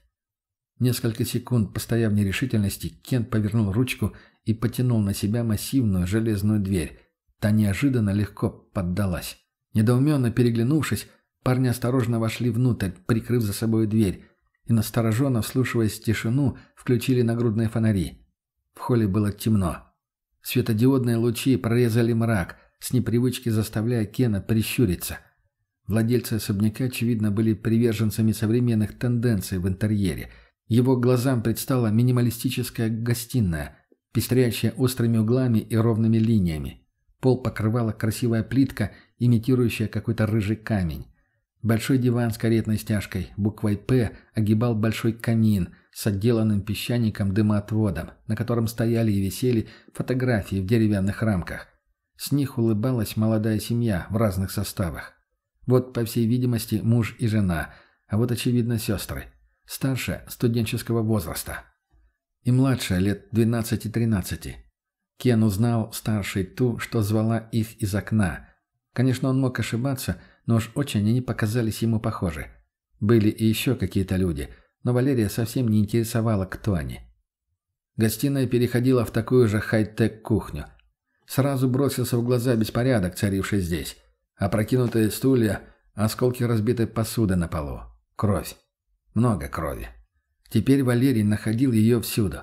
Несколько секунд, постояв в нерешительности, Кен повернул ручку и потянул на себя массивную железную дверь. Та неожиданно легко поддалась. Недоуменно переглянувшись, парни осторожно вошли внутрь, прикрыв за собой дверь, и настороженно, вслушиваясь в тишину, включили нагрудные фонари. В холле было темно. Светодиодные лучи прорезали мрак, с непривычки заставляя Кена прищуриться. Владельцы особняка, очевидно, были приверженцами современных тенденций в интерьере. Его глазам предстала минималистическая гостиная, пестрящая острыми углами и ровными линиями. Пол покрывала красивая плитка, имитирующая какой-то рыжий камень. Большой диван с каретной стяжкой, буквой «П», огибал большой камин с отделанным песчаником дымоотводом, на котором стояли и висели фотографии в деревянных рамках. С них улыбалась молодая семья в разных составах. Вот, по всей видимости, муж и жена, а вот, очевидно, сестры. Старшая – студенческого возраста. И младшая – лет 12-13. Кен узнал старшей ту, что звала их из окна. Конечно, он мог ошибаться, но уж очень они показались ему похожи. Были и еще какие-то люди, но Валерия совсем не интересовала, кто они. Гостиная переходила в такую же хай-тек кухню. Сразу бросился в глаза беспорядок, царивший здесь. Опрокинутые стулья, осколки разбитой посуды на полу. Кровь. Много крови. Теперь Валерий находил ее всюду.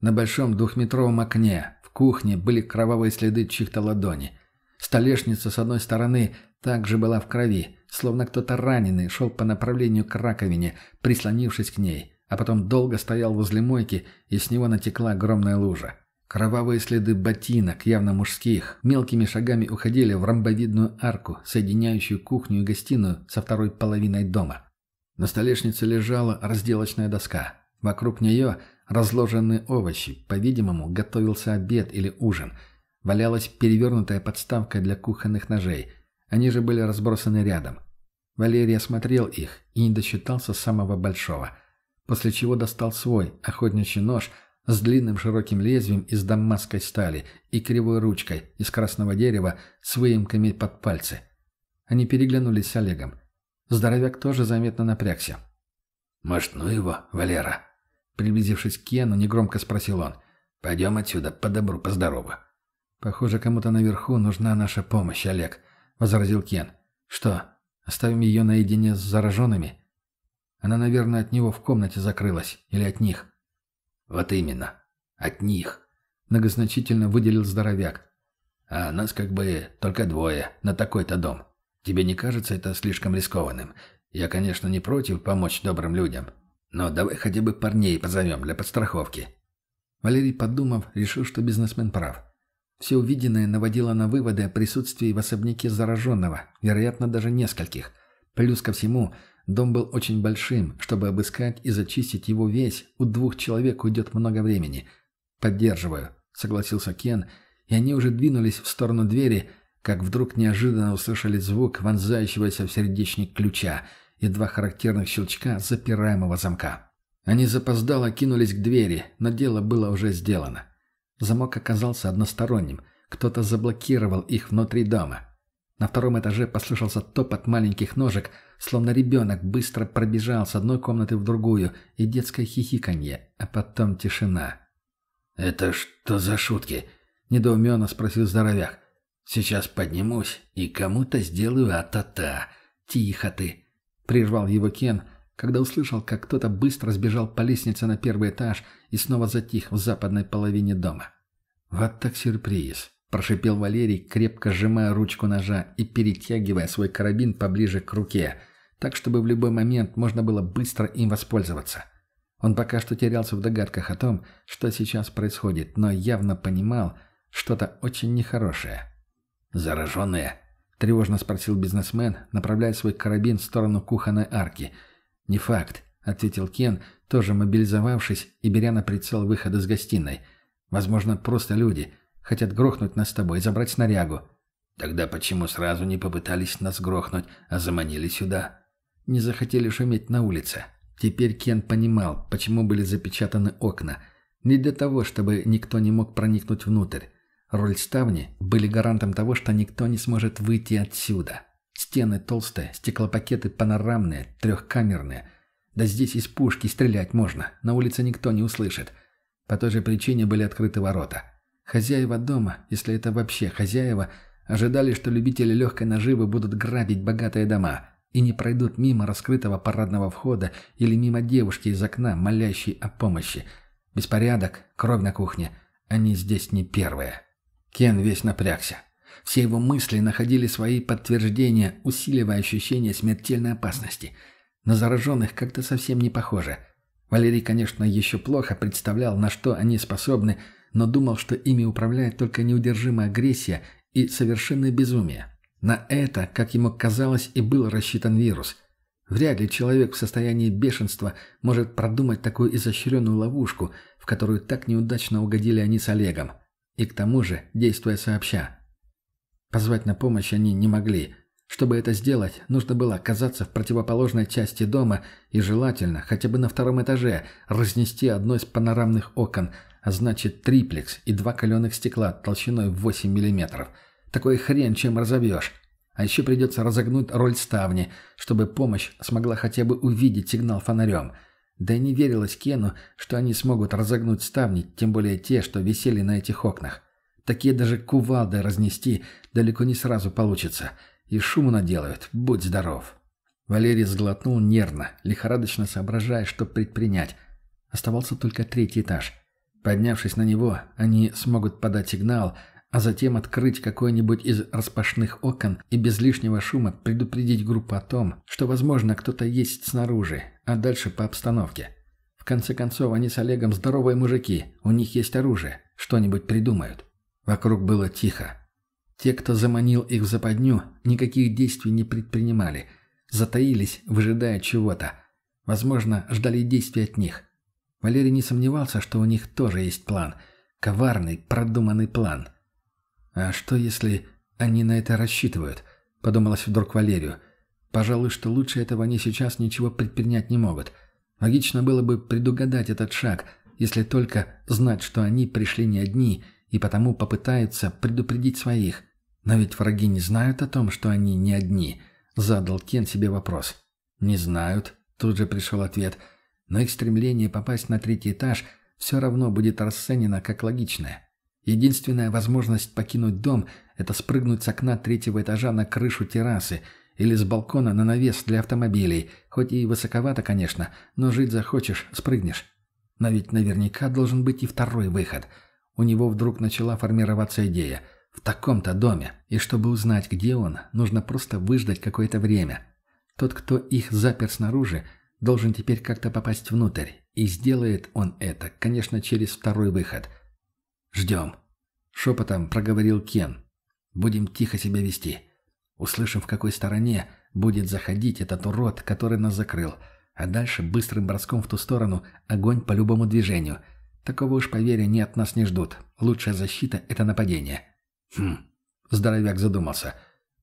На большом двухметровом окне, в кухне были кровавые следы чьих-то ладони. Столешница с одной стороны также была в крови, словно кто-то раненый шел по направлению к раковине, прислонившись к ней, а потом долго стоял возле мойки, и с него натекла огромная лужа. Кровавые следы ботинок, явно мужских, мелкими шагами уходили в ромбовидную арку, соединяющую кухню и гостиную со второй половиной дома. На столешнице лежала разделочная доска. Вокруг нее разложены овощи. По-видимому, готовился обед или ужин. Валялась перевернутая подставка для кухонных ножей. Они же были разбросаны рядом. Валерий осмотрел их и не досчитался самого большого. После чего достал свой охотничий нож – с длинным широким лезвием из дамасской стали и кривой ручкой из красного дерева с выемками под пальцы. Они переглянулись с Олегом. Здоровяк тоже заметно напрягся. «Может, ну его, Валера?» Приблизившись к Кену, негромко спросил он. «Пойдем отсюда, по добру, по здорову». «Похоже, кому-то наверху нужна наша помощь, Олег», — возразил Кен. «Что, оставим ее наедине с зараженными?» Она, наверное, от него в комнате закрылась. Или от них. «Вот именно. От них», — многозначительно выделил здоровяк. «А нас как бы только двое на такой-то дом. Тебе не кажется это слишком рискованным? Я, конечно, не против помочь добрым людям, но давай хотя бы парней позовем для подстраховки». Валерий, подумав, решил, что бизнесмен прав. Все увиденное наводило на выводы о присутствии в особняке зараженного, вероятно, даже нескольких. Плюс ко всему, Дом был очень большим, чтобы обыскать и зачистить его весь, у двух человек уйдет много времени. «Поддерживаю», — согласился Кен, и они уже двинулись в сторону двери, как вдруг неожиданно услышали звук вонзающегося в сердечник ключа и два характерных щелчка запираемого замка. Они запоздало кинулись к двери, но дело было уже сделано. Замок оказался односторонним, кто-то заблокировал их внутри дома. На втором этаже послышался топот маленьких ножек, словно ребенок быстро пробежал с одной комнаты в другую, и детское хихиканье, а потом тишина. «Это что за шутки?» – недоуменно спросил здоровяк. «Сейчас поднимусь и кому-то сделаю а-та-та. Тихо ты!» – прервал его Кен, когда услышал, как кто-то быстро сбежал по лестнице на первый этаж и снова затих в западной половине дома. «Вот так сюрприз!» – прошипел Валерий, крепко сжимая ручку ножа и перетягивая свой карабин поближе к руке, так чтобы в любой момент можно было быстро им воспользоваться. Он пока что терялся в догадках о том, что сейчас происходит, но явно понимал что-то очень нехорошее. «Зараженные?» – тревожно спросил бизнесмен, направляя свой карабин в сторону кухонной арки. «Не факт», – ответил Кен, тоже мобилизовавшись и беря на прицел выход из гостиной. «Возможно, просто люди» Хотят грохнуть нас с тобой забрать снарягу». «Тогда почему сразу не попытались нас грохнуть, а заманили сюда?» «Не захотели шуметь на улице. Теперь Кен понимал, почему были запечатаны окна. Не для того, чтобы никто не мог проникнуть внутрь. Роль ставни были гарантом того, что никто не сможет выйти отсюда. Стены толстые, стеклопакеты панорамные, трехкамерные. Да здесь из пушки стрелять можно, на улице никто не услышит. По той же причине были открыты ворота. Хозяева дома, если это вообще хозяева, ожидали, что любители легкой наживы будут грабить богатые дома. и не пройдут мимо раскрытого парадного входа или мимо девушки из окна, молящей о помощи. Беспорядок, кровь на кухне. Они здесь не первые. Кен весь напрягся. Все его мысли находили свои подтверждения, усиливая ощущение смертельной опасности. На зараженных как-то совсем не похоже. Валерий, конечно, еще плохо представлял, на что они способны, но думал, что ими управляет только неудержимая агрессия и совершенное безумие. На это, как ему казалось, и был рассчитан вирус. Вряд ли человек в состоянии бешенства может продумать такую изощренную ловушку, в которую так неудачно угодили они с Олегом. И к тому же, действуя сообща. Позвать на помощь они не могли. Чтобы это сделать, нужно было оказаться в противоположной части дома и желательно, хотя бы на втором этаже, разнести одно из панорамных окон, а значит триплекс и два каленых стекла толщиной в 8 миллиметров – такой хрен чем разобьешь. А еще придется разогнуть роль ставни, чтобы помощь смогла хотя бы увидеть сигнал фонарем. Да и не верилось Кену, что они смогут разогнуть ставни, тем более те, что висели на этих окнах. Такие даже кувалдой разнести далеко не сразу получится. И шуму наделают, будь здоров. Валерий сглотнул нервно, лихорадочно соображая, что предпринять. Оставался только третий этаж. Поднявшись на него, они смогут подать сигнал, а затем открыть какое-нибудь из распашных окон и без лишнего шума предупредить группу о том, что, возможно, кто-то есть снаружи, а дальше по обстановке. В конце концов, они с Олегом здоровые мужики, у них есть оружие, что-нибудь придумают. Вокруг было тихо. Те, кто заманил их в западню, никаких действий не предпринимали, затаились, выжидая чего-то. Возможно, ждали действий от них. Валерий не сомневался, что у них тоже есть план. Коварный, продуманный план – «А что, если они на это рассчитывают?» — подумалось вдруг Валерию. «Пожалуй, что лучше этого они сейчас ничего предпринять не могут. Логично было бы предугадать этот шаг, если только знать, что они пришли не одни и потому попытаются предупредить своих. Но ведь враги не знают о том, что они не одни», — задал Кен себе вопрос. «Не знают», — тут же пришел ответ. «Но их стремление попасть на третий этаж все равно будет расценено как логичное». Единственная возможность покинуть дом – это спрыгнуть с окна третьего этажа на крышу террасы или с балкона на навес для автомобилей, хоть и высоковато, конечно, но жить захочешь – спрыгнешь. Но ведь наверняка должен быть и второй выход. У него вдруг начала формироваться идея. В таком-то доме. И чтобы узнать, где он, нужно просто выждать какое-то время. Тот, кто их запер снаружи, должен теперь как-то попасть внутрь. И сделает он это, конечно, через второй выход – «Ждем», — шепотом проговорил Кен. «Будем тихо себя вести. Услышим, в какой стороне будет заходить этот урод, который нас закрыл. А дальше быстрым броском в ту сторону огонь по любому движению. Такого уж, поверь, они от нас не ждут. Лучшая защита — это нападение». «Хм», — здоровяк задумался.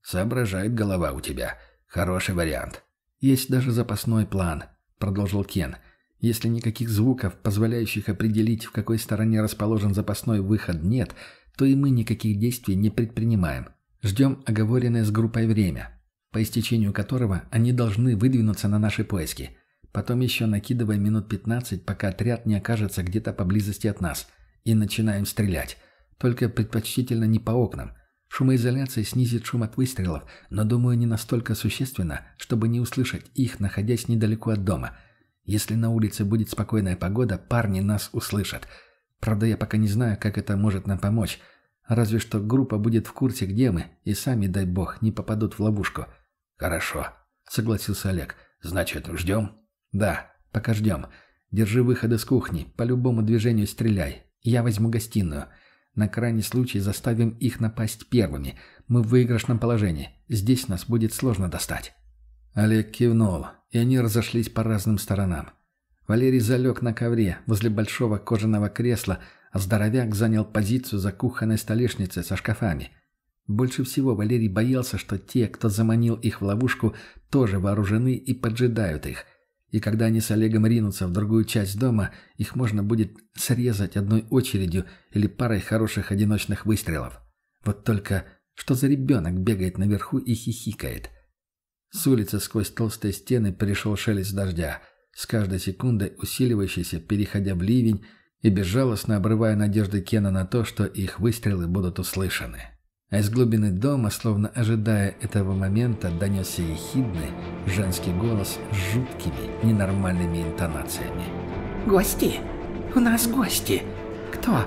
«Соображает голова у тебя. Хороший вариант». «Есть даже запасной план», — продолжил Кен. Если никаких звуков, позволяющих определить, в какой стороне расположен запасной выход, нет, то и мы никаких действий не предпринимаем. Ждем оговоренное с группой время, по истечению которого они должны выдвинуться на наши поиски. Потом еще накидываем минут 15, пока отряд не окажется где-то поблизости от нас. И начинаем стрелять. Только предпочтительно не по окнам. Шумоизоляция снизит шум от выстрелов, но, думаю, не настолько существенно, чтобы не услышать их, находясь недалеко от дома – если на улице будет спокойная погода, парни нас услышат. Правда, я пока не знаю, как это может нам помочь. Разве что группа будет в курсе, где мы, и сами, дай бог, не попадут в ловушку. «Хорошо», — согласился Олег. «Значит, ждем?» «Да, пока ждем. Держи выходы с кухни, по любому движению стреляй. Я возьму гостиную. На крайний случай заставим их напасть первыми. Мы в выигрышном положении. Здесь нас будет сложно достать». Олег кивнул, и они разошлись по разным сторонам. Валерий залег на ковре возле большого кожаного кресла, а здоровяк занял позицию за кухонной столешницей со шкафами. Больше всего Валерий боялся, что те, кто заманил их в ловушку, тоже вооружены и поджидают их. И когда они с Олегом ринутся в другую часть дома, их можно будет срезать одной очередью или парой хороших одиночных выстрелов. Вот только что за ребенок бегает наверху и хихикает – с улицы сквозь толстые стены пришел шелест дождя, с каждой секундой усиливающийся, переходя в ливень и безжалостно обрывая надежды Кена на то, что их выстрелы будут услышаны. А из глубины дома, словно ожидая этого момента, донесся ехидный женский голос с жуткими, ненормальными интонациями. «Гости! У нас гости! Кто?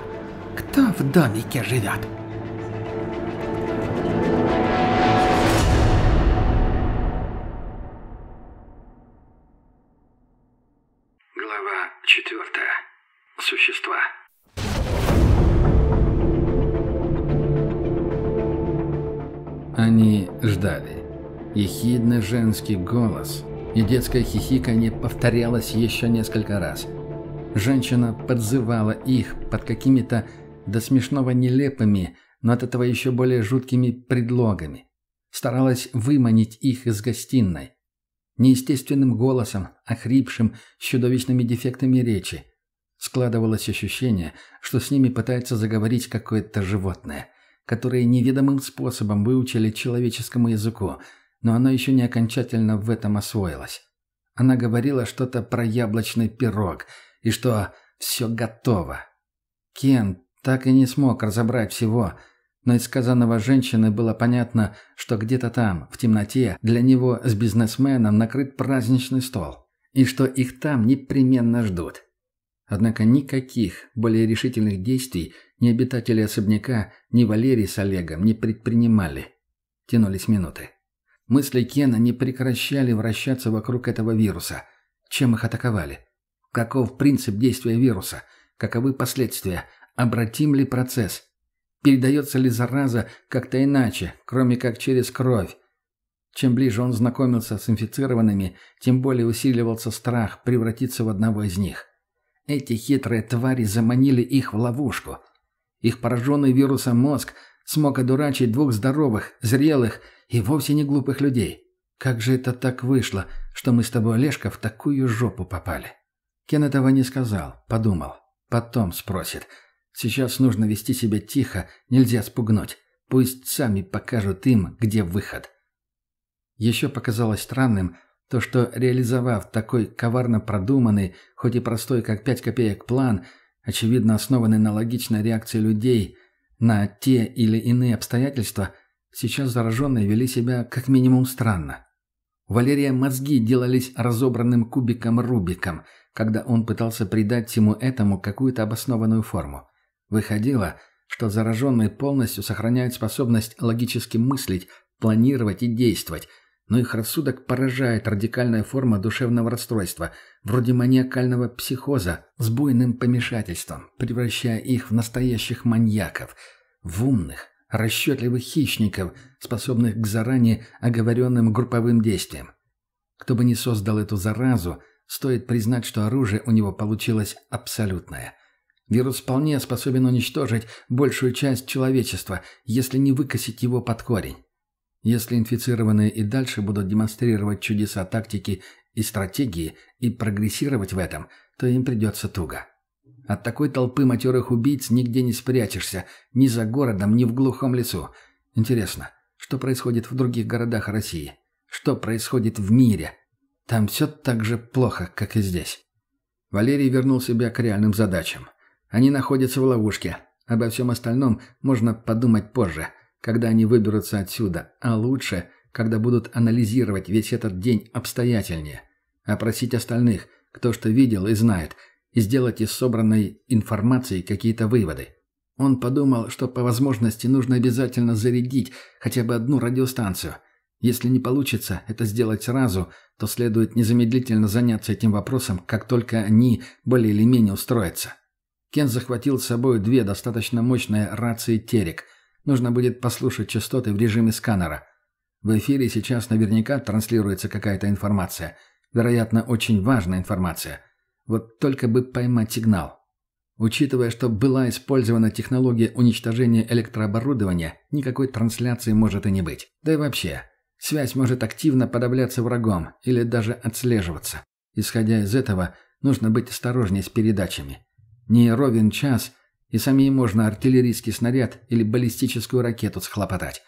Кто в домике живет?» Глава четвертая. Существа. Ждали. Ехидный женский голос и детское хихиканье повторялось еще несколько раз. Женщина подзывала их под какими-то до смешного нелепыми, но от этого еще более жуткими предлогами. Старалась выманить их из гостиной. Неестественным голосом, охрипшим, с чудовищными дефектами речи. Складывалось ощущение, что с ними пытается заговорить какое-то животное – которые неведомым способом выучили человеческому языку, но оно еще не окончательно в этом освоилось. Она говорила что-то про яблочный пирог и что все готово. Кен так и не смог разобрать всего, но из сказанного женщины было понятно, что где-то там, в темноте, для него с бизнесменом накрыт праздничный стол, и что их там непременно ждут. Однако никаких более решительных действий ни обитатели особняка, ни Валерий с Олегом не предпринимали. Тянулись минуты. Мысли Кена не прекращали вращаться вокруг этого вируса. Чем их атаковали? Каков принцип действия вируса? Каковы последствия? Обратим ли процесс? Передается ли зараза как-то иначе, кроме как через кровь? Чем ближе он знакомился с инфицированными, тем более усиливался страх превратиться в одного из них. Эти хитрые твари заманили их в ловушку. Их пораженный вирусом мозг смог одурачить двух здоровых, зрелых и вовсе не глупых людей. Как же это так вышло, что мы с тобой, Олежка, в такую жопу попали? Кен этого не сказал, подумал. Потом спросит. Сейчас нужно вести себя тихо, нельзя спугнуть. Пусть сами покажут им, где выход. Еще показалось странным, то, что, реализовав такой коварно продуманный, хоть и простой, как пять копеек план, очевидно основанный на логичной реакции людей на те или иные обстоятельства, сейчас зараженные вели себя как минимум странно. У Валерия мозги делались разобранным кубиком-рубиком, когда он пытался придать всему этому какую-то обоснованную форму. Выходило, что зараженные полностью сохраняют способность логически мыслить, планировать и действовать, но их рассудок поражает радикальная форма душевного расстройства, вроде маниакального психоза с буйным помешательством, превращая их в настоящих маньяков, в умных, расчетливых хищников, способных к заранее оговоренным групповым действиям. Кто бы ни создал эту заразу, стоит признать, что оружие у него получилось абсолютное. Вирус вполне способен уничтожить большую часть человечества, если не выкосить его под корень. Если инфицированные и дальше будут демонстрировать чудеса тактики и стратегии и прогрессировать в этом, то им придется туго. От такой толпы матерых убийц нигде не спрячешься, ни за городом, ни в глухом лесу. Интересно, что происходит в других городах России? Что происходит в мире? Там все так же плохо, как и здесь. Валерий вернул себя к реальным задачам. Они находятся в ловушке. Обо всем остальном можно подумать позже – когда они выберутся отсюда, а лучше, когда будут анализировать весь этот день обстоятельнее, опросить остальных, кто что видел и знает, и сделать из собранной информации какие-то выводы. Он подумал, что по возможности нужно обязательно зарядить хотя бы одну радиостанцию. Если не получится это сделать сразу, то следует незамедлительно заняться этим вопросом, как только они более или менее устроятся. Кен захватил с собой две достаточно мощные рации «Терек», Нужно будет послушать частоты в режиме сканера. В эфире сейчас наверняка транслируется какая-то информация. Вероятно, очень важная информация. Вот только бы поймать сигнал. Учитывая, что была использована технология уничтожения электрооборудования, никакой трансляции может и не быть. Да и вообще, связь может активно подавляться врагом или даже отслеживаться. Исходя из этого, нужно быть осторожнее с передачами. Не ровен час – и самим можно артиллерийский снаряд или баллистическую ракету схлопотать.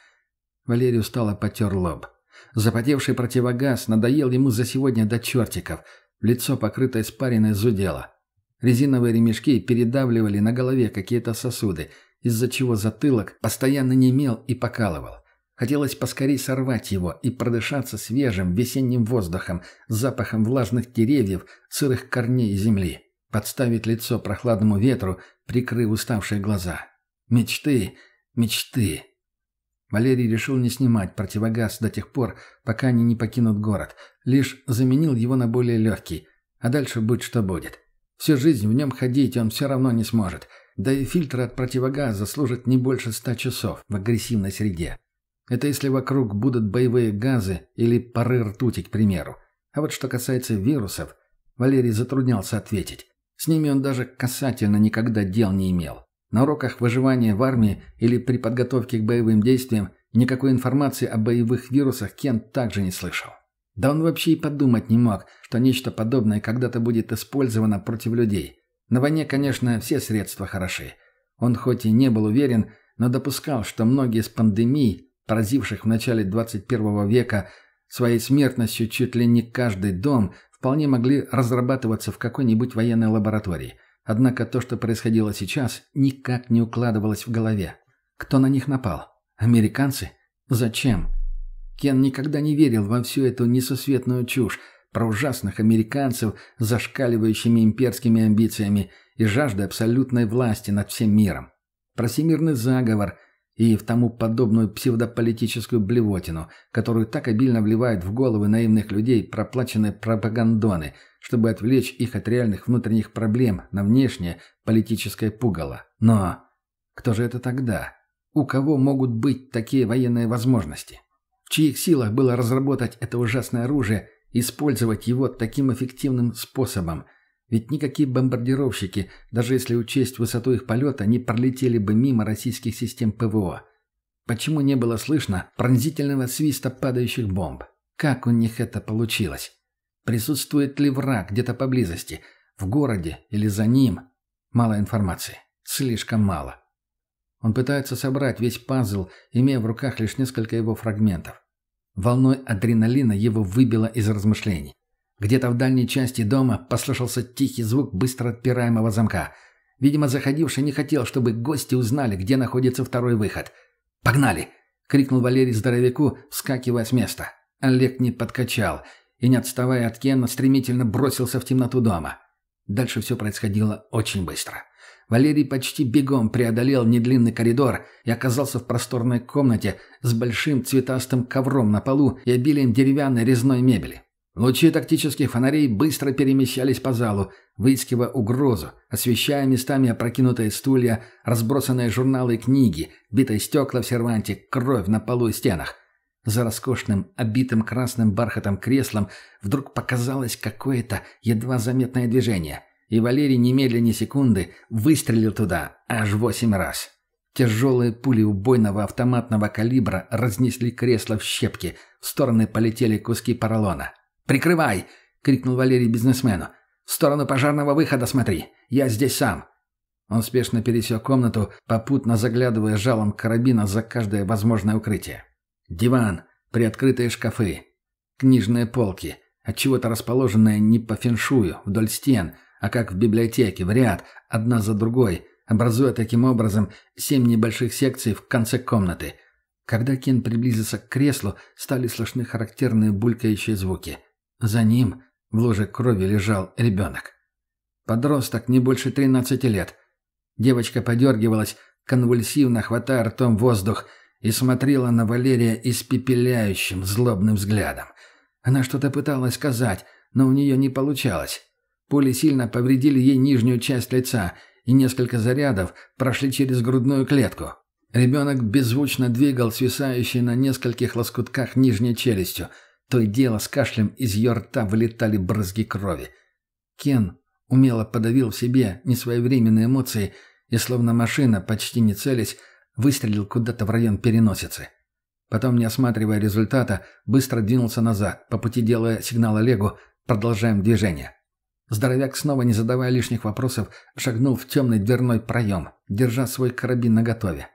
Валерий устало потер лоб. Запотевший противогаз надоел ему за сегодня до чертиков. Лицо, покрытое испариной, зудело. Резиновые ремешки передавливали на голове какие-то сосуды, из-за чего затылок постоянно немел и покалывал. Хотелось поскорей сорвать его и продышаться свежим весенним воздухом, запахом влажных деревьев, сырых корней земли. Подставить лицо прохладному ветру, прикрыв уставшие глаза. Мечты, мечты. Валерий решил не снимать противогаз до тех пор, пока они не покинут город. Лишь заменил его на более легкий. А дальше будь что будет. Всю жизнь в нем ходить он все равно не сможет. Да и фильтр от противогаза служит не больше ста часов в агрессивной среде. Это если вокруг будут боевые газы или пары ртути, к примеру. А вот что касается вирусов, Валерий затруднялся ответить. С ними он даже касательно никогда дел не имел. На уроках выживания в армии или при подготовке к боевым действиям никакой информации о боевых вирусах Кент также не слышал. Да он вообще и подумать не мог, что нечто подобное когда-то будет использовано против людей. На войне, конечно, все средства хороши. Он хоть и не был уверен, но допускал, что многие из пандемий поразивших в начале 21 века своей смертностью чуть ли не каждый дом, вполне могли разрабатываться в какой-нибудь военной лаборатории. Однако то, что происходило сейчас, никак не укладывалось в голове. Кто на них напал? Американцы? Зачем? Кен никогда не верил во всю эту несусветную чушь про ужасных американцев с зашкаливающими имперскими амбициями и жаждой абсолютной власти над всем миром. Про всемирный заговор – и в тому подобную псевдополитическую блевотину, которую так обильно вливают в головы наивных людей проплаченные пропагандоны, чтобы отвлечь их от реальных внутренних проблем на внешнее политическое пугало. Но кто же это тогда? У кого могут быть такие военные возможности? В чьих силах было разработать это ужасное оружие, использовать его таким эффективным способом – ведь никакие бомбардировщики, даже если учесть высоту их полета, не пролетели бы мимо российских систем ПВО. Почему не было слышно пронзительного свиста падающих бомб? Как у них это получилось? Присутствует ли враг где-то поблизости, в городе или за ним? Мало информации. Слишком мало. Он пытается собрать весь пазл, имея в руках лишь несколько его фрагментов. Волной адреналина его выбило из размышлений. Где-то в дальней части дома послышался тихий звук быстро отпираемого замка. Видимо, заходивший не хотел, чтобы гости узнали, где находится второй выход. «Погнали!» — крикнул Валерий здоровяку, вскакивая с места. Олег не подкачал и, не отставая от Кена, стремительно бросился в темноту дома. Дальше все происходило очень быстро. Валерий почти бегом преодолел недлинный коридор и оказался в просторной комнате с большим цветастым ковром на полу и обилием деревянной резной мебели. Лучи тактических фонарей быстро перемещались по залу, выискивая угрозу, освещая местами опрокинутые стулья, разбросанные журналы и книги, битые стекла в серванте, кровь на полу и стенах. За роскошным, обитым красным бархатом креслом вдруг показалось какое-то едва заметное движение, и Валерий немедленно секунды выстрелил туда аж восемь раз. Тяжелые пули убойного автоматного калибра разнесли кресло в щепки, в стороны полетели куски поролона. «Прикрывай!» — крикнул Валерий бизнесмену. «В сторону пожарного выхода смотри. Я здесь сам». Он спешно пересек комнату, попутно заглядывая жалом карабина за каждое возможное укрытие. Диван, приоткрытые шкафы, книжные полки, отчего-то расположенные не по феншую, вдоль стен, а как в библиотеке, в ряд, одна за другой, образуя таким образом семь небольших секций в конце комнаты. Когда Кен приблизился к креслу, стали слышны характерные булькающие звуки – за ним в луже крови лежал ребенок. Подросток не больше 13 лет. Девочка подергивалась, конвульсивно хватая ртом воздух, и смотрела на Валерия испепеляющим, злобным взглядом. Она что-то пыталась сказать, но у нее не получалось. Пули сильно повредили ей нижнюю часть лица, и несколько зарядов прошли через грудную клетку. Ребенок беззвучно двигал свисающей на нескольких лоскутках нижней челюстью – то и дело с кашлем из ее рта вылетали брызги крови. Кен умело подавил в себе несвоевременные эмоции и, словно машина, почти не целясь, выстрелил куда-то в район переносицы. Потом, не осматривая результата, быстро двинулся назад, по пути делая сигнал Олегу «Продолжаем движение». Здоровяк, снова не задавая лишних вопросов, шагнул в темный дверной проем, держа свой карабин наготове.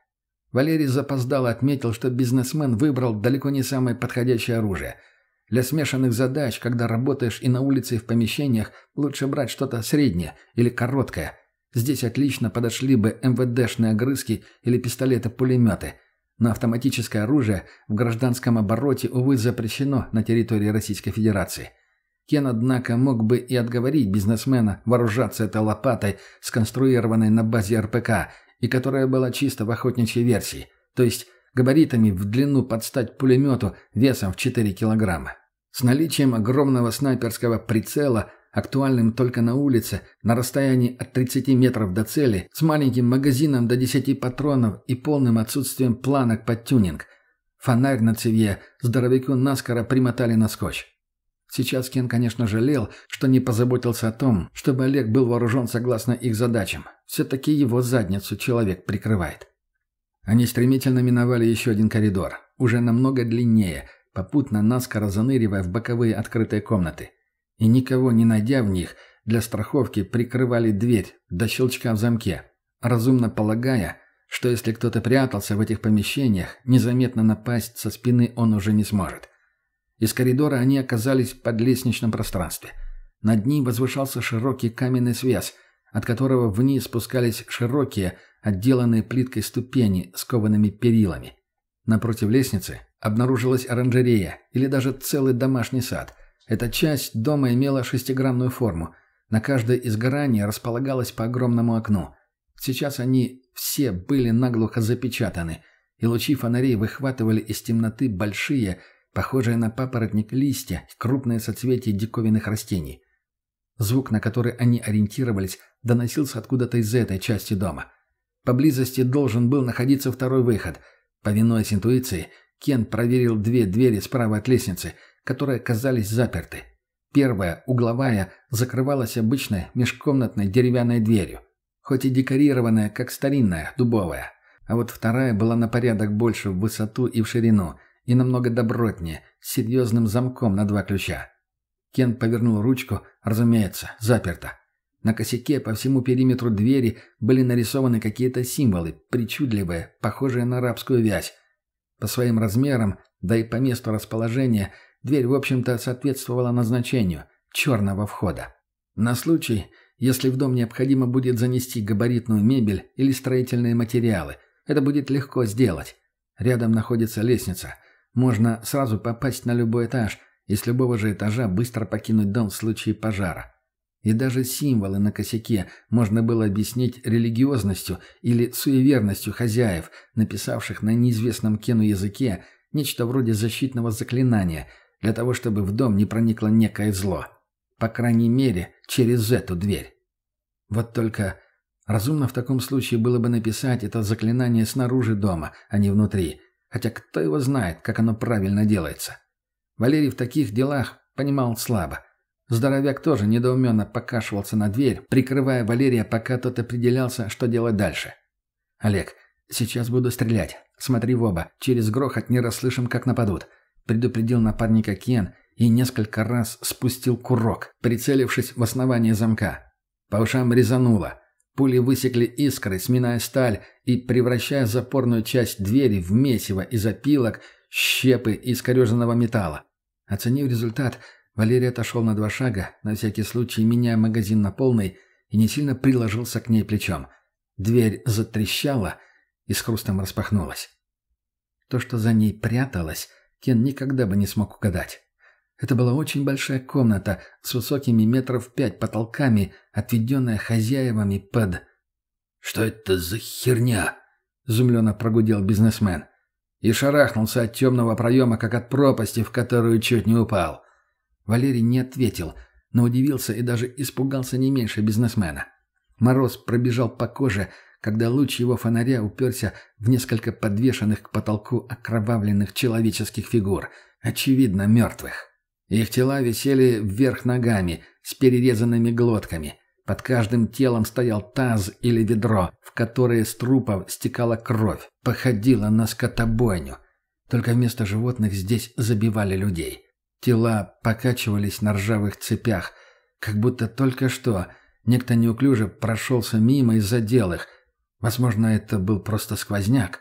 Валерий запоздало отметил, что бизнесмен выбрал далеко не самое подходящее оружие – для смешанных задач, когда работаешь и на улице, и в помещениях, лучше брать что-то среднее или короткое. Здесь отлично подошли бы МВДшные огрызки или пистолеты-пулеметы, но автоматическое оружие в гражданском обороте, увы, запрещено на территории Российской Федерации. Кен, однако, мог бы и отговорить бизнесмена вооружаться этой лопатой, сконструированной на базе РПК, и которая была чисто в охотничьей версии, то есть габаритами в длину под стать пулемету весом в 4 килограмма. С наличием огромного снайперского прицела, актуальным только на улице, на расстоянии от 30 метров до цели, с маленьким магазином до 10 патронов и полным отсутствием планок под тюнинг. Фонарь на цевье здоровяку наскоро примотали на скотч. Сейчас Кен, конечно, жалел, что не позаботился о том, чтобы Олег был вооружен согласно их задачам. Все-таки его задницу человек прикрывает. Они стремительно миновали еще один коридор, уже намного длиннее, попутно наскоро заныривая в боковые открытые комнаты. И никого не найдя в них, для страховки прикрывали дверь до щелчка в замке, разумно полагая, что если кто-то прятался в этих помещениях, незаметно напасть со спины он уже не сможет. Из коридора они оказались под лестничном пространстве. Над ним возвышался широкий каменный свес, от которого вниз спускались широкие, отделанные плиткой ступени с коваными перилами. Напротив лестницы обнаружилась оранжерея или даже целый домашний сад. Эта часть дома имела шестигранную форму. На каждой из граней располагалось по огромному окну. Сейчас они все были наглухо запечатаны, и лучи фонарей выхватывали из темноты большие, похожие на папоротник листья, крупные соцветия диковинных растений. Звук, на который они ориентировались, доносился откуда-то из этой части дома. Поблизости должен был находиться второй выход. Повинуясь интуиции, Кен проверил две двери справа от лестницы, которые оказались заперты. Первая, угловая, закрывалась обычной межкомнатной деревянной дверью, хоть и декорированная, как старинная, дубовая. А вот вторая была на порядок больше в высоту и в ширину – и намного добротнее, с серьезным замком на два ключа. Кен повернул ручку, разумеется, заперто. На косяке по всему периметру двери были нарисованы какие-то символы, причудливые, похожие на арабскую вязь. По своим размерам, да и по месту расположения, дверь, в общем-то, соответствовала назначению – черного входа. На случай, если в дом необходимо будет занести габаритную мебель или строительные материалы, это будет легко сделать. Рядом находится лестница – можно сразу попасть на любой этаж и с любого же этажа быстро покинуть дом в случае пожара. И даже символы на косяке можно было объяснить религиозностью или суеверностью хозяев, написавших на неизвестном Кену языке нечто вроде защитного заклинания, для того, чтобы в дом не проникло некое зло. По крайней мере, через эту дверь. Вот только разумно в таком случае было бы написать это заклинание снаружи дома, а не внутри – Хотя кто его знает, как оно правильно делается. Валерий в таких делах понимал слабо. Здоровяк тоже недоуменно покашивался на дверь, прикрывая Валерия, пока тот определялся, что делать дальше. «Олег, сейчас буду стрелять. Смотри в оба. Через грохот не расслышим, как нападут», — предупредил напарника Кен и несколько раз спустил курок, прицелившись в основание замка. По ушам резануло. Пули высекли искры, сминая сталь и превращая запорную часть двери в месиво из опилок, щепы и искореженного металла. Оценив результат, Валерий отошел на два шага, на всякий случай меняя магазин на полный, и не сильно приложился к ней плечом. Дверь затрещала и с хрустом распахнулась. То, что за ней пряталось, Кен никогда бы не смог угадать. Это была очень большая комната с высокими метров пять потолками, отведенная хозяевами под... «Что это за херня?» — изумленно прогудел бизнесмен. И шарахнулся от темного проема, как от пропасти, в которую чуть не упал. Валерий не ответил, но удивился и даже испугался не меньше бизнесмена. Мороз пробежал по коже, когда луч его фонаря уперся в несколько подвешенных к потолку окровавленных человеческих фигур, очевидно, мертвых. Их тела висели вверх ногами, с перерезанными глотками. Под каждым телом стоял таз или ведро, в которое с трупов стекала кровь. Походило на скотобойню. Только вместо животных здесь забивали людей. Тела покачивались на ржавых цепях, как будто только что некто неуклюже прошелся мимо и задел их. Возможно, это был просто сквозняк.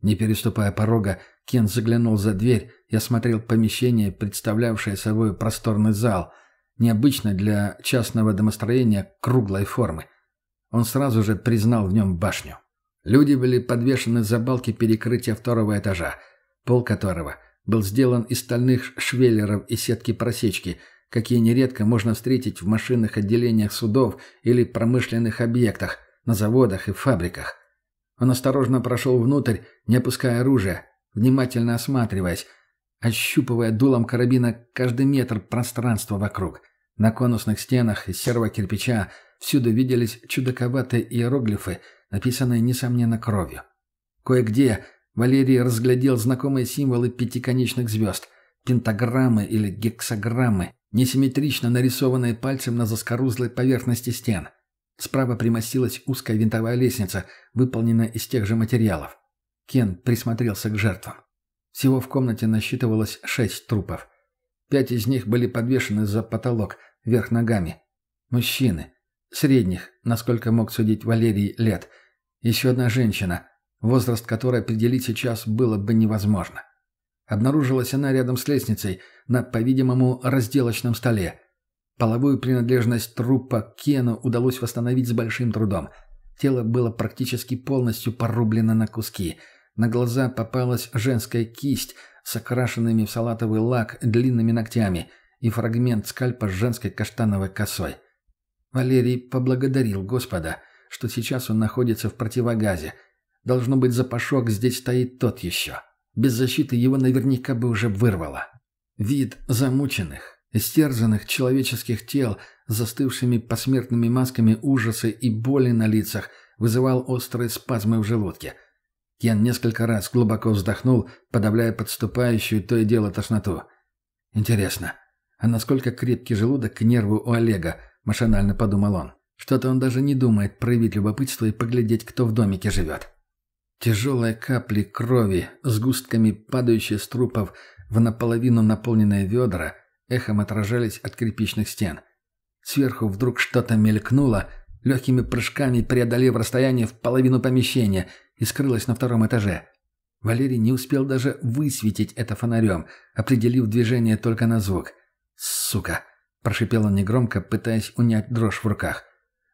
Не переступая порога, Кен заглянул за дверь и осмотрел помещение, представлявшее собой просторный зал, необычно для частного домостроения круглой формы. Он сразу же признал в нем башню. Люди были подвешены за балки перекрытия второго этажа, пол которого был сделан из стальных швеллеров и сетки просечки, какие нередко можно встретить в машинных отделениях судов или промышленных объектах, на заводах и фабриках. Он осторожно прошел внутрь, не опуская оружия, внимательно осматриваясь, ощупывая дулом карабина каждый метр пространства вокруг. На конусных стенах из серого кирпича всюду виделись чудаковатые иероглифы, написанные, несомненно, кровью. Кое-где Валерий разглядел знакомые символы пятиконечных звезд, пентаграммы или гексаграммы, несимметрично нарисованные пальцем на заскорузлой поверхности стен. Справа примостилась узкая винтовая лестница, выполненная из тех же материалов. Кен присмотрелся к жертвам. Всего в комнате насчитывалось шесть трупов. Пять из них были подвешены за потолок, вверх ногами. Мужчины. Средних, насколько мог судить Валерий, лет. Еще одна женщина, возраст которой определить сейчас было бы невозможно. Обнаружилась она рядом с лестницей, на, по-видимому, разделочном столе. Половую принадлежность трупа Кену удалось восстановить с большим трудом. Тело было практически полностью порублено на куски – на глаза попалась женская кисть с окрашенными в салатовый лак длинными ногтями и фрагмент скальпа с женской каштановой косой. Валерий поблагодарил Господа, что сейчас он находится в противогазе. Должно быть, запашок здесь стоит тот еще. Без защиты его наверняка бы уже вырвало. Вид замученных, истерзанных человеческих тел застывшими посмертными масками ужаса и боли на лицах вызывал острые спазмы в желудке – Кен несколько раз глубоко вздохнул, подавляя подступающую то и дело тошноту. «Интересно, а насколько крепкий желудок к нерву у Олега?» – машинально подумал он. «Что-то он даже не думает проявить любопытство и поглядеть, кто в домике живет». Тяжелые капли крови, с густками падающие с трупов в наполовину наполненные ведра, эхом отражались от кирпичных стен. Сверху вдруг что-то мелькнуло, легкими прыжками преодолев расстояние в половину помещения – и скрылась на втором этаже. Валерий не успел даже высветить это фонарем, определив движение только на звук. «Сука!» – прошипел он негромко, пытаясь унять дрожь в руках.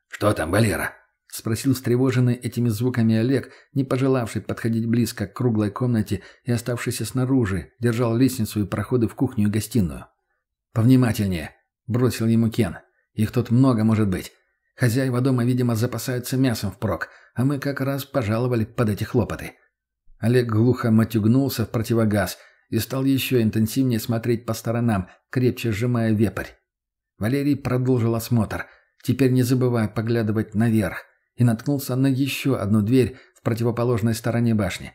«Что там, Валера?» – спросил встревоженный этими звуками Олег, не пожелавший подходить близко к круглой комнате и оставшийся снаружи, держал лестницу и проходы в кухню и гостиную. «Повнимательнее!» – бросил ему Кен. «Их тут много может быть. Хозяева дома, видимо, запасаются мясом впрок, а мы как раз пожаловали под эти хлопоты». Олег глухо матюгнулся в противогаз и стал еще интенсивнее смотреть по сторонам, крепче сжимая вепрь. Валерий продолжил осмотр, теперь не забывая поглядывать наверх, и наткнулся на еще одну дверь в противоположной стороне башни.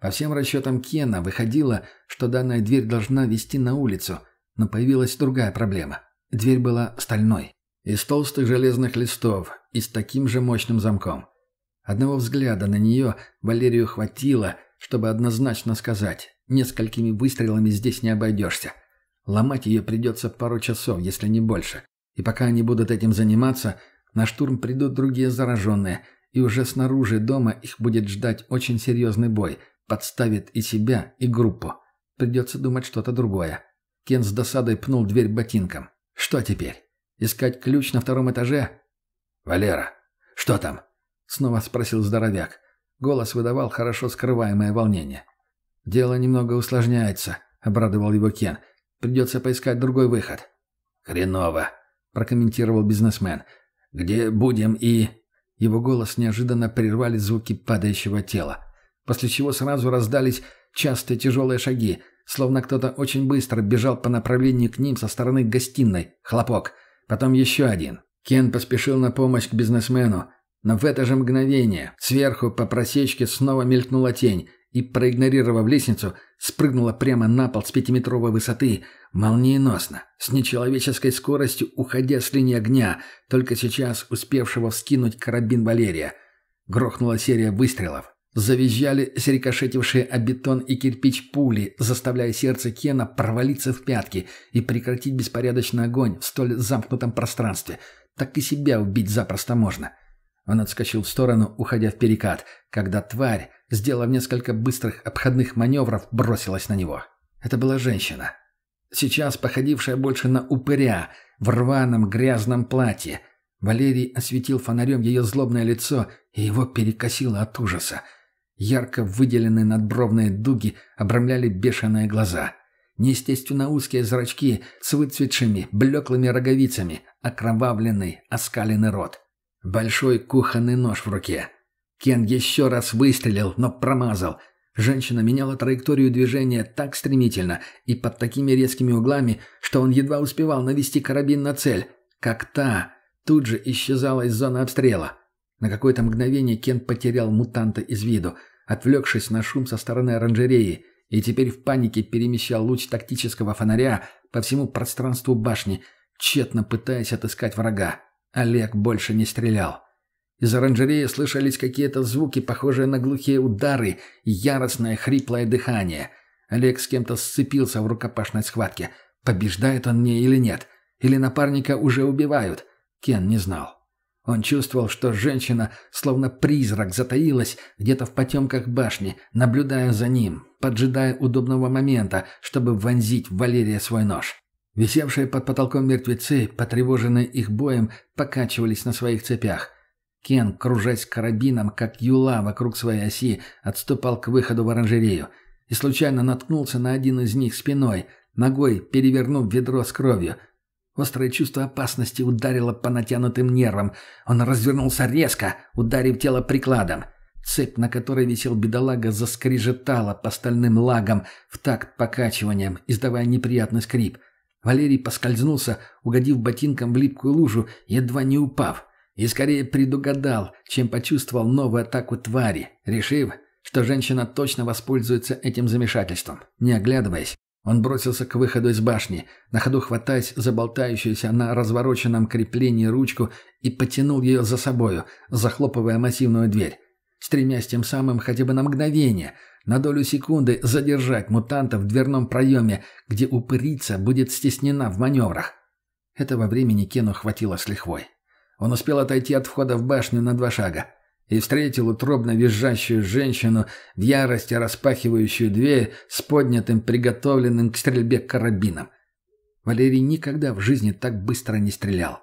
По всем расчетам Кена выходило, что данная дверь должна вести на улицу, но появилась другая проблема. Дверь была стальной. Из толстых железных листов и с таким же мощным замком. Одного взгляда на нее Валерию хватило, чтобы однозначно сказать, несколькими выстрелами здесь не обойдешься. Ломать ее придется пару часов, если не больше. И пока они будут этим заниматься, на штурм придут другие зараженные, и уже снаружи дома их будет ждать очень серьезный бой, подставит и себя, и группу. Придется думать что-то другое. Кен с досадой пнул дверь ботинком. Что теперь? Искать ключ на втором этаже? «Валера, что там?» — снова спросил здоровяк. Голос выдавал хорошо скрываемое волнение. «Дело немного усложняется», — обрадовал его Кен. «Придется поискать другой выход». «Хреново», — прокомментировал бизнесмен. «Где будем и...» Его голос неожиданно прервали звуки падающего тела, после чего сразу раздались частые тяжелые шаги, словно кто-то очень быстро бежал по направлению к ним со стороны гостиной. Хлопок — Потом еще один. Кен поспешил на помощь к бизнесмену, но в это же мгновение сверху по просечке снова мелькнула тень и, проигнорировав лестницу, спрыгнула прямо на пол с пятиметровой высоты, молниеносно, с нечеловеческой скоростью уходя с линии огня, только сейчас успевшего вскинуть карабин Валерия. Грохнула серия выстрелов. Завизжали срикошетившие о бетон и кирпич пули, заставляя сердце Кена провалиться в пятки и прекратить беспорядочный огонь в столь замкнутом пространстве. Так и себя убить запросто можно. Он отскочил в сторону, уходя в перекат, когда тварь, сделав несколько быстрых обходных маневров, бросилась на него. Это была женщина. Сейчас походившая больше на упыря, в рваном грязном платье. Валерий осветил фонарем ее злобное лицо, и его перекосило от ужаса. Ярко выделенные надбровные дуги обрамляли бешеные глаза. Неестественно узкие зрачки с выцветшими, блеклыми роговицами, окровавленный, оскаленный рот. Большой кухонный нож в руке. Кен еще раз выстрелил, но промазал. Женщина меняла траекторию движения так стремительно и под такими резкими углами, что он едва успевал навести карабин на цель, как та тут же исчезала из зоны обстрела. На какое-то мгновение Кен потерял мутанта из виду, отвлекшись на шум со стороны оранжереи, и теперь в панике перемещал луч тактического фонаря по всему пространству башни, тщетно пытаясь отыскать врага. Олег больше не стрелял. Из оранжереи слышались какие-то звуки, похожие на глухие удары и яростное хриплое дыхание. Олег с кем-то сцепился в рукопашной схватке. Побеждает он мне или нет? Или напарника уже убивают? Кен не знал. Он чувствовал, что женщина, словно призрак, затаилась где-то в потемках башни, наблюдая за ним, поджидая удобного момента, чтобы вонзить в Валерия свой нож. Висевшие под потолком мертвецы, потревоженные их боем, покачивались на своих цепях. Кен, кружась карабином, как юла вокруг своей оси, отступал к выходу в оранжерею и случайно наткнулся на один из них спиной, ногой перевернув ведро с кровью. Острое чувство опасности ударило по натянутым нервам. Он развернулся резко, ударив тело прикладом. Цепь, на которой висел бедолага, заскрежетала по стальным лагам в такт покачиванием, издавая неприятный скрип. Валерий поскользнулся, угодив ботинком в липкую лужу, едва не упав. И скорее предугадал, чем почувствовал новую атаку твари, решив, что женщина точно воспользуется этим замешательством. Не оглядываясь, он бросился к выходу из башни, на ходу хватаясь за болтающуюся на развороченном креплении ручку и потянул ее за собою, захлопывая массивную дверь, стремясь тем самым хотя бы на мгновение – на долю секунды задержать мутанта в дверном проеме, где упырица будет стеснена в маневрах. Этого времени Кену хватило с лихвой. Он успел отойти от входа в башню на два шага и встретил утробно визжащую женщину в ярости распахивающую дверь с поднятым, приготовленным к стрельбе карабином. Валерий никогда в жизни так быстро не стрелял.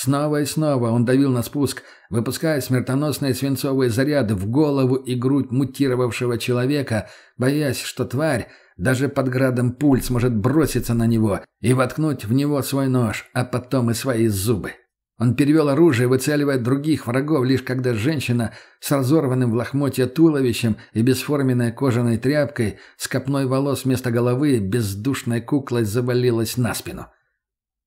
Снова и снова он давил на спуск, выпуская смертоносные свинцовые заряды в голову и грудь мутировавшего человека, боясь, что тварь даже под градом пуль сможет броситься на него и воткнуть в него свой нож, а потом и свои зубы. Он перевел оружие, выцеливая других врагов, лишь когда женщина с разорванным в лохмотье туловищем и бесформенной кожаной тряпкой с копной волос вместо головы бездушной куклой завалилась на спину.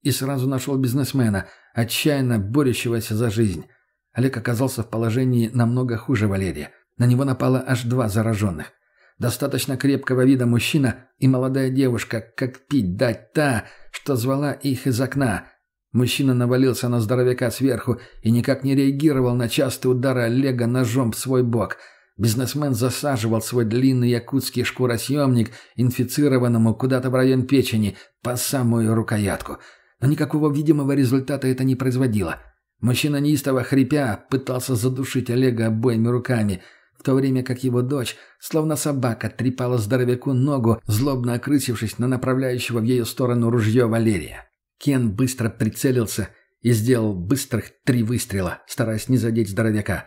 И сразу нашел бизнесмена – отчаянно борющегося за жизнь. Олег оказался в положении намного хуже Валерия. На него напало аж два зараженных. Достаточно крепкого вида мужчина и молодая девушка, как пить дать та, что звала их из окна. Мужчина навалился на здоровяка сверху и никак не реагировал на частые удары Олега ножом в свой бок. Бизнесмен засаживал свой длинный якутский шкуросъемник инфицированному куда-то в район печени по самую рукоятку – но никакого видимого результата это не производило. Мужчина неистово хрипя пытался задушить Олега обоими руками, в то время как его дочь, словно собака, трепала здоровяку ногу, злобно окрысившись на направляющего в ее сторону ружье Валерия. Кен быстро прицелился и сделал быстрых три выстрела, стараясь не задеть здоровяка.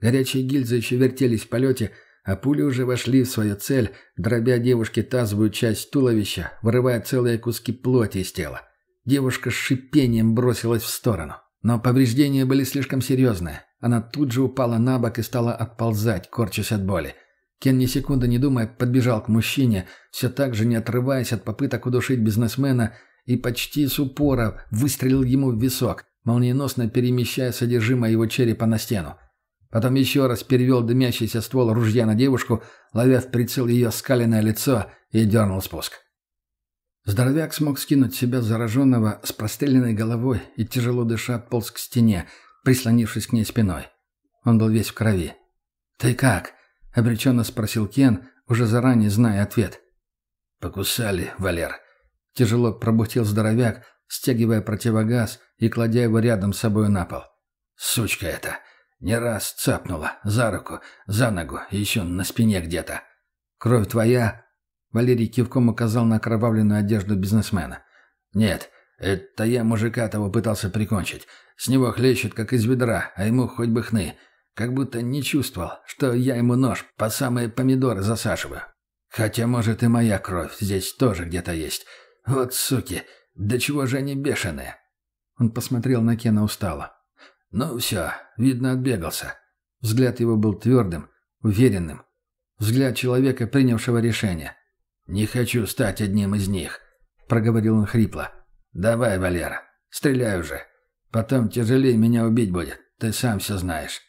Горячие гильзы еще вертелись в полете, а пули уже вошли в свою цель, дробя девушке тазовую часть туловища, вырывая целые куски плоти из тела. Девушка с шипением бросилась в сторону. Но повреждения были слишком серьезные. Она тут же упала на бок и стала отползать, корчась от боли. Кен ни секунды не думая подбежал к мужчине, все так же не отрываясь от попыток удушить бизнесмена и почти с упора выстрелил ему в висок, молниеносно перемещая содержимое его черепа на стену. Потом еще раз перевел дымящийся ствол ружья на девушку, ловя в прицел ее скаленное лицо и дернул спуск. Здоровяк смог скинуть себя зараженного с простреленной головой и, тяжело дыша, полз к стене, прислонившись к ней спиной. Он был весь в крови. «Ты как?» — обреченно спросил Кен, уже заранее зная ответ. «Покусали, Валер». Тяжело пробухтел здоровяк, стягивая противогаз и кладя его рядом с собой на пол. «Сучка эта! Не раз цапнула, за руку, за ногу еще на спине где-то. Кровь твоя?» Валерий кивком указал на окровавленную одежду бизнесмена. «Нет, Это я мужика того пытался прикончить. С него хлещет, как из ведра, а ему хоть бы хны. Как будто не чувствовал, что я ему нож по самые помидоры засашиваю. Хотя, может, и моя кровь здесь тоже где-то есть. Вот суки, да чего же они бешеные?» Он посмотрел на Кена устало. «Ну все, видно, отбегался». Взгляд его был твердым, уверенным. Взгляд человека, принявшего решение. «Не хочу стать одним из них», — проговорил он хрипло. «Давай, Валера, стреляй уже. Потом тяжелее меня убить будет, ты сам все знаешь».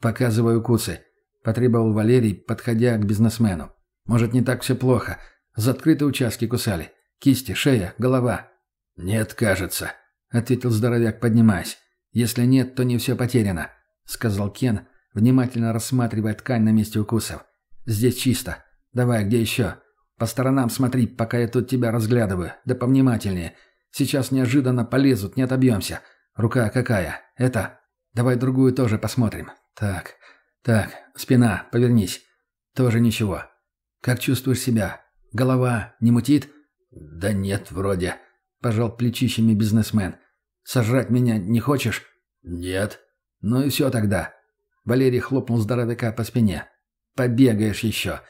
«Показываю кусы», — потребовал Валерий, подходя к бизнесмену. «Может, не так все плохо. За открытые участки кусали. Кисти, шея, голова». «Нет, кажется», — ответил здоровяк, поднимаясь. «Если нет, то не все потеряно», — сказал Кен, внимательно рассматривая ткань на месте укусов. «Здесь чисто. Давай, где еще? По сторонам смотри, пока я тут тебя разглядываю. Да повнимательнее. Сейчас неожиданно полезут, не отобьемся. Рука какая? Это? Давай другую тоже посмотрим. Так, так, спина, повернись. Тоже ничего. Как чувствуешь себя? Голова не мутит? Да нет, вроде. Пожал плечищами бизнесмен. Сожрать меня не хочешь? Нет. Ну и все тогда. Валерий хлопнул здоровяка по спине. «Побегаешь еще!»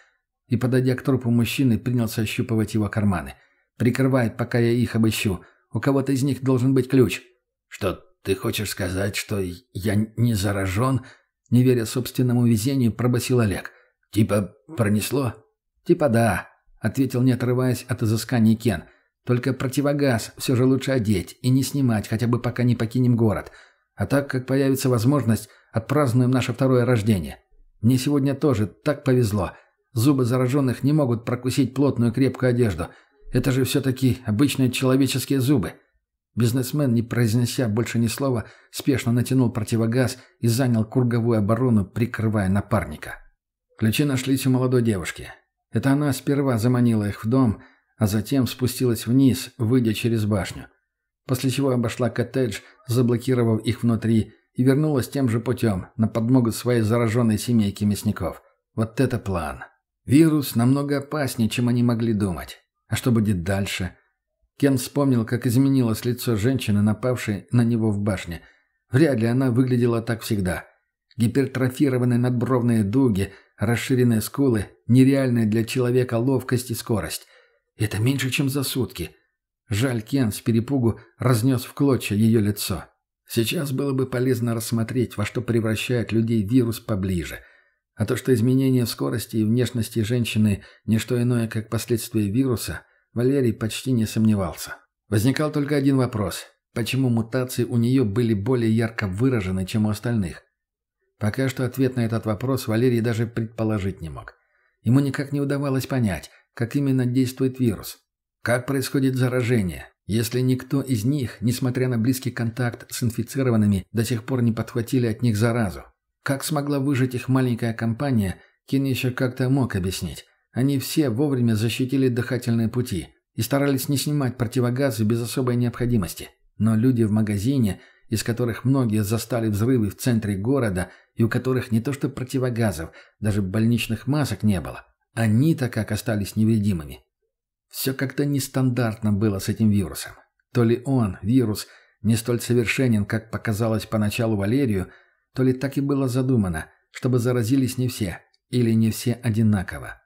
И, подойдя к трупу мужчины, принялся ощупывать его карманы. «Прикрывай, пока я их обыщу. У кого-то из них должен быть ключ». «Что, ты хочешь сказать, что я не заражен?» Не веря собственному везению, пробасил Олег. «Типа пронесло?» «Типа да», — ответил, не отрываясь от изысканий Кен. «Только противогаз все же лучше одеть и не снимать, хотя бы пока не покинем город. А так как появится возможность, отпразднуем наше второе рождение. Мне сегодня тоже так повезло. Зубы зараженных не могут прокусить плотную крепкую одежду. Это же все-таки обычные человеческие зубы. Бизнесмен, не произнеся больше ни слова, спешно натянул противогаз и занял круговую оборону, прикрывая напарника. Ключи нашлись у молодой девушки. Это она сперва заманила их в дом, а затем спустилась вниз, выйдя через башню. После чего обошла коттедж, заблокировав их внутри, и вернулась тем же путем, на подмогу своей зараженной семейки мясников. Вот это план. Вирус намного опаснее, чем они могли думать. А что будет дальше? Кен вспомнил, как изменилось лицо женщины, напавшей на него в башне. Вряд ли она выглядела так всегда. Гипертрофированные надбровные дуги, расширенные скулы, нереальная для человека ловкость и скорость. Это меньше, чем за сутки. Жаль, Кен с перепугу разнес в клочья ее лицо. Сейчас было бы полезно рассмотреть, во что превращает людей вирус поближе. А то, что изменение скорости и внешности женщины – не что иное, как последствия вируса, Валерий почти не сомневался. Возникал только один вопрос – почему мутации у нее были более ярко выражены, чем у остальных? Пока что ответ на этот вопрос Валерий даже предположить не мог. Ему никак не удавалось понять, как именно действует вирус. Как происходит заражение, если никто из них, несмотря на близкий контакт с инфицированными, до сих пор не подхватили от них заразу? Как смогла выжить их маленькая компания, Кен еще как-то мог объяснить. Они все вовремя защитили дыхательные пути и старались не снимать противогазы без особой необходимости. Но люди в магазине, из которых многие застали взрывы в центре города и у которых не то что противогазов, даже больничных масок не было, они-то как остались невредимыми. Все как-то нестандартно было с этим вирусом. То ли он, вирус, не столь совершенен, как показалось поначалу Валерию, то ли так и было задумано, чтобы заразились не все, или не все одинаково.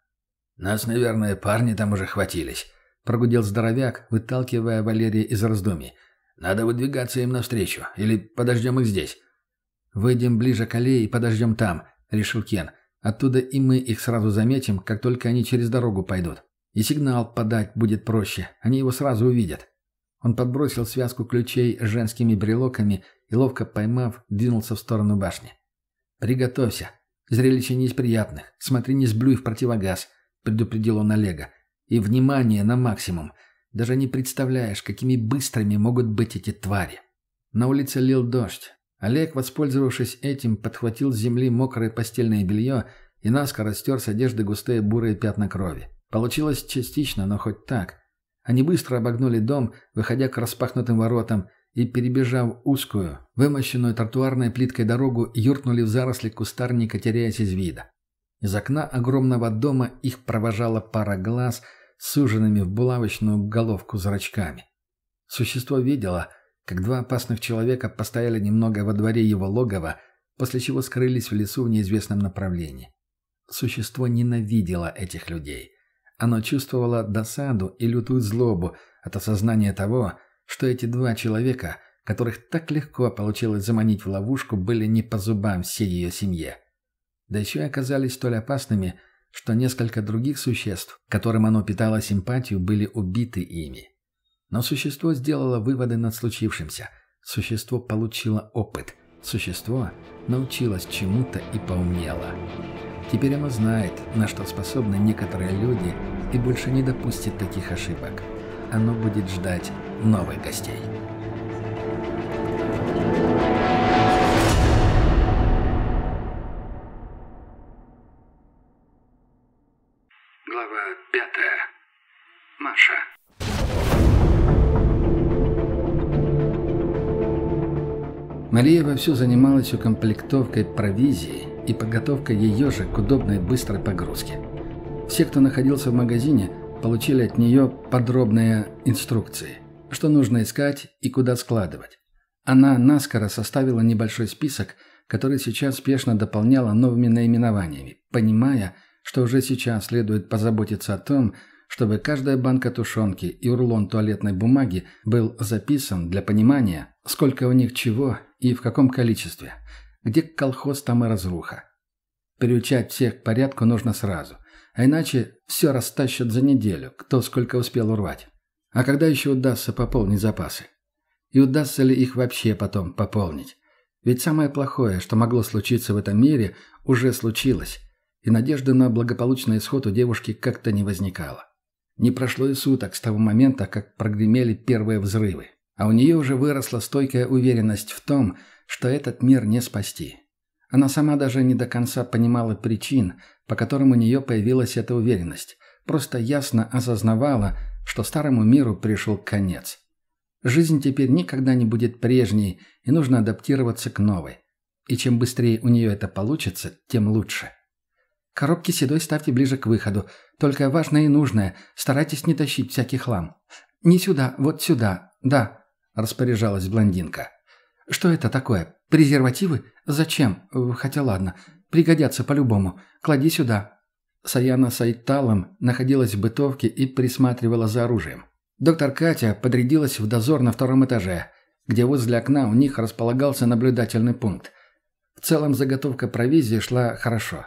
«Нас, наверное, парни там уже хватились», — прогудел здоровяк, выталкивая Валерия из раздумий. «Надо выдвигаться им навстречу, или подождем их здесь». «Выйдем ближе к аллее и подождем там», — решил Кен. «Оттуда и мы их сразу заметим, как только они через дорогу пойдут». И сигнал подать будет проще, они его сразу увидят. Он подбросил связку ключей с женскими брелоками и, ловко поймав, двинулся в сторону башни. «Приготовься. Зрелище не из приятных. Смотри, не сблюй в противогаз», — предупредил он Олега. «И внимание на максимум. Даже не представляешь, какими быстрыми могут быть эти твари». На улице лил дождь. Олег, воспользовавшись этим, подхватил с земли мокрое постельное белье и наскоро стер с одежды густые бурые пятна крови. Получилось частично, но хоть так. Они быстро обогнули дом, выходя к распахнутым воротам, и, перебежав узкую, вымощенную тротуарной плиткой дорогу, юркнули в заросли кустарника, теряясь из вида. Из окна огромного дома их провожала пара глаз, суженными в булавочную головку зрачками. Существо видело, как два опасных человека постояли немного во дворе его логова, после чего скрылись в лесу в неизвестном направлении. Существо ненавидело этих людей. Оно чувствовало досаду и лютую злобу от осознания того, что эти два человека, которых так легко получилось заманить в ловушку, были не по зубам всей ее семье. Да еще и оказались столь опасными, что несколько других существ, которым оно питало симпатию, были убиты ими. Но существо сделало выводы над случившимся. Существо получило опыт. Существо научилось чему-то и поумнело. Теперь оно знает, на что способны некоторые люди, и больше не допустит таких ошибок. Оно будет ждать новых гостей. Глава пятая. Маша. Мария вовсю занималась укомплектовкой провизии и подготовкой ее же к удобной быстрой погрузке. Все, кто находился в магазине, получили от нее подробные инструкции, что нужно искать и куда складывать. Она наскоро составила небольшой список, который сейчас спешно дополняла новыми наименованиями, понимая, что уже сейчас следует позаботиться о том, чтобы каждая банка тушенки и урлон туалетной бумаги был записан для понимания, сколько у них чего и в каком количестве. Где колхоз, там и разруха. Приучать всех к порядку нужно сразу, а иначе все растащат за неделю, кто сколько успел урвать. А когда еще удастся пополнить запасы? И удастся ли их вообще потом пополнить? Ведь самое плохое, что могло случиться в этом мире, уже случилось, и надежды на благополучный исход у девушки как-то не возникало. Не прошло и суток с того момента, как прогремели первые взрывы, а у нее уже выросла стойкая уверенность в том, что этот мир не спасти. Она сама даже не до конца понимала причин, по которым у нее появилась эта уверенность, просто ясно осознавала, что старому миру пришел конец. Жизнь теперь никогда не будет прежней, и нужно адаптироваться к новой. И чем быстрее у нее это получится, тем лучше. Коробки седой ставьте ближе к выходу. Только важное и нужное. Старайтесь не тащить всякий хлам. Не сюда, вот сюда. Да, распоряжалась блондинка. Что это такое? Презервативы? Зачем? Хотя ладно. Пригодятся по-любому. Клади сюда. Саяна с Айталом находилась в бытовке и присматривала за оружием. Доктор Катя подрядилась в дозор на втором этаже, где возле окна у них располагался наблюдательный пункт. В целом заготовка провизии шла хорошо.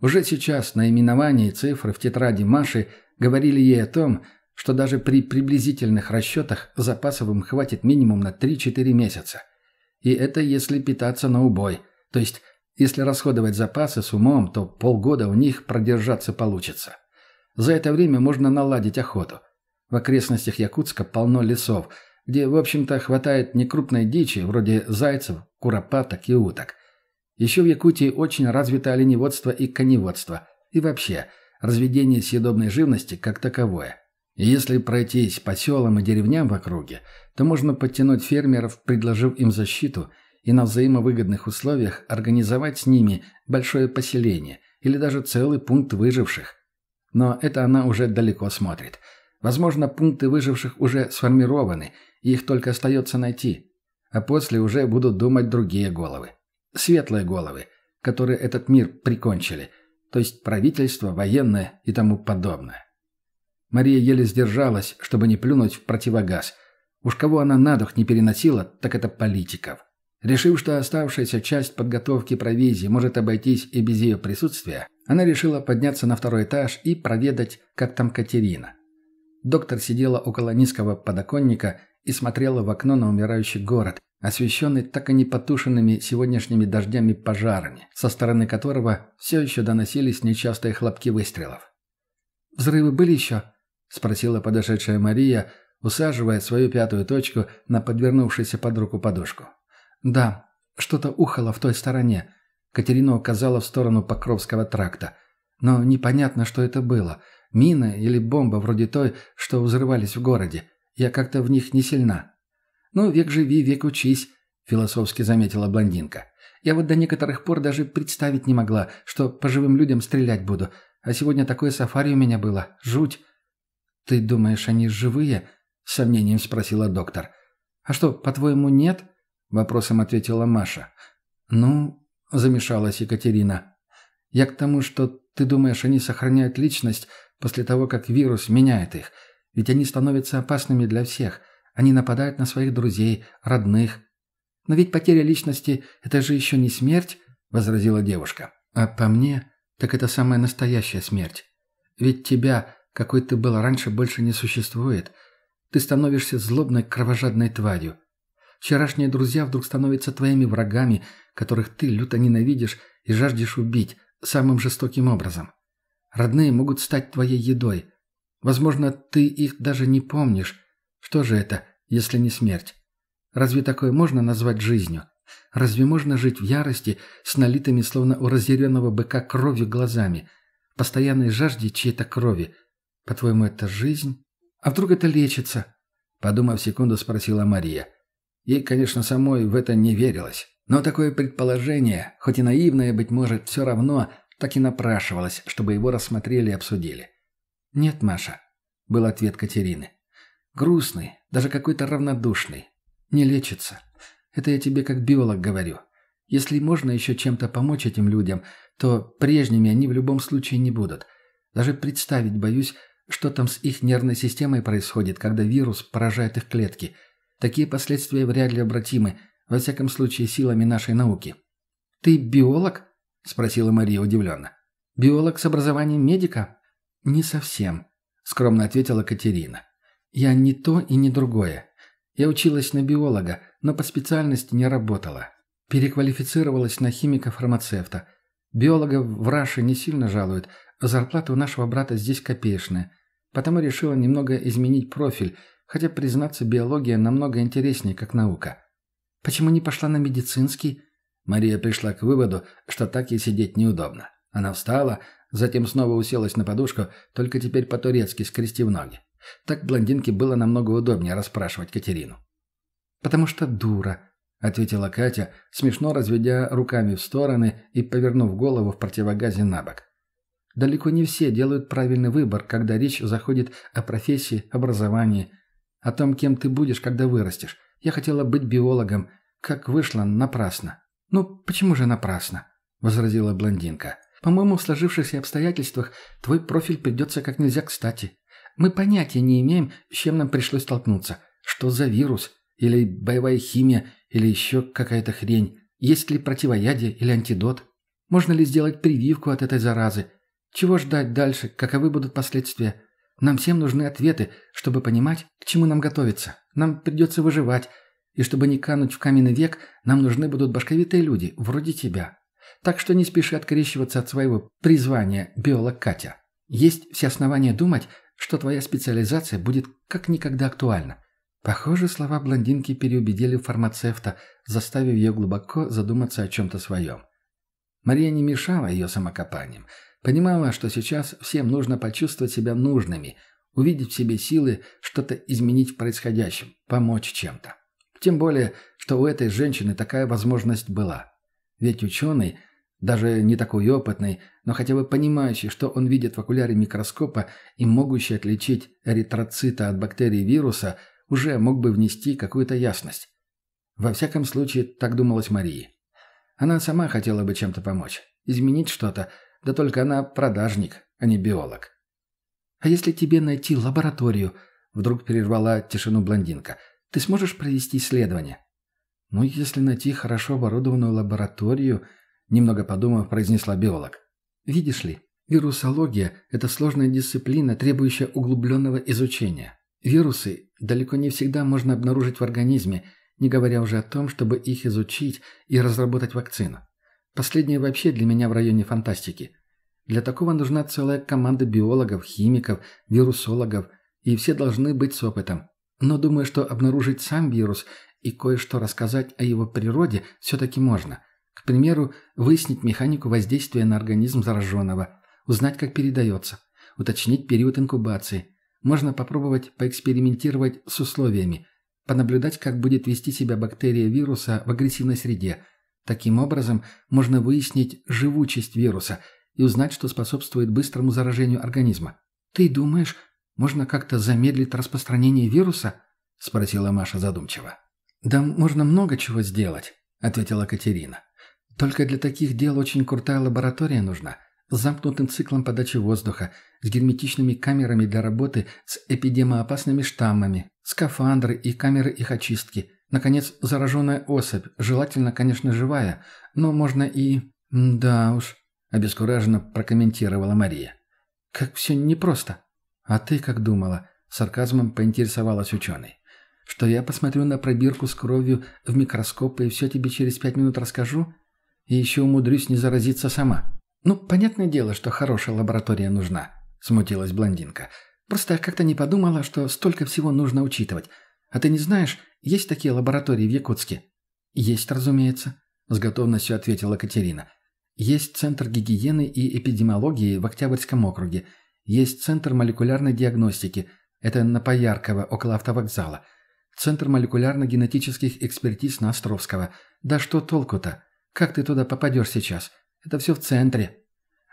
Уже сейчас наименования и цифры в тетради Маши говорили ей о том, что даже при приблизительных расчетах запасов им хватит минимум на 3-4 месяца. И это если питаться на убой. То есть, если расходовать запасы с умом, то полгода у них продержаться получится. За это время можно наладить охоту. В окрестностях Якутска полно лесов, где, в общем-то, хватает некрупной дичи, вроде зайцев, куропаток и уток – еще в Якутии очень развито оленеводство и коневодство. И вообще, разведение съедобной живности как таковое. И если пройтись по селам и деревням в округе, то можно подтянуть фермеров, предложив им защиту, и на взаимовыгодных условиях организовать с ними большое поселение или даже целый пункт выживших. Но это она уже далеко смотрит. Возможно, пункты выживших уже сформированы, и их только остается найти. А после уже будут думать другие головы светлые головы, которые этот мир прикончили, то есть правительство, военное и тому подобное. Мария еле сдержалась, чтобы не плюнуть в противогаз. Уж кого она на дух не переносила, так это политиков. Решив, что оставшаяся часть подготовки провизии может обойтись и без ее присутствия, она решила подняться на второй этаж и проведать, как там Катерина. Доктор сидела около низкого подоконника и смотрела в окно на умирающий город, освещенный так и не потушенными сегодняшними дождями пожарами, со стороны которого все еще доносились нечастые хлопки выстрелов. «Взрывы были еще?» – спросила подошедшая Мария, усаживая свою пятую точку на подвернувшуюся под руку подушку. «Да, что-то ухало в той стороне», – Катерина указала в сторону Покровского тракта. «Но непонятно, что это было. Мина или бомба вроде той, что взрывались в городе. Я как-то в них не сильна». «Ну, век живи, век учись», — философски заметила блондинка. «Я вот до некоторых пор даже представить не могла, что по живым людям стрелять буду. А сегодня такое сафари у меня было. Жуть». «Ты думаешь, они живые?» — с сомнением спросила доктор. «А что, по-твоему, нет?» — вопросом ответила Маша. «Ну...» — замешалась Екатерина. «Я к тому, что ты думаешь, они сохраняют личность после того, как вирус меняет их. Ведь они становятся опасными для всех. Они нападают на своих друзей, родных. Но ведь потеря личности — это же еще не смерть», — возразила девушка. «А по мне, так это самая настоящая смерть. Ведь тебя, какой ты был раньше, больше не существует. Ты становишься злобной, кровожадной тварью. Вчерашние друзья вдруг становятся твоими врагами, которых ты люто ненавидишь и жаждешь убить самым жестоким образом. Родные могут стать твоей едой. Возможно, ты их даже не помнишь. Что же это, если не смерть? Разве такое можно назвать жизнью? Разве можно жить в ярости с налитыми, словно у разъяренного быка, кровью глазами, постоянной жажде чьей-то крови? По-твоему, это жизнь? А вдруг это лечится?» Подумав секунду, спросила Мария. Ей, конечно, самой в это не верилось. Но такое предположение, хоть и наивное, быть может, все равно так и напрашивалось, чтобы его рассмотрели и обсудили. «Нет, Маша», — был ответ Катерины. «Грустный, даже какой-то равнодушный. Не лечится. Это я тебе как биолог говорю. Если можно еще чем-то помочь этим людям, то прежними они в любом случае не будут. Даже представить боюсь, что там с их нервной системой происходит, когда вирус поражает их клетки. Такие последствия вряд ли обратимы, во всяком случае силами нашей науки. «Ты биолог?» – спросила Мария удивленно. «Биолог с образованием медика?» «Не совсем», – скромно ответила Катерина. «Я не то и не другое. Я училась на биолога, но по специальности не работала. Переквалифицировалась на химика-фармацевта. Биологов в Раше не сильно жалуют, Зарплата у нашего брата здесь копеечная. Потому решила немного изменить профиль, хотя, признаться, биология намного интереснее, как наука. Почему не пошла на медицинский? Мария пришла к выводу, что так ей сидеть неудобно. Она встала, затем снова уселась на подушку, только теперь по-турецки, скрестив ноги. Так блондинке было намного удобнее расспрашивать Катерину. «Потому что дура», — ответила Катя, смешно разведя руками в стороны и повернув голову в противогазе на бок. Далеко не все делают правильный выбор, когда речь заходит о профессии, образовании, о том, кем ты будешь, когда вырастешь. Я хотела быть биологом. Как вышло, напрасно. «Ну, почему же напрасно?» – возразила блондинка. «По-моему, в сложившихся обстоятельствах твой профиль придется как нельзя кстати. Мы понятия не имеем, с чем нам пришлось столкнуться. Что за вирус? Или боевая химия? Или еще какая-то хрень? Есть ли противоядие или антидот? Можно ли сделать прививку от этой заразы? Чего ждать дальше? Каковы будут последствия? Нам всем нужны ответы, чтобы понимать, к чему нам готовиться. Нам придется выживать. И чтобы не кануть в каменный век, нам нужны будут башковитые люди, вроде тебя. Так что не спеши открещиваться от своего призвания, биолог Катя. Есть все основания думать, что твоя специализация будет как никогда актуальна. Похоже, слова блондинки переубедили фармацевта, заставив ее глубоко задуматься о чем-то своем. Мария не мешала ее самокопанием – Понимала, что сейчас всем нужно почувствовать себя нужными, увидеть в себе силы что-то изменить в происходящем, помочь чем-то. Тем более, что у этой женщины такая возможность была. Ведь ученый, даже не такой опытный, но хотя бы понимающий, что он видит в окуляре микроскопа и могущий отличить эритроцита от бактерий вируса, уже мог бы внести какую-то ясность. Во всяком случае, так думалась Марии. Она сама хотела бы чем-то помочь, изменить что-то, да только она продажник, а не биолог. «А если тебе найти лабораторию?» Вдруг прервала тишину блондинка. «Ты сможешь провести исследование?» «Ну, если найти хорошо оборудованную лабораторию...» Немного подумав, произнесла биолог. «Видишь ли, вирусология – это сложная дисциплина, требующая углубленного изучения. Вирусы далеко не всегда можно обнаружить в организме, не говоря уже о том, чтобы их изучить и разработать вакцину. Последнее вообще для меня в районе фантастики. Для такого нужна целая команда биологов, химиков, вирусологов, и все должны быть с опытом. Но думаю, что обнаружить сам вирус и кое-что рассказать о его природе все-таки можно. К примеру, выяснить механику воздействия на организм зараженного, узнать, как передается, уточнить период инкубации. Можно попробовать поэкспериментировать с условиями, понаблюдать, как будет вести себя бактерия вируса в агрессивной среде – Таким образом, можно выяснить живучесть вируса и узнать, что способствует быстрому заражению организма. «Ты думаешь, Можно как-то замедлить распространение вируса?» — спросила Маша задумчиво. «Да можно много чего сделать», — ответила Катерина. «Только для таких дел очень крутая лаборатория нужна, с замкнутым циклом подачи воздуха, с герметичными камерами для работы с эпидемоопасными штаммами, скафандры и камеры их очистки. Наконец, зараженная особь, желательно, конечно, живая, но можно и... Да уж, обескураженно прокомментировала Мария. Как все непросто. А ты как думала? Сарказмом поинтересовалась ученый. Что я посмотрю на пробирку с кровью в микроскоп и все тебе через пять минут расскажу? И еще умудрюсь не заразиться сама. Ну, понятное дело, что хорошая лаборатория нужна, смутилась блондинка. Просто я как-то не подумала, что столько всего нужно учитывать. А ты не знаешь, есть такие лаборатории в Якутске? Есть, разумеется, с готовностью ответила Катерина. Есть Центр гигиены и эпидемиологии в Октябрьском округе. Есть Центр молекулярной диагностики. Это на Поярково, около автовокзала. Центр молекулярно-генетических экспертиз на Островского. Да что толку-то? Как ты туда попадешь сейчас? Это все в центре.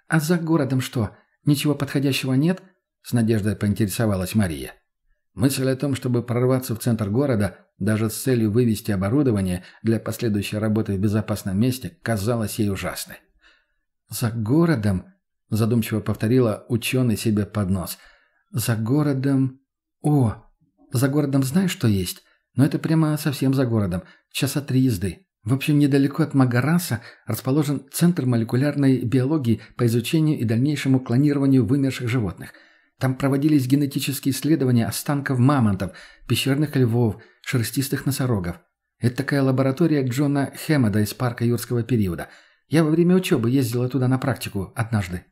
А за городом что? Ничего подходящего нет? С надеждой поинтересовалась Мария. Мысль о том, чтобы прорваться в центр города, даже с целью вывести оборудование для последующей работы в безопасном месте, казалась ей ужасной. «За городом?» – задумчиво повторила ученый себе под нос. «За городом...» «О, за городом знаешь, что есть? Но это прямо совсем за городом. Часа три езды. В общем, недалеко от Магараса расположен Центр молекулярной биологии по изучению и дальнейшему клонированию вымерших животных. Там проводились генетические исследования останков мамонтов, пещерных львов, шерстистых носорогов. Это такая лаборатория Джона Хэммода из парка юрского периода. Я во время учебы ездила туда на практику однажды.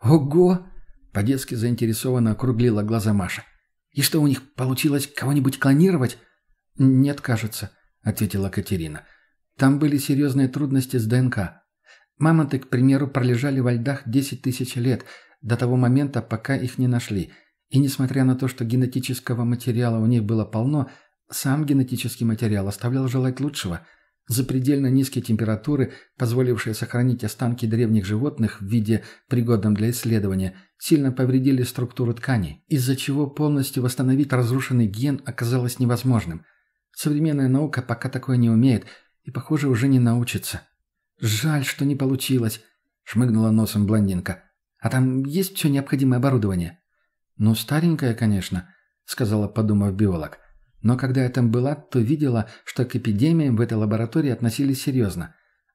«Ого!» – по-детски заинтересованно округлила глаза Маша. «И что, у них получилось кого-нибудь клонировать?» «Нет, кажется», – ответила Катерина. – там были серьезные трудности с ДНК. Мамонты, к примеру, пролежали во льдах 10 тысяч лет, до того момента, пока их не нашли. И несмотря на то, что генетического материала у них было полно, сам генетический материал оставлял желать лучшего. Запредельно низкие температуры, позволившие сохранить останки древних животных в виде, пригодном для исследования, сильно повредили структуру тканей, из-за чего полностью восстановить разрушенный ген оказалось невозможным. Современная наука пока такое не умеет – и, похоже, уже не научится. Жаль, что не получилось, шмыгнула носом блондинка. А там есть все необходимое оборудование? Ну, старенькое, конечно, сказала, подумав биолог. Но когда я там была, то видела, что к эпидемиям в этой лаборатории относились серьезно.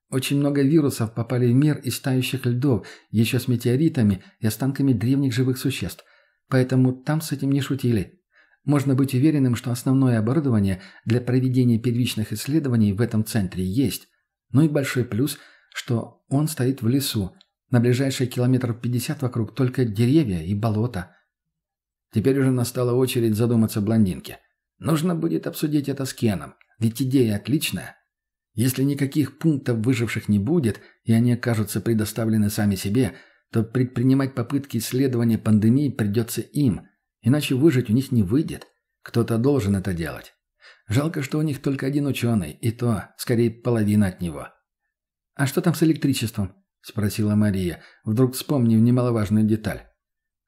Очень много вирусов попали в мир из тающих льдов, еще с метеоритами и останками древних живых существ. Поэтому там с этим не шутили. Можно быть уверенным, что основное оборудование для проведения первичных исследований в этом центре есть. Ну и большой плюс, что он стоит в лесу. На ближайшие километров 50 вокруг только деревья и болото. Теперь уже настала очередь задуматься блондинке. Нужно будет обсудить это с Кеном, ведь идея отличная. Если никаких пунктов выживших не будет, и они окажутся предоставлены сами себе, то предпринимать попытки исследования пандемии придется им – Иначе выжить у них не выйдет. Кто-то должен это делать. Жалко, что у них только один ученый, и то, скорее, половина от него. «А что там с электричеством?» – спросила Мария, вдруг вспомнив немаловажную деталь.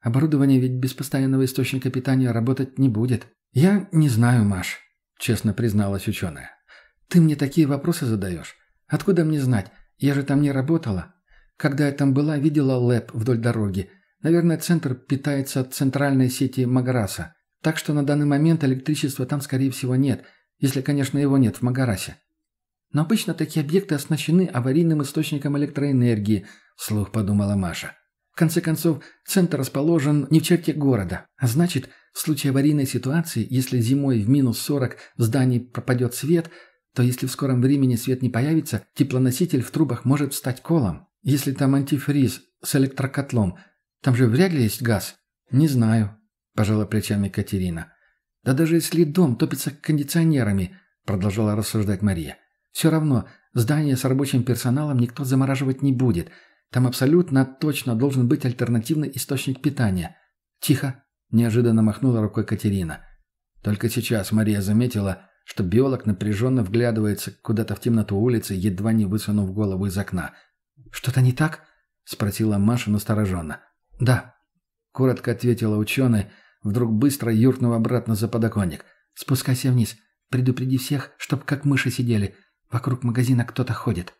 «Оборудование ведь без постоянного источника питания работать не будет». «Я не знаю, Маш», – честно призналась ученая. «Ты мне такие вопросы задаешь. Откуда мне знать? Я же там не работала. Когда я там была, видела лэп вдоль дороги. Наверное, центр питается от центральной сети Магараса. Так что на данный момент электричества там, скорее всего, нет, если, конечно, его нет в Магарасе. Но обычно такие объекты оснащены аварийным источником электроэнергии, вслух подумала Маша. В конце концов, центр расположен не в черте города, а значит, в случае аварийной ситуации, если зимой в минус 40 в здании пропадет свет, то если в скором времени свет не появится, теплоноситель в трубах может стать колом. Если там антифриз с электрокотлом – там же вряд ли есть газ. Не знаю, пожала плечами Катерина. Да даже если дом топится кондиционерами, продолжала рассуждать Мария. Все равно здание с рабочим персоналом никто замораживать не будет. Там абсолютно точно должен быть альтернативный источник питания. Тихо, неожиданно махнула рукой Катерина. Только сейчас Мария заметила, что биолог напряженно вглядывается куда-то в темноту улицы, едва не высунув голову из окна. «Что-то не так?» – спросила Маша настороженно. «Да», — коротко ответила ученый, вдруг быстро юркнув обратно за подоконник. «Спускайся вниз. Предупреди всех, чтоб как мыши сидели. Вокруг магазина кто-то ходит».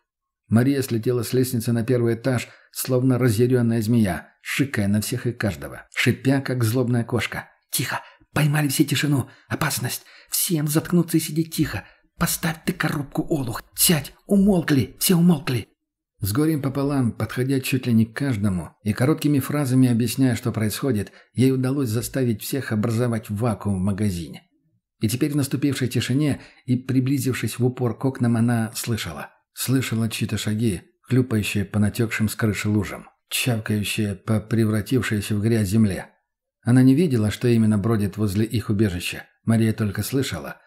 Мария слетела с лестницы на первый этаж, словно разъяренная змея, шикая на всех и каждого, шипя, как злобная кошка. «Тихо! Поймали все тишину! Опасность! Всем заткнуться и сидеть тихо! Поставь ты коробку, Олух! Сядь! Умолкли! Все умолкли!» С горем пополам, подходя чуть ли не к каждому и короткими фразами объясняя, что происходит, ей удалось заставить всех образовать вакуум в магазине. И теперь в наступившей тишине и приблизившись в упор к окнам, она слышала. Слышала чьи-то шаги, хлюпающие по натекшим с крыши лужам, чавкающие по превратившейся в грязь земле. Она не видела, что именно бродит возле их убежища. Мария только слышала.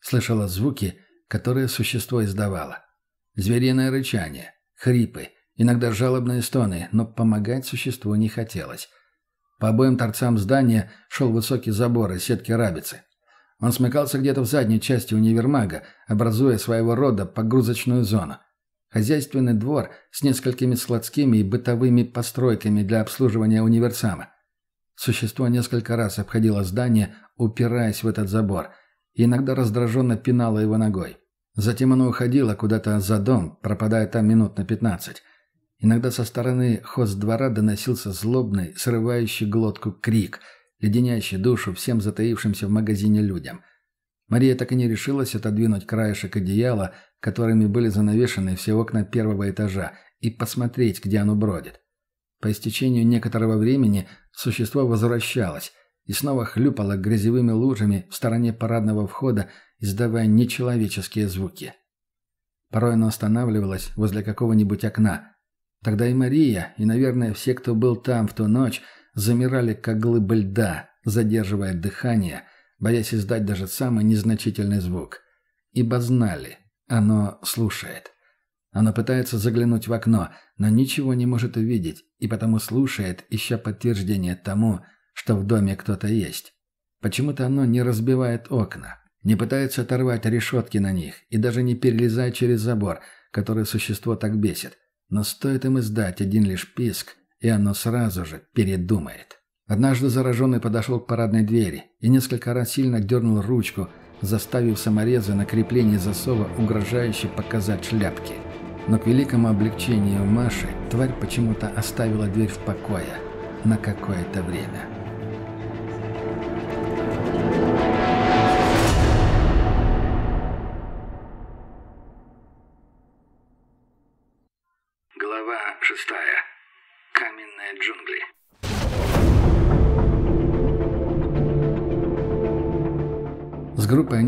Слышала звуки, которые существо издавало. Звериное рычание, хрипы, иногда жалобные стоны, но помогать существу не хотелось. По обоим торцам здания шел высокий забор из сетки рабицы. Он смыкался где-то в задней части универмага, образуя своего рода погрузочную зону. Хозяйственный двор с несколькими складскими и бытовыми постройками для обслуживания универсама. Существо несколько раз обходило здание, упираясь в этот забор, и иногда раздраженно пинало его ногой. Затем оно уходило куда-то за дом, пропадая там минут на пятнадцать. Иногда со стороны хост-двора доносился злобный, срывающий глотку крик – леденящий душу всем затаившимся в магазине людям. Мария так и не решилась отодвинуть краешек одеяла, которыми были занавешены все окна первого этажа, и посмотреть, где оно бродит. По истечению некоторого времени существо возвращалось и снова хлюпало грязевыми лужами в стороне парадного входа, издавая нечеловеческие звуки. Порой оно останавливалось возле какого-нибудь окна. Тогда и Мария, и, наверное, все, кто был там в ту ночь, замирали, как глыбы льда, задерживая дыхание, боясь издать даже самый незначительный звук. Ибо знали, оно слушает. Оно пытается заглянуть в окно, но ничего не может увидеть, и потому слушает, ища подтверждение тому, что в доме кто-то есть. Почему-то оно не разбивает окна, не пытается оторвать решетки на них и даже не перелезает через забор, который существо так бесит. Но стоит им издать один лишь писк, и оно сразу же передумает. Однажды зараженный подошел к парадной двери и несколько раз сильно дернул ручку, заставив саморезы на креплении засова угрожающе показать шляпки. Но к великому облегчению Маши тварь почему-то оставила дверь в покое на какое-то время.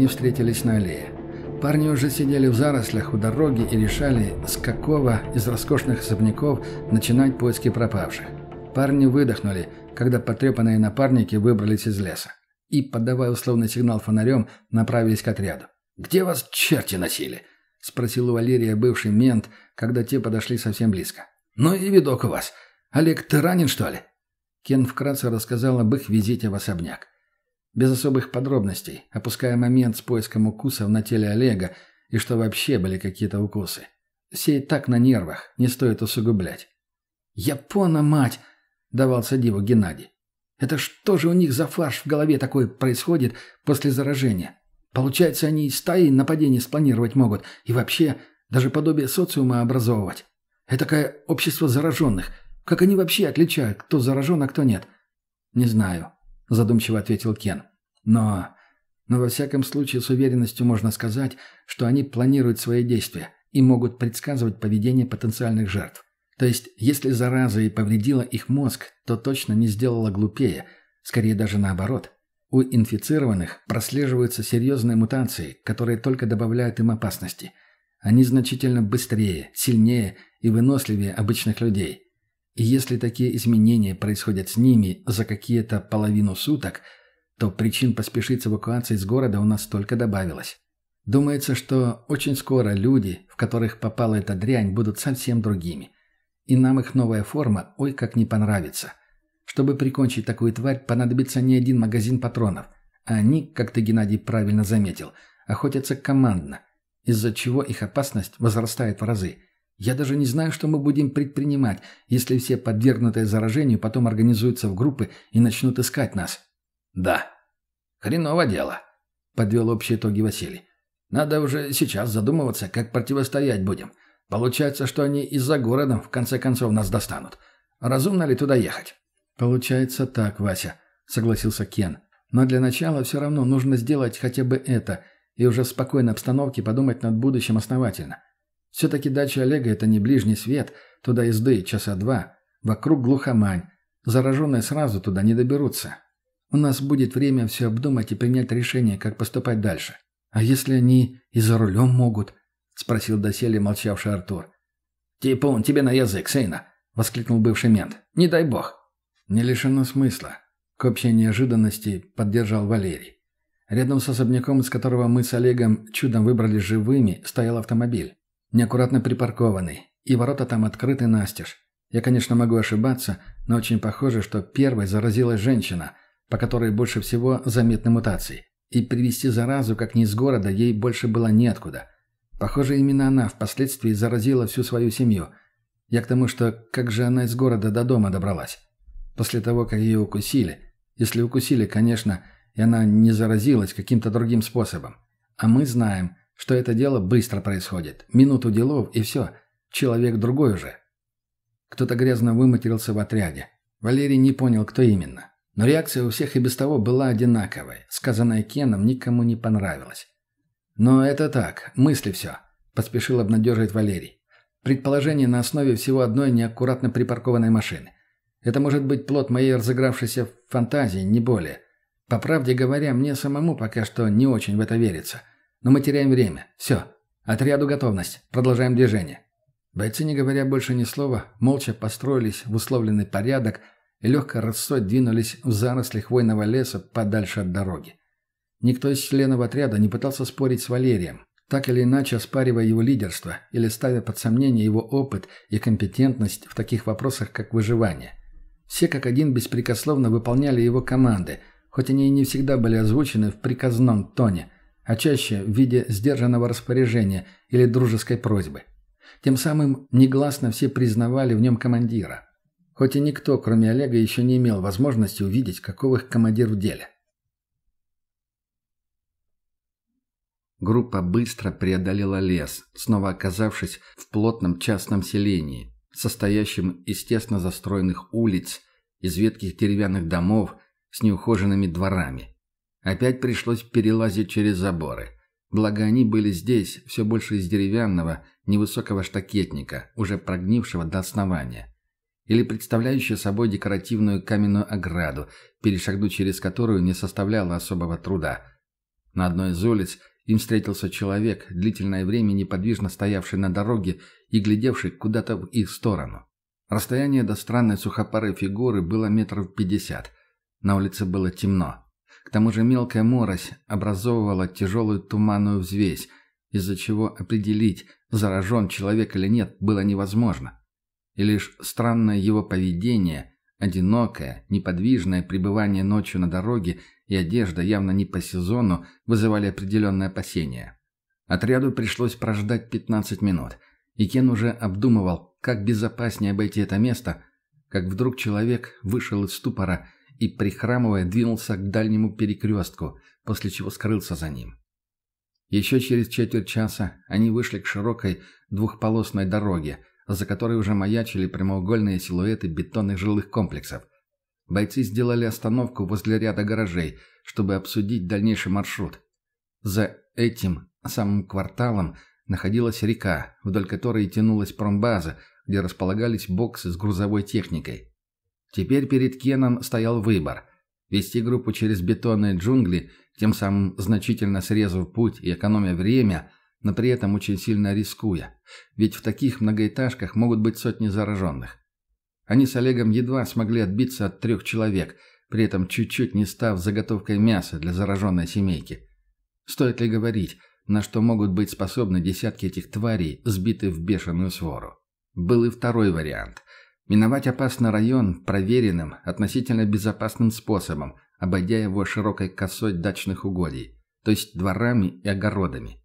Они встретились на аллее. Парни уже сидели в зарослях у дороги и решали, с какого из роскошных особняков начинать поиски пропавших. Парни выдохнули, когда потрепанные напарники выбрались из леса. И, подавая условный сигнал фонарем, направились к отряду. «Где вас черти носили?» — спросил у Валерия бывший мент, когда те подошли совсем близко. «Ну и видок у вас. «Олег, ты ранен, что ли?» Кен вкратце рассказал об их визите в особняк. Без особых подробностей, опуская момент с поиском укусов на теле Олега и что вообще были какие-то укусы. Сей так на нервах, не стоит усугублять. «Япона, мать!» — давался диву Геннадий. «Это что же у них за фарш в голове такой происходит после заражения? Получается, они и стаи нападений спланировать могут, и вообще даже подобие социума образовывать. Это такое общество зараженных — как они вообще отличают, кто заражен, а кто нет? Не знаю, задумчиво ответил Кен. Но... Но во всяком случае с уверенностью можно сказать, что они планируют свои действия и могут предсказывать поведение потенциальных жертв. То есть, если зараза и повредила их мозг, то точно не сделала глупее, скорее даже наоборот. У инфицированных прослеживаются серьезные мутации, которые только добавляют им опасности. Они значительно быстрее, сильнее и выносливее обычных людей. И если такие изменения происходят с ними за какие-то половину суток, то причин поспешить с эвакуацией из города у нас только добавилось. Думается, что очень скоро люди, в которых попала эта дрянь, будут совсем другими. И нам их новая форма ой как не понравится. Чтобы прикончить такую тварь, понадобится не один магазин патронов. А они, как ты, Геннадий, правильно заметил, охотятся командно, из-за чего их опасность возрастает в разы – я даже не знаю, что мы будем предпринимать, если все подвергнутые заражению потом организуются в группы и начнут искать нас. «Да». «Хреново дело», — подвел общие итоги Василий. «Надо уже сейчас задумываться, как противостоять будем. Получается, что они из-за города в конце концов нас достанут. Разумно ли туда ехать?» «Получается так, Вася», — согласился Кен. «Но для начала все равно нужно сделать хотя бы это и уже в спокойной обстановке подумать над будущим основательно. Все-таки дача Олега – это не ближний свет, туда езды часа два. Вокруг глухомань. Зараженные сразу туда не доберутся. У нас будет время все обдумать и принять решение, как поступать дальше. А если они и за рулем могут?» – спросил доселе молчавший Артур. «Типун тебе на язык, сына!» – воскликнул бывший мент. «Не дай бог!» «Не лишено смысла», – к общей неожиданности поддержал Валерий. Рядом с особняком, из которого мы с Олегом чудом выбрали живыми, стоял автомобиль неаккуратно припаркованный, и ворота там открыты настежь. Я, конечно, могу ошибаться, но очень похоже, что первой заразилась женщина, по которой больше всего заметны мутации. И привести заразу, как ни из города, ей больше было неоткуда. Похоже, именно она впоследствии заразила всю свою семью. Я к тому, что как же она из города до дома добралась? После того, как ее укусили. Если укусили, конечно, и она не заразилась каким-то другим способом. А мы знаем – что это дело быстро происходит. Минуту делов, и все. Человек другой уже. Кто-то грязно выматерился в отряде. Валерий не понял, кто именно. Но реакция у всех и без того была одинаковой. Сказанное Кеном никому не понравилось. «Но это так, мысли все», – поспешил обнадеживать Валерий. «Предположение на основе всего одной неаккуратно припаркованной машины. Это может быть плод моей разыгравшейся фантазии, не более. По правде говоря, мне самому пока что не очень в это верится. Но мы теряем время. Все. Отряду готовность. Продолжаем движение». Бойцы, не говоря больше ни слова, молча построились в условленный порядок и легкой рысой двинулись в заросли хвойного леса подальше от дороги. Никто из членов отряда не пытался спорить с Валерием, так или иначе оспаривая его лидерство или ставя под сомнение его опыт и компетентность в таких вопросах, как выживание. Все как один беспрекословно выполняли его команды, хоть они и не всегда были озвучены в приказном тоне – а чаще в виде сдержанного распоряжения или дружеской просьбы. Тем самым негласно все признавали в нем командира. Хоть и никто, кроме Олега, еще не имел возможности увидеть, каков их командир в деле. Группа быстро преодолела лес, снова оказавшись в плотном частном селении, состоящем из тесно застроенных улиц, из ветких деревянных домов с неухоженными дворами. Опять пришлось перелазить через заборы. Благо они были здесь все больше из деревянного, невысокого штакетника, уже прогнившего до основания. Или представляющего собой декоративную каменную ограду, перешагнуть через которую не составляло особого труда. На одной из улиц им встретился человек, длительное время неподвижно стоявший на дороге и глядевший куда-то в их сторону. Расстояние до странной сухопарой фигуры было метров пятьдесят. На улице было темно. Тому же мелкая морось образовывала тяжелую туманную взвесь, из-за чего определить, заражен человек или нет, было невозможно. И лишь странное его поведение, одинокое, неподвижное пребывание ночью на дороге и одежда явно не по сезону вызывали определенные опасения. Отряду пришлось прождать 15 минут, и Кен уже обдумывал, как безопаснее обойти это место, как вдруг человек вышел из ступора и, прихрамывая, двинулся к дальнему перекрестку, после чего скрылся за ним. Еще через четверть часа они вышли к широкой двухполосной дороге, за которой уже маячили прямоугольные силуэты бетонных жилых комплексов. Бойцы сделали остановку возле ряда гаражей, чтобы обсудить дальнейший маршрут. За этим самым кварталом находилась река, вдоль которой тянулась промбаза, где располагались боксы с грузовой техникой. Теперь перед Кеном стоял выбор – вести группу через бетонные джунгли, тем самым значительно срезав путь и экономя время, но при этом очень сильно рискуя. Ведь в таких многоэтажках могут быть сотни зараженных. Они с Олегом едва смогли отбиться от трех человек, при этом чуть-чуть не став заготовкой мяса для зараженной семейки. Стоит ли говорить, на что могут быть способны десятки этих тварей, сбитые в бешеную свору? Был и второй вариант – Миновать опасный район проверенным, относительно безопасным способом, обойдя его широкой косой дачных угодий, то есть дворами и огородами.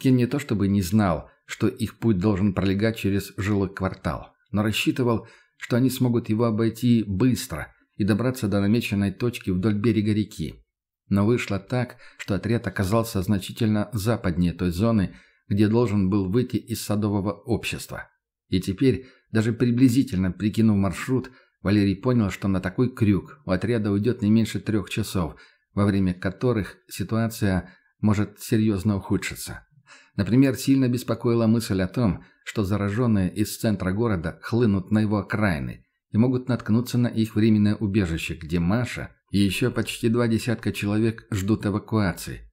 Кен не то чтобы не знал, что их путь должен пролегать через жилой квартал, но рассчитывал, что они смогут его обойти быстро и добраться до намеченной точки вдоль берега реки. Но вышло так, что отряд оказался значительно западнее той зоны, где должен был выйти из садового общества. И теперь, даже приблизительно прикинув маршрут, Валерий понял, что на такой крюк у отряда уйдет не меньше трех часов, во время которых ситуация может серьезно ухудшиться. Например, сильно беспокоила мысль о том, что зараженные из центра города хлынут на его окраины и могут наткнуться на их временное убежище, где Маша и еще почти два десятка человек ждут эвакуации.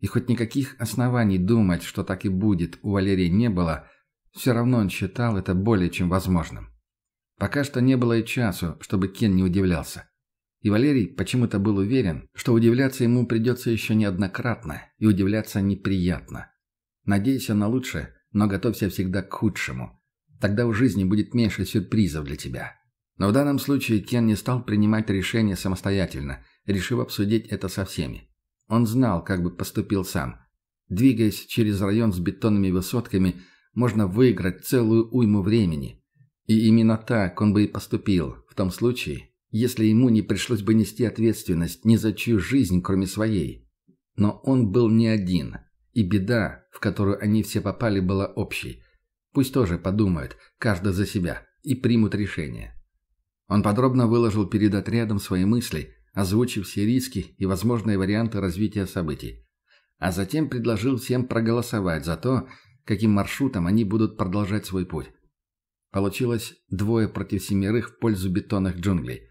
И хоть никаких оснований думать, что так и будет, у Валерия не было, все равно он считал это более чем возможным. Пока что не было и часу, чтобы Кен не удивлялся. И Валерий почему-то был уверен, что удивляться ему придется еще неоднократно, и удивляться неприятно. Надейся на лучшее, но готовься всегда к худшему. Тогда в жизни будет меньше сюрпризов для тебя. Но в данном случае Кен не стал принимать решение самостоятельно, решив обсудить это со всеми. Он знал, как бы поступил сам. Двигаясь через район с бетонными высотками, можно выиграть целую уйму времени. И именно так он бы и поступил, в том случае, если ему не пришлось бы нести ответственность ни за чью жизнь, кроме своей. Но он был не один, и беда, в которую они все попали, была общей. Пусть тоже подумают, каждый за себя, и примут решение. Он подробно выложил перед отрядом свои мысли, озвучив все риски и возможные варианты развития событий. А затем предложил всем проголосовать за то, каким маршрутом они будут продолжать свой путь. Получилось двое против семерых в пользу бетонных джунглей.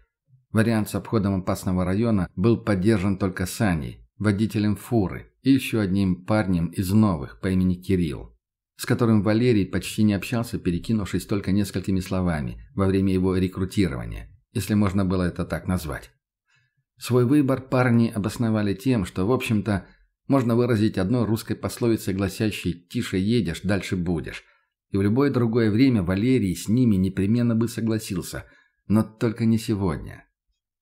Вариант с обходом опасного района был поддержан только Саней, водителем фуры, и еще одним парнем из новых по имени Кирилл, с которым Валерий почти не общался, перекинувшись только несколькими словами во время его рекрутирования, если можно было это так назвать. Свой выбор парни обосновали тем, что, в общем-то, можно выразить одной русской пословицей, гласящей «тише едешь, дальше будешь». И в любое другое время Валерий с ними непременно бы согласился, но только не сегодня.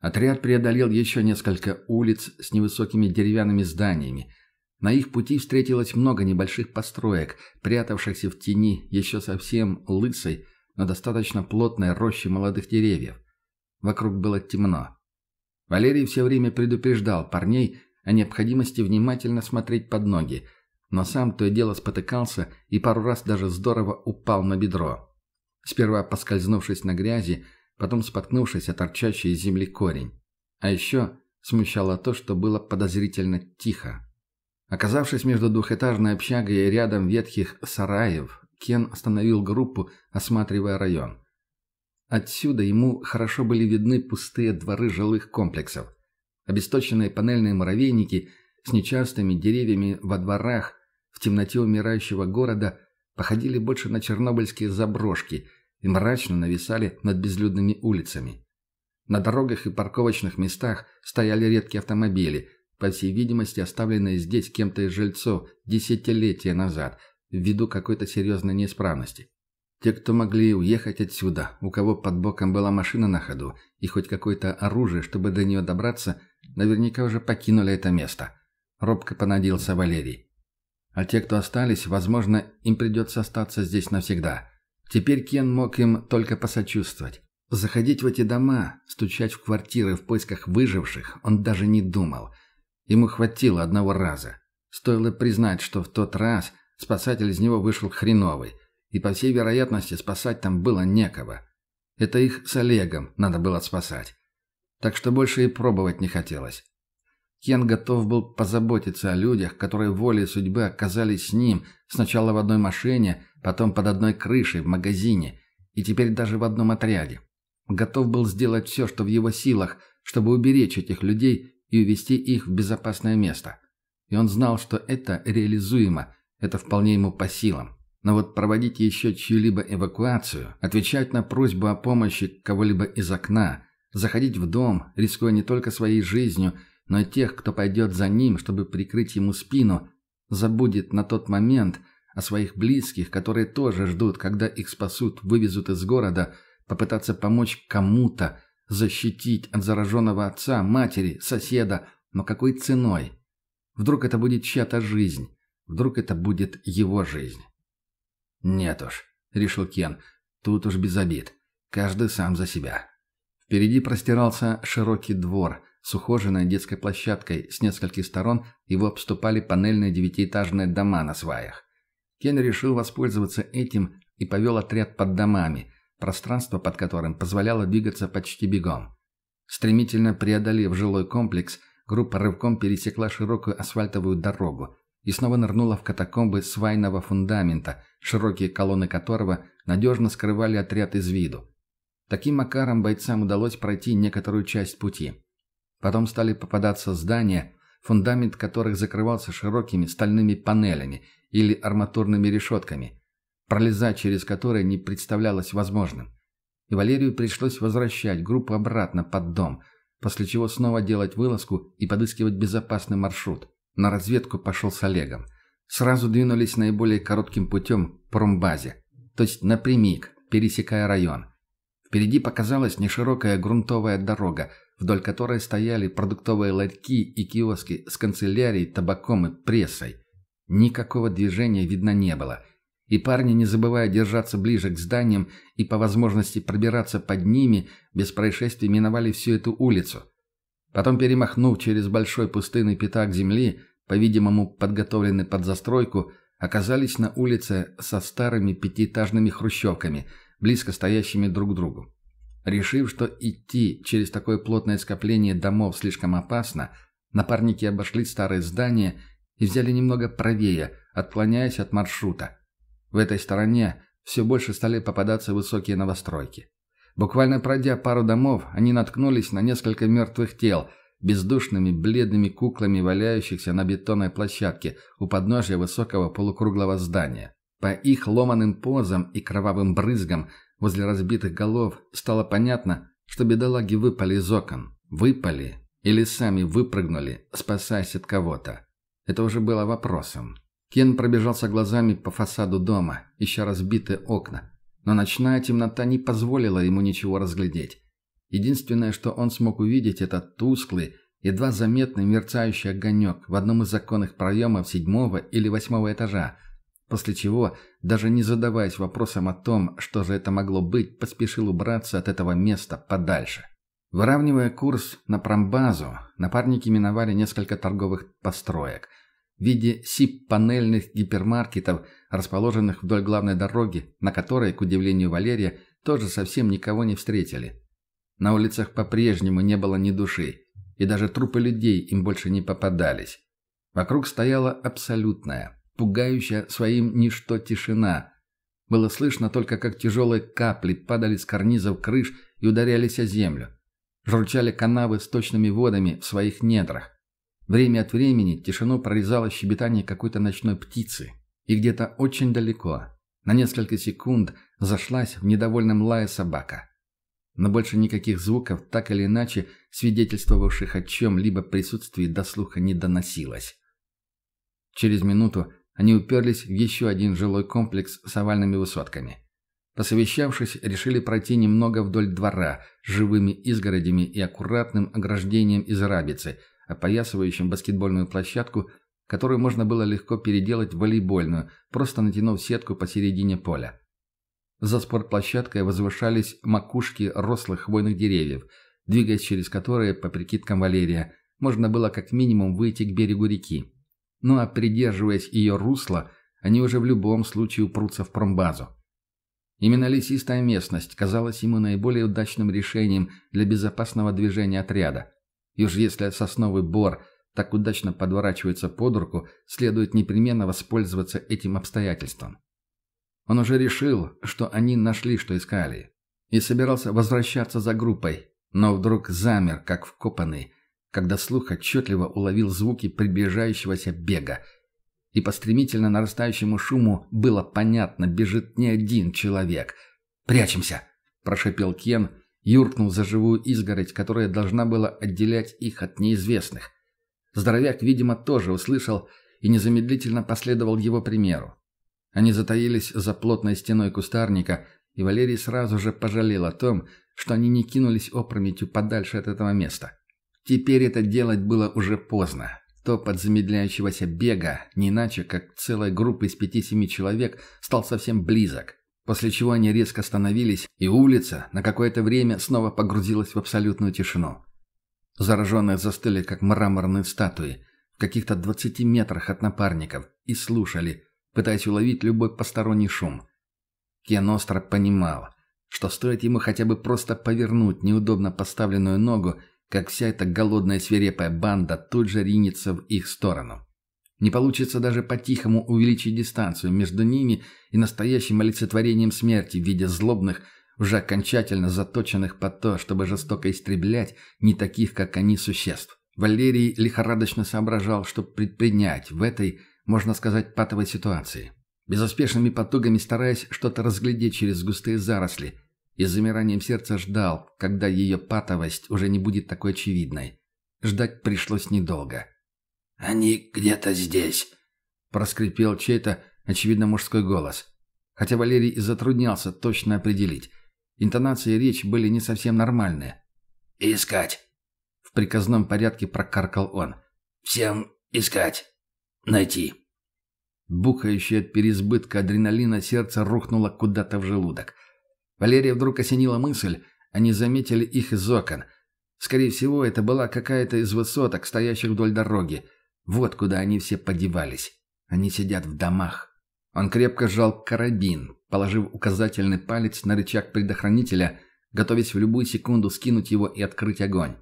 Отряд преодолел еще несколько улиц с невысокими деревянными зданиями. На их пути встретилось много небольших построек, прятавшихся в тени еще совсем лысой, но достаточно плотной рощи молодых деревьев. Вокруг было темно. Валерий все время предупреждал парней о необходимости внимательно смотреть под ноги, но сам то и дело спотыкался и пару раз даже здорово упал на бедро. Сперва поскользнувшись на грязи, потом споткнувшись о торчащий из земли корень. А еще смущало то, что было подозрительно тихо. Оказавшись между двухэтажной общагой и рядом ветхих сараев, Кен остановил группу, осматривая район. Отсюда ему хорошо были видны пустые дворы жилых комплексов. Обесточенные панельные муравейники с нечастыми деревьями во дворах в темноте умирающего города походили больше на чернобыльские заброшки – и мрачно нависали над безлюдными улицами. На дорогах и парковочных местах стояли редкие автомобили, по всей видимости оставленные здесь кем-то из жильцов десятилетия назад, ввиду какой-то серьезной неисправности. Те, кто могли уехать отсюда, у кого под боком была машина на ходу и хоть какое-то оружие, чтобы до нее добраться, наверняка уже покинули это место. Робко понадеялся Валерий. А те, кто остались, возможно, им придется остаться здесь навсегда. Теперь Кен мог им только посочувствовать. Заходить в эти дома, стучать в квартиры в поисках выживших он даже не думал. Ему хватило одного раза. Стоило признать, что в тот раз спасатель из него вышел хреновый, и по всей вероятности спасать там было некого. Это их с Олегом надо было спасать. Так что больше и пробовать не хотелось. Кен готов был позаботиться о людях, которые волей судьбы оказались с ним сначала в одной машине, потом под одной крышей в магазине и теперь даже в одном отряде. Готов был сделать все, что в его силах, чтобы уберечь этих людей и увести их в безопасное место. И он знал, что это реализуемо, это вполне ему по силам. Но вот проводить еще чью-либо эвакуацию, отвечать на просьбу о помощи кого-либо из окна, заходить в дом, рискуя не только своей жизнью, но и тех, кто пойдет за ним, чтобы прикрыть ему спину, забудет на тот момент о своих близких, которые тоже ждут, когда их спасут, вывезут из города, попытаться помочь кому-то, защитить от зараженного отца, матери, соседа, но какой ценой? Вдруг это будет чья-то жизнь, вдруг это будет его жизнь. «Нет уж», — решил Кен, — «тут уж без обид. Каждый сам за себя». Впереди простирался широкий двор с ухоженной детской площадкой, с нескольких сторон его обступали панельные девятиэтажные дома на сваях. Кен решил воспользоваться этим и повел отряд под домами, пространство под которым позволяло двигаться почти бегом. Стремительно преодолев жилой комплекс, группа рывком пересекла широкую асфальтовую дорогу и снова нырнула в катакомбы свайного фундамента, широкие колонны которого надежно скрывали отряд из виду. Таким макаром бойцам удалось пройти некоторую часть пути. Потом стали попадаться здания, фундамент которых закрывался широкими стальными панелями или арматурными решетками, пролезать через которые не представлялось возможным. И Валерию пришлось возвращать группу обратно под дом, после чего снова делать вылазку и подыскивать безопасный маршрут. На разведку пошел с Олегом. Сразу двинулись наиболее коротким путем к промбазе, то есть напрямик, пересекая район. Впереди показалась неширокая грунтовая дорога, вдоль которой стояли продуктовые ларьки и киоски с канцелярией, табаком и прессой. Никакого движения видно не было. И парни, не забывая держаться ближе к зданиям и по возможности пробираться под ними, без происшествий миновали всю эту улицу. Потом, перемахнув через большой пустынный пятак земли, по-видимому, подготовленный под застройку, оказались на улице со старыми пятиэтажными хрущевками, близко стоящими друг к другу. Решив, что идти через такое плотное скопление домов слишком опасно, напарники обошли старые здания и взяли немного правее, отклоняясь от маршрута. В этой стороне все больше стали попадаться высокие новостройки. Буквально пройдя пару домов, они наткнулись на несколько мертвых тел, бездушными бледными куклами, валяющихся на бетонной площадке у подножия высокого полукруглого здания. По их ломаным позам и кровавым брызгам возле разбитых голов стало понятно, что бедолаги выпали из окон. Выпали или сами выпрыгнули, спасаясь от кого-то. Это уже было вопросом. Кен пробежался глазами по фасаду дома, ища разбитые окна. Но ночная темнота не позволила ему ничего разглядеть. Единственное, что он смог увидеть, это тусклый, едва заметный мерцающий огонек в одном из законных проемов седьмого или восьмого этажа, после чего, даже не задаваясь вопросом о том, что же это могло быть, поспешил убраться от этого места подальше. Выравнивая курс на промбазу, напарники миновали несколько торговых построек – в виде СИП-панельных гипермаркетов, расположенных вдоль главной дороги, на которой, к удивлению Валерия, тоже совсем никого не встретили. На улицах по-прежнему не было ни души, и даже трупы людей им больше не попадались. Вокруг стояла абсолютная, пугающая своим ничто тишина. Было слышно только, как тяжелые капли падали с карнизов крыш и ударялись о землю. Журчали канавы с точными водами в своих недрах. Время от времени тишину прорезало щебетание какой-то ночной птицы. И где-то очень далеко, на несколько секунд, зашлась в недовольном лае собака. Но больше никаких звуков, так или иначе, свидетельствовавших о чем-либо присутствии до слуха не доносилось. Через минуту они уперлись в еще один жилой комплекс с овальными высотками. Посовещавшись, решили пройти немного вдоль двора с живыми изгородями и аккуратным ограждением из рабицы – опоясывающим баскетбольную площадку, которую можно было легко переделать в волейбольную, просто натянув сетку посередине поля. За спортплощадкой возвышались макушки рослых хвойных деревьев, двигаясь через которые, по прикидкам Валерия, можно было как минимум выйти к берегу реки. Ну а придерживаясь ее русла, они уже в любом случае упрутся в промбазу. Именно лесистая местность казалась ему наиболее удачным решением для безопасного движения отряда. И уж если сосновый бор так удачно подворачивается под руку, следует непременно воспользоваться этим обстоятельством. Он уже решил, что они нашли, что искали, и собирался возвращаться за группой, но вдруг замер, как вкопанный, когда слух отчетливо уловил звуки приближающегося бега. И по стремительно нарастающему шуму было понятно, бежит не один человек. «Прячемся!» – прошепел Кен – юркнул за живую изгородь, которая должна была отделять их от неизвестных. Здоровяк, видимо, тоже услышал и незамедлительно последовал его примеру. Они затаились за плотной стеной кустарника, и Валерий сразу же пожалел о том, что они не кинулись опрометью подальше от этого места. Теперь это делать было уже поздно. Топот замедляющегося бега, не иначе, как целой группы из пяти-семи человек, стал совсем близок. после чего они резко остановились, и улица на какое-то время снова погрузилась в абсолютную тишину. Зараженные застыли, как мраморные статуи, в каких-то двадцати метрах от напарников, и слушали, пытаясь уловить любой посторонний шум. Кен остро понимал, что стоит ему хотя бы просто повернуть неудобно поставленную ногу, как вся эта голодная свирепая банда тут же ринется в их сторону. Не получится даже по-тихому увеличить дистанцию между ними и настоящим олицетворением смерти в виде злобных, уже окончательно заточенных под то, чтобы жестоко истреблять не таких, как они, существ. Валерий лихорадочно соображал, что предпринять в этой, можно сказать, патовой ситуации. Безуспешными потугами стараясь что-то разглядеть через густые заросли, и с замиранием сердца ждал, когда ее патовость уже не будет такой очевидной. Ждать пришлось недолго. «Они где-то здесь», — проскрипел чей-то, очевидно, мужской голос. Хотя Валерий и затруднялся точно определить. Интонации и речь были не совсем нормальные. «Искать!» — в приказном порядке прокаркал он. «Всем искать! Найти!» Бухающее от переизбытка адреналина сердце рухнуло куда-то в желудок. Валерия вдруг осенила мысль, они заметили их из окон. Скорее всего, это была какая-то из высоток, стоящих вдоль дороги. Вот куда они все подевались. Они сидят в домах. Он крепко сжал карабин, положив указательный палец на рычаг предохранителя, готовясь в любую секунду скинуть его и открыть огонь.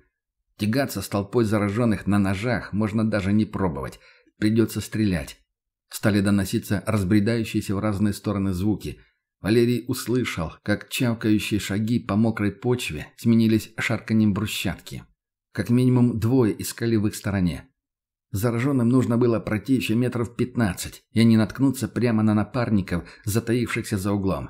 Тягаться с толпой зараженных на ножах можно даже не пробовать. Придется стрелять. Стали доноситься разбредающиеся в разные стороны звуки. Валерий услышал, как чавкающие шаги по мокрой почве сменились шарканьем брусчатки. Как минимум двое искали в их стороне. Зараженным нужно было пройти еще метров пятнадцать, и они наткнутся прямо на напарников, затаившихся за углом.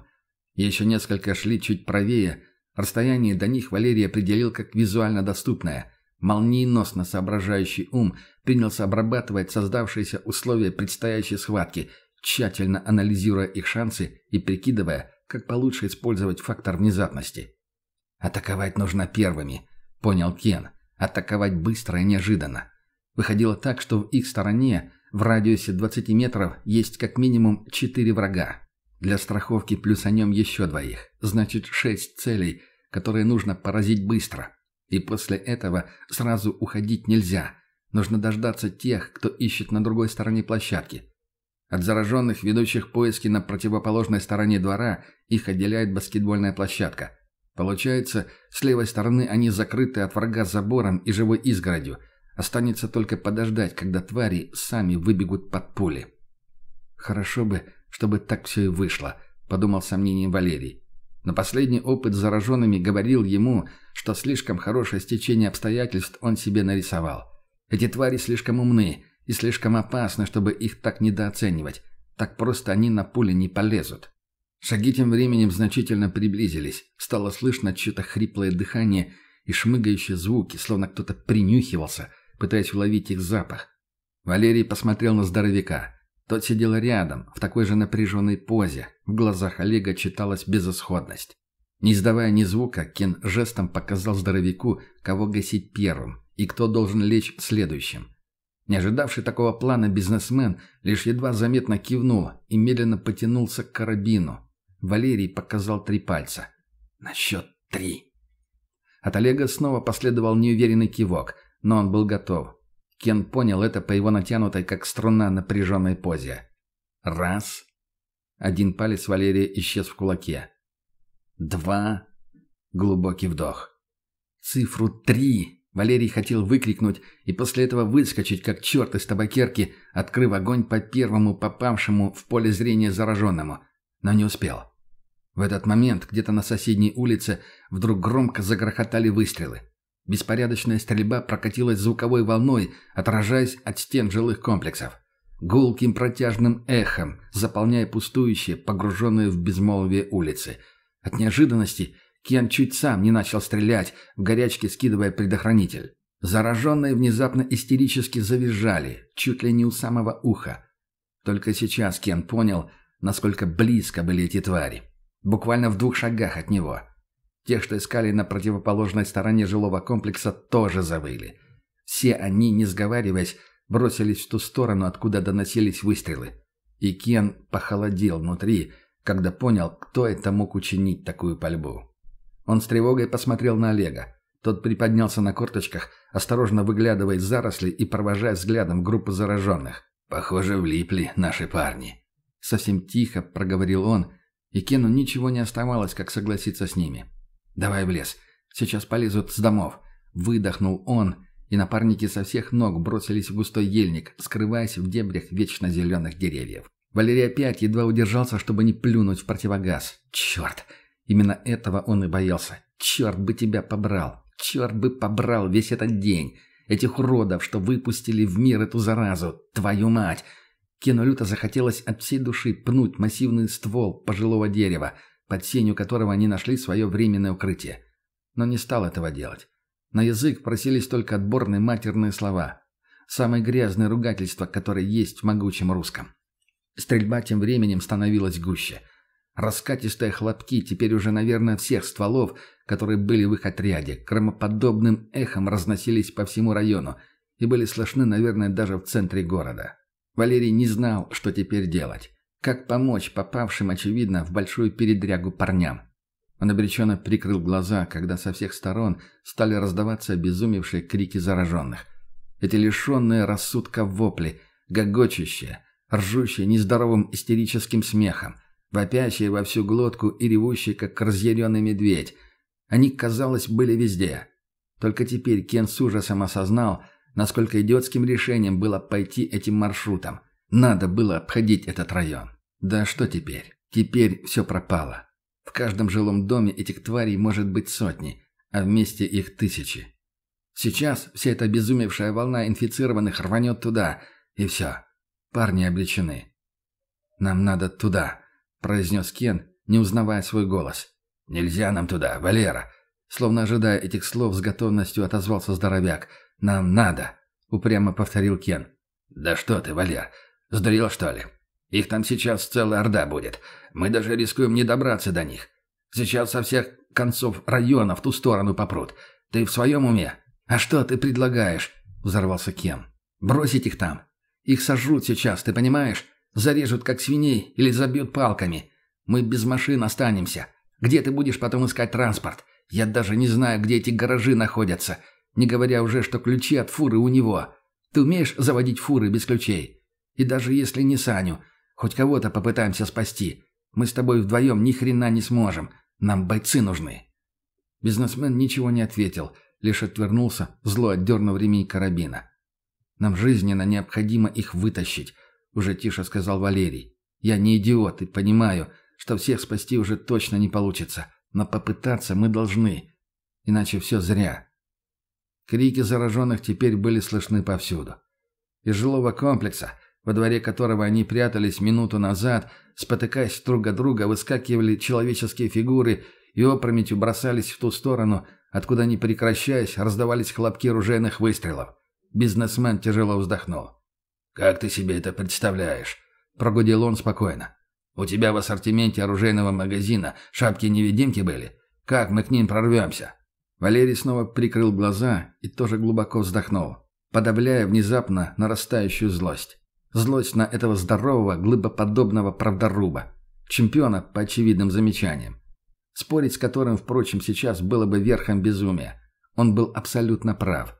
Еще несколько шли чуть правее. Расстояние до них Валерий определил как визуально доступное. Молниеносно соображающий ум принялся обрабатывать создавшиеся условия предстоящей схватки, тщательно анализируя их шансы и прикидывая, как получше использовать фактор внезапности. «Атаковать нужно первыми», — понял Кен. «Атаковать быстро и неожиданно. Выходило так, что в их стороне, в радиусе 20 метров, есть как минимум 4 врага. Для страховки плюс о нем еще двоих. Значит, 6 целей, которые нужно поразить быстро. И после этого сразу уходить нельзя. Нужно дождаться тех, кто ищет на другой стороне площадки. От зараженных, ведущих поиски на противоположной стороне двора, их отделяет баскетбольная площадка. Получается, с левой стороны они закрыты от врага забором и живой изгородью – Останется только подождать, когда твари сами выбегут под пули. «Хорошо бы, чтобы так все и вышло», — подумал сомнением Валерий. Но последний опыт с зараженными говорил ему, что слишком хорошее стечение обстоятельств он себе нарисовал. Эти твари слишком умны и слишком опасны, чтобы их так недооценивать. Так просто они на пули не полезут. Шаги тем временем значительно приблизились. Стало слышно чье-то хриплое дыхание и шмыгающие звуки, словно кто-то принюхивался — пытаясь уловить их запах. Валерий посмотрел на здоровяка. Тот сидел рядом, в такой же напряженной позе. В глазах Олега читалась безысходность. Не издавая ни звука, Кен жестом показал здоровяку, кого гасить первым и кто должен лечь следующим. Не ожидавший такого плана бизнесмен лишь едва заметно кивнул и медленно потянулся к карабину. Валерий показал три пальца. «На счет три». От Олега снова последовал неуверенный кивок, но он был готов. Кен понял это по его натянутой, как струна, напряженной позе. Раз. Один палец Валерия исчез в кулаке. Два. Глубокий вдох. Цифру три Валерий хотел выкрикнуть и после этого выскочить, как черт из табакерки, открыв огонь по первому попавшему в поле зрения зараженному, но не успел. В этот момент где-то на соседней улице вдруг громко загрохотали выстрелы. Беспорядочная стрельба прокатилась звуковой волной, отражаясь от стен жилых комплексов. Гулким протяжным эхом, заполняя пустующие, погруженные в безмолвие улицы. От неожиданности Кен чуть сам не начал стрелять, в горячке скидывая предохранитель. Зараженные внезапно истерически завизжали, чуть ли не у самого уха. Только сейчас Кен понял, насколько близко были эти твари. Буквально в двух шагах от него – Тех, что искали на противоположной стороне жилого комплекса, тоже завыли. Все они, не сговариваясь, бросились в ту сторону, откуда доносились выстрелы. И Кен похолодел внутри, когда понял, кто это мог учинить такую пальбу. Он с тревогой посмотрел на Олега. Тот приподнялся на корточках, осторожно выглядывая из зарослей и провожая взглядом группу зараженных. «Похоже, влипли наши парни». Совсем тихо проговорил он, и Кену ничего не оставалось, как согласиться с ними. «Давай в лес. Сейчас полезут с домов». Выдохнул он, и напарники со всех ног бросились в густой ельник, скрываясь в дебрях вечно зеленых деревьев. Валерий опять едва удержался, чтобы не плюнуть в противогаз. «Черт!» Именно этого он и боялся. «Черт бы тебя побрал! Черт бы побрал весь этот день! Этих уродов, что выпустили в мир эту заразу! Твою мать!» Кену люто захотелось от всей души пнуть массивный ствол пожилого дерева, под сенью которого они нашли свое временное укрытие. Но не стал этого делать. На язык просились только отборные матерные слова. Самое грязное ругательство, которое есть в могучем русском. Стрельба тем временем становилась гуще. Раскатистые хлопки теперь уже, наверное, всех стволов, которые были в их отряде, громоподобным эхом разносились по всему району и были слышны, наверное, даже в центре города. Валерий не знал, что теперь делать. Как помочь попавшим, очевидно, в большую передрягу парням. Он обреченно прикрыл глаза, когда со всех сторон стали раздаваться обезумевшие крики зараженных. Эти лишенные рассудка вопли, гогочущие, ржущие нездоровым истерическим смехом, вопящие во всю глотку и ревущие, как разъяренный медведь. Они, казалось, были везде. Только теперь Кен с ужасом осознал, насколько идиотским решением было пойти этим маршрутом. Надо было обходить этот район. Да что теперь? Теперь все пропало. В каждом жилом доме этих тварей может быть сотни, а вместе их тысячи. Сейчас вся эта обезумевшая волна инфицированных рванет туда, и все. Парни обречены. «Нам надо туда», — произнес Кен, не узнавая свой голос. «Нельзя нам туда, Валера!» Словно ожидая этих слов, с готовностью отозвался здоровяк. «Нам надо!» — упрямо повторил Кен. «Да что ты, Валер, сдурел, что ли? Их там сейчас целая орда будет. Мы даже рискуем не добраться до них. Сейчас со всех концов района в ту сторону попрут. Ты в своем уме? А что ты предлагаешь?» — взорвался Кен. «Бросить их там. Их сожрут сейчас, ты понимаешь? Зарежут, как свиней, или забьют палками. Мы без машин останемся. Где ты будешь потом искать транспорт? Я даже не знаю, где эти гаражи находятся. Не говоря уже, что ключи от фуры у него. Ты умеешь заводить фуры без ключей? И даже если не Саню, хоть кого-то попытаемся спасти. Мы с тобой вдвоем ни хрена не сможем. Нам бойцы нужны». Бизнесмен ничего не ответил, лишь отвернулся, зло отдернув ремень карабина. «Нам жизненно необходимо их вытащить», — уже тише сказал Валерий. «Я не идиот и понимаю, что всех спасти уже точно не получится, но попытаться мы должны, иначе все зря». Крики зараженных теперь были слышны повсюду. Из жилого комплекса, во дворе которого они прятались минуту назад, спотыкаясь друг от друга, выскакивали человеческие фигуры и опрометью бросались в ту сторону, откуда, не прекращаясь, раздавались хлопки ружейных выстрелов. Бизнесмен тяжело вздохнул. «Как ты себе это представляешь?» – прогудел он спокойно. «У тебя в ассортименте оружейного магазина шапки-невидимки были? Как мы к ним прорвемся?» Валерий снова прикрыл глаза и тоже глубоко вздохнул, подавляя внезапно нарастающую злость. Злость на этого здорового, глыбоподобного правдоруба. Чемпиона по очевидным замечаниям. Спорить с которым, впрочем, сейчас было бы верхом безумия. Он был абсолютно прав.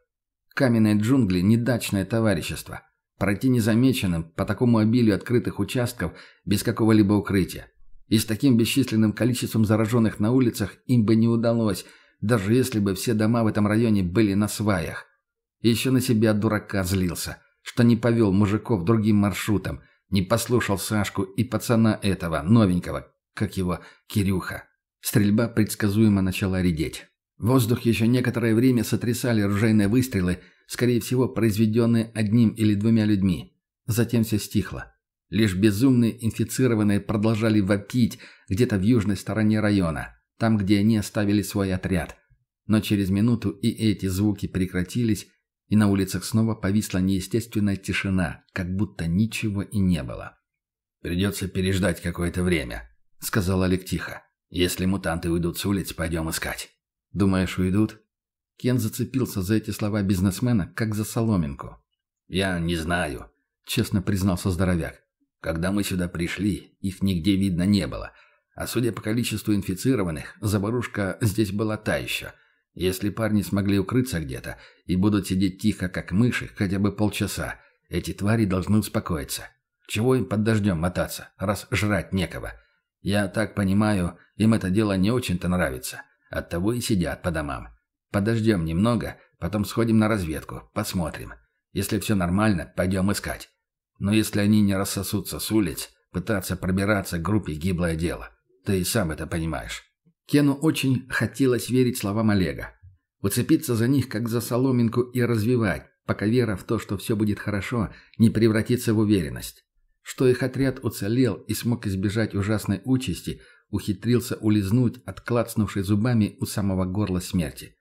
Каменные джунгли – недачное товарищество. Пройти незамеченным по такому обилию открытых участков без какого-либо укрытия. И с таким бесчисленным количеством зараженных на улицах им бы не удалось, даже если бы все дома в этом районе были на сваях. Еще на себя дурака злился, что не повел мужиков другим маршрутом, не послушал Сашку и пацана этого, новенького, как его, Кирюха. Стрельба предсказуемо начала редеть. Воздух еще некоторое время сотрясали ружейные выстрелы, скорее всего, произведенные одним или двумя людьми. Затем все стихло. Лишь безумные инфицированные продолжали вопить где-то в южной стороне района, там, где они оставили свой отряд. Но через минуту и эти звуки прекратились, и на улицах снова повисла неестественная тишина, как будто ничего и не было. «Придется переждать какое-то время», — сказал Олег тихо. «Если мутанты уйдут с улиц, пойдем искать». «Думаешь, уйдут?» Кен зацепился за эти слова бизнесмена, как за соломинку. «Я не знаю», — честно признался здоровяк. Когда мы сюда пришли, их нигде видно не было. А судя по количеству инфицированных, заварушка здесь была та еще. Если парни смогли укрыться где-то и будут сидеть тихо, как мыши, хотя бы полчаса, эти твари должны успокоиться. Чего им под дождем мотаться, раз жрать некого? Я так понимаю, им это дело не очень-то нравится. Оттого и сидят по домам. Подождем немного, потом сходим на разведку, посмотрим. Если все нормально, пойдем искать. Но если они не рассосутся с улиц, пытаться пробираться к группе гиблое дело. Ты и сам это понимаешь. Кену очень хотелось верить словам Олега. Уцепиться за них, как за соломинку, и развивать, пока вера в то, что все будет хорошо, не превратится в уверенность. Что их отряд уцелел и смог избежать ужасной участи, ухитрился улизнуть от клацнувшей зубами у самого горла смерти.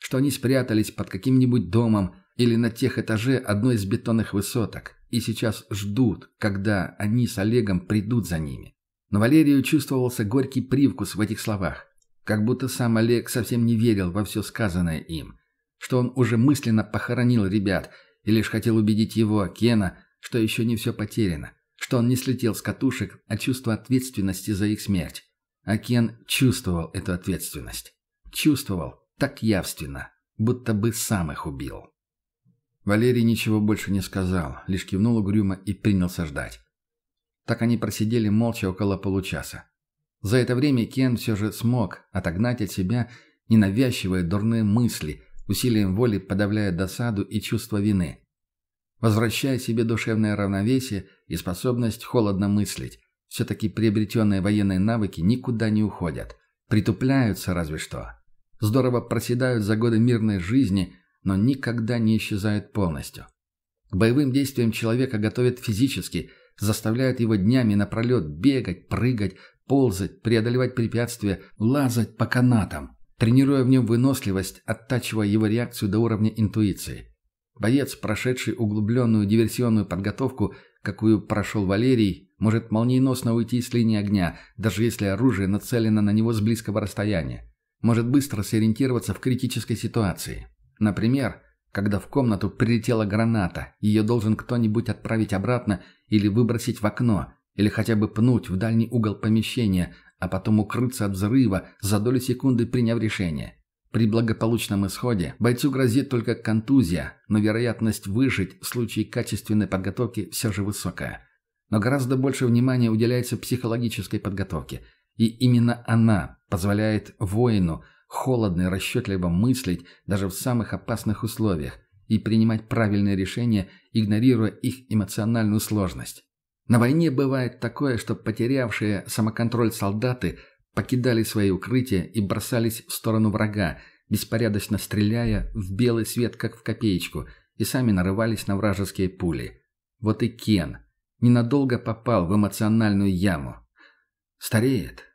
Что они спрятались под каким-нибудь домом или на тех этаже одной из бетонных высоток и сейчас ждут, когда они с Олегом придут за ними. Но Валерию чувствовался горький привкус в этих словах. Как будто сам Олег совсем не верил во все сказанное им. Что он уже мысленно похоронил ребят и лишь хотел убедить его, Кена, что еще не все потеряно. Что он не слетел с катушек от чувства ответственности за их смерть. А Кен чувствовал эту ответственность. Чувствовал так явственно, будто бы сам их убил. Валерий ничего больше не сказал, лишь кивнул угрюмо и принялся ждать. Так они просидели молча около получаса. За это время Кен все же смог отогнать от себя ненавязчивые дурные мысли, усилием воли подавляя досаду и чувство вины. Возвращая себе душевное равновесие и способность холодно мыслить, все-таки приобретенные военные навыки никуда не уходят. Притупляются разве что. Здорово проседают за годы мирной жизни, но никогда не исчезают полностью. К боевым действиям человека готовят физически, заставляют его днями напролет бегать, прыгать, ползать, преодолевать препятствия, лазать по канатам, тренируя в нем выносливость, оттачивая его реакцию до уровня интуиции. Боец, прошедший углубленную диверсионную подготовку, какую прошел Валерий, может молниеносно уйти с линии огня, даже если оружие нацелено на него с близкого расстояния. Может быстро сориентироваться в критической ситуации. Например, когда в комнату прилетела граната, ее должен кто-нибудь отправить обратно или выбросить в окно, или хотя бы пнуть в дальний угол помещения, а потом укрыться от взрыва, за долю секунды приняв решение. При благополучном исходе бойцу грозит только контузия, но вероятность выжить в случае качественной подготовки все же высокая. Но гораздо больше внимания уделяется психологической подготовке, и именно она позволяет воину холодно и расчетливо мыслить даже в самых опасных условиях и принимать правильные решения, игнорируя их эмоциональную сложность. На войне бывает такое, что потерявшие самоконтроль солдаты покидали свои укрытия и бросались в сторону врага, беспорядочно стреляя в белый свет, как в копеечку, и сами нарывались на вражеские пули. Вот и Кен ненадолго попал в эмоциональную яму. Стареет.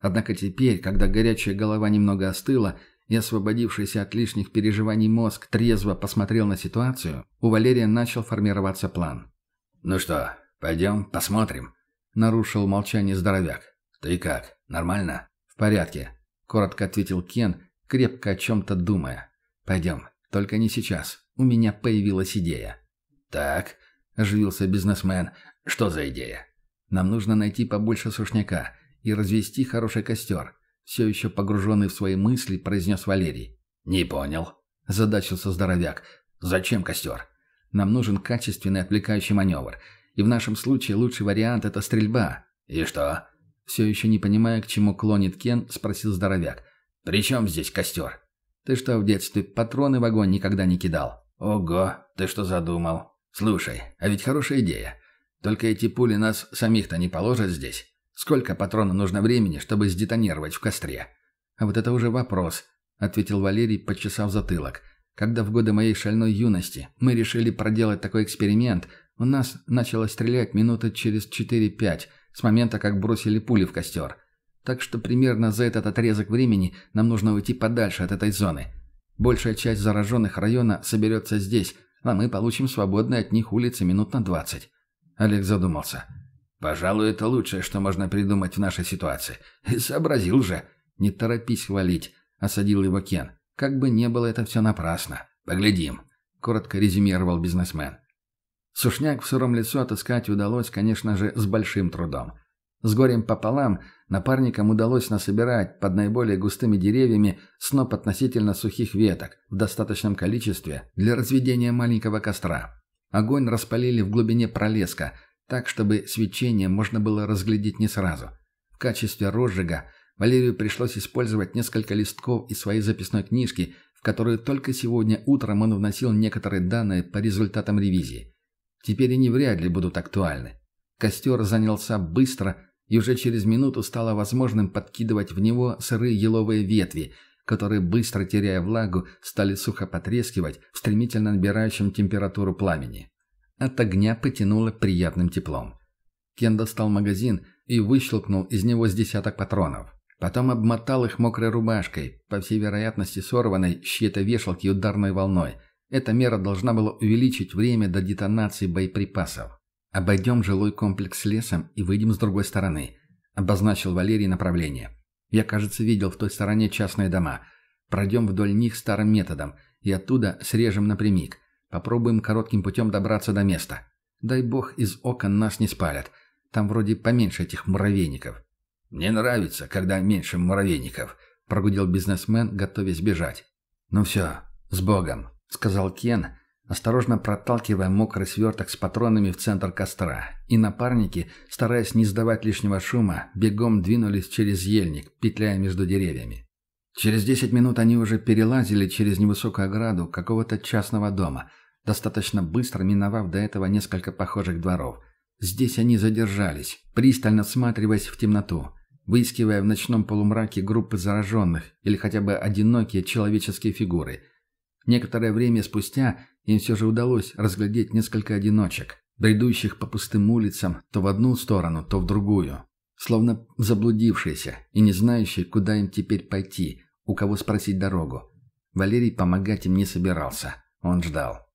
Однако теперь, когда горячая голова немного остыла, и освободившийся от лишних переживаний мозг трезво посмотрел на ситуацию, у Валерия начал формироваться план. «Ну что, «Пойдем, посмотрим», — нарушил молчание здоровяк. «Ты как, нормально?» «В порядке», — коротко ответил Кен, крепко о чем-то думая. «Пойдем, только не сейчас. У меня появилась идея». «Так», — оживился бизнесмен, — «что за идея?» «Нам нужно найти побольше сушняка и развести хороший костер», — все еще погруженный в свои мысли, произнес Валерий. «Не понял», — задачился здоровяк. «Зачем костер?» «Нам нужен качественный отвлекающий маневр. И в нашем случае лучший вариант – это стрельба». «И что?» Все еще не понимая, к чему клонит Кен, спросил здоровяк. «При чем здесь костер?» «Ты что, в детстве патроны в огонь никогда не кидал?» «Ого, ты что задумал?» «Слушай, а ведь хорошая идея. Только эти пули нас самих-то не положат здесь. Сколько патронов нужно времени, чтобы сдетонировать в костре?» «А вот это уже вопрос», — ответил Валерий, почесав затылок. «Когда в годы моей шальной юности мы решили проделать такой эксперимент, у нас начало стрелять минуты через 4-5 с момента, как бросили пули в костер. Так что примерно за этот отрезок времени нам нужно уйти подальше от этой зоны. Большая часть зараженных района соберется здесь, а мы получим свободные от них улицы минут на 20. Олег задумался. «Пожалуй, это лучшее, что можно придумать в нашей ситуации. Сообразил же». «Не торопись хвалить», — осадил его Кен. «Как бы не было это все напрасно». «Поглядим», — коротко резюмировал бизнесмен. Сушняк в сыром лесу отыскать удалось, конечно же, с большим трудом. С горем пополам напарникам удалось насобирать под наиболее густыми деревьями сноп относительно сухих веток в достаточном количестве для разведения маленького костра. Огонь распалили в глубине пролеска, так, чтобы свечение можно было разглядеть не сразу. В качестве розжига Валерию пришлось использовать несколько листков из своей записной книжки, в которую только сегодня утром он вносил некоторые данные по результатам ревизии. Теперь они вряд ли будут актуальны. Костер занялся быстро, и уже через минуту стало возможным подкидывать в него сырые еловые ветви, которые, быстро теряя влагу, стали сухо потрескивать в стремительно набирающем температуру пламени. От огня потянуло приятным теплом. Кен достал магазин и выщелкнул из него с десяток патронов. Потом обмотал их мокрой рубашкой, по всей вероятности сорванной чьей-то вешалки ударной волной. Эта мера должна была увеличить время до детонации боеприпасов. «Обойдем жилой комплекс лесом и выйдем с другой стороны», — обозначил Валерий направление. «Я, кажется, видел в той стороне частные дома. Пройдем вдоль них старым методом и оттуда срежем напрямик. Попробуем коротким путем добраться до места. Дай бог из окон нас не спалят. Там вроде поменьше этих муравейников». «Мне нравится, когда меньше муравейников», — прогудел бизнесмен, готовясь бежать. «Ну все, с Богом», — сказал Кен, осторожно проталкивая мокрый сверток с патронами в центр костра. И напарники, стараясь не издавать лишнего шума, бегом двинулись через ельник, петляя между деревьями. Через десять минут они уже перелазили через невысокую ограду какого-то частного дома, достаточно быстро миновав до этого несколько похожих дворов. Здесь они задержались, пристально всматриваясь в темноту выискивая в ночном полумраке группы зараженных или хотя бы одинокие человеческие фигуры. Некоторое время спустя им все же удалось разглядеть несколько одиночек, бредущих по пустым улицам то в одну сторону, то в другую, словно заблудившиеся и не знающие, куда им теперь пойти, у кого спросить дорогу. Валерий помогать им не собирался, он ждал.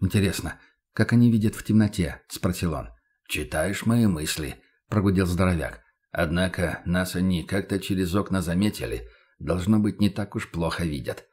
«Интересно, как они видят в темноте?» – спросил он. «Читаешь мои мысли?» – прогудел здоровяк. Однако нас они как-то через окна заметили. Должно быть, не так уж плохо видят.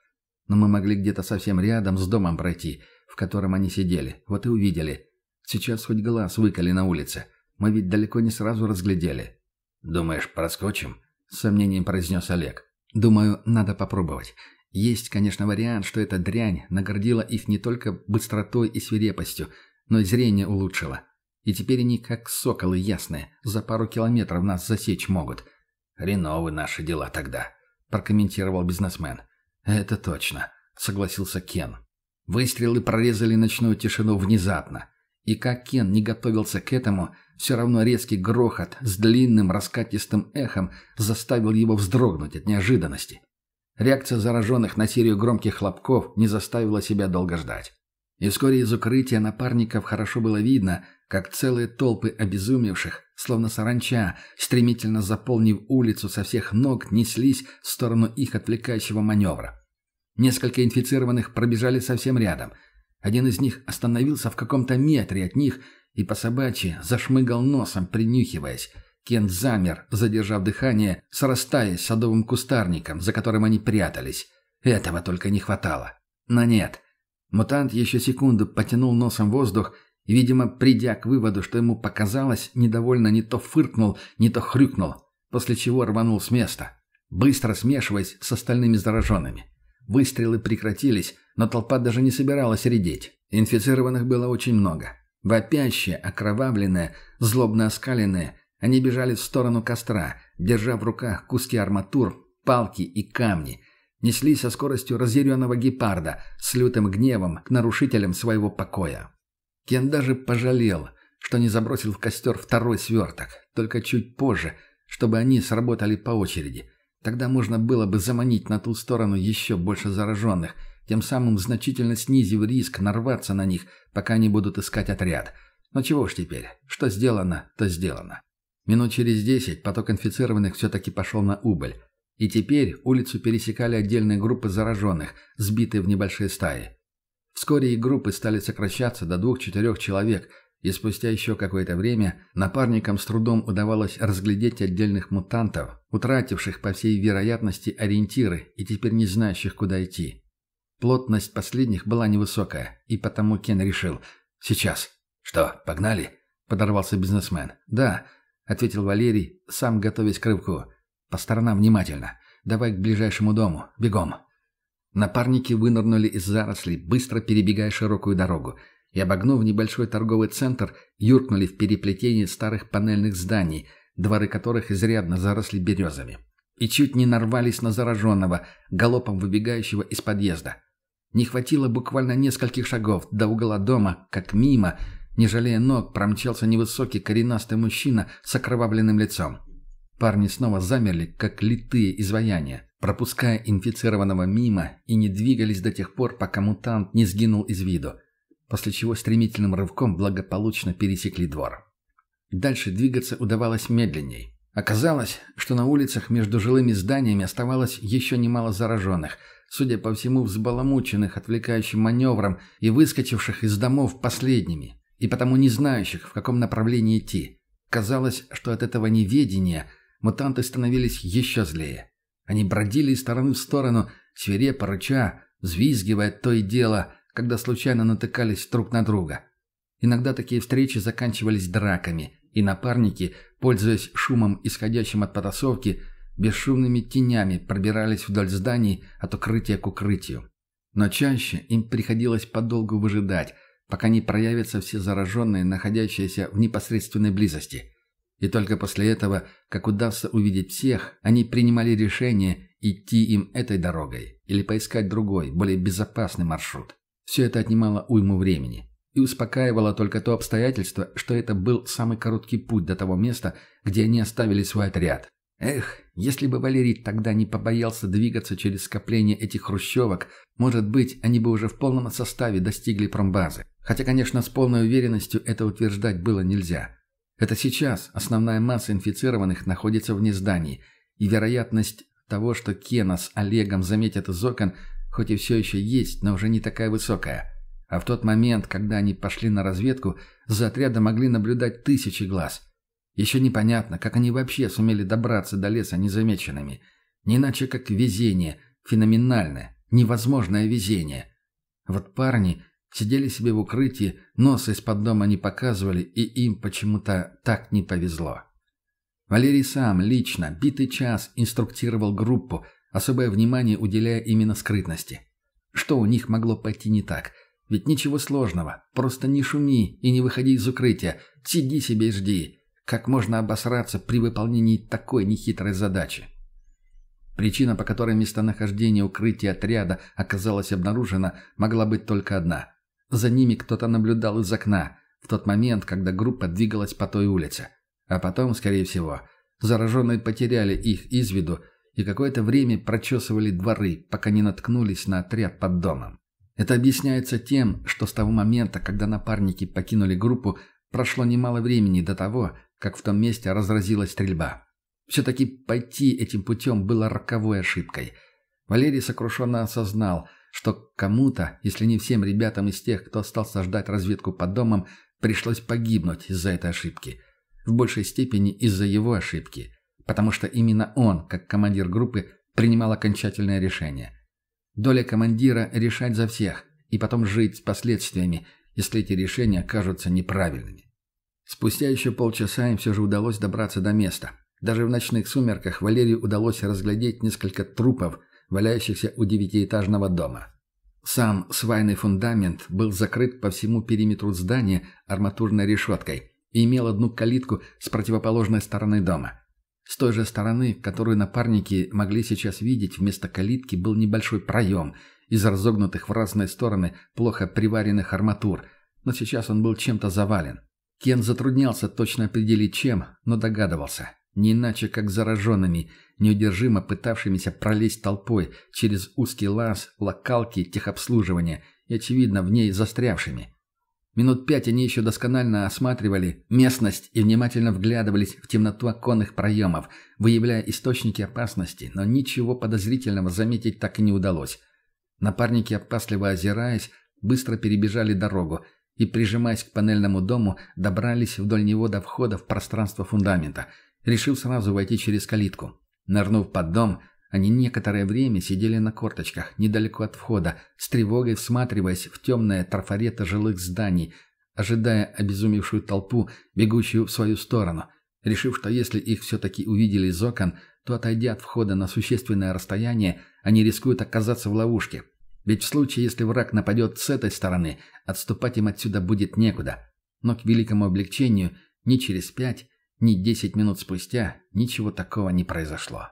Но мы могли где-то совсем рядом с домом пройти, в котором они сидели. Вот и увидели. Сейчас хоть глаз выколи на улице. Мы ведь далеко не сразу разглядели. «Думаешь, проскочим?» — с сомнением произнес Олег. «Думаю, надо попробовать. Есть, конечно, вариант, что эта дрянь наградила их не только быстротой и свирепостью, но и зрение улучшила. И теперь они как соколы ясные, за пару километров нас засечь могут. «Хреновы наши дела тогда», – прокомментировал бизнесмен. «Это точно», – согласился Кен. Выстрелы прорезали ночную тишину внезапно. И как Кен не готовился к этому, все равно резкий грохот с длинным раскатистым эхом заставил его вздрогнуть от неожиданности. Реакция зараженных на серию громких хлопков не заставила себя долго ждать. И вскоре из укрытия напарников хорошо было видно, как целые толпы обезумевших, словно саранча, стремительно заполнив улицу со всех ног, неслись в сторону их отвлекающего маневра. Несколько инфицированных пробежали совсем рядом. Один из них остановился в каком-то метре от них и по собачьи зашмыгал носом, принюхиваясь. Кент замер, задержав дыхание, срастаясь с садовым кустарником, за которым они прятались. Этого только не хватало. Но нет. Мутант еще секунду потянул носом воздух и, видимо, придя к выводу, что ему показалось, недовольно не то фыркнул, не то хрюкнул, после чего рванул с места, быстро смешиваясь с остальными зараженными. Выстрелы прекратились, но толпа даже не собиралась редеть. Инфицированных было очень много. Вопящие, окровавленные, злобно оскаленные, они бежали в сторону костра, держа в руках куски арматур, палки и камни. Неслись со скоростью разъяренного гепарда, с лютым гневом к нарушителям своего покоя. Кен даже пожалел, что не забросил в костер второй сверток, только чуть позже, чтобы они сработали по очереди. Тогда можно было бы заманить на ту сторону еще больше зараженных, тем самым значительно снизив риск нарваться на них, пока они будут искать отряд. Но чего ж теперь? Что сделано, то сделано. Минут через десять поток инфицированных все-таки пошел на убыль. И теперь улицу пересекали отдельные группы зараженных, сбитые в небольшие стаи. Вскоре и группы стали сокращаться до двух-четырех человек, и спустя еще какое-то время напарникам с трудом удавалось разглядеть отдельных мутантов, утративших, по всей вероятности, ориентиры и теперь не знающих, куда идти. Плотность последних была невысокая, и потому Кен решил «Сейчас». «Что, погнали?» — подорвался бизнесмен. «Да», — ответил Валерий, сам готовясь к рывку. «По сторонам внимательно. Давай к ближайшему дому. Бегом». Напарники вынырнули из зарослей, быстро перебегая широкую дорогу, и, обогнув небольшой торговый центр, юркнули в переплетение старых панельных зданий, дворы которых изрядно заросли березами. И чуть не нарвались на зараженного, галопом выбегающего из подъезда. Не хватило буквально нескольких шагов до угла дома, как мимо, не жалея ног, промчался невысокий коренастый мужчина с окровавленным лицом. Парни снова замерли, как литые изваяния, пропуская инфицированного мимо и не двигались до тех пор, пока мутант не сгинул из виду, после чего стремительным рывком благополучно пересекли двор. Дальше двигаться удавалось медленней. Оказалось, что на улицах между жилыми зданиями оставалось еще немало зараженных, судя по всему, взбаламученных отвлекающим маневром и выскочивших из домов последними, и потому не знающих, в каком направлении идти. Казалось, что от этого неведения – мутанты становились еще злее. Они бродили из стороны в сторону, свирепо рыча, взвизгивая то и дело, когда случайно натыкались друг на друга. Иногда такие встречи заканчивались драками, и напарники, пользуясь шумом, исходящим от потасовки, бесшумными тенями пробирались вдоль зданий от укрытия к укрытию. Но чаще им приходилось подолгу выжидать, пока не проявятся все зараженные, находящиеся в непосредственной близости. И только после этого, как удастся увидеть всех, они принимали решение идти им этой дорогой или поискать другой, более безопасный маршрут. Все это отнимало уйму времени. И успокаивало только то обстоятельство, что это был самый короткий путь до того места, где они оставили свой отряд. Эх, если бы Валерий тогда не побоялся двигаться через скопление этих хрущевок, может быть, они бы уже в полном составе достигли промбазы. Хотя, конечно, с полной уверенностью это утверждать было нельзя. Это сейчас основная масса инфицированных находится вне зданий, и вероятность того, что Кена с Олегом заметят из окон, хоть и все еще есть, но уже не такая высокая. А в тот момент, когда они пошли на разведку, за отрядом могли наблюдать тысячи глаз. Еще непонятно, как они вообще сумели добраться до леса незамеченными. Не иначе как везение, феноменальное, невозможное везение. Вот парни Сидели себе в укрытии, нос из-под дома не показывали, и им почему-то так не повезло. Валерий сам, лично, битый час инструктировал группу, особое внимание уделяя именно скрытности. Что у них могло пойти не так? Ведь ничего сложного. Просто не шуми и не выходи из укрытия. Сиди себе и жди. Как можно обосраться при выполнении такой нехитрой задачи? Причина, по которой местонахождение укрытия отряда оказалась обнаружена, могла быть только одна. За ними кто-то наблюдал из окна, в тот момент, когда группа двигалась по той улице. А потом, скорее всего, зараженные потеряли их из виду и какое-то время прочесывали дворы, пока не наткнулись на отряд под домом. Это объясняется тем, что с того момента, когда напарники покинули группу, прошло немало времени до того, как в том месте разразилась стрельба. Все-таки пойти этим путем было роковой ошибкой. Валерий сокрушенно осознал – что кому-то, если не всем ребятам из тех, кто остался ждать разведку под домом, пришлось погибнуть из-за этой ошибки. В большей степени из-за его ошибки. Потому что именно он, как командир группы, принимал окончательное решение. Доля командира – решать за всех, и потом жить с последствиями, если эти решения окажутся неправильными. Спустя еще полчаса им все же удалось добраться до места. Даже в ночных сумерках Валерию удалось разглядеть несколько трупов – валяющихся у девятиэтажного дома. Сам свайный фундамент был закрыт по всему периметру здания арматурной решеткой и имел одну калитку с противоположной стороны дома. С той же стороны, которую напарники могли сейчас видеть, вместо калитки был небольшой проем из разогнутых в разные стороны плохо приваренных арматур, но сейчас он был чем-то завален. Кен затруднялся точно определить чем, но догадывался. Не иначе, как зараженными, неудержимо пытавшимися пролезть толпой через узкий лаз, локалки, техобслуживания и, очевидно, в ней застрявшими. Минут пять они еще досконально осматривали местность и внимательно вглядывались в темноту оконных проемов, выявляя источники опасности, но ничего подозрительного заметить так и не удалось. Напарники, опасливо озираясь, быстро перебежали дорогу и, прижимаясь к панельному дому, добрались вдоль него до входа в пространство фундамента – решил сразу войти через калитку. Нырнув под дом, они некоторое время сидели на корточках, недалеко от входа, с тревогой всматриваясь в темные трафареты жилых зданий, ожидая обезумевшую толпу, бегущую в свою сторону, решив, что если их все-таки увидели из окон, то, отойдя от входа на существенное расстояние, они рискуют оказаться в ловушке. Ведь в случае, если враг нападет с этой стороны, отступать им отсюда будет некуда. Но к великому облегчению ни через пять, ни десять минут спустя ничего такого не произошло.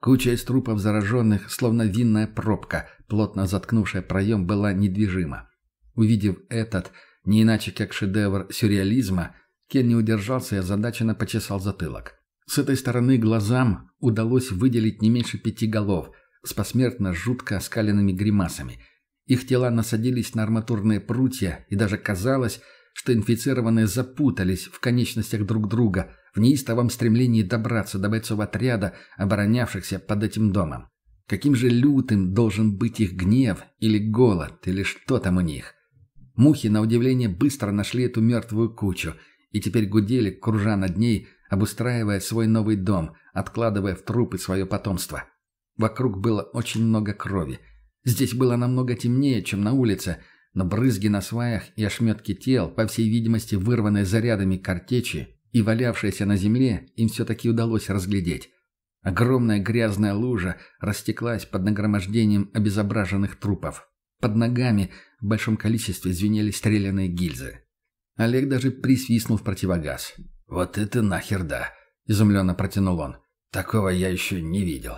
Куча из трупов зараженных, словно винная пробка, плотно заткнувшая проем, была недвижима. Увидев этот, не иначе как шедевр сюрреализма, Кен не удержался и озадаченно почесал затылок. С этой стороны глазам удалось выделить не меньше пяти голов с посмертно жутко оскаленными гримасами. Их тела насадились на арматурные прутья, и даже казалось, что инфицированные запутались в конечностях друг друга в неистовом стремлении добраться до бойцов отряда, оборонявшихся под этим домом. Каким же лютым должен быть их гнев или голод, или что там у них? Мухи, на удивление, быстро нашли эту мертвую кучу и теперь гудели, кружа над ней, обустраивая свой новый дом, откладывая в трупы свое потомство. Вокруг было очень много крови. Здесь было намного темнее, чем на улице, но брызги на сваях и ошметки тел, по всей видимости вырванные зарядами картечи и валявшиеся на земле, им все-таки удалось разглядеть. Огромная грязная лужа растеклась под нагромождением обезображенных трупов. Под ногами в большом количестве звенели стрелянные гильзы. Олег даже присвистнул в противогаз. «Вот это нахер да!» – изумленно протянул он. «Такого я еще не видел».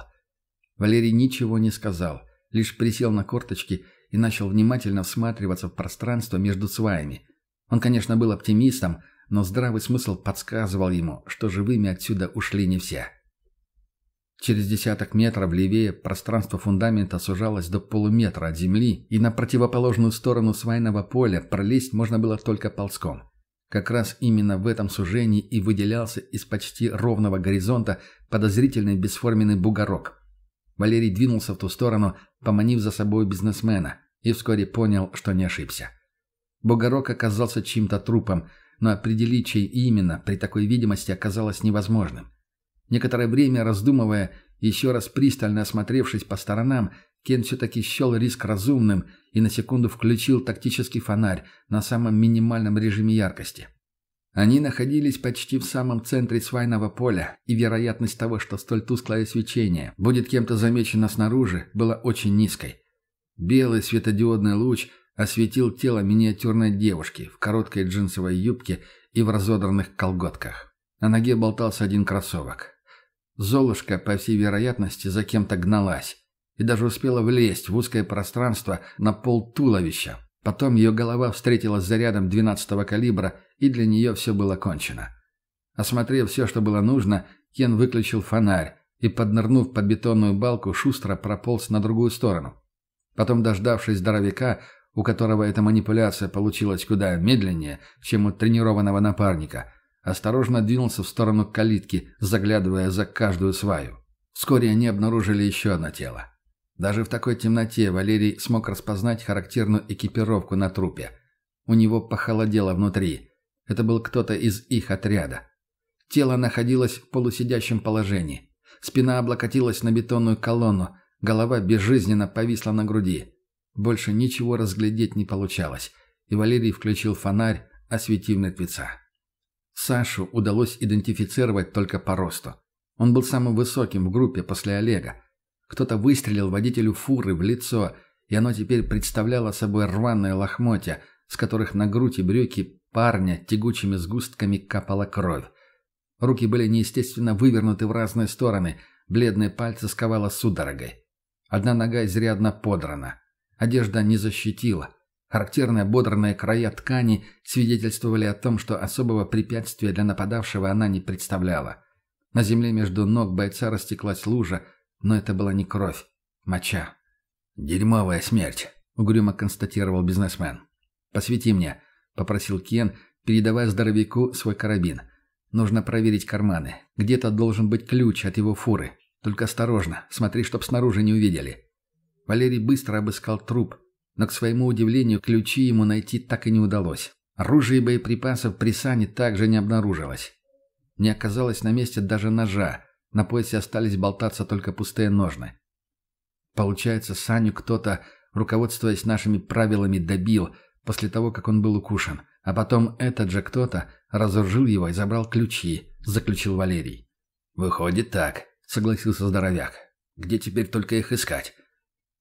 Валерий ничего не сказал, лишь присел на корточки и начал внимательно всматриваться в пространство между сваями. Он, конечно, был оптимистом, но здравый смысл подсказывал ему, что живыми отсюда ушли не все. Через десяток метров левее пространство фундамента сужалось до полуметра от земли, и на противоположную сторону свайного поля пролезть можно было только ползком. Как раз именно в этом сужении и выделялся из почти ровного горизонта подозрительный бесформенный бугорок. Валерий двинулся в ту сторону, поманив за собой бизнесмена, и вскоре понял, что не ошибся. Бугорок оказался чьим-то трупом, но определить, чей именно, при такой видимости оказалось невозможным. Некоторое время раздумывая, еще раз пристально осмотревшись по сторонам, Кен все-таки счел риск разумным и на секунду включил тактический фонарь на самом минимальном режиме яркости. Они находились почти в самом центре свайного поля, и вероятность того, что столь тусклое свечение будет кем-то замечено снаружи, была очень низкой. Белый светодиодный луч осветил тело миниатюрной девушки в короткой джинсовой юбке и в разодранных колготках. На ноге болтался один кроссовок. Золушка, по всей вероятности, за кем-то гналась и даже успела влезть в узкое пространство на пол туловища. Потом ее голова встретилась с зарядом 12-го калибра, и для нее все было кончено. Осмотрев все, что было нужно, Кен выключил фонарь и, поднырнув под бетонную балку, шустро прополз на другую сторону. Потом, дождавшись здоровяка, у которого эта манипуляция получилась куда медленнее, чем у тренированного напарника – осторожно двинулся в сторону калитки, заглядывая за каждую сваю. Вскоре они обнаружили еще одно тело. Даже в такой темноте Валерий смог распознать характерную экипировку на трупе. У него похолодело внутри. Это был кто-то из их отряда. Тело находилось в полусидящем положении. Спина облокотилась на бетонную колонну, голова безжизненно повисла на груди. Больше ничего разглядеть не получалось, и Валерий включил фонарь, осветив мертвеца. Сашу удалось идентифицировать только по росту. Он был самым высоким в группе после Олега. Кто-то выстрелил водителю фуры в лицо, и оно теперь представляло собой рваные лохмотья, с которых на грудь и брюки парня тягучими сгустками капала кровь. Руки были неестественно вывернуты в разные стороны, бледные пальцы сковало судорогой. Одна нога изрядно подрана. Одежда не защитила. Характерные бодранные края ткани свидетельствовали о том, что особого препятствия для нападавшего она не представляла. На земле между ног бойца растеклась лужа, но это была не кровь, моча. «Дерьмовая смерть», — угрюмо констатировал бизнесмен. «Посвети мне», — попросил Кен, передавая здоровяку свой карабин. «Нужно проверить карманы. Где-то должен быть ключ от его фуры. Только осторожно, смотри, чтоб снаружи не увидели». Валерий быстро обыскал труп, но, к своему удивлению, ключи ему найти так и не удалось. Оружие и боеприпасов при Сане также не обнаружилось. Не оказалось на месте даже ножа, на поясе остались болтаться только пустые ножны. Получается, Саню кто-то, руководствуясь нашими правилами, добил после того, как он был укушен, А потом этот же кто-то разоружил его и забрал ключи, заключил Валерий. «Выходит так», — согласился здоровяк. «Где теперь только их искать?»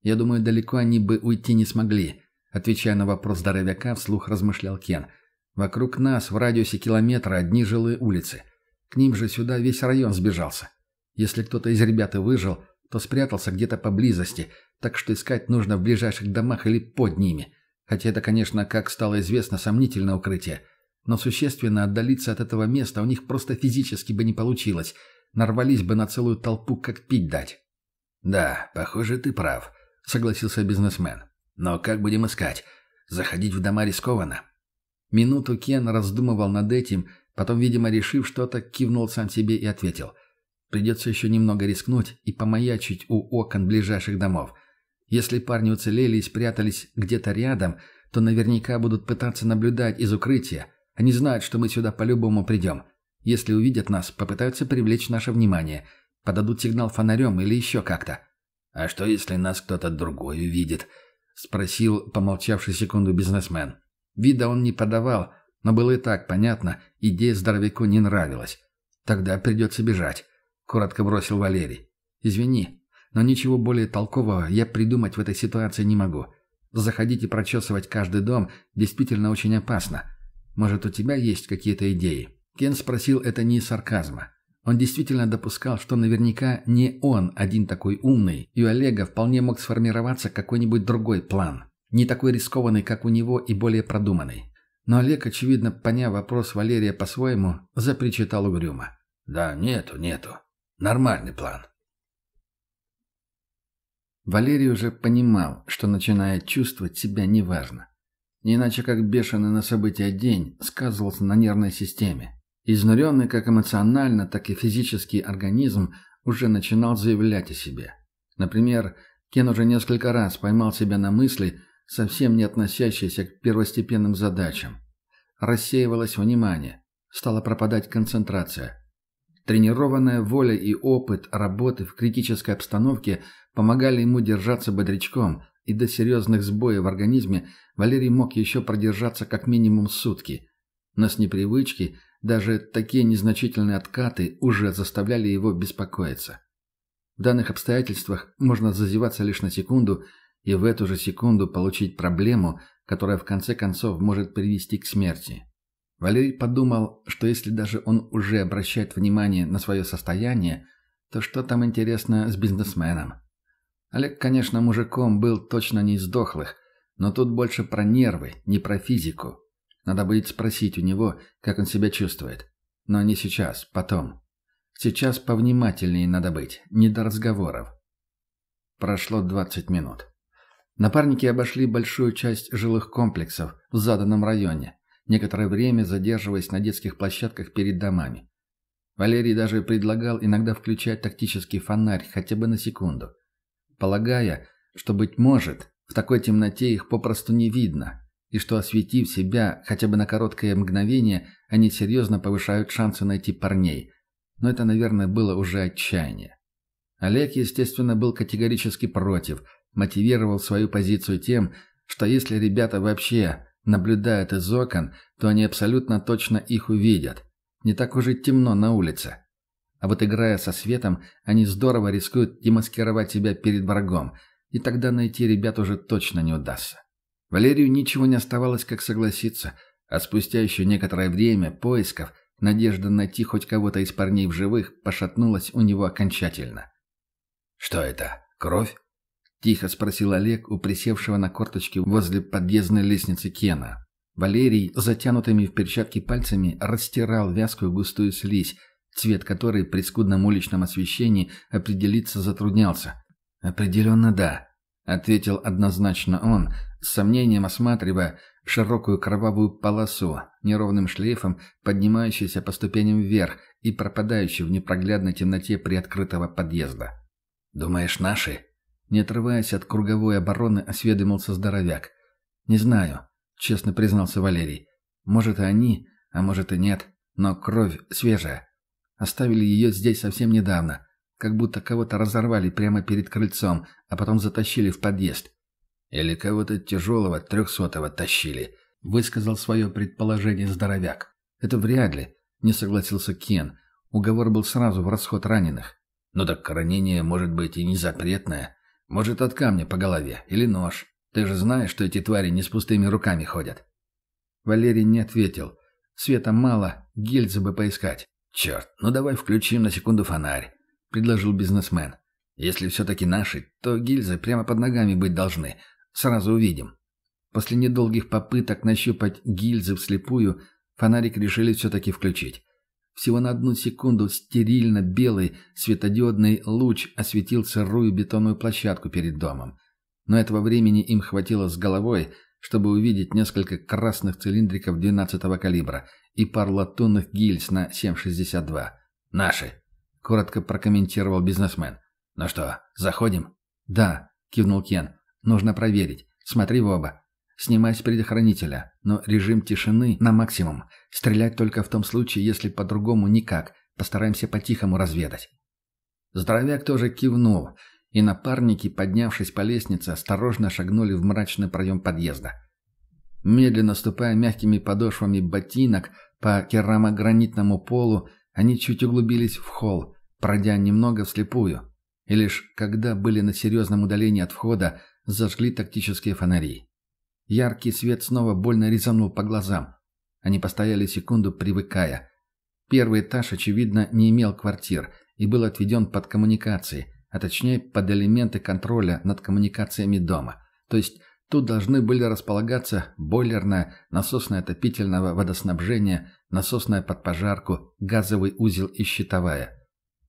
«Я думаю, далеко они бы уйти не смогли», — отвечая на вопрос здоровяка, вслух размышлял Кен. «Вокруг нас в радиусе километра одни жилые улицы. К ним же сюда весь район сбежался. Если кто-то из ребят и выжил, то спрятался где-то поблизости, так что искать нужно в ближайших домах или под ними. Хотя это, конечно, как стало известно, сомнительное укрытие. Но существенно отдалиться от этого места у них просто физически бы не получилось. Нарвались бы на целую толпу, как пить дать. «Да, похоже, ты прав», — согласился бизнесмен. «Но как будем искать? Заходить в дома рискованно». Минуту Кен раздумывал над этим, потом, видимо, решив что-то, кивнул сам себе и ответил — Придется еще немного рискнуть и помаячить у окон ближайших домов. Если парни уцелели и спрятались где-то рядом, то наверняка будут пытаться наблюдать из укрытия. Они знают, что мы сюда по-любому придем. Если увидят нас, попытаются привлечь наше внимание. Подадут сигнал фонарем или еще как-то. «А что, если нас кто-то другой увидит?» — спросил помолчавший секунду бизнесмен. Вида он не подавал, но было и так понятно, идея здоровяку не нравилась. Тогда придется бежать. — коротко бросил Валерий. «Извини, но ничего более толкового я придумать в этой ситуации не могу. Заходить и прочесывать каждый дом действительно очень опасно. Может, у тебя есть какие-то идеи?» Кен спросил это не из сарказма. Он действительно допускал, что наверняка не он один такой умный, и у Олега вполне мог сформироваться какой-нибудь другой план. Не такой рискованный, как у него, и более продуманный. Но Олег, очевидно, поняв вопрос Валерия по-своему, запричитал угрюмо. «Да нету, нету. Нормальный план. Валерий уже понимал, что начинает чувствовать себя неважно. Не иначе как бешеный на события день сказывался на нервной системе. Изнуренный как эмоционально, так и физический организм уже начинал заявлять о себе. Например, Кен уже несколько раз поймал себя на мысли, совсем не относящейся к первостепенным задачам. Рассеивалось внимание, стала пропадать концентрация. Тренированная воля и опыт работы в критической обстановке помогали ему держаться бодрячком, и до серьезных сбоев в организме Валерий мог еще продержаться как минимум сутки. Но с непривычки даже такие незначительные откаты уже заставляли его беспокоиться. В данных обстоятельствах можно зазеваться лишь на секунду и в эту же секунду получить проблему, которая в конце концов может привести к смерти. Валерий подумал, что если даже он уже обращает внимание на свое состояние, то что там интересно с бизнесменом? Олег, конечно, мужиком был точно не из дохлых, но тут больше про нервы, не про физику. Надо будет спросить у него, как он себя чувствует. Но не сейчас, потом. Сейчас повнимательнее надо быть, не до разговоров. Прошло 20 минут. Напарники обошли большую часть жилых комплексов в заданном районе некоторое время задерживаясь на детских площадках перед домами. Валерий даже предлагал иногда включать тактический фонарь хотя бы на секунду, полагая, что, быть может, в такой темноте их попросту не видно, и что, осветив себя хотя бы на короткое мгновение, они серьезно повышают шансы найти парней. Но это, наверное, было уже отчаяние. Олег, естественно, был категорически против, мотивировал свою позицию тем, что если ребята вообще наблюдают из окон, то они абсолютно точно их увидят. Не так уже темно на улице. А вот играя со светом, они здорово рискуют демаскировать себя перед врагом, и тогда найти ребят уже точно не удастся. Валерию ничего не оставалось, как согласиться, а спустя еще некоторое время поисков надежда найти хоть кого-то из парней в живых пошатнулась у него окончательно. «Что это? Кровь?» — тихо спросил Олег у присевшего на корточки возле подъездной лестницы Кена. Валерий, затянутыми в перчатки пальцами, растирал вязкую густую слизь, цвет которой при скудном уличном освещении определиться затруднялся. «Определенно да», — ответил однозначно он, с сомнением осматривая широкую кровавую полосу, неровным шлейфом поднимающуюся по ступеням вверх и пропадающую в непроглядной темноте приоткрытого подъезда. «Думаешь, наши?» Не отрываясь от круговой обороны, осведомился здоровяк. «Не знаю», — честно признался Валерий. «Может, и они, а может и нет, но кровь свежая. Оставили ее здесь совсем недавно, как будто кого-то разорвали прямо перед крыльцом, а потом затащили в подъезд. Или кого-то тяжелого трехсотого тащили», высказал свое предположение здоровяк. «Это вряд ли», — не согласился Кен. Уговор был сразу в расход раненых. «Ну так ранение может быть и не запретное. Может, от камня по голове или нож. Ты же знаешь, что эти твари не с пустыми руками ходят». Валерий не ответил. Света мало, гильзы бы поискать. «Черт, ну давай включим на секунду фонарь», — предложил бизнесмен. «Если все-таки наши, то гильзы прямо под ногами быть должны. Сразу увидим». После недолгих попыток нащупать гильзы вслепую, фонарик решили все-таки включить. Всего на одну секунду стерильно белый светодиодный луч осветил сырую бетонную площадку перед домом. Но этого времени им хватило с головой, чтобы увидеть несколько красных цилиндриков 12-го калибра и пару латунных гильз на 7,62. «Наши», — коротко прокомментировал бизнесмен. «Ну что, заходим?» «Да», — кивнул Кен. «Нужно проверить. Смотри в оба. Снимай с предохранителя, но режим тишины на максимум. Стрелять только в том случае, если по-другому никак. Постараемся по-тихому разведать». Здоровяк тоже кивнул, и напарники, поднявшись по лестнице, осторожно шагнули в мрачный проем подъезда. Медленно ступая мягкими подошвами ботинок по керамогранитному полу, они чуть углубились в холл, пройдя немного вслепую. И лишь когда были на серьезном удалении от входа, зажгли тактические фонари. Яркий свет снова больно резанул по глазам. Они постояли секунду, привыкая. Первый этаж, очевидно, не имел квартир и был отведен под коммуникации, а точнее под элементы контроля над коммуникациями дома. То есть тут должны были располагаться бойлерная, насосная отопительного водоснабжения, насосная под пожарку, газовый узел и щитовая.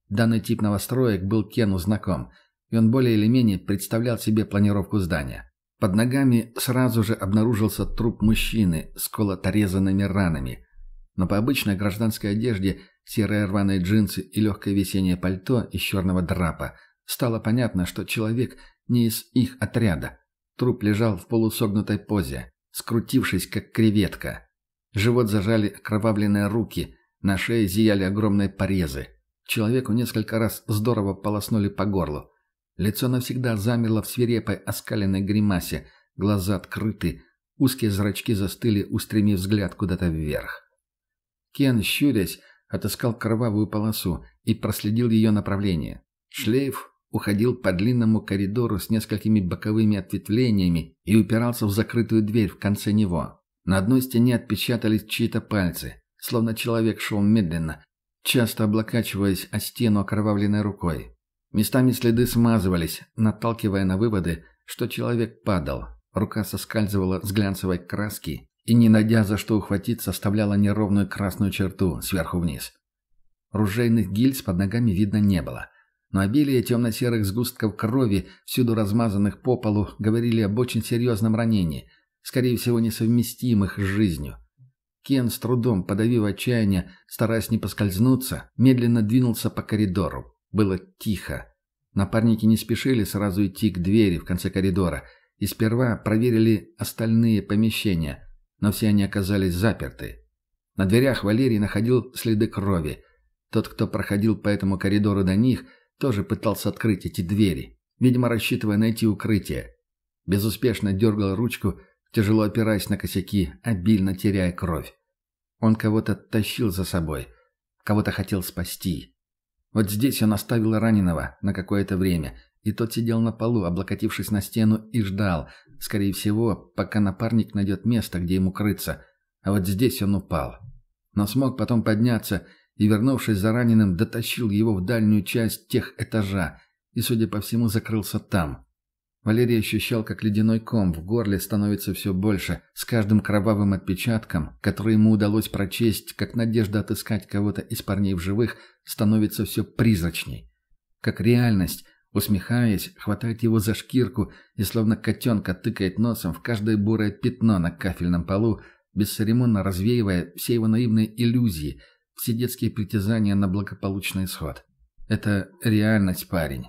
Данный тип новостроек был Кену знаком, и он более или менее представлял себе планировку здания. Под ногами сразу же обнаружился труп мужчины с колото-резанными ранами. Но по обычной гражданской одежде, серые рваные джинсы и легкое весеннее пальто из черного драпа, стало понятно, что человек не из их отряда. Труп лежал в полусогнутой позе, скрутившись, как креветка. Живот зажали окровавленные руки, на шее зияли огромные порезы. Человеку несколько раз здорово полоснули по горлу. Лицо навсегда замерло в свирепой оскаленной гримасе, глаза открыты, узкие зрачки застыли, устремив взгляд куда-то вверх. Кен, щурясь, отыскал кровавую полосу и проследил ее направление. Шлейф уходил по длинному коридору с несколькими боковыми ответвлениями и упирался в закрытую дверь в конце него. На одной стене отпечатались чьи-то пальцы, словно человек шел медленно, часто облокачиваясь о стену окровавленной рукой. Местами следы смазывались, наталкивая на выводы, что человек падал. Рука соскальзывала с глянцевой краски и, не найдя за что ухватиться, оставляла неровную красную черту сверху вниз. Ружейных гильз под ногами видно не было. Но обилие темно-серых сгустков крови, всюду размазанных по полу, говорили об очень серьезном ранении, скорее всего, несовместимых с жизнью. Кен, с трудом подавив отчаяние, стараясь не поскользнуться, медленно двинулся по коридору. Было тихо. Напарники не спешили сразу идти к двери в конце коридора и сперва проверили остальные помещения, но все они оказались заперты. На дверях Валерий находил следы крови. Тот, кто проходил по этому коридору до них, тоже пытался открыть эти двери, видимо, рассчитывая найти укрытие. Безуспешно дергал ручку, тяжело опираясь на косяки, обильно теряя кровь. Он кого-то тащил за собой, кого-то хотел спасти. Вот здесь он оставил раненого на какое-то время, и тот сидел на полу, облокотившись на стену, и ждал, скорее всего, пока напарник найдет место, где ему крыться. А вот здесь он упал. Но смог потом подняться и, вернувшись за раненым, дотащил его в дальнюю часть тех этажа и, судя по всему, закрылся там. Валерий ощущал, как ледяной ком в горле становится все больше, с каждым кровавым отпечатком, который ему удалось прочесть, как надежда отыскать кого-то из парней в живых, становится все призрачней. Как реальность, усмехаясь, хватает его за шкирку и словно котенка тыкает носом в каждое бурое пятно на кафельном полу, бесцеремонно развеивая все его наивные иллюзии, все детские притязания на благополучный исход. Это реальность, парень.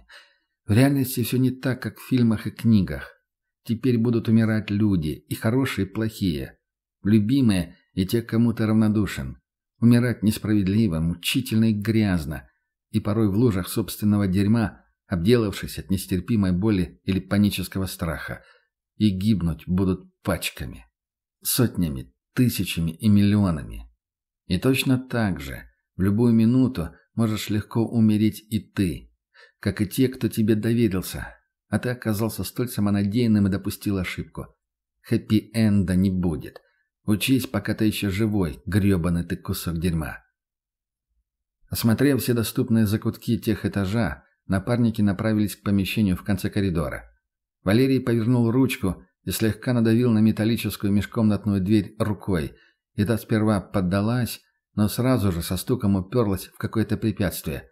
В реальности все не так, как в фильмах и книгах. Теперь будут умирать люди, и хорошие, и плохие. Любимые, и те, кому ты равнодушен. Умирать несправедливо, мучительно и грязно. И порой в лужах собственного дерьма, обделавшись от нестерпимой боли или панического страха. И гибнуть будут пачками. сотнями, тысячами и миллионами. И точно так же в любую минуту можешь легко умереть и ты, как и те, кто тебе доверился, а ты оказался столь самонадеянным и допустил ошибку. Хэппи-энда не будет. Учись, пока ты еще живой, гребаный ты кусок дерьма. Осмотрев все доступные закутки тех этажа, напарники направились к помещению в конце коридора. Валерий повернул ручку и слегка надавил на металлическую межкомнатную дверь рукой, и та сперва поддалась, но сразу же со стуком уперлась в какое-то препятствие.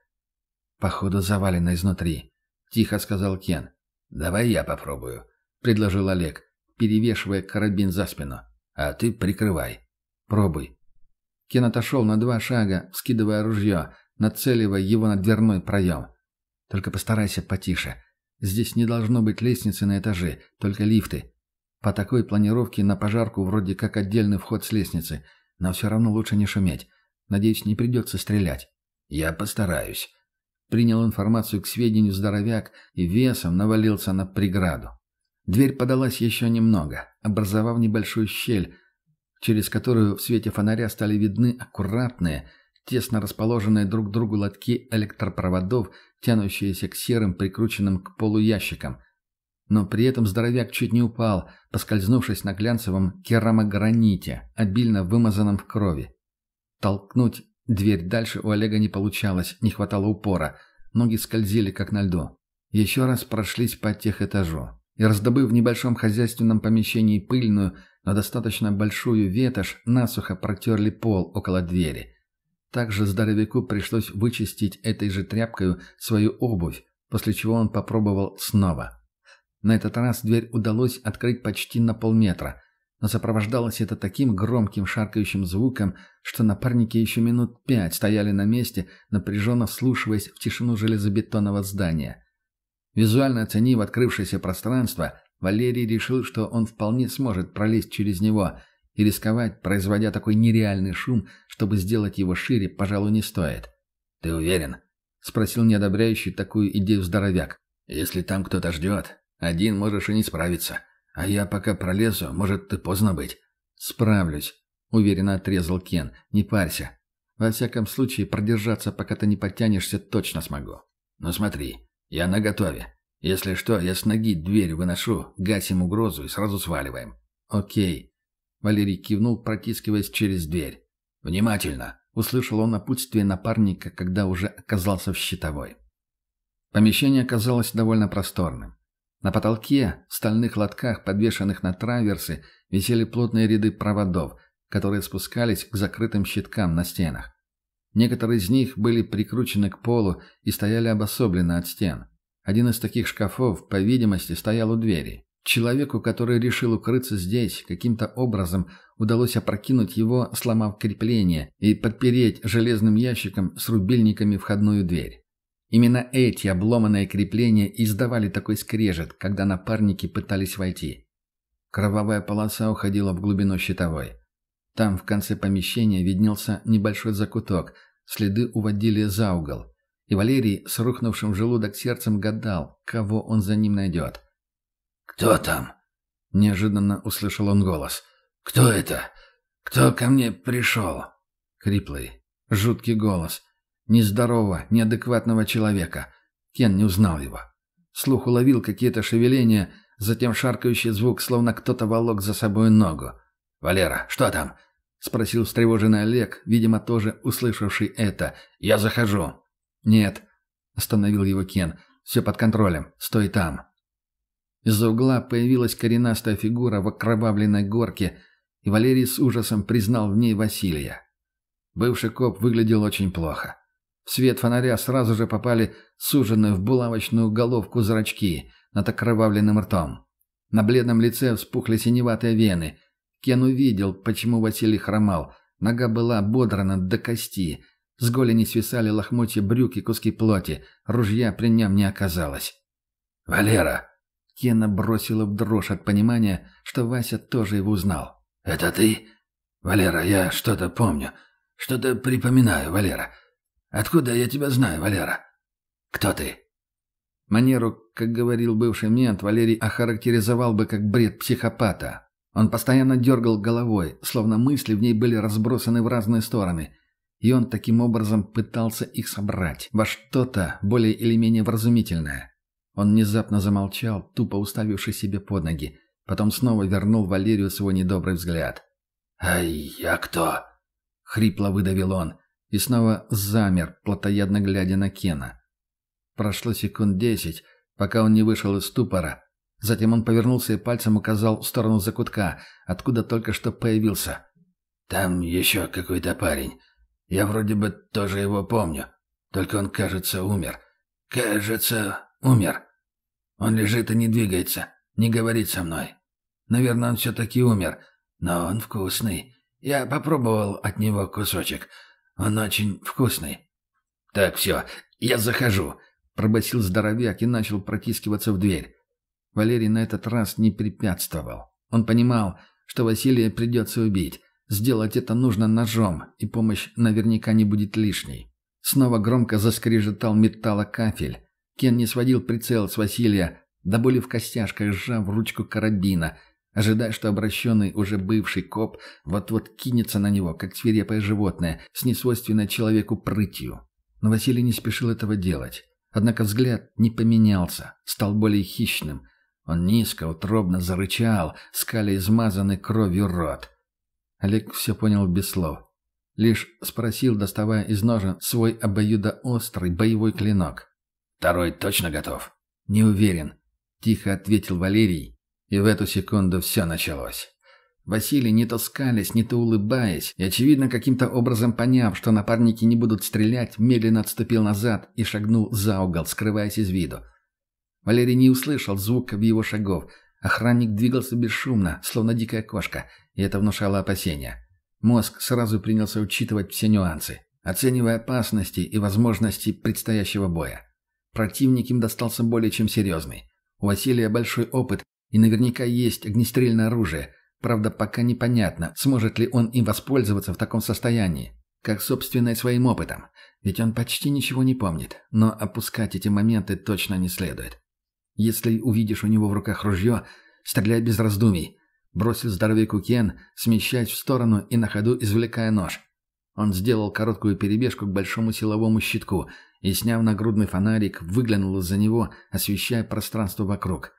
«Походу, завалено изнутри», — тихо сказал Кен. «Давай я попробую», — предложил Олег, перевешивая карабин за спину. «А ты прикрывай». «Пробуй». Кен отошел на два шага, скидывая ружье, нацеливая его на дверной проем. «Только постарайся потише. Здесь не должно быть лестницы на этаже, только лифты. По такой планировке на пожарку вроде как отдельный вход с лестницы, но все равно лучше не шуметь. Надеюсь, не придется стрелять». «Я постараюсь», Принял информацию к сведению здоровяк и весом навалился на преграду. Дверь подалась еще немного, образовав небольшую щель, через которую в свете фонаря стали видны аккуратные, тесно расположенные друг к другу лотки электропроводов, тянущиеся к серым, прикрученным к полу ящикам. Но при этом здоровяк чуть не упал, поскользнувшись на глянцевом керамограните, обильно вымазанном в крови. Толкнуть Дверь дальше у Олега не получалось, не хватало упора. Ноги скользили, как на льду. Еще раз прошлись по тех этажу. И раздобыв в небольшом хозяйственном помещении пыльную, но достаточно большую ветошь, насухо протерли пол около двери. Также здоровяку пришлось вычистить этой же тряпкой свою обувь, после чего он попробовал снова. На этот раз дверь удалось открыть почти на полметра, но сопровождалось это таким громким шаркающим звуком, что напарники еще минут пять стояли на месте, напряженно вслушиваясь в тишину железобетонного здания. Визуально оценив открывшееся пространство, Валерий решил, что он вполне сможет пролезть через него, и рисковать, производя такой нереальный шум, чтобы сделать его шире, пожалуй, не стоит. «Ты уверен?» — спросил неодобряющий такую идею здоровяк. «Если там кто-то ждет, один можешь и не справиться». А я пока пролезу, может, ты поздно быть. Справлюсь, уверенно отрезал Кен. Не парься. Во всяком случае, продержаться, пока ты не подтянешься, точно смогу. Ну смотри, я наготове. Если что, я с ноги дверь выношу, гасим угрозу и сразу сваливаем. Окей. Валерий кивнул, протискиваясь через дверь. «Внимательно!» — услышал он напутствие напарника, когда уже оказался в щитовой. Помещение оказалось довольно просторным. На потолке, в стальных лотках, подвешенных на траверсы, висели плотные ряды проводов, которые спускались к закрытым щиткам на стенах. Некоторые из них были прикручены к полу и стояли обособленно от стен. Один из таких шкафов, по видимости, стоял у двери. Человеку, который решил укрыться здесь, каким-то образом удалось опрокинуть его, сломав крепление, и подпереть железным ящиком с рубильниками входную дверь. Именно эти обломанные крепления издавали такой скрежет, когда напарники пытались войти. Кровавая полоса уходила в глубину щитовой. Там в конце помещения виднелся небольшой закуток, следы уводили за угол. И Валерий с рухнувшим желудок сердцем гадал, кого он за ним найдет. «Кто там?» – неожиданно услышал он голос. «Кто это? Кто ко мне пришел?» Хриплый, жуткий голос – нездорового, неадекватного человека. Кен не узнал его. Слух уловил какие-то шевеления, затем шаркающий звук, словно кто-то волок за собой ногу. «Валера, что там?» — спросил встревоженный Олег, видимо, тоже услышавший это. «Я захожу». «Нет», — остановил его Кен. «Все под контролем. Стой там». Из-за угла появилась коренастая фигура в окровавленной горке, и Валерий с ужасом признал в ней Василия. Бывший коп выглядел очень плохо. В свет фонаря сразу же попали суженные в булавочную головку зрачки над окровавленным ртом. На бледном лице вспухли синеватые вены. Кен увидел, почему Василий хромал. Нога была бодрана до кости. С голени свисали лохмотья брюк и куски плоти. Ружья при нем не оказалось. «Валера!» Кена бросила в дрожь от понимания, что Вася тоже его узнал. «Это ты? Валера, я что-то помню. Что-то припоминаю, Валера. Откуда я тебя знаю, Валера? Кто ты?» Манеру, как говорил бывший мент, Валерий охарактеризовал бы как бред психопата. Он постоянно дергал головой, словно мысли в ней были разбросаны в разные стороны. И он таким образом пытался их собрать во что-то более или менее вразумительное. Он внезапно замолчал, тупо уставившись себе под ноги. Потом снова вернул Валерию свой недобрый взгляд. «А я кто?» — хрипло выдавил он. И снова замер, плотоядно глядя на Кена. Прошло секунд десять, пока он не вышел из ступора, Затем он повернулся и пальцем указал в сторону закутка, откуда только что появился. «Там еще какой-то парень. Я вроде бы тоже его помню. Только он, кажется, умер. Кажется, умер. Он лежит и не двигается, не говорит со мной. Наверное, он все-таки умер, но он вкусный. Я попробовал от него кусочек. Он очень вкусный». «Так, все, я захожу», — пробасил здоровяк и начал протискиваться в дверь. Валерий на этот раз не препятствовал. Он понимал, что Василия придется убить. Сделать это нужно ножом, и помощь наверняка не будет лишней. Снова громко заскрежетал металлокафель. Кен не сводил прицел с Василия, до боли в костяшках сжав ручку карабина, ожидая, что обращенный уже бывший коп вот-вот кинется на него, как свирепое животное, с несвойственной человеку прытью. Но Василий не спешил этого делать. Однако взгляд не поменялся, стал более хищным – он низко, утробно зарычал, скаля измазанный кровью рот. Олег все понял без слов. Лишь спросил, доставая из ножа свой обоюдоострый боевой клинок. «Второй точно готов?» «Не уверен», — тихо ответил Валерий. И в эту секунду все началось. Василий, не то скалясь, не то улыбаясь, и, очевидно, каким-то образом поняв, что напарники не будут стрелять, медленно отступил назад и шагнул за угол, скрываясь из виду. Валерий не услышал звука в его шагов. Охранник двигался бесшумно, словно дикая кошка, и это внушало опасения. Мозг сразу принялся учитывать все нюансы, оценивая опасности и возможности предстоящего боя. Противник им достался более чем серьезный. У Василия большой опыт, и наверняка есть огнестрельное оружие. Правда, пока непонятно, сможет ли он им воспользоваться в таком состоянии. Как, собственно, и своим опытом. Ведь он почти ничего не помнит. Но опускать эти моменты точно не следует. Если увидишь у него в руках ружье, стреляй без раздумий. Бросил здоровяку Кен, смещаясь в сторону и на ходу извлекая нож. Он сделал короткую перебежку к большому силовому щитку и, сняв нагрудный фонарик, выглянул из-за него, освещая пространство вокруг.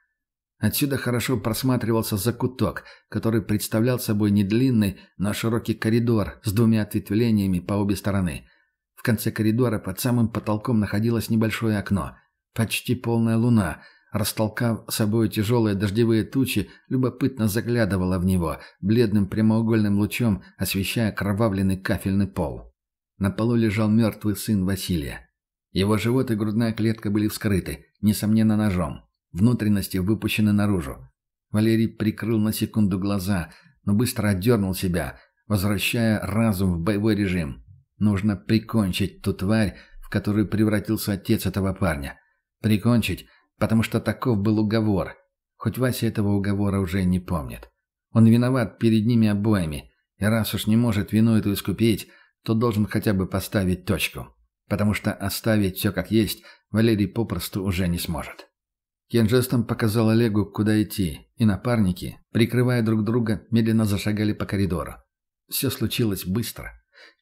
Отсюда хорошо просматривался закуток, который представлял собой не длинный, но широкий коридор с двумя ответвлениями по обе стороны. В конце коридора под самым потолком находилось небольшое окно. Почти полная луна — растолкав собой тяжелые дождевые тучи, любопытно заглядывала в него, бледным прямоугольным лучом освещая кровавленный кафельный пол. На полу лежал мертвый сын Василия. Его живот и грудная клетка были вскрыты, несомненно, ножом. Внутренности выпущены наружу. Валерий прикрыл на секунду глаза, но быстро отдернул себя, возвращая разум в боевой режим. Нужно прикончить ту тварь, в которую превратился отец этого парня. Прикончить, потому что таков был уговор. Хоть Вася этого уговора уже не помнит. Он виноват перед ними обоими, и раз уж не может вину эту искупить, то должен хотя бы поставить точку. Потому что оставить все как есть Валерий попросту уже не сможет. Кен жестом показал Олегу, куда идти, и напарники, прикрывая друг друга, медленно зашагали по коридору. Все случилось быстро.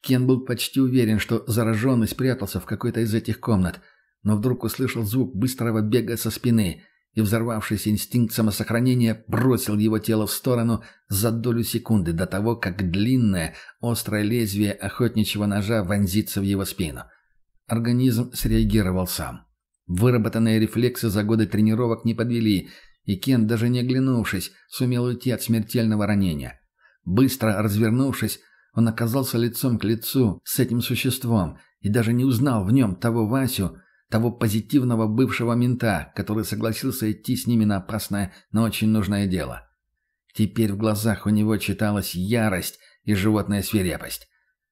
Кен был почти уверен, что зараженный спрятался в какой-то из этих комнат – но вдруг услышал звук быстрого бега со спины, и взорвавшийся инстинкт самосохранения бросил его тело в сторону за долю секунды до того, как длинное, острое лезвие охотничьего ножа вонзится в его спину. Организм среагировал сам. Выработанные рефлексы за годы тренировок не подвели, и Кен, даже не оглянувшись, сумел уйти от смертельного ранения. Быстро развернувшись, он оказался лицом к лицу с этим существом и даже не узнал в нем того Васю, того позитивного бывшего мента, который согласился идти с ними на опасное, но очень нужное дело. Теперь в глазах у него читалась ярость и животная свирепость.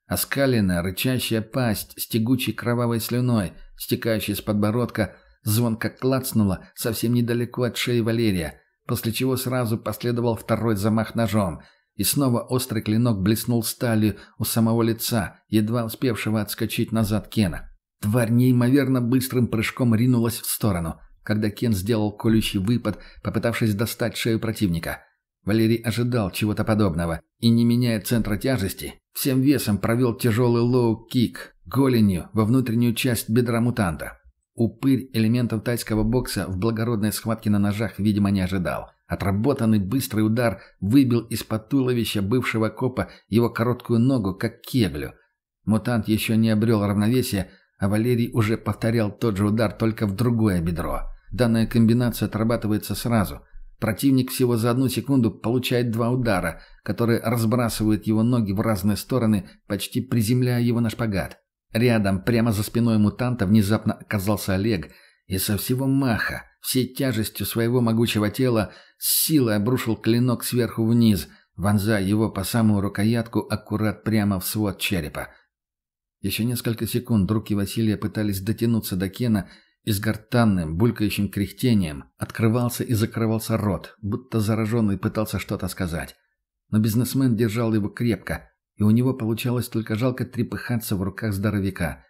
Оскаленная, рычащая пасть с тягучей кровавой слюной, стекающей с подбородка, звонко клацнула совсем недалеко от шеи Валерия, после чего сразу последовал второй замах ножом, и снова острый клинок блеснул сталью у самого лица, едва успевшего отскочить назад Кена. Тварь неимоверно быстрым прыжком ринулась в сторону, когда Кен сделал колющий выпад, попытавшись достать шею противника. Валерий ожидал чего-то подобного и, не меняя центра тяжести, всем весом провел тяжелый лоу-кик голенью во внутреннюю часть бедра мутанта. Упырь элементов тайского бокса в благородной схватке на ножах, видимо, не ожидал. Отработанный быстрый удар выбил из-под туловища бывшего копа его короткую ногу, как кеглю. Мутант еще не обрел равновесия, а Валерий уже повторял тот же удар, только в другое бедро. Данная комбинация отрабатывается сразу. Противник всего за одну секунду получает два удара, которые разбрасывают его ноги в разные стороны, почти приземляя его на шпагат. Рядом, прямо за спиной мутанта, внезапно оказался Олег и со всего маха, всей тяжестью своего могучего тела, с силой обрушил клинок сверху вниз, вонзая его по самую рукоятку аккурат прямо в свод черепа. Еще несколько секунд руки Василия пытались дотянуться до Кена, и с гортанным, булькающим кряхтением открывался и закрывался рот, будто зараженный пытался что-то сказать. Но бизнесмен держал его крепко, и у него получалось только жалко трепыхаться в руках здоровяка.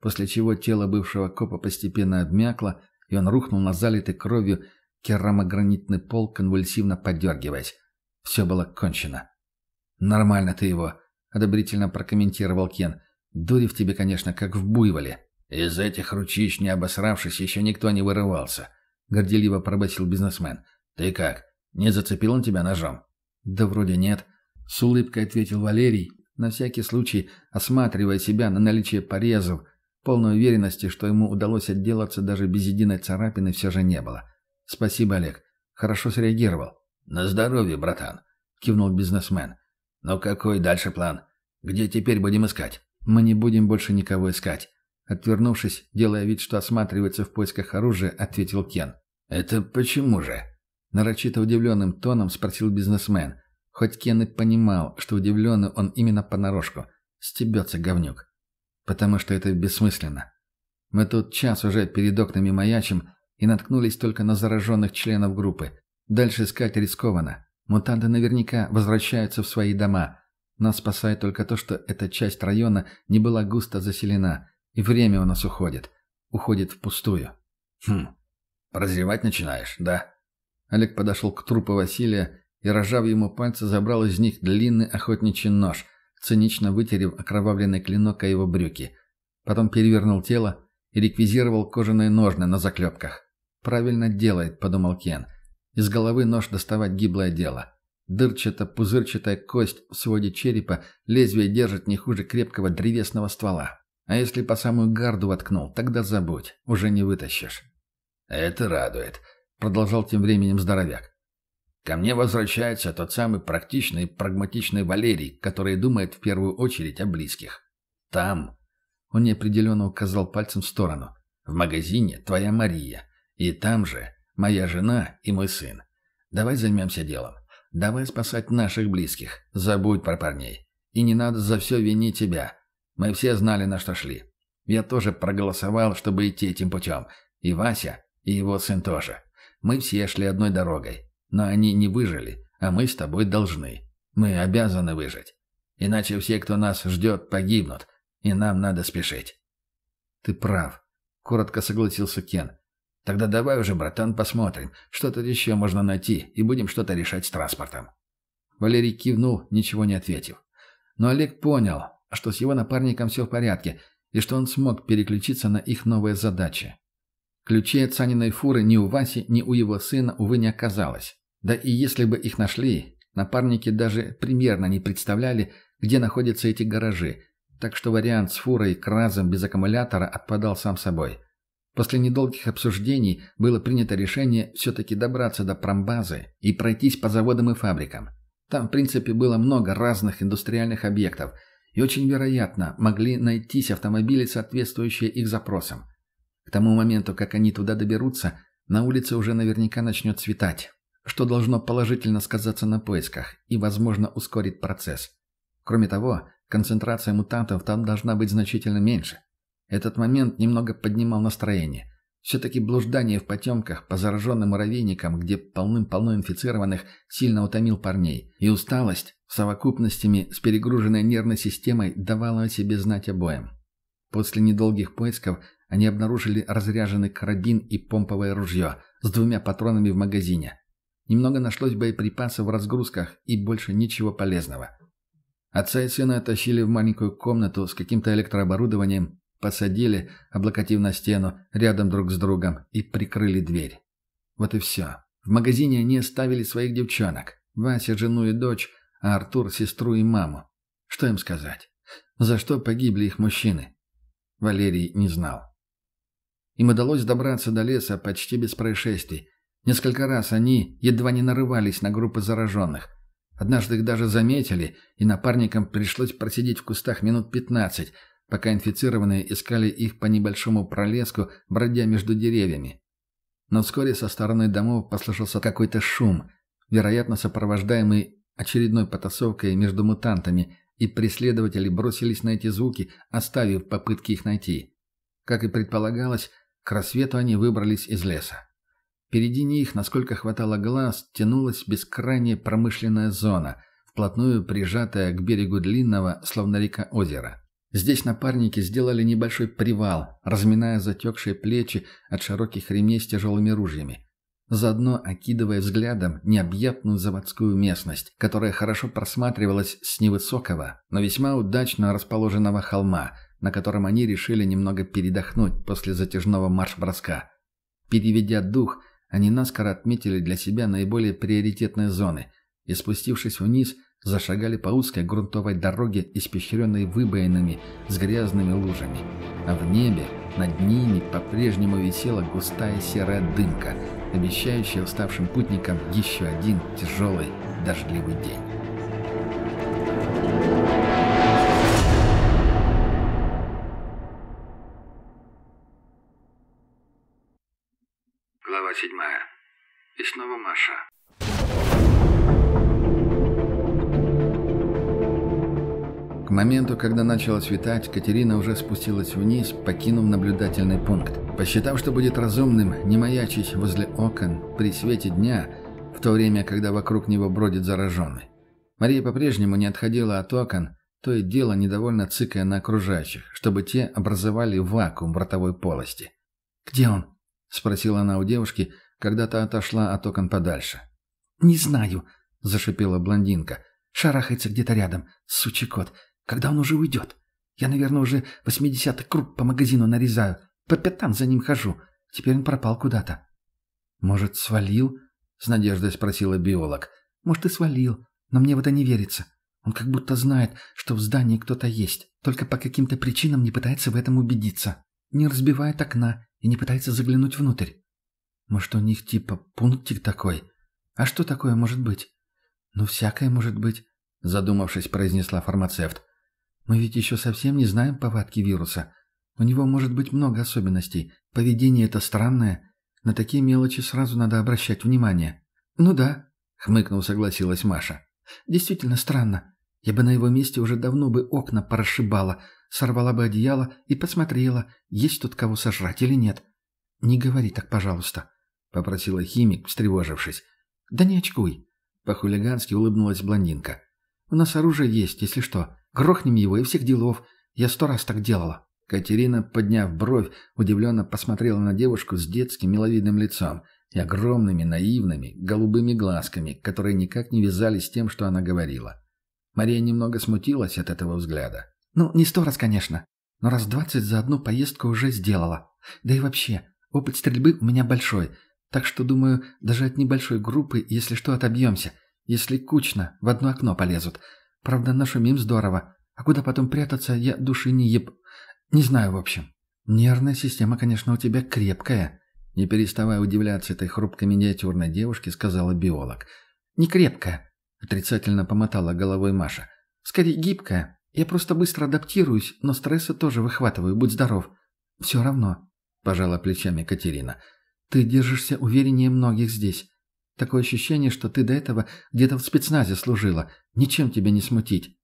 После чего тело бывшего копа постепенно обмякло, и он рухнул на залитый кровью керамогранитный пол, конвульсивно подергиваясь. Все было кончено. «Нормально ты его», — одобрительно прокомментировал Кен. «Дури в тебе, конечно, как в буйволе». «Из этих ручищ, не обосравшись, еще никто не вырывался», — горделиво пробасил бизнесмен. «Ты как, не зацепил он тебя ножом?» «Да вроде нет», — с улыбкой ответил Валерий, на всякий случай осматривая себя на наличие порезов. Полной уверенности, что ему удалось отделаться даже без единой царапины, все же не было. «Спасибо, Олег. Хорошо среагировал». «На здоровье, братан», — кивнул бизнесмен. «Но какой дальше план? Где теперь будем искать?» «Мы не будем больше никого искать. Отвернувшись, делая вид, что осматривается в поисках оружия, ответил Кен. «Это почему же?» Нарочито удивленным тоном спросил бизнесмен. Хоть Кен и понимал, что удивленный он именно понарошку. Стебется говнюк. Потому что это бессмысленно. Мы тут час уже перед окнами маячим и наткнулись только на зараженных членов группы. Дальше искать рискованно. Мутанты наверняка возвращаются в свои дома. Нас спасает только то, что эта часть района не была густо заселена – и время у нас уходит. Уходит впустую. Хм, прозревать начинаешь, да? Олег подошел к трупу Василия и, разжав ему пальцы, забрал из них длинный охотничий нож, цинично вытерев окровавленный клинок о его брюки. Потом перевернул тело и реквизировал кожаные ножны на заклепках. «Правильно делает», — подумал Кен. «Из головы нож доставать гиблое дело». Дырчато-пузырчатая кость в своде черепа лезвие держит не хуже крепкого древесного ствола. А если по самую гарду воткнул, тогда забудь, уже не вытащишь. «Это радует», — продолжал тем временем здоровяк. «Ко мне возвращается тот самый практичный и прагматичный Валерий, который думает в первую очередь о близких. Там...» Он неопределенно указал пальцем в сторону. «В магазине твоя Мария. И там же моя жена и мой сын. Давай займемся делом. Давай спасать наших близких. Забудь про парней. И не надо за все винить тебя. Мы все знали, на что шли. Я тоже проголосовал, чтобы идти этим путем. И Вася, и его сын тоже. Мы все шли одной дорогой. Но они не выжили, а мы с тобой должны. Мы обязаны выжить. Иначе все, кто нас ждет, погибнут. И нам надо спешить. Ты прав. Коротко согласился Кен. Тогда давай уже, братан, посмотрим, что тут еще можно найти, и будем что-то решать с транспортом. Валерий кивнул, ничего не ответив. Но Олег понял, что с его напарником все в порядке, и что он смог переключиться на их новые задачи. Ключей от Саниной фуры ни у Васи, ни у его сына, увы, не оказалось. Да и если бы их нашли, напарники даже примерно не представляли, где находятся эти гаражи, так что вариант с фурой кразом без аккумулятора отпадал сам собой. После недолгих обсуждений было принято решение все-таки добраться до промбазы и пройтись по заводам и фабрикам. Там, в принципе, было много разных индустриальных объектов – и очень вероятно могли найтись автомобили, соответствующие их запросам. К тому моменту, как они туда доберутся, на улице уже наверняка начнет светать, что должно положительно сказаться на поисках и, возможно, ускорит процесс. Кроме того, концентрация мутантов там должна быть значительно меньше. Этот момент немного поднимал настроение. Все-таки блуждание в потемках по зараженным муравейникам, где полным-полно инфицированных, сильно утомил парней. И усталость, совокупностями с перегруженной нервной системой давала о себе знать обоим. После недолгих поисков они обнаружили разряженный карабин и помповое ружье с двумя патронами в магазине. Немного нашлось боеприпасов в разгрузках и больше ничего полезного. Отца и сына тащили в маленькую комнату с каким-то электрооборудованием, посадили, облокотив на стену, рядом друг с другом, и прикрыли дверь. Вот и все. В магазине они оставили своих девчонок. Вася – жену и дочь, а Артур – сестру и маму. Что им сказать? За что погибли их мужчины? Валерий не знал. Им удалось добраться до леса почти без происшествий. Несколько раз они едва не нарывались на группы зараженных. Однажды их даже заметили, и напарникам пришлось просидеть в кустах минут пятнадцать, пока инфицированные искали их по небольшому пролеску, бродя между деревьями. Но вскоре со стороны домов послышался какой-то шум, вероятно, сопровождаемый очередной потасовкой между мутантами, и преследователи бросились на эти звуки, оставив попытки их найти. Как и предполагалось, к рассвету они выбрались из леса. Впереди них, насколько хватало глаз, тянулась бескрайняя промышленная зона, вплотную прижатая к берегу длинного, словно река озера. Здесь напарники сделали небольшой привал, разминая затекшие плечи от широких ремней с тяжелыми ружьями. Заодно окидывая взглядом необъятную заводскую местность, которая хорошо просматривалась с невысокого, но весьма удачно расположенного холма, на котором они решили немного передохнуть после затяжного марш-броска. Переведя дух, они наскоро отметили для себя наиболее приоритетные зоны и, спустившись вниз, зашагали по узкой грунтовой дороге, испещренной выбоинами с грязными лужами. А в небе над ними по-прежнему висела густая серая дымка, обещающая уставшим путникам еще один тяжелый дождливый день. Когда начало светать, Катерина уже спустилась вниз, покинув наблюдательный пункт. Посчитав, что будет разумным не маячить возле окон при свете дня, в то время, когда вокруг него бродит зараженный. Мария по-прежнему не отходила от окон, то и дело недовольно цыкая на окружающих, чтобы те образовали вакуум в ротовой полости. «Где он?» — спросила она у девушки, когда та отошла от окон подальше. «Не знаю», — зашипела блондинка. «Шарахается где-то рядом, сучий кот. Когда он уже уйдет? Я, наверное, уже восьмидесятый круг по магазину нарезаю. По пятам за ним хожу. Теперь он пропал куда-то. «Может, свалил?» — с надеждой спросила биолог. «Может, и свалил. Но мне в это не верится. Он как будто знает, что в здании кто-то есть. Только по каким-то причинам не пытается в этом убедиться. Не разбивает окна и не пытается заглянуть внутрь. Может, у них типа пунктик такой? А что такое может быть? Ну, всякое может быть, задумавшись, произнесла фармацевт. Мы ведь еще совсем не знаем повадки вируса. У него может быть много особенностей. Поведение это странное. На такие мелочи сразу надо обращать внимание. Ну да, хмыкнув, согласилась Маша. Действительно странно. Я бы на его месте уже давно бы окна порасшибала, сорвала бы одеяло и посмотрела, есть тут кого сожрать или нет. Не говори так, пожалуйста, попросила химик, встревожившись. Да не очкуй. По-хулигански улыбнулась блондинка. У нас оружие есть, если что. Грохнем его и всех делов. Я сто раз так делала». Катерина, подняв бровь, удивленно посмотрела на девушку с детским миловидным лицом и огромными, наивными, голубыми глазками, которые никак не вязались с тем, что она говорила. Мария немного смутилась от этого взгляда. «Ну, не сто раз, конечно, но раз двадцать за одну поездку уже сделала. Да и вообще, опыт стрельбы у меня большой, так что, думаю, даже от небольшой группы, если что, отобьемся. Если кучно, в одно окно полезут. Правда, нашумим здорово. А куда потом прятаться, я души не еб... Не знаю, в общем. Нервная система, конечно, у тебя крепкая. Не переставая удивляться этой хрупкой миниатюрной девушке, сказала биолог. Не крепкая, отрицательно помотала головой Маша. Скорее гибкая. Я просто быстро адаптируюсь, но стресса тоже выхватываю, будь здоров. Все равно, пожала плечами Катерина. Ты держишься увереннее многих здесь. Такое ощущение, что ты до этого где-то в спецназе служила. Ничем тебя не смутить».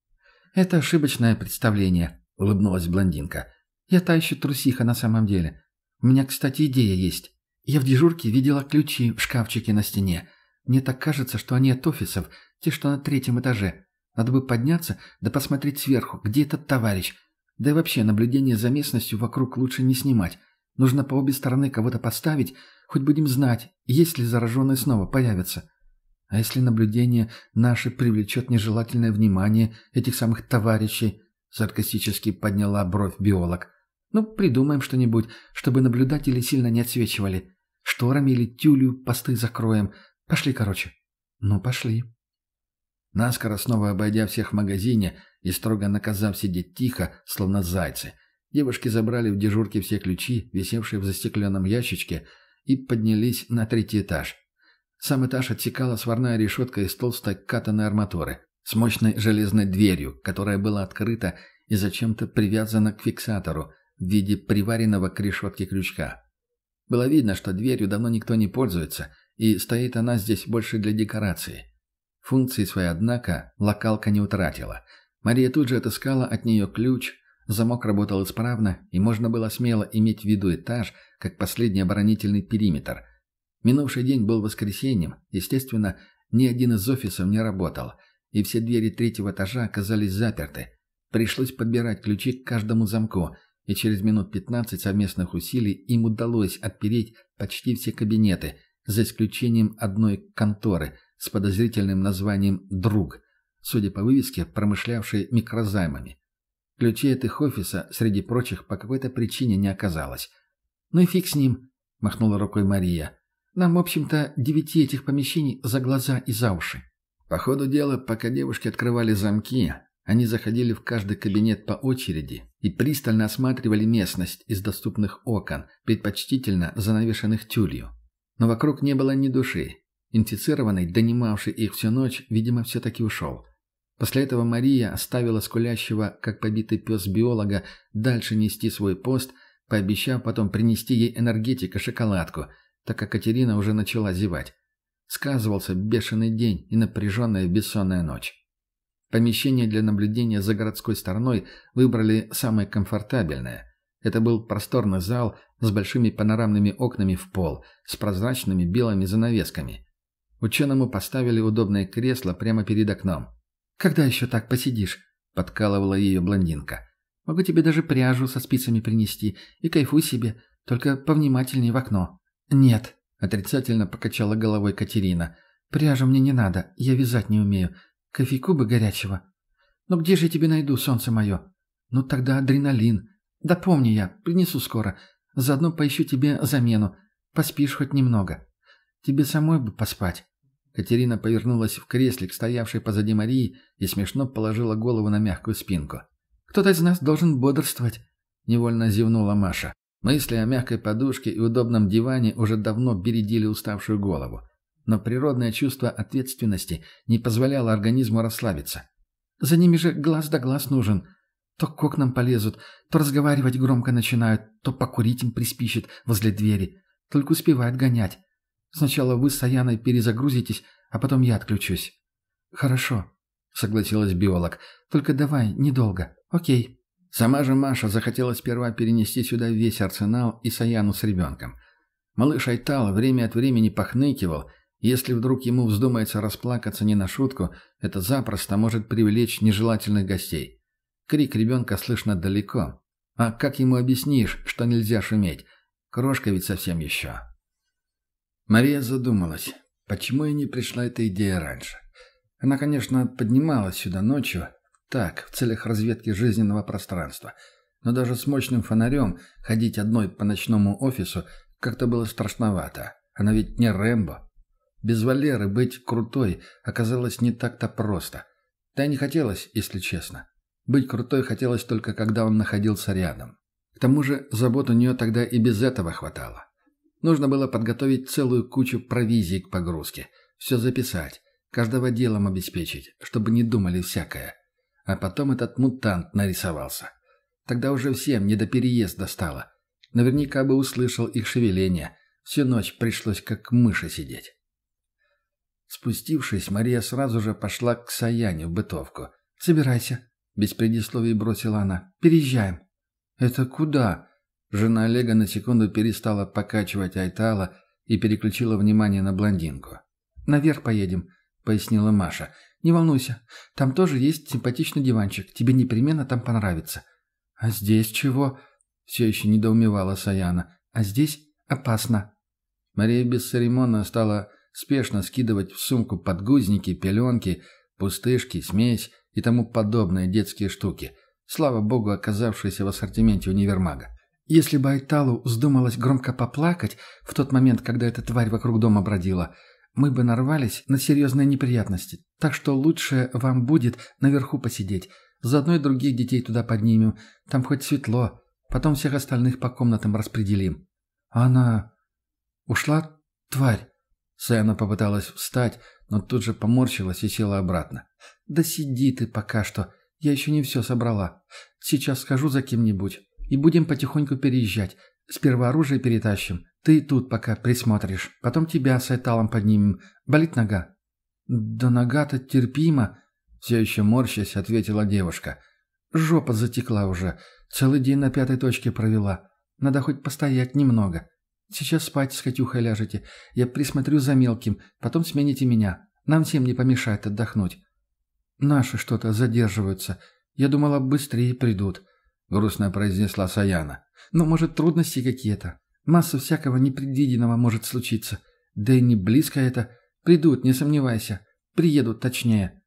«Это ошибочное представление», — улыбнулась блондинка. «Я та еще трусиха на самом деле. У меня, кстати, идея есть. Я в дежурке видела ключи в шкафчике на стене. Мне так кажется, что они от офисов, те, что на третьем этаже. Надо бы подняться да посмотреть сверху, где этот товарищ. Да и вообще наблюдение за местностью вокруг лучше не снимать. Нужно по обе стороны кого-то поставить, хоть будем знать, есть ли зараженные снова появятся. А если наблюдение наше привлечет нежелательное внимание этих самых товарищей? Саркастически подняла бровь биолог. Ну, придумаем что-нибудь, чтобы наблюдатели сильно не отсвечивали. Шторами или тюлью посты закроем. Пошли, короче. Ну, пошли. Наскоро снова обойдя всех в магазине и строго наказав сидеть тихо, словно зайцы, девушки забрали в дежурке все ключи, висевшие в застекленном ящичке, и поднялись на третий этаж. Сам этаж отсекала сварная решетка из толстой катанной арматуры с мощной железной дверью, которая была открыта и зачем-то привязана к фиксатору в виде приваренного к решетке крючка. Было видно, что дверью давно никто не пользуется, и стоит она здесь больше для декорации. Функции свои, однако, локалка не утратила. Мария тут же отыскала от нее ключ, замок работал исправно, и можно было смело иметь в виду этаж, как последний оборонительный периметр – Минувший день был воскресеньем, естественно, ни один из офисов не работал, и все двери третьего этажа оказались заперты. Пришлось подбирать ключи к каждому замку, и через минут 15 совместных усилий им удалось отпереть почти все кабинеты, за исключением одной конторы с подозрительным названием «Друг», судя по вывеске, промышлявшей микрозаймами. Ключей от их офиса, среди прочих, по какой-то причине не оказалось. «Ну и фиг с ним», — махнула рукой Мария. Нам, в общем-то, девяти этих помещений за глаза и за уши. По ходу дела, пока девушки открывали замки, они заходили в каждый кабинет по очереди и пристально осматривали местность из доступных окон, предпочтительно занавешенных тюлью. Но вокруг не было ни души. Инфицированный, донимавший их всю ночь, видимо, все-таки ушел. После этого Мария оставила скулящего, как побитый пес биолога, дальше нести свой пост, пообещав потом принести ей энергетика шоколадку – так как Катерина уже начала зевать. Сказывался бешеный день и напряженная бессонная ночь. Помещение для наблюдения за городской стороной выбрали самое комфортабельное. Это был просторный зал с большими панорамными окнами в пол, с прозрачными белыми занавесками. Ученому поставили удобное кресло прямо перед окном. «Когда еще так посидишь?» – подкалывала ее блондинка. «Могу тебе даже пряжу со спицами принести и кайфуй себе, только повнимательнее в окно». «Нет», — отрицательно покачала головой Катерина. «Пряжу мне не надо, я вязать не умею. Кофейку бы горячего». «Но где же я тебе найду, солнце мое?» «Ну тогда адреналин. Да помни я, принесу скоро. Заодно поищу тебе замену. Поспишь хоть немного. Тебе самой бы поспать». Катерина повернулась в кресле к стоявшей позади Марии и смешно положила голову на мягкую спинку. «Кто-то из нас должен бодрствовать», — невольно зевнула Маша. Мысли о мягкой подушке и удобном диване уже давно бередили уставшую голову. Но природное чувство ответственности не позволяло организму расслабиться. За ними же глаз да глаз нужен. То к окнам полезут, то разговаривать громко начинают, то покурить им приспичит возле двери. Только успевают гонять. Сначала вы с Саяной перезагрузитесь, а потом я отключусь. «Хорошо», — согласилась биолог. «Только давай, недолго. Окей». Сама же Маша захотела сперва перенести сюда весь арсенал и Саяну с ребенком. Малыш Айтал время от времени похныкивал. Если вдруг ему вздумается расплакаться не на шутку, это запросто может привлечь нежелательных гостей. Крик ребенка слышно далеко. А как ему объяснишь, что нельзя шуметь? Крошка ведь совсем еще. Мария задумалась, почему ей не пришла эта идея раньше. Она, конечно, поднималась сюда ночью, так, в целях разведки жизненного пространства. Но даже с мощным фонарем ходить одной по ночному офису как-то было страшновато. Она ведь не Рэмбо. Без Валеры быть крутой оказалось не так-то просто. Да и не хотелось, если честно. Быть крутой хотелось только, когда он находился рядом. К тому же забот у нее тогда и без этого хватало. Нужно было подготовить целую кучу провизии к погрузке. Все записать. Каждого делом обеспечить, чтобы не думали всякое. А потом этот мутант нарисовался. Тогда уже всем не до переезда стало. Наверняка бы услышал их шевеление. Всю ночь пришлось как мыши сидеть. Спустившись, Мария сразу же пошла к Саяне в бытовку. «Собирайся», — без предисловий бросила она. «Переезжаем». «Это куда?» Жена Олега на секунду перестала покачивать Айтала и переключила внимание на блондинку. «Наверх поедем», — пояснила Маша. «Не волнуйся, там тоже есть симпатичный диванчик. Тебе непременно там понравится». «А здесь чего?» — все еще недоумевала Саяна. «А здесь опасно». Мария бесцеремонно стала спешно скидывать в сумку подгузники, пеленки, пустышки, смесь и тому подобные детские штуки, слава богу, оказавшиеся в ассортименте универмага. Если бы Айталу вздумалось громко поплакать в тот момент, когда эта тварь вокруг дома бродила, мы бы нарвались на серьезные неприятности. Так что лучше вам будет наверху посидеть. Заодно и других детей туда поднимем. Там хоть светло. Потом всех остальных по комнатам распределим. Она... ушла, тварь? Сэна попыталась встать, но тут же поморщилась и села обратно. «Да сиди ты пока что. Я еще не все собрала. Сейчас схожу за кем-нибудь и будем потихоньку переезжать. Сперва оружие перетащим. Ты тут пока присмотришь. Потом тебя с Айталом поднимем. Болит нога?» «Да нога-то терпимо», — все еще морщась, ответила девушка. «Жопа затекла уже. Целый день на пятой точке провела. Надо хоть постоять немного. Сейчас спать с Катюхой ляжете. Я присмотрю за мелким. Потом смените меня. Нам всем не помешает отдохнуть». «Наши что-то задерживаются. Я думала, быстрее придут», — грустно произнесла Саяна. «Но, может, трудности какие-то. Масса всякого непредвиденного может случиться. Да и не близко это. Придут, не сомневайся. Приедут, точнее».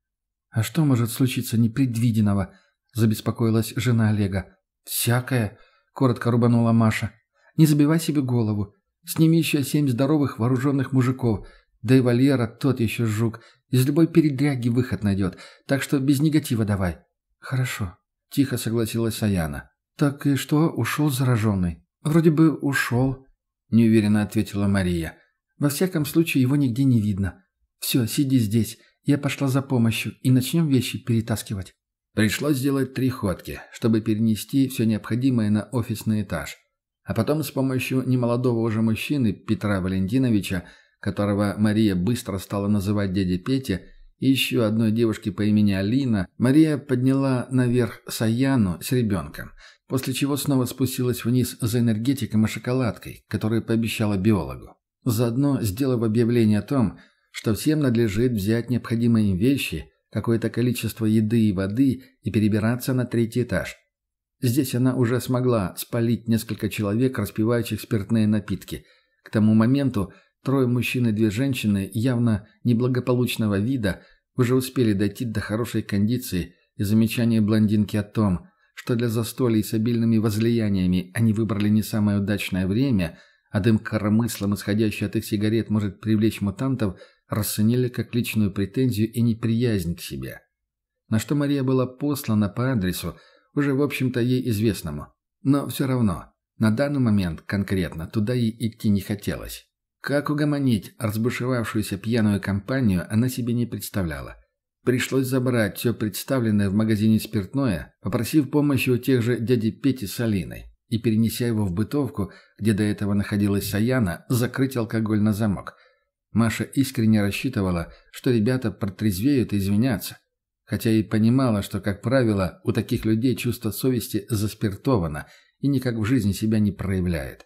«А что может случиться непредвиденного?» — забеспокоилась жена Олега. «Всякое», — коротко рубанула Маша. «Не забивай себе голову. С ними еще семь здоровых вооруженных мужиков. Да и Валера тот еще жук. Из любой передряги выход найдет. Так что без негатива давай». «Хорошо», — тихо согласилась Саяна. «Так и что, ушел зараженный?» «Вроде бы ушел», — неуверенно ответила Мария. «Во всяком случае, его нигде не видно. Все, сиди здесь. Я пошла за помощью, и начнем вещи перетаскивать». Пришлось сделать три ходки, чтобы перенести все необходимое на офисный этаж. А потом с помощью немолодого уже мужчины Петра Валентиновича, которого Мария быстро стала называть дядя Петя, и еще одной девушки по имени Алина, Мария подняла наверх Саяну с ребенком, после чего снова спустилась вниз за энергетиком и шоколадкой, которую пообещала биологу. Заодно сделав объявление о том, что всем надлежит взять необходимые им вещи – какое-то количество еды и воды и перебираться на третий этаж. Здесь она уже смогла спалить несколько человек, распивающих спиртные напитки. К тому моменту трое мужчин и две женщины явно неблагополучного вида уже успели дойти до хорошей кондиции и замечания блондинки о том, что для застолья с обильными возлияниями они выбрали не самое удачное время, а дым коромыслом, исходящий от их сигарет, может привлечь мутантов – расценили как личную претензию и неприязнь к себе. На что Мария была послана по адресу, уже в общем-то ей известному. Но все равно, на данный момент конкретно туда ей идти не хотелось. Как угомонить разбушевавшуюся пьяную компанию, она себе не представляла. Пришлось забрать все представленное в магазине спиртное, попросив помощи у тех же дяди Пети с Алиной, и, перенеся его в бытовку, где до этого находилась Саяна, закрыть алкоголь на замок – Маша искренне рассчитывала, что ребята протрезвеют и извинятся. Хотя и понимала, что, как правило, у таких людей чувство совести заспиртовано и никак в жизни себя не проявляет.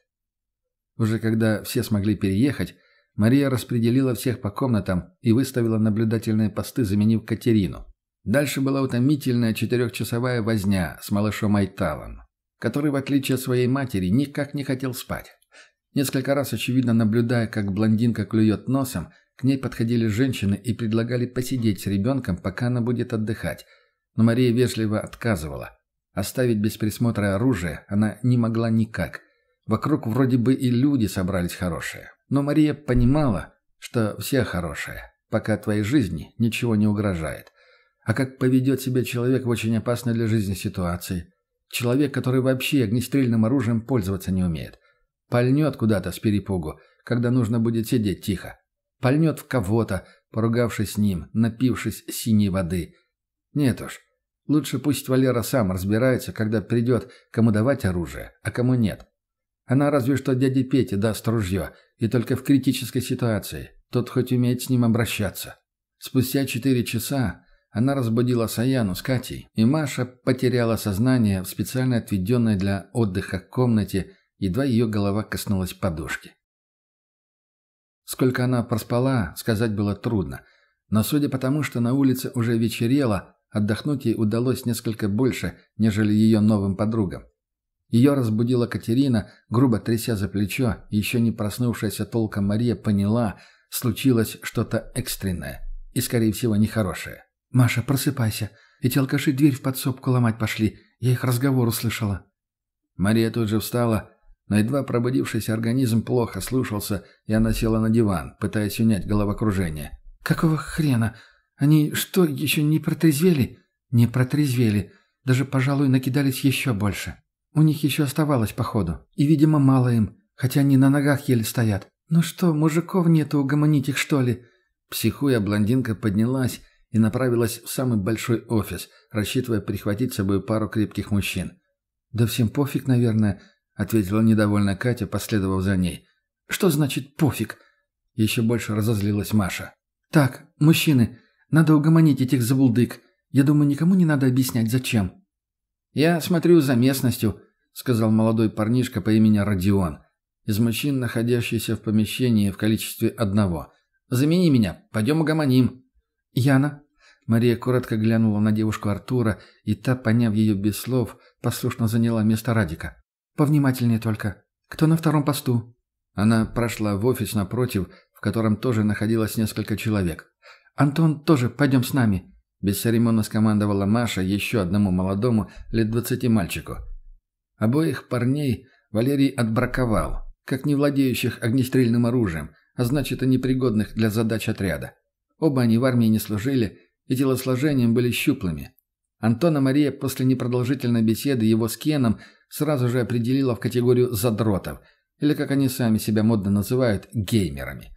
Уже когда все смогли переехать, Мария распределила всех по комнатам и выставила наблюдательные посты, заменив Катерину. Дальше была утомительная четырехчасовая возня с малышом Айталом, который, в отличие от своей матери, никак не хотел спать. Несколько раз, очевидно, наблюдая, как блондинка клюет носом, к ней подходили женщины и предлагали посидеть с ребенком, пока она будет отдыхать. Но Мария вежливо отказывала. Оставить без присмотра оружие она не могла никак. Вокруг вроде бы и люди собрались хорошие. Но Мария понимала, что все хорошие, пока твоей жизни ничего не угрожает. А как поведет себя человек в очень опасной для жизни ситуации? Человек, который вообще огнестрельным оружием пользоваться не умеет. Пальнет куда-то с перепугу, когда нужно будет сидеть тихо. Пальнет в кого-то, поругавшись с ним, напившись синей воды. Нет уж, лучше пусть Валера сам разбирается, когда придет, кому давать оружие, а кому нет. Она разве что дяде Пете даст ружье, и только в критической ситуации. Тот хоть умеет с ним обращаться. Спустя четыре часа она разбудила Саяну с Катей, и Маша потеряла сознание в специально отведенной для отдыха комнате, едва ее голова коснулась подушки. Сколько она проспала, сказать было трудно, но судя по тому, что на улице уже вечерело, отдохнуть ей удалось несколько больше, нежели ее новым подругам. Ее разбудила Катерина, грубо тряся за плечо, и еще не проснувшаяся толком Мария поняла, случилось что-то экстренное и, скорее всего, нехорошее. «Маша, просыпайся. Эти алкаши дверь в подсобку ломать пошли. Я их разговор услышала». Мария тут же встала, но едва пробудившийся организм плохо слушался, и она села на диван, пытаясь унять головокружение. «Какого хрена? Они что, еще не протрезвели?» «Не протрезвели. Даже, пожалуй, накидались еще больше. У них еще оставалось, походу. И, видимо, мало им, хотя они на ногах еле стоят. Ну что, мужиков нету, угомонить их, что ли?» Психуя, блондинка поднялась и направилась в самый большой офис, рассчитывая прихватить с собой пару крепких мужчин. «Да всем пофиг, наверное», — ответила недовольная Катя, последовав за ней. «Что значит «пофиг»?» Еще больше разозлилась Маша. «Так, мужчины, надо угомонить этих забулдык. Я думаю, никому не надо объяснять, зачем». «Я смотрю за местностью», — сказал молодой парнишка по имени Родион, из мужчин, находящийся в помещении в количестве одного. «Замени меня, пойдем угомоним». «Яна?» Мария коротко глянула на девушку Артура, и та, поняв ее без слов, послушно заняла место Радика. «Повнимательнее только. Кто на втором посту?» Она прошла в офис напротив, в котором тоже находилось несколько человек. «Антон, тоже пойдем с нами», – бесцеремонно скомандовала Маша еще одному молодому, лет двадцати мальчику. Обоих парней Валерий отбраковал, как не владеющих огнестрельным оружием, а значит и непригодных для задач отряда. Оба они в армии не служили и телосложением были щуплыми. Антона Мария после непродолжительной беседы его с Кеном сразу же определила в категорию «задротов», или, как они сами себя модно называют, геймерами.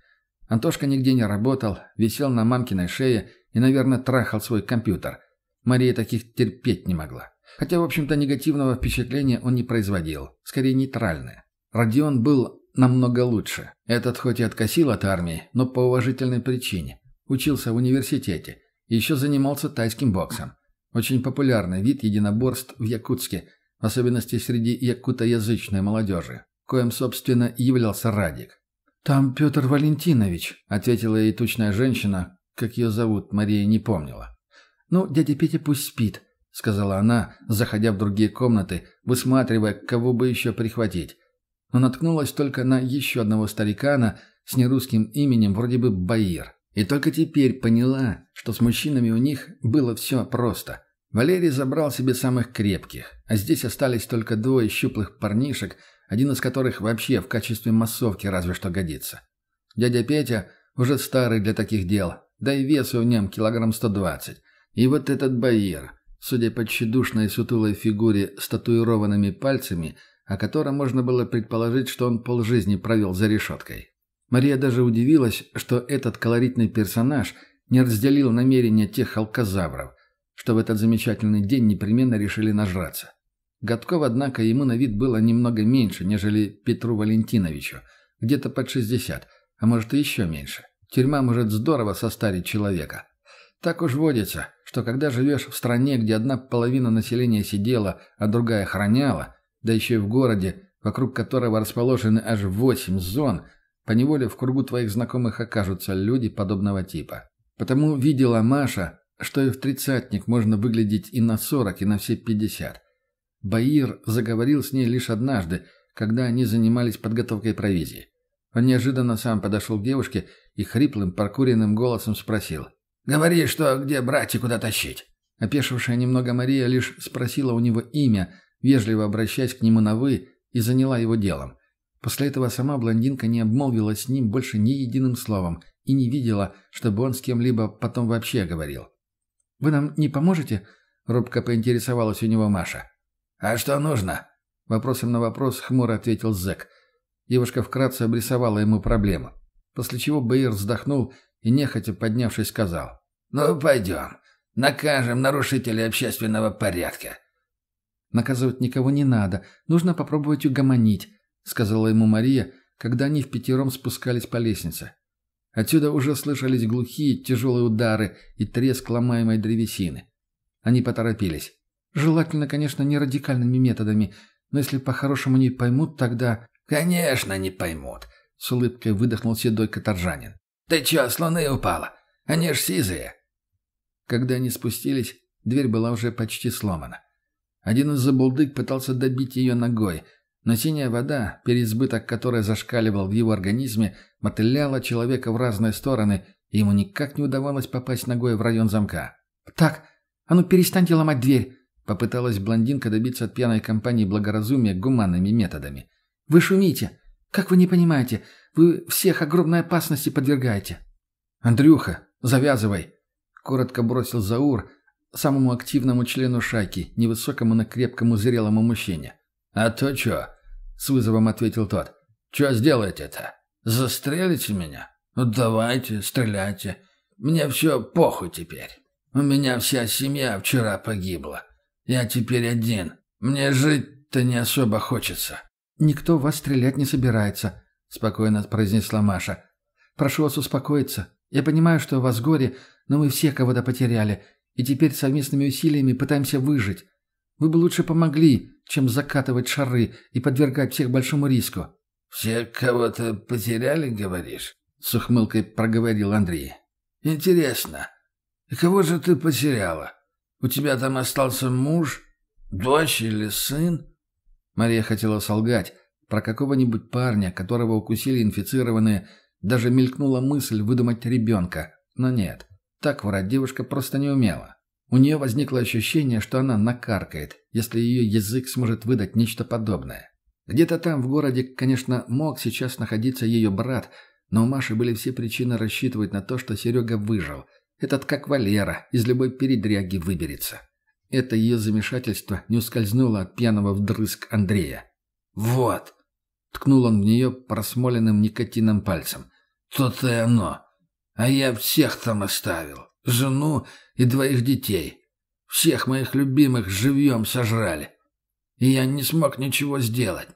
Антошка нигде не работал, висел на мамкиной шее и, наверное, трахал свой компьютер. Мария таких терпеть не могла. Хотя, в общем-то, негативного впечатления он не производил, скорее нейтральное. Родион был намного лучше. Этот хоть и откосил от армии, но по уважительной причине. Учился в университете. Еще занимался тайским боксом. Очень популярный вид единоборств в Якутске, в особенности среди якутоязычной молодежи, коим, собственно, являлся Радик. «Там Петр Валентинович», — ответила ей тучная женщина, как ее зовут, Мария не помнила. «Ну, дядя Петя пусть спит», — сказала она, заходя в другие комнаты, высматривая, кого бы еще прихватить. Но наткнулась только на еще одного старикана с нерусским именем, вроде бы Баир. И только теперь поняла, что с мужчинами у них было все просто. Валерий забрал себе самых крепких, а здесь остались только двое щуплых парнишек, один из которых вообще в качестве массовки разве что годится. Дядя Петя уже старый для таких дел, да и вес у нем килограмм 120. И вот этот Баир, судя по тщедушной сутулой фигуре с татуированными пальцами, о котором можно было предположить, что он полжизни провел за решеткой. Мария даже удивилась, что этот колоритный персонаж не разделил намерения тех алкозавров, что в этот замечательный день непременно решили нажраться. Годков, однако, ему на вид было немного меньше, нежели Петру Валентиновичу, где-то под 60, а может и еще меньше. Тюрьма может здорово состарить человека. Так уж водится, что когда живешь в стране, где одна половина населения сидела, а другая охраняла, да еще и в городе, вокруг которого расположены аж восемь зон – Поневоле в кругу твоих знакомых окажутся люди подобного типа. Потому видела Маша, что и в тридцатник можно выглядеть и на сорок, и на все пятьдесят. Баир заговорил с ней лишь однажды, когда они занимались подготовкой провизии. Он неожиданно сам подошел к девушке и хриплым, прокуренным голосом спросил. «Говори, что где брать и куда тащить?» Опешившая немного Мария лишь спросила у него имя, вежливо обращаясь к нему на «вы», и заняла его делом. После этого сама блондинка не обмолвилась с ним больше ни единым словом и не видела, чтобы он с кем-либо потом вообще говорил. «Вы нам не поможете?» — робко поинтересовалась у него Маша. «А что нужно?» — вопросом на вопрос хмуро ответил Зэк. Девушка вкратце обрисовала ему проблему, после чего Бэйр вздохнул и, нехотя поднявшись, сказал. «Ну, пойдем. Накажем нарушителей общественного порядка». «Наказывать никого не надо. Нужно попробовать угомонить», — сказала ему Мария, когда они в пятером спускались по лестнице. Отсюда уже слышались глухие, тяжелые удары и треск ломаемой древесины. Они поторопились. Желательно, конечно, не радикальными методами, но если по-хорошему не поймут, тогда... «Конечно, не поймут», — с улыбкой выдохнул седой каторжанин. «Ты чё, с луны упала? Они ж сизые». Когда они спустились, дверь была уже почти сломана. Один из забулдык пытался добить ее ногой — Но синяя вода, переизбыток которой зашкаливал в его организме, мотыляла человека в разные стороны, и ему никак не удавалось попасть ногой в район замка. «Так, а ну перестаньте ломать дверь!» Попыталась блондинка добиться от пьяной компании благоразумия гуманными методами. «Вы шумите! Как вы не понимаете? Вы всех огромной опасности подвергаете!» «Андрюха, завязывай!» Коротко бросил Заур, самому активному члену шайки, невысокому, но крепкому зрелому мужчине. «А то чё?» — с вызовом ответил тот. «Чё сделаете-то? Застрелите меня? Ну давайте, стреляйте. Мне всё похуй теперь. У меня вся семья вчера погибла. Я теперь один. Мне жить-то не особо хочется». «Никто вас стрелять не собирается», — спокойно произнесла Маша. «Прошу вас успокоиться. Я понимаю, что у вас горе, но мы все кого-то потеряли, и теперь совместными усилиями пытаемся выжить. Вы бы лучше помогли, чем закатывать шары и подвергать всех большому риску». «Все кого-то потеряли, говоришь?» — с ухмылкой проговорил Андрей. «Интересно, и кого же ты потеряла? У тебя там остался муж, дочь или сын?» Мария хотела солгать. Про какого-нибудь парня, которого укусили инфицированные, даже мелькнула мысль выдумать ребенка. Но нет, так врать девушка просто не умела. У нее возникло ощущение, что она накаркает, если ее язык сможет выдать нечто подобное. Где-то там, в городе, конечно, мог сейчас находиться ее брат, но у Маши были все причины рассчитывать на то, что Серега выжил. Этот, как Валера, из любой передряги выберется. Это ее замешательство не ускользнуло от пьяного вдрызг Андрея. «Вот!» — ткнул он в нее просмоленным никотином пальцем. «То-то и оно. А я всех там оставил жену и двоих детей. Всех моих любимых живьем сожрали. И я не смог ничего сделать.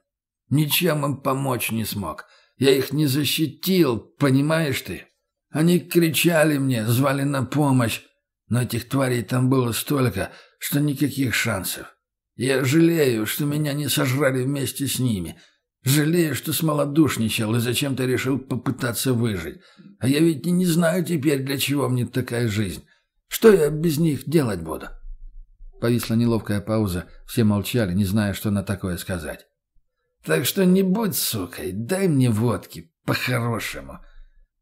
Ничем им помочь не смог. Я их не защитил, понимаешь ты? Они кричали мне, звали на помощь, но этих тварей там было столько, что никаких шансов. Я жалею, что меня не сожрали вместе с ними. Жалею, что смолодушничал и зачем-то решил попытаться выжить. А я ведь и не знаю теперь, для чего мне такая жизнь. Что я без них делать буду?» Повисла неловкая пауза. Все молчали, не зная, что на такое сказать. «Так что не будь сукой, дай мне водки, по-хорошему!»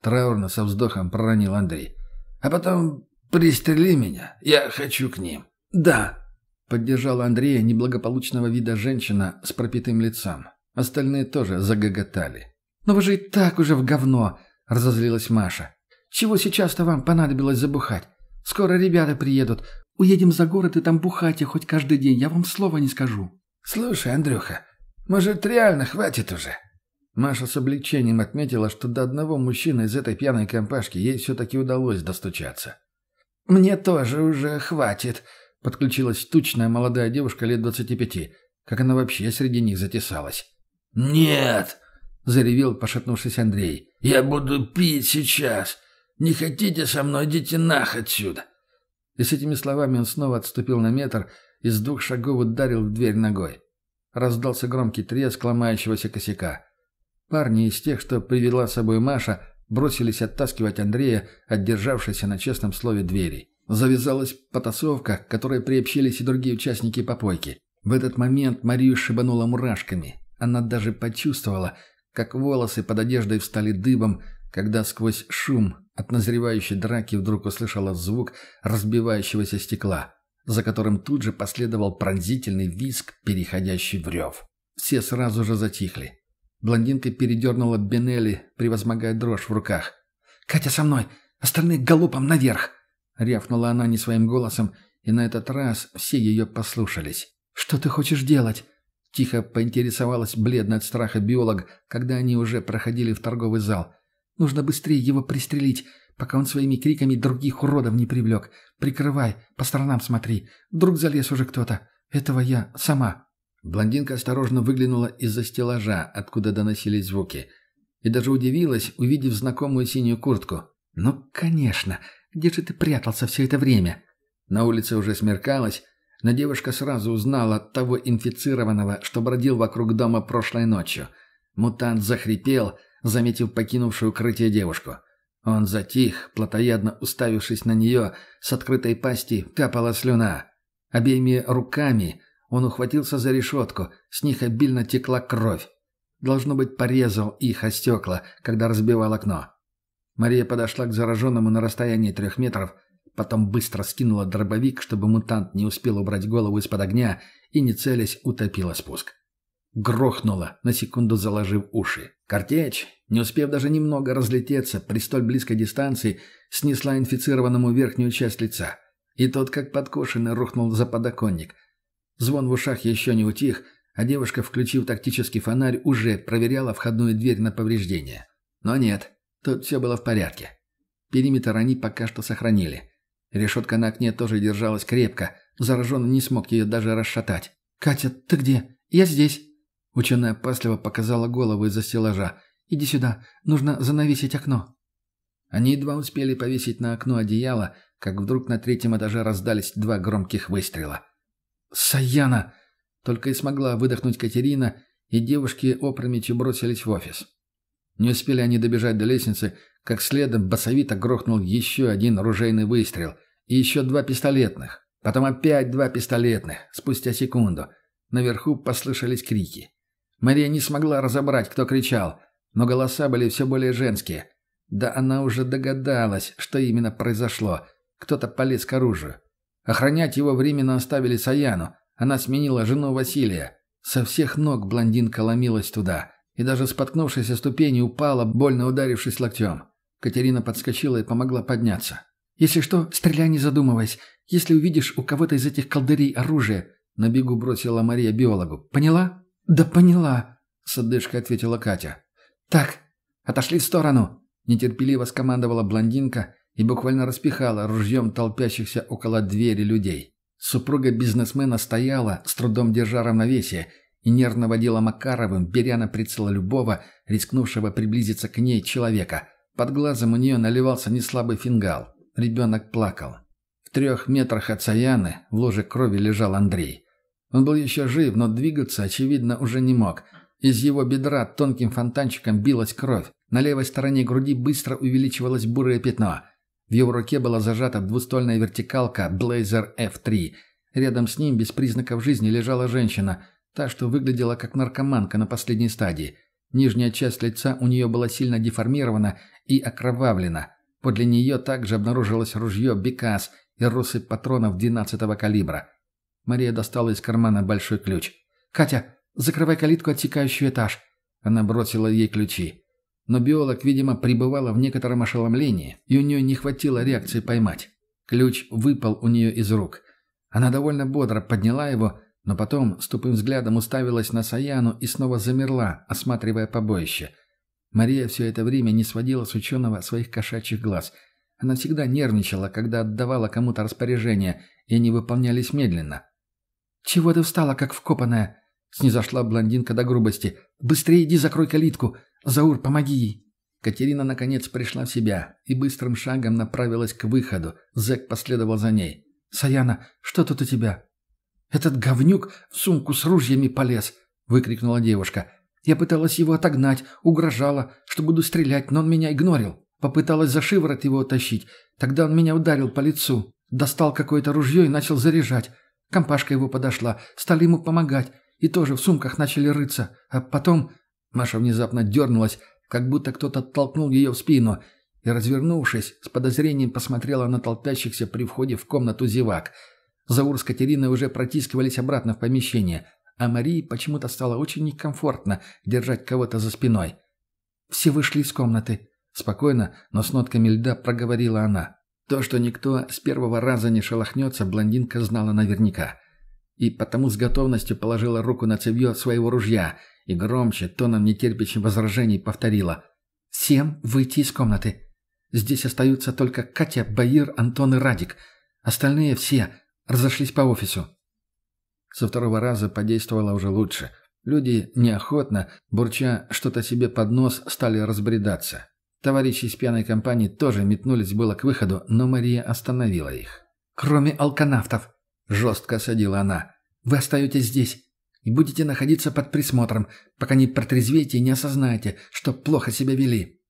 Траурно со вздохом проронил Андрей. «А потом пристрели меня, я хочу к ним». «Да!» — поддержала Андрея неблагополучного вида женщина с пропитым лицом. Остальные тоже загоготали. «Но вы же и так уже в говно!» — разозлилась Маша. «Чего сейчас-то вам понадобилось забухать? Скоро ребята приедут. Уедем за город и там бухайте хоть каждый день, я вам слова не скажу». «Слушай, Андрюха, может, реально хватит уже?» Маша с облегчением отметила, что до одного мужчины из этой пьяной компашки ей все-таки удалось достучаться. «Мне тоже уже хватит», — подключилась тучная молодая девушка лет двадцати пяти. Как она вообще среди них затесалась? «Нет!» — заревел пошатнувшись Андрей. «Я буду пить сейчас. Не хотите со мной, идите нах отсюда!» И с этими словами он снова отступил на метр и с двух шагов ударил в дверь ногой. Раздался громкий треск ломающегося косяка. Парни из тех, что привела с собой Маша, бросились оттаскивать Андрея, отдержавшийся на честном слове двери. Завязалась потасовка, к которой приобщились и другие участники попойки. В этот момент Марию шибануло мурашками. Она даже почувствовала, как волосы под одеждой встали дыбом, когда сквозь шум от назревающей драки вдруг услышала звук разбивающегося стекла, за которым тут же последовал пронзительный визг, переходящий в рев. Все сразу же затихли. Блондинка передернула Бенелли, превозмогая дрожь в руках. «Катя со мной! Остальные галопом наверх!» Рявкнула она не своим голосом, и на этот раз все ее послушались. «Что ты хочешь делать?» Тихо поинтересовалась бледная от страха биолог, когда они уже проходили в торговый зал. «Нужно быстрее его пристрелить, пока он своими криками других уродов не привлек. Прикрывай, по сторонам смотри. Вдруг залез уже кто-то. Этого я сама». Блондинка осторожно выглянула из-за стеллажа, откуда доносились звуки. И даже удивилась, увидев знакомую синюю куртку. «Ну, конечно. Где же ты прятался все это время?» На улице уже смеркалось, но девушка сразу узнала того инфицированного, что бродил вокруг дома прошлой ночью. Мутант захрипел, заметив покинувшую укрытие девушку. Он затих, плотоядно уставившись на нее, с открытой пасти капала слюна. Обеими руками Он ухватился за решетку, с них обильно текла кровь. Должно быть, порезал их о стекла, когда разбивал окно. Мария подошла к зараженному на расстоянии трех метров, потом быстро скинула дробовик, чтобы мутант не успел убрать голову из-под огня, и, не целясь, утопила спуск. Грохнула, на секунду заложив уши. Картечь, не успев даже немного разлететься при столь близкой дистанции, снесла инфицированному верхнюю часть лица. И тот, как подкошенный, рухнул за подоконник. Звон в ушах еще не утих, а девушка, включив тактический фонарь, уже проверяла входную дверь на повреждения. Но нет, тут все было в порядке. Периметр они пока что сохранили. Решетка на окне тоже держалась крепко, зараженный не смог ее даже расшатать. «Катя, ты где? Я здесь!» Ученая опасливо показала голову из-за стеллажа. «Иди сюда, нужно занавесить окно». Они едва успели повесить на окно одеяло, как вдруг на третьем этаже раздались два громких выстрела. «Саяна!» Только и смогла выдохнуть Катерина, и девушки опрометью бросились в офис. Не успели они добежать до лестницы, как следом басовито грохнул еще один ружейный выстрел и еще два пистолетных. Потом опять два пистолетных, спустя секунду. Наверху послышались крики. Мария не смогла разобрать, кто кричал, но голоса были все более женские. Да она уже догадалась, что именно произошло. Кто-то полез к оружию. Охранять его временно оставили Саяну. Она сменила жену Василия. Со всех ног блондинка ломилась туда. И даже споткнувшись о ступени, упала, больно ударившись локтем. Катерина подскочила и помогла подняться. «Если что, стреляй не задумываясь. Если увидишь у кого-то из этих колдырей оружие...» На бегу бросила Мария биологу. «Поняла?» «Да поняла», — с отдышкой ответила Катя. «Так, отошли в сторону!» Нетерпеливо скомандовала блондинка и буквально распихала ружьем толпящихся около двери людей. Супруга бизнесмена стояла, с трудом держа равновесие, и нервно водила Макаровым, беря на прицел любого, рискнувшего приблизиться к ней человека. Под глазом у нее наливался неслабый фингал. Ребенок плакал. В трех метрах от Саяны в ложе крови лежал Андрей. Он был еще жив, но двигаться, очевидно, уже не мог. Из его бедра тонким фонтанчиком билась кровь. На левой стороне груди быстро увеличивалось бурое пятно – в его руке была зажата двустольная вертикалка Blazer F3. Рядом с ним, без признаков жизни, лежала женщина, та, что выглядела как наркоманка на последней стадии. Нижняя часть лица у нее была сильно деформирована и окровавлена. Подле нее также обнаружилось ружье «Бекас» и россыпь патронов 12-го калибра. Мария достала из кармана большой ключ. «Катя, закрывай калитку, отсекающую этаж». Она бросила ей ключи. Но биолог, видимо, пребывала в некотором ошеломлении, и у нее не хватило реакции поймать. Ключ выпал у нее из рук. Она довольно бодро подняла его, но потом с тупым взглядом уставилась на Саяну и снова замерла, осматривая побоище. Мария все это время не сводила с ученого своих кошачьих глаз. Она всегда нервничала, когда отдавала кому-то распоряжения, и они выполнялись медленно. «Чего ты встала, как вкопанная?» Снизошла блондинка до грубости. «Быстрее иди закрой калитку! Заур, помоги ей!» Катерина наконец пришла в себя и быстрым шагом направилась к выходу. Зэк последовал за ней. «Саяна, что тут у тебя?» «Этот говнюк в сумку с ружьями полез!» — выкрикнула девушка. «Я пыталась его отогнать, угрожала, что буду стрелять, но он меня игнорил. Попыталась за шиворот его утащить. Тогда он меня ударил по лицу. Достал какое-то ружье и начал заряжать. Компашка его подошла. Стали ему помогать и тоже в сумках начали рыться. А потом... Маша внезапно дернулась, как будто кто-то толкнул ее в спину, и, развернувшись, с подозрением посмотрела на толпящихся при входе в комнату зевак. Заур с Катериной уже протискивались обратно в помещение, а Марии почему-то стало очень некомфортно держать кого-то за спиной. «Все вышли из комнаты», — спокойно, но с нотками льда проговорила она. То, что никто с первого раза не шелохнется, блондинка знала наверняка и потому с готовностью положила руку на цевье своего ружья и громче, тоном нетерпящим возражений, повторила «Всем выйти из комнаты. Здесь остаются только Катя, Баир, Антон и Радик. Остальные все разошлись по офису». Со второго раза подействовало уже лучше. Люди неохотно, бурча что-то себе под нос, стали разбредаться. Товарищи из пьяной компании тоже метнулись было к выходу, но Мария остановила их. «Кроме алканавтов», — жестко осадила она. «Вы остаетесь здесь и будете находиться под присмотром, пока не протрезвеете и не осознаете, что плохо себя вели».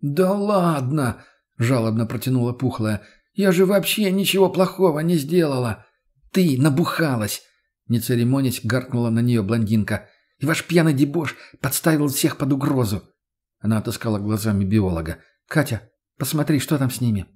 «Да ладно!» — жалобно протянула Пухлая. «Я же вообще ничего плохого не сделала!» «Ты набухалась!» Не церемонясь, гаркнула на нее блондинка. «И ваш пьяный дебош подставил всех под угрозу!» Она отыскала глазами биолога. «Катя, посмотри, что там с ними?»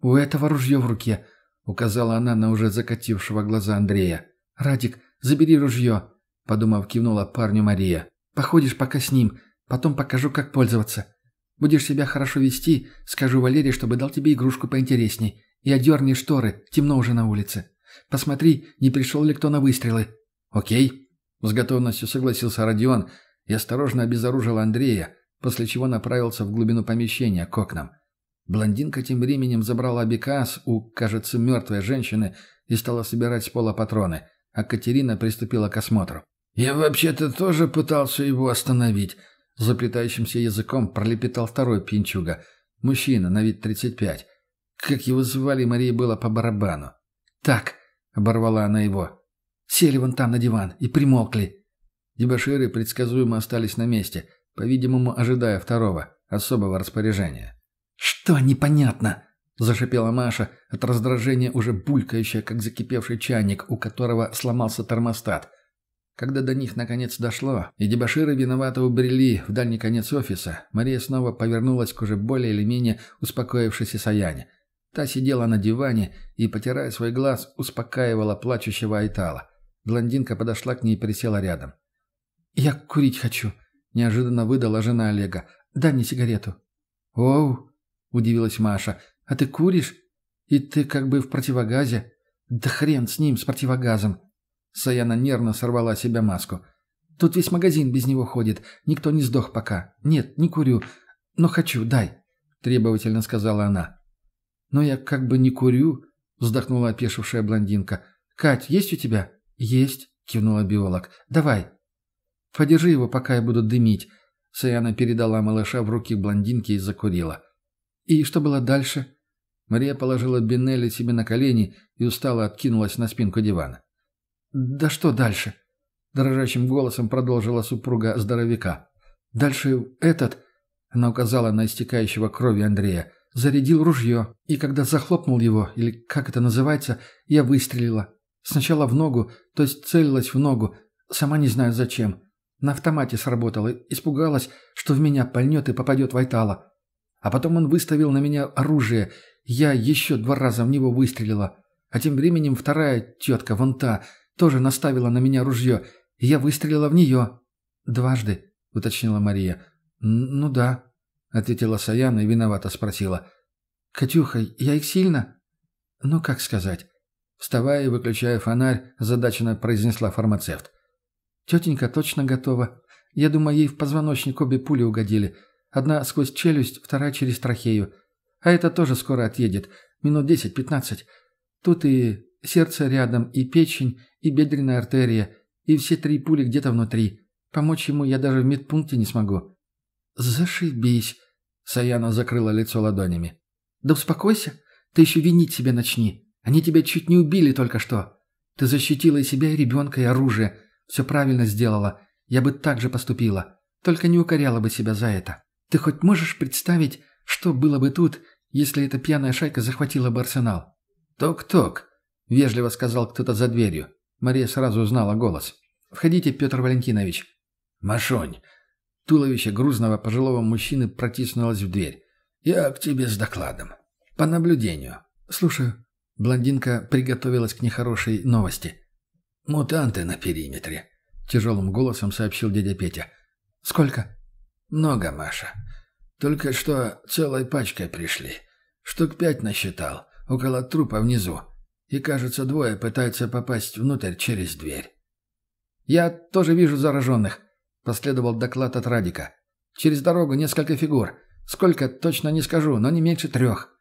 «У этого ружье в руке», — указала она на уже закатившего глаза Андрея. «Радик, забери ружье», — подумав, кивнула парню Мария. «Походишь пока с ним, потом покажу, как пользоваться. Будешь себя хорошо вести, скажу Валерии, чтобы дал тебе игрушку поинтересней. И одерни шторы, темно уже на улице. Посмотри, не пришел ли кто на выстрелы». «Окей», — с готовностью согласился Родион и осторожно обезоружил Андрея, после чего направился в глубину помещения к окнам. Блондинка тем временем забрала бекас у, кажется, мертвой женщины и стала собирать с пола патроны, а Катерина приступила к осмотру. «Я вообще-то тоже пытался его остановить», — заплетающимся языком пролепетал второй пинчуга. Мужчина, на вид 35. Как его звали, Марии было по барабану. «Так», — оборвала она его, — «сели вон там на диван и примолкли». Дебоширы предсказуемо остались на месте, по-видимому, ожидая второго, особого распоряжения. «Что непонятно?» – зашипела Маша, от раздражения уже булькающая, как закипевший чайник, у которого сломался термостат. Когда до них наконец дошло, и дебоширы виновато убрели в дальний конец офиса, Мария снова повернулась к уже более или менее успокоившейся Саяне. Та сидела на диване и, потирая свой глаз, успокаивала плачущего Айтала. Блондинка подошла к ней и присела рядом. «Я курить хочу», – неожиданно выдала жена Олега. «Дай мне сигарету». «Оу», – удивилась Маша. «А ты куришь? И ты как бы в противогазе?» «Да хрен с ним, с противогазом!» Саяна нервно сорвала себе маску. «Тут весь магазин без него ходит. Никто не сдох пока. Нет, не курю. Но хочу, дай!» – требовательно сказала она. «Но я как бы не курю», – вздохнула опешившая блондинка. «Кать, есть у тебя?» «Есть», – кивнула биолог. «Давай». «Подержи его, пока я буду дымить». Саяна передала малыша в руки блондинки и закурила. «И что было дальше?» Мария положила Бинелли себе на колени и устало откинулась на спинку дивана. «Да что дальше?» Дрожащим голосом продолжила супруга здоровяка. «Дальше этот...» Она указала на истекающего крови Андрея. «Зарядил ружье, и когда захлопнул его, или как это называется, я выстрелила. Сначала в ногу, то есть целилась в ногу, сама не знаю зачем. На автомате сработала, испугалась, что в меня пальнет и попадет Вайтала. А потом он выставил на меня оружие. Я еще два раза в него выстрелила. А тем временем вторая тетка, вон та, тоже наставила на меня ружье, и я выстрелила в нее. «Дважды», — уточнила Мария. «Ну да», — ответила Саяна и виновато спросила. «Катюха, я их сильно?» «Ну, как сказать?» Вставая и выключая фонарь, задаченно произнесла фармацевт. «Тетенька точно готова. Я думаю, ей в позвоночник обе пули угодили. Одна сквозь челюсть, вторая через трахею. А это тоже скоро отъедет. Минут десять-пятнадцать. Тут и сердце рядом, и печень, и бедренная артерия, и все три пули где-то внутри. Помочь ему я даже в медпункте не смогу». «Зашибись!» Саяна закрыла лицо ладонями. «Да успокойся. Ты еще винить себя начни. Они тебя чуть не убили только что. Ты защитила и себя, и ребенка, и оружие. Все правильно сделала. Я бы так же поступила. Только не укоряла бы себя за это. Ты хоть можешь представить, что было бы тут, если эта пьяная шайка захватила бы арсенал?» «Ток-ток», — вежливо сказал кто-то за дверью. Мария сразу узнала голос. «Входите, Петр Валентинович». «Машонь». Туловище грузного пожилого мужчины протиснулось в дверь. «Я к тебе с докладом. По наблюдению». «Слушаю». Блондинка приготовилась к нехорошей новости. «Мутанты на периметре», — тяжелым голосом сообщил дядя Петя. «Сколько?» «Много, Маша. Только что целой пачкой пришли. Штук пять насчитал, около трупа внизу. И, кажется, двое пытаются попасть внутрь через дверь». «Я тоже вижу зараженных», — последовал доклад от Радика. «Через дорогу несколько фигур. Сколько, точно не скажу, но не меньше трех».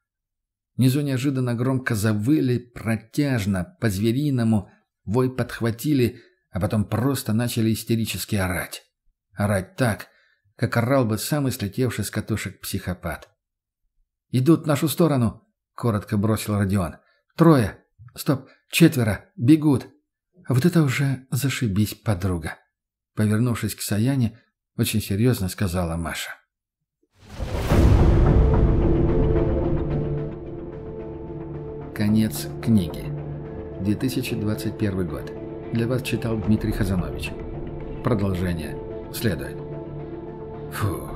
Внизу неожиданно громко завыли, протяжно, по-звериному, вой подхватили, а потом просто начали истерически орать. Орать так, как орал бы самый слетевший с катушек психопат. «Идут в нашу сторону!» — коротко бросил Родион. «Трое! Стоп! Четверо! Бегут!» «А вот это уже зашибись, подруга!» Повернувшись к Саяне, очень серьезно сказала Маша. Конец книги. 2021 год. для вас читал Дмитрий Хазанович. Продолжение следует. Фу,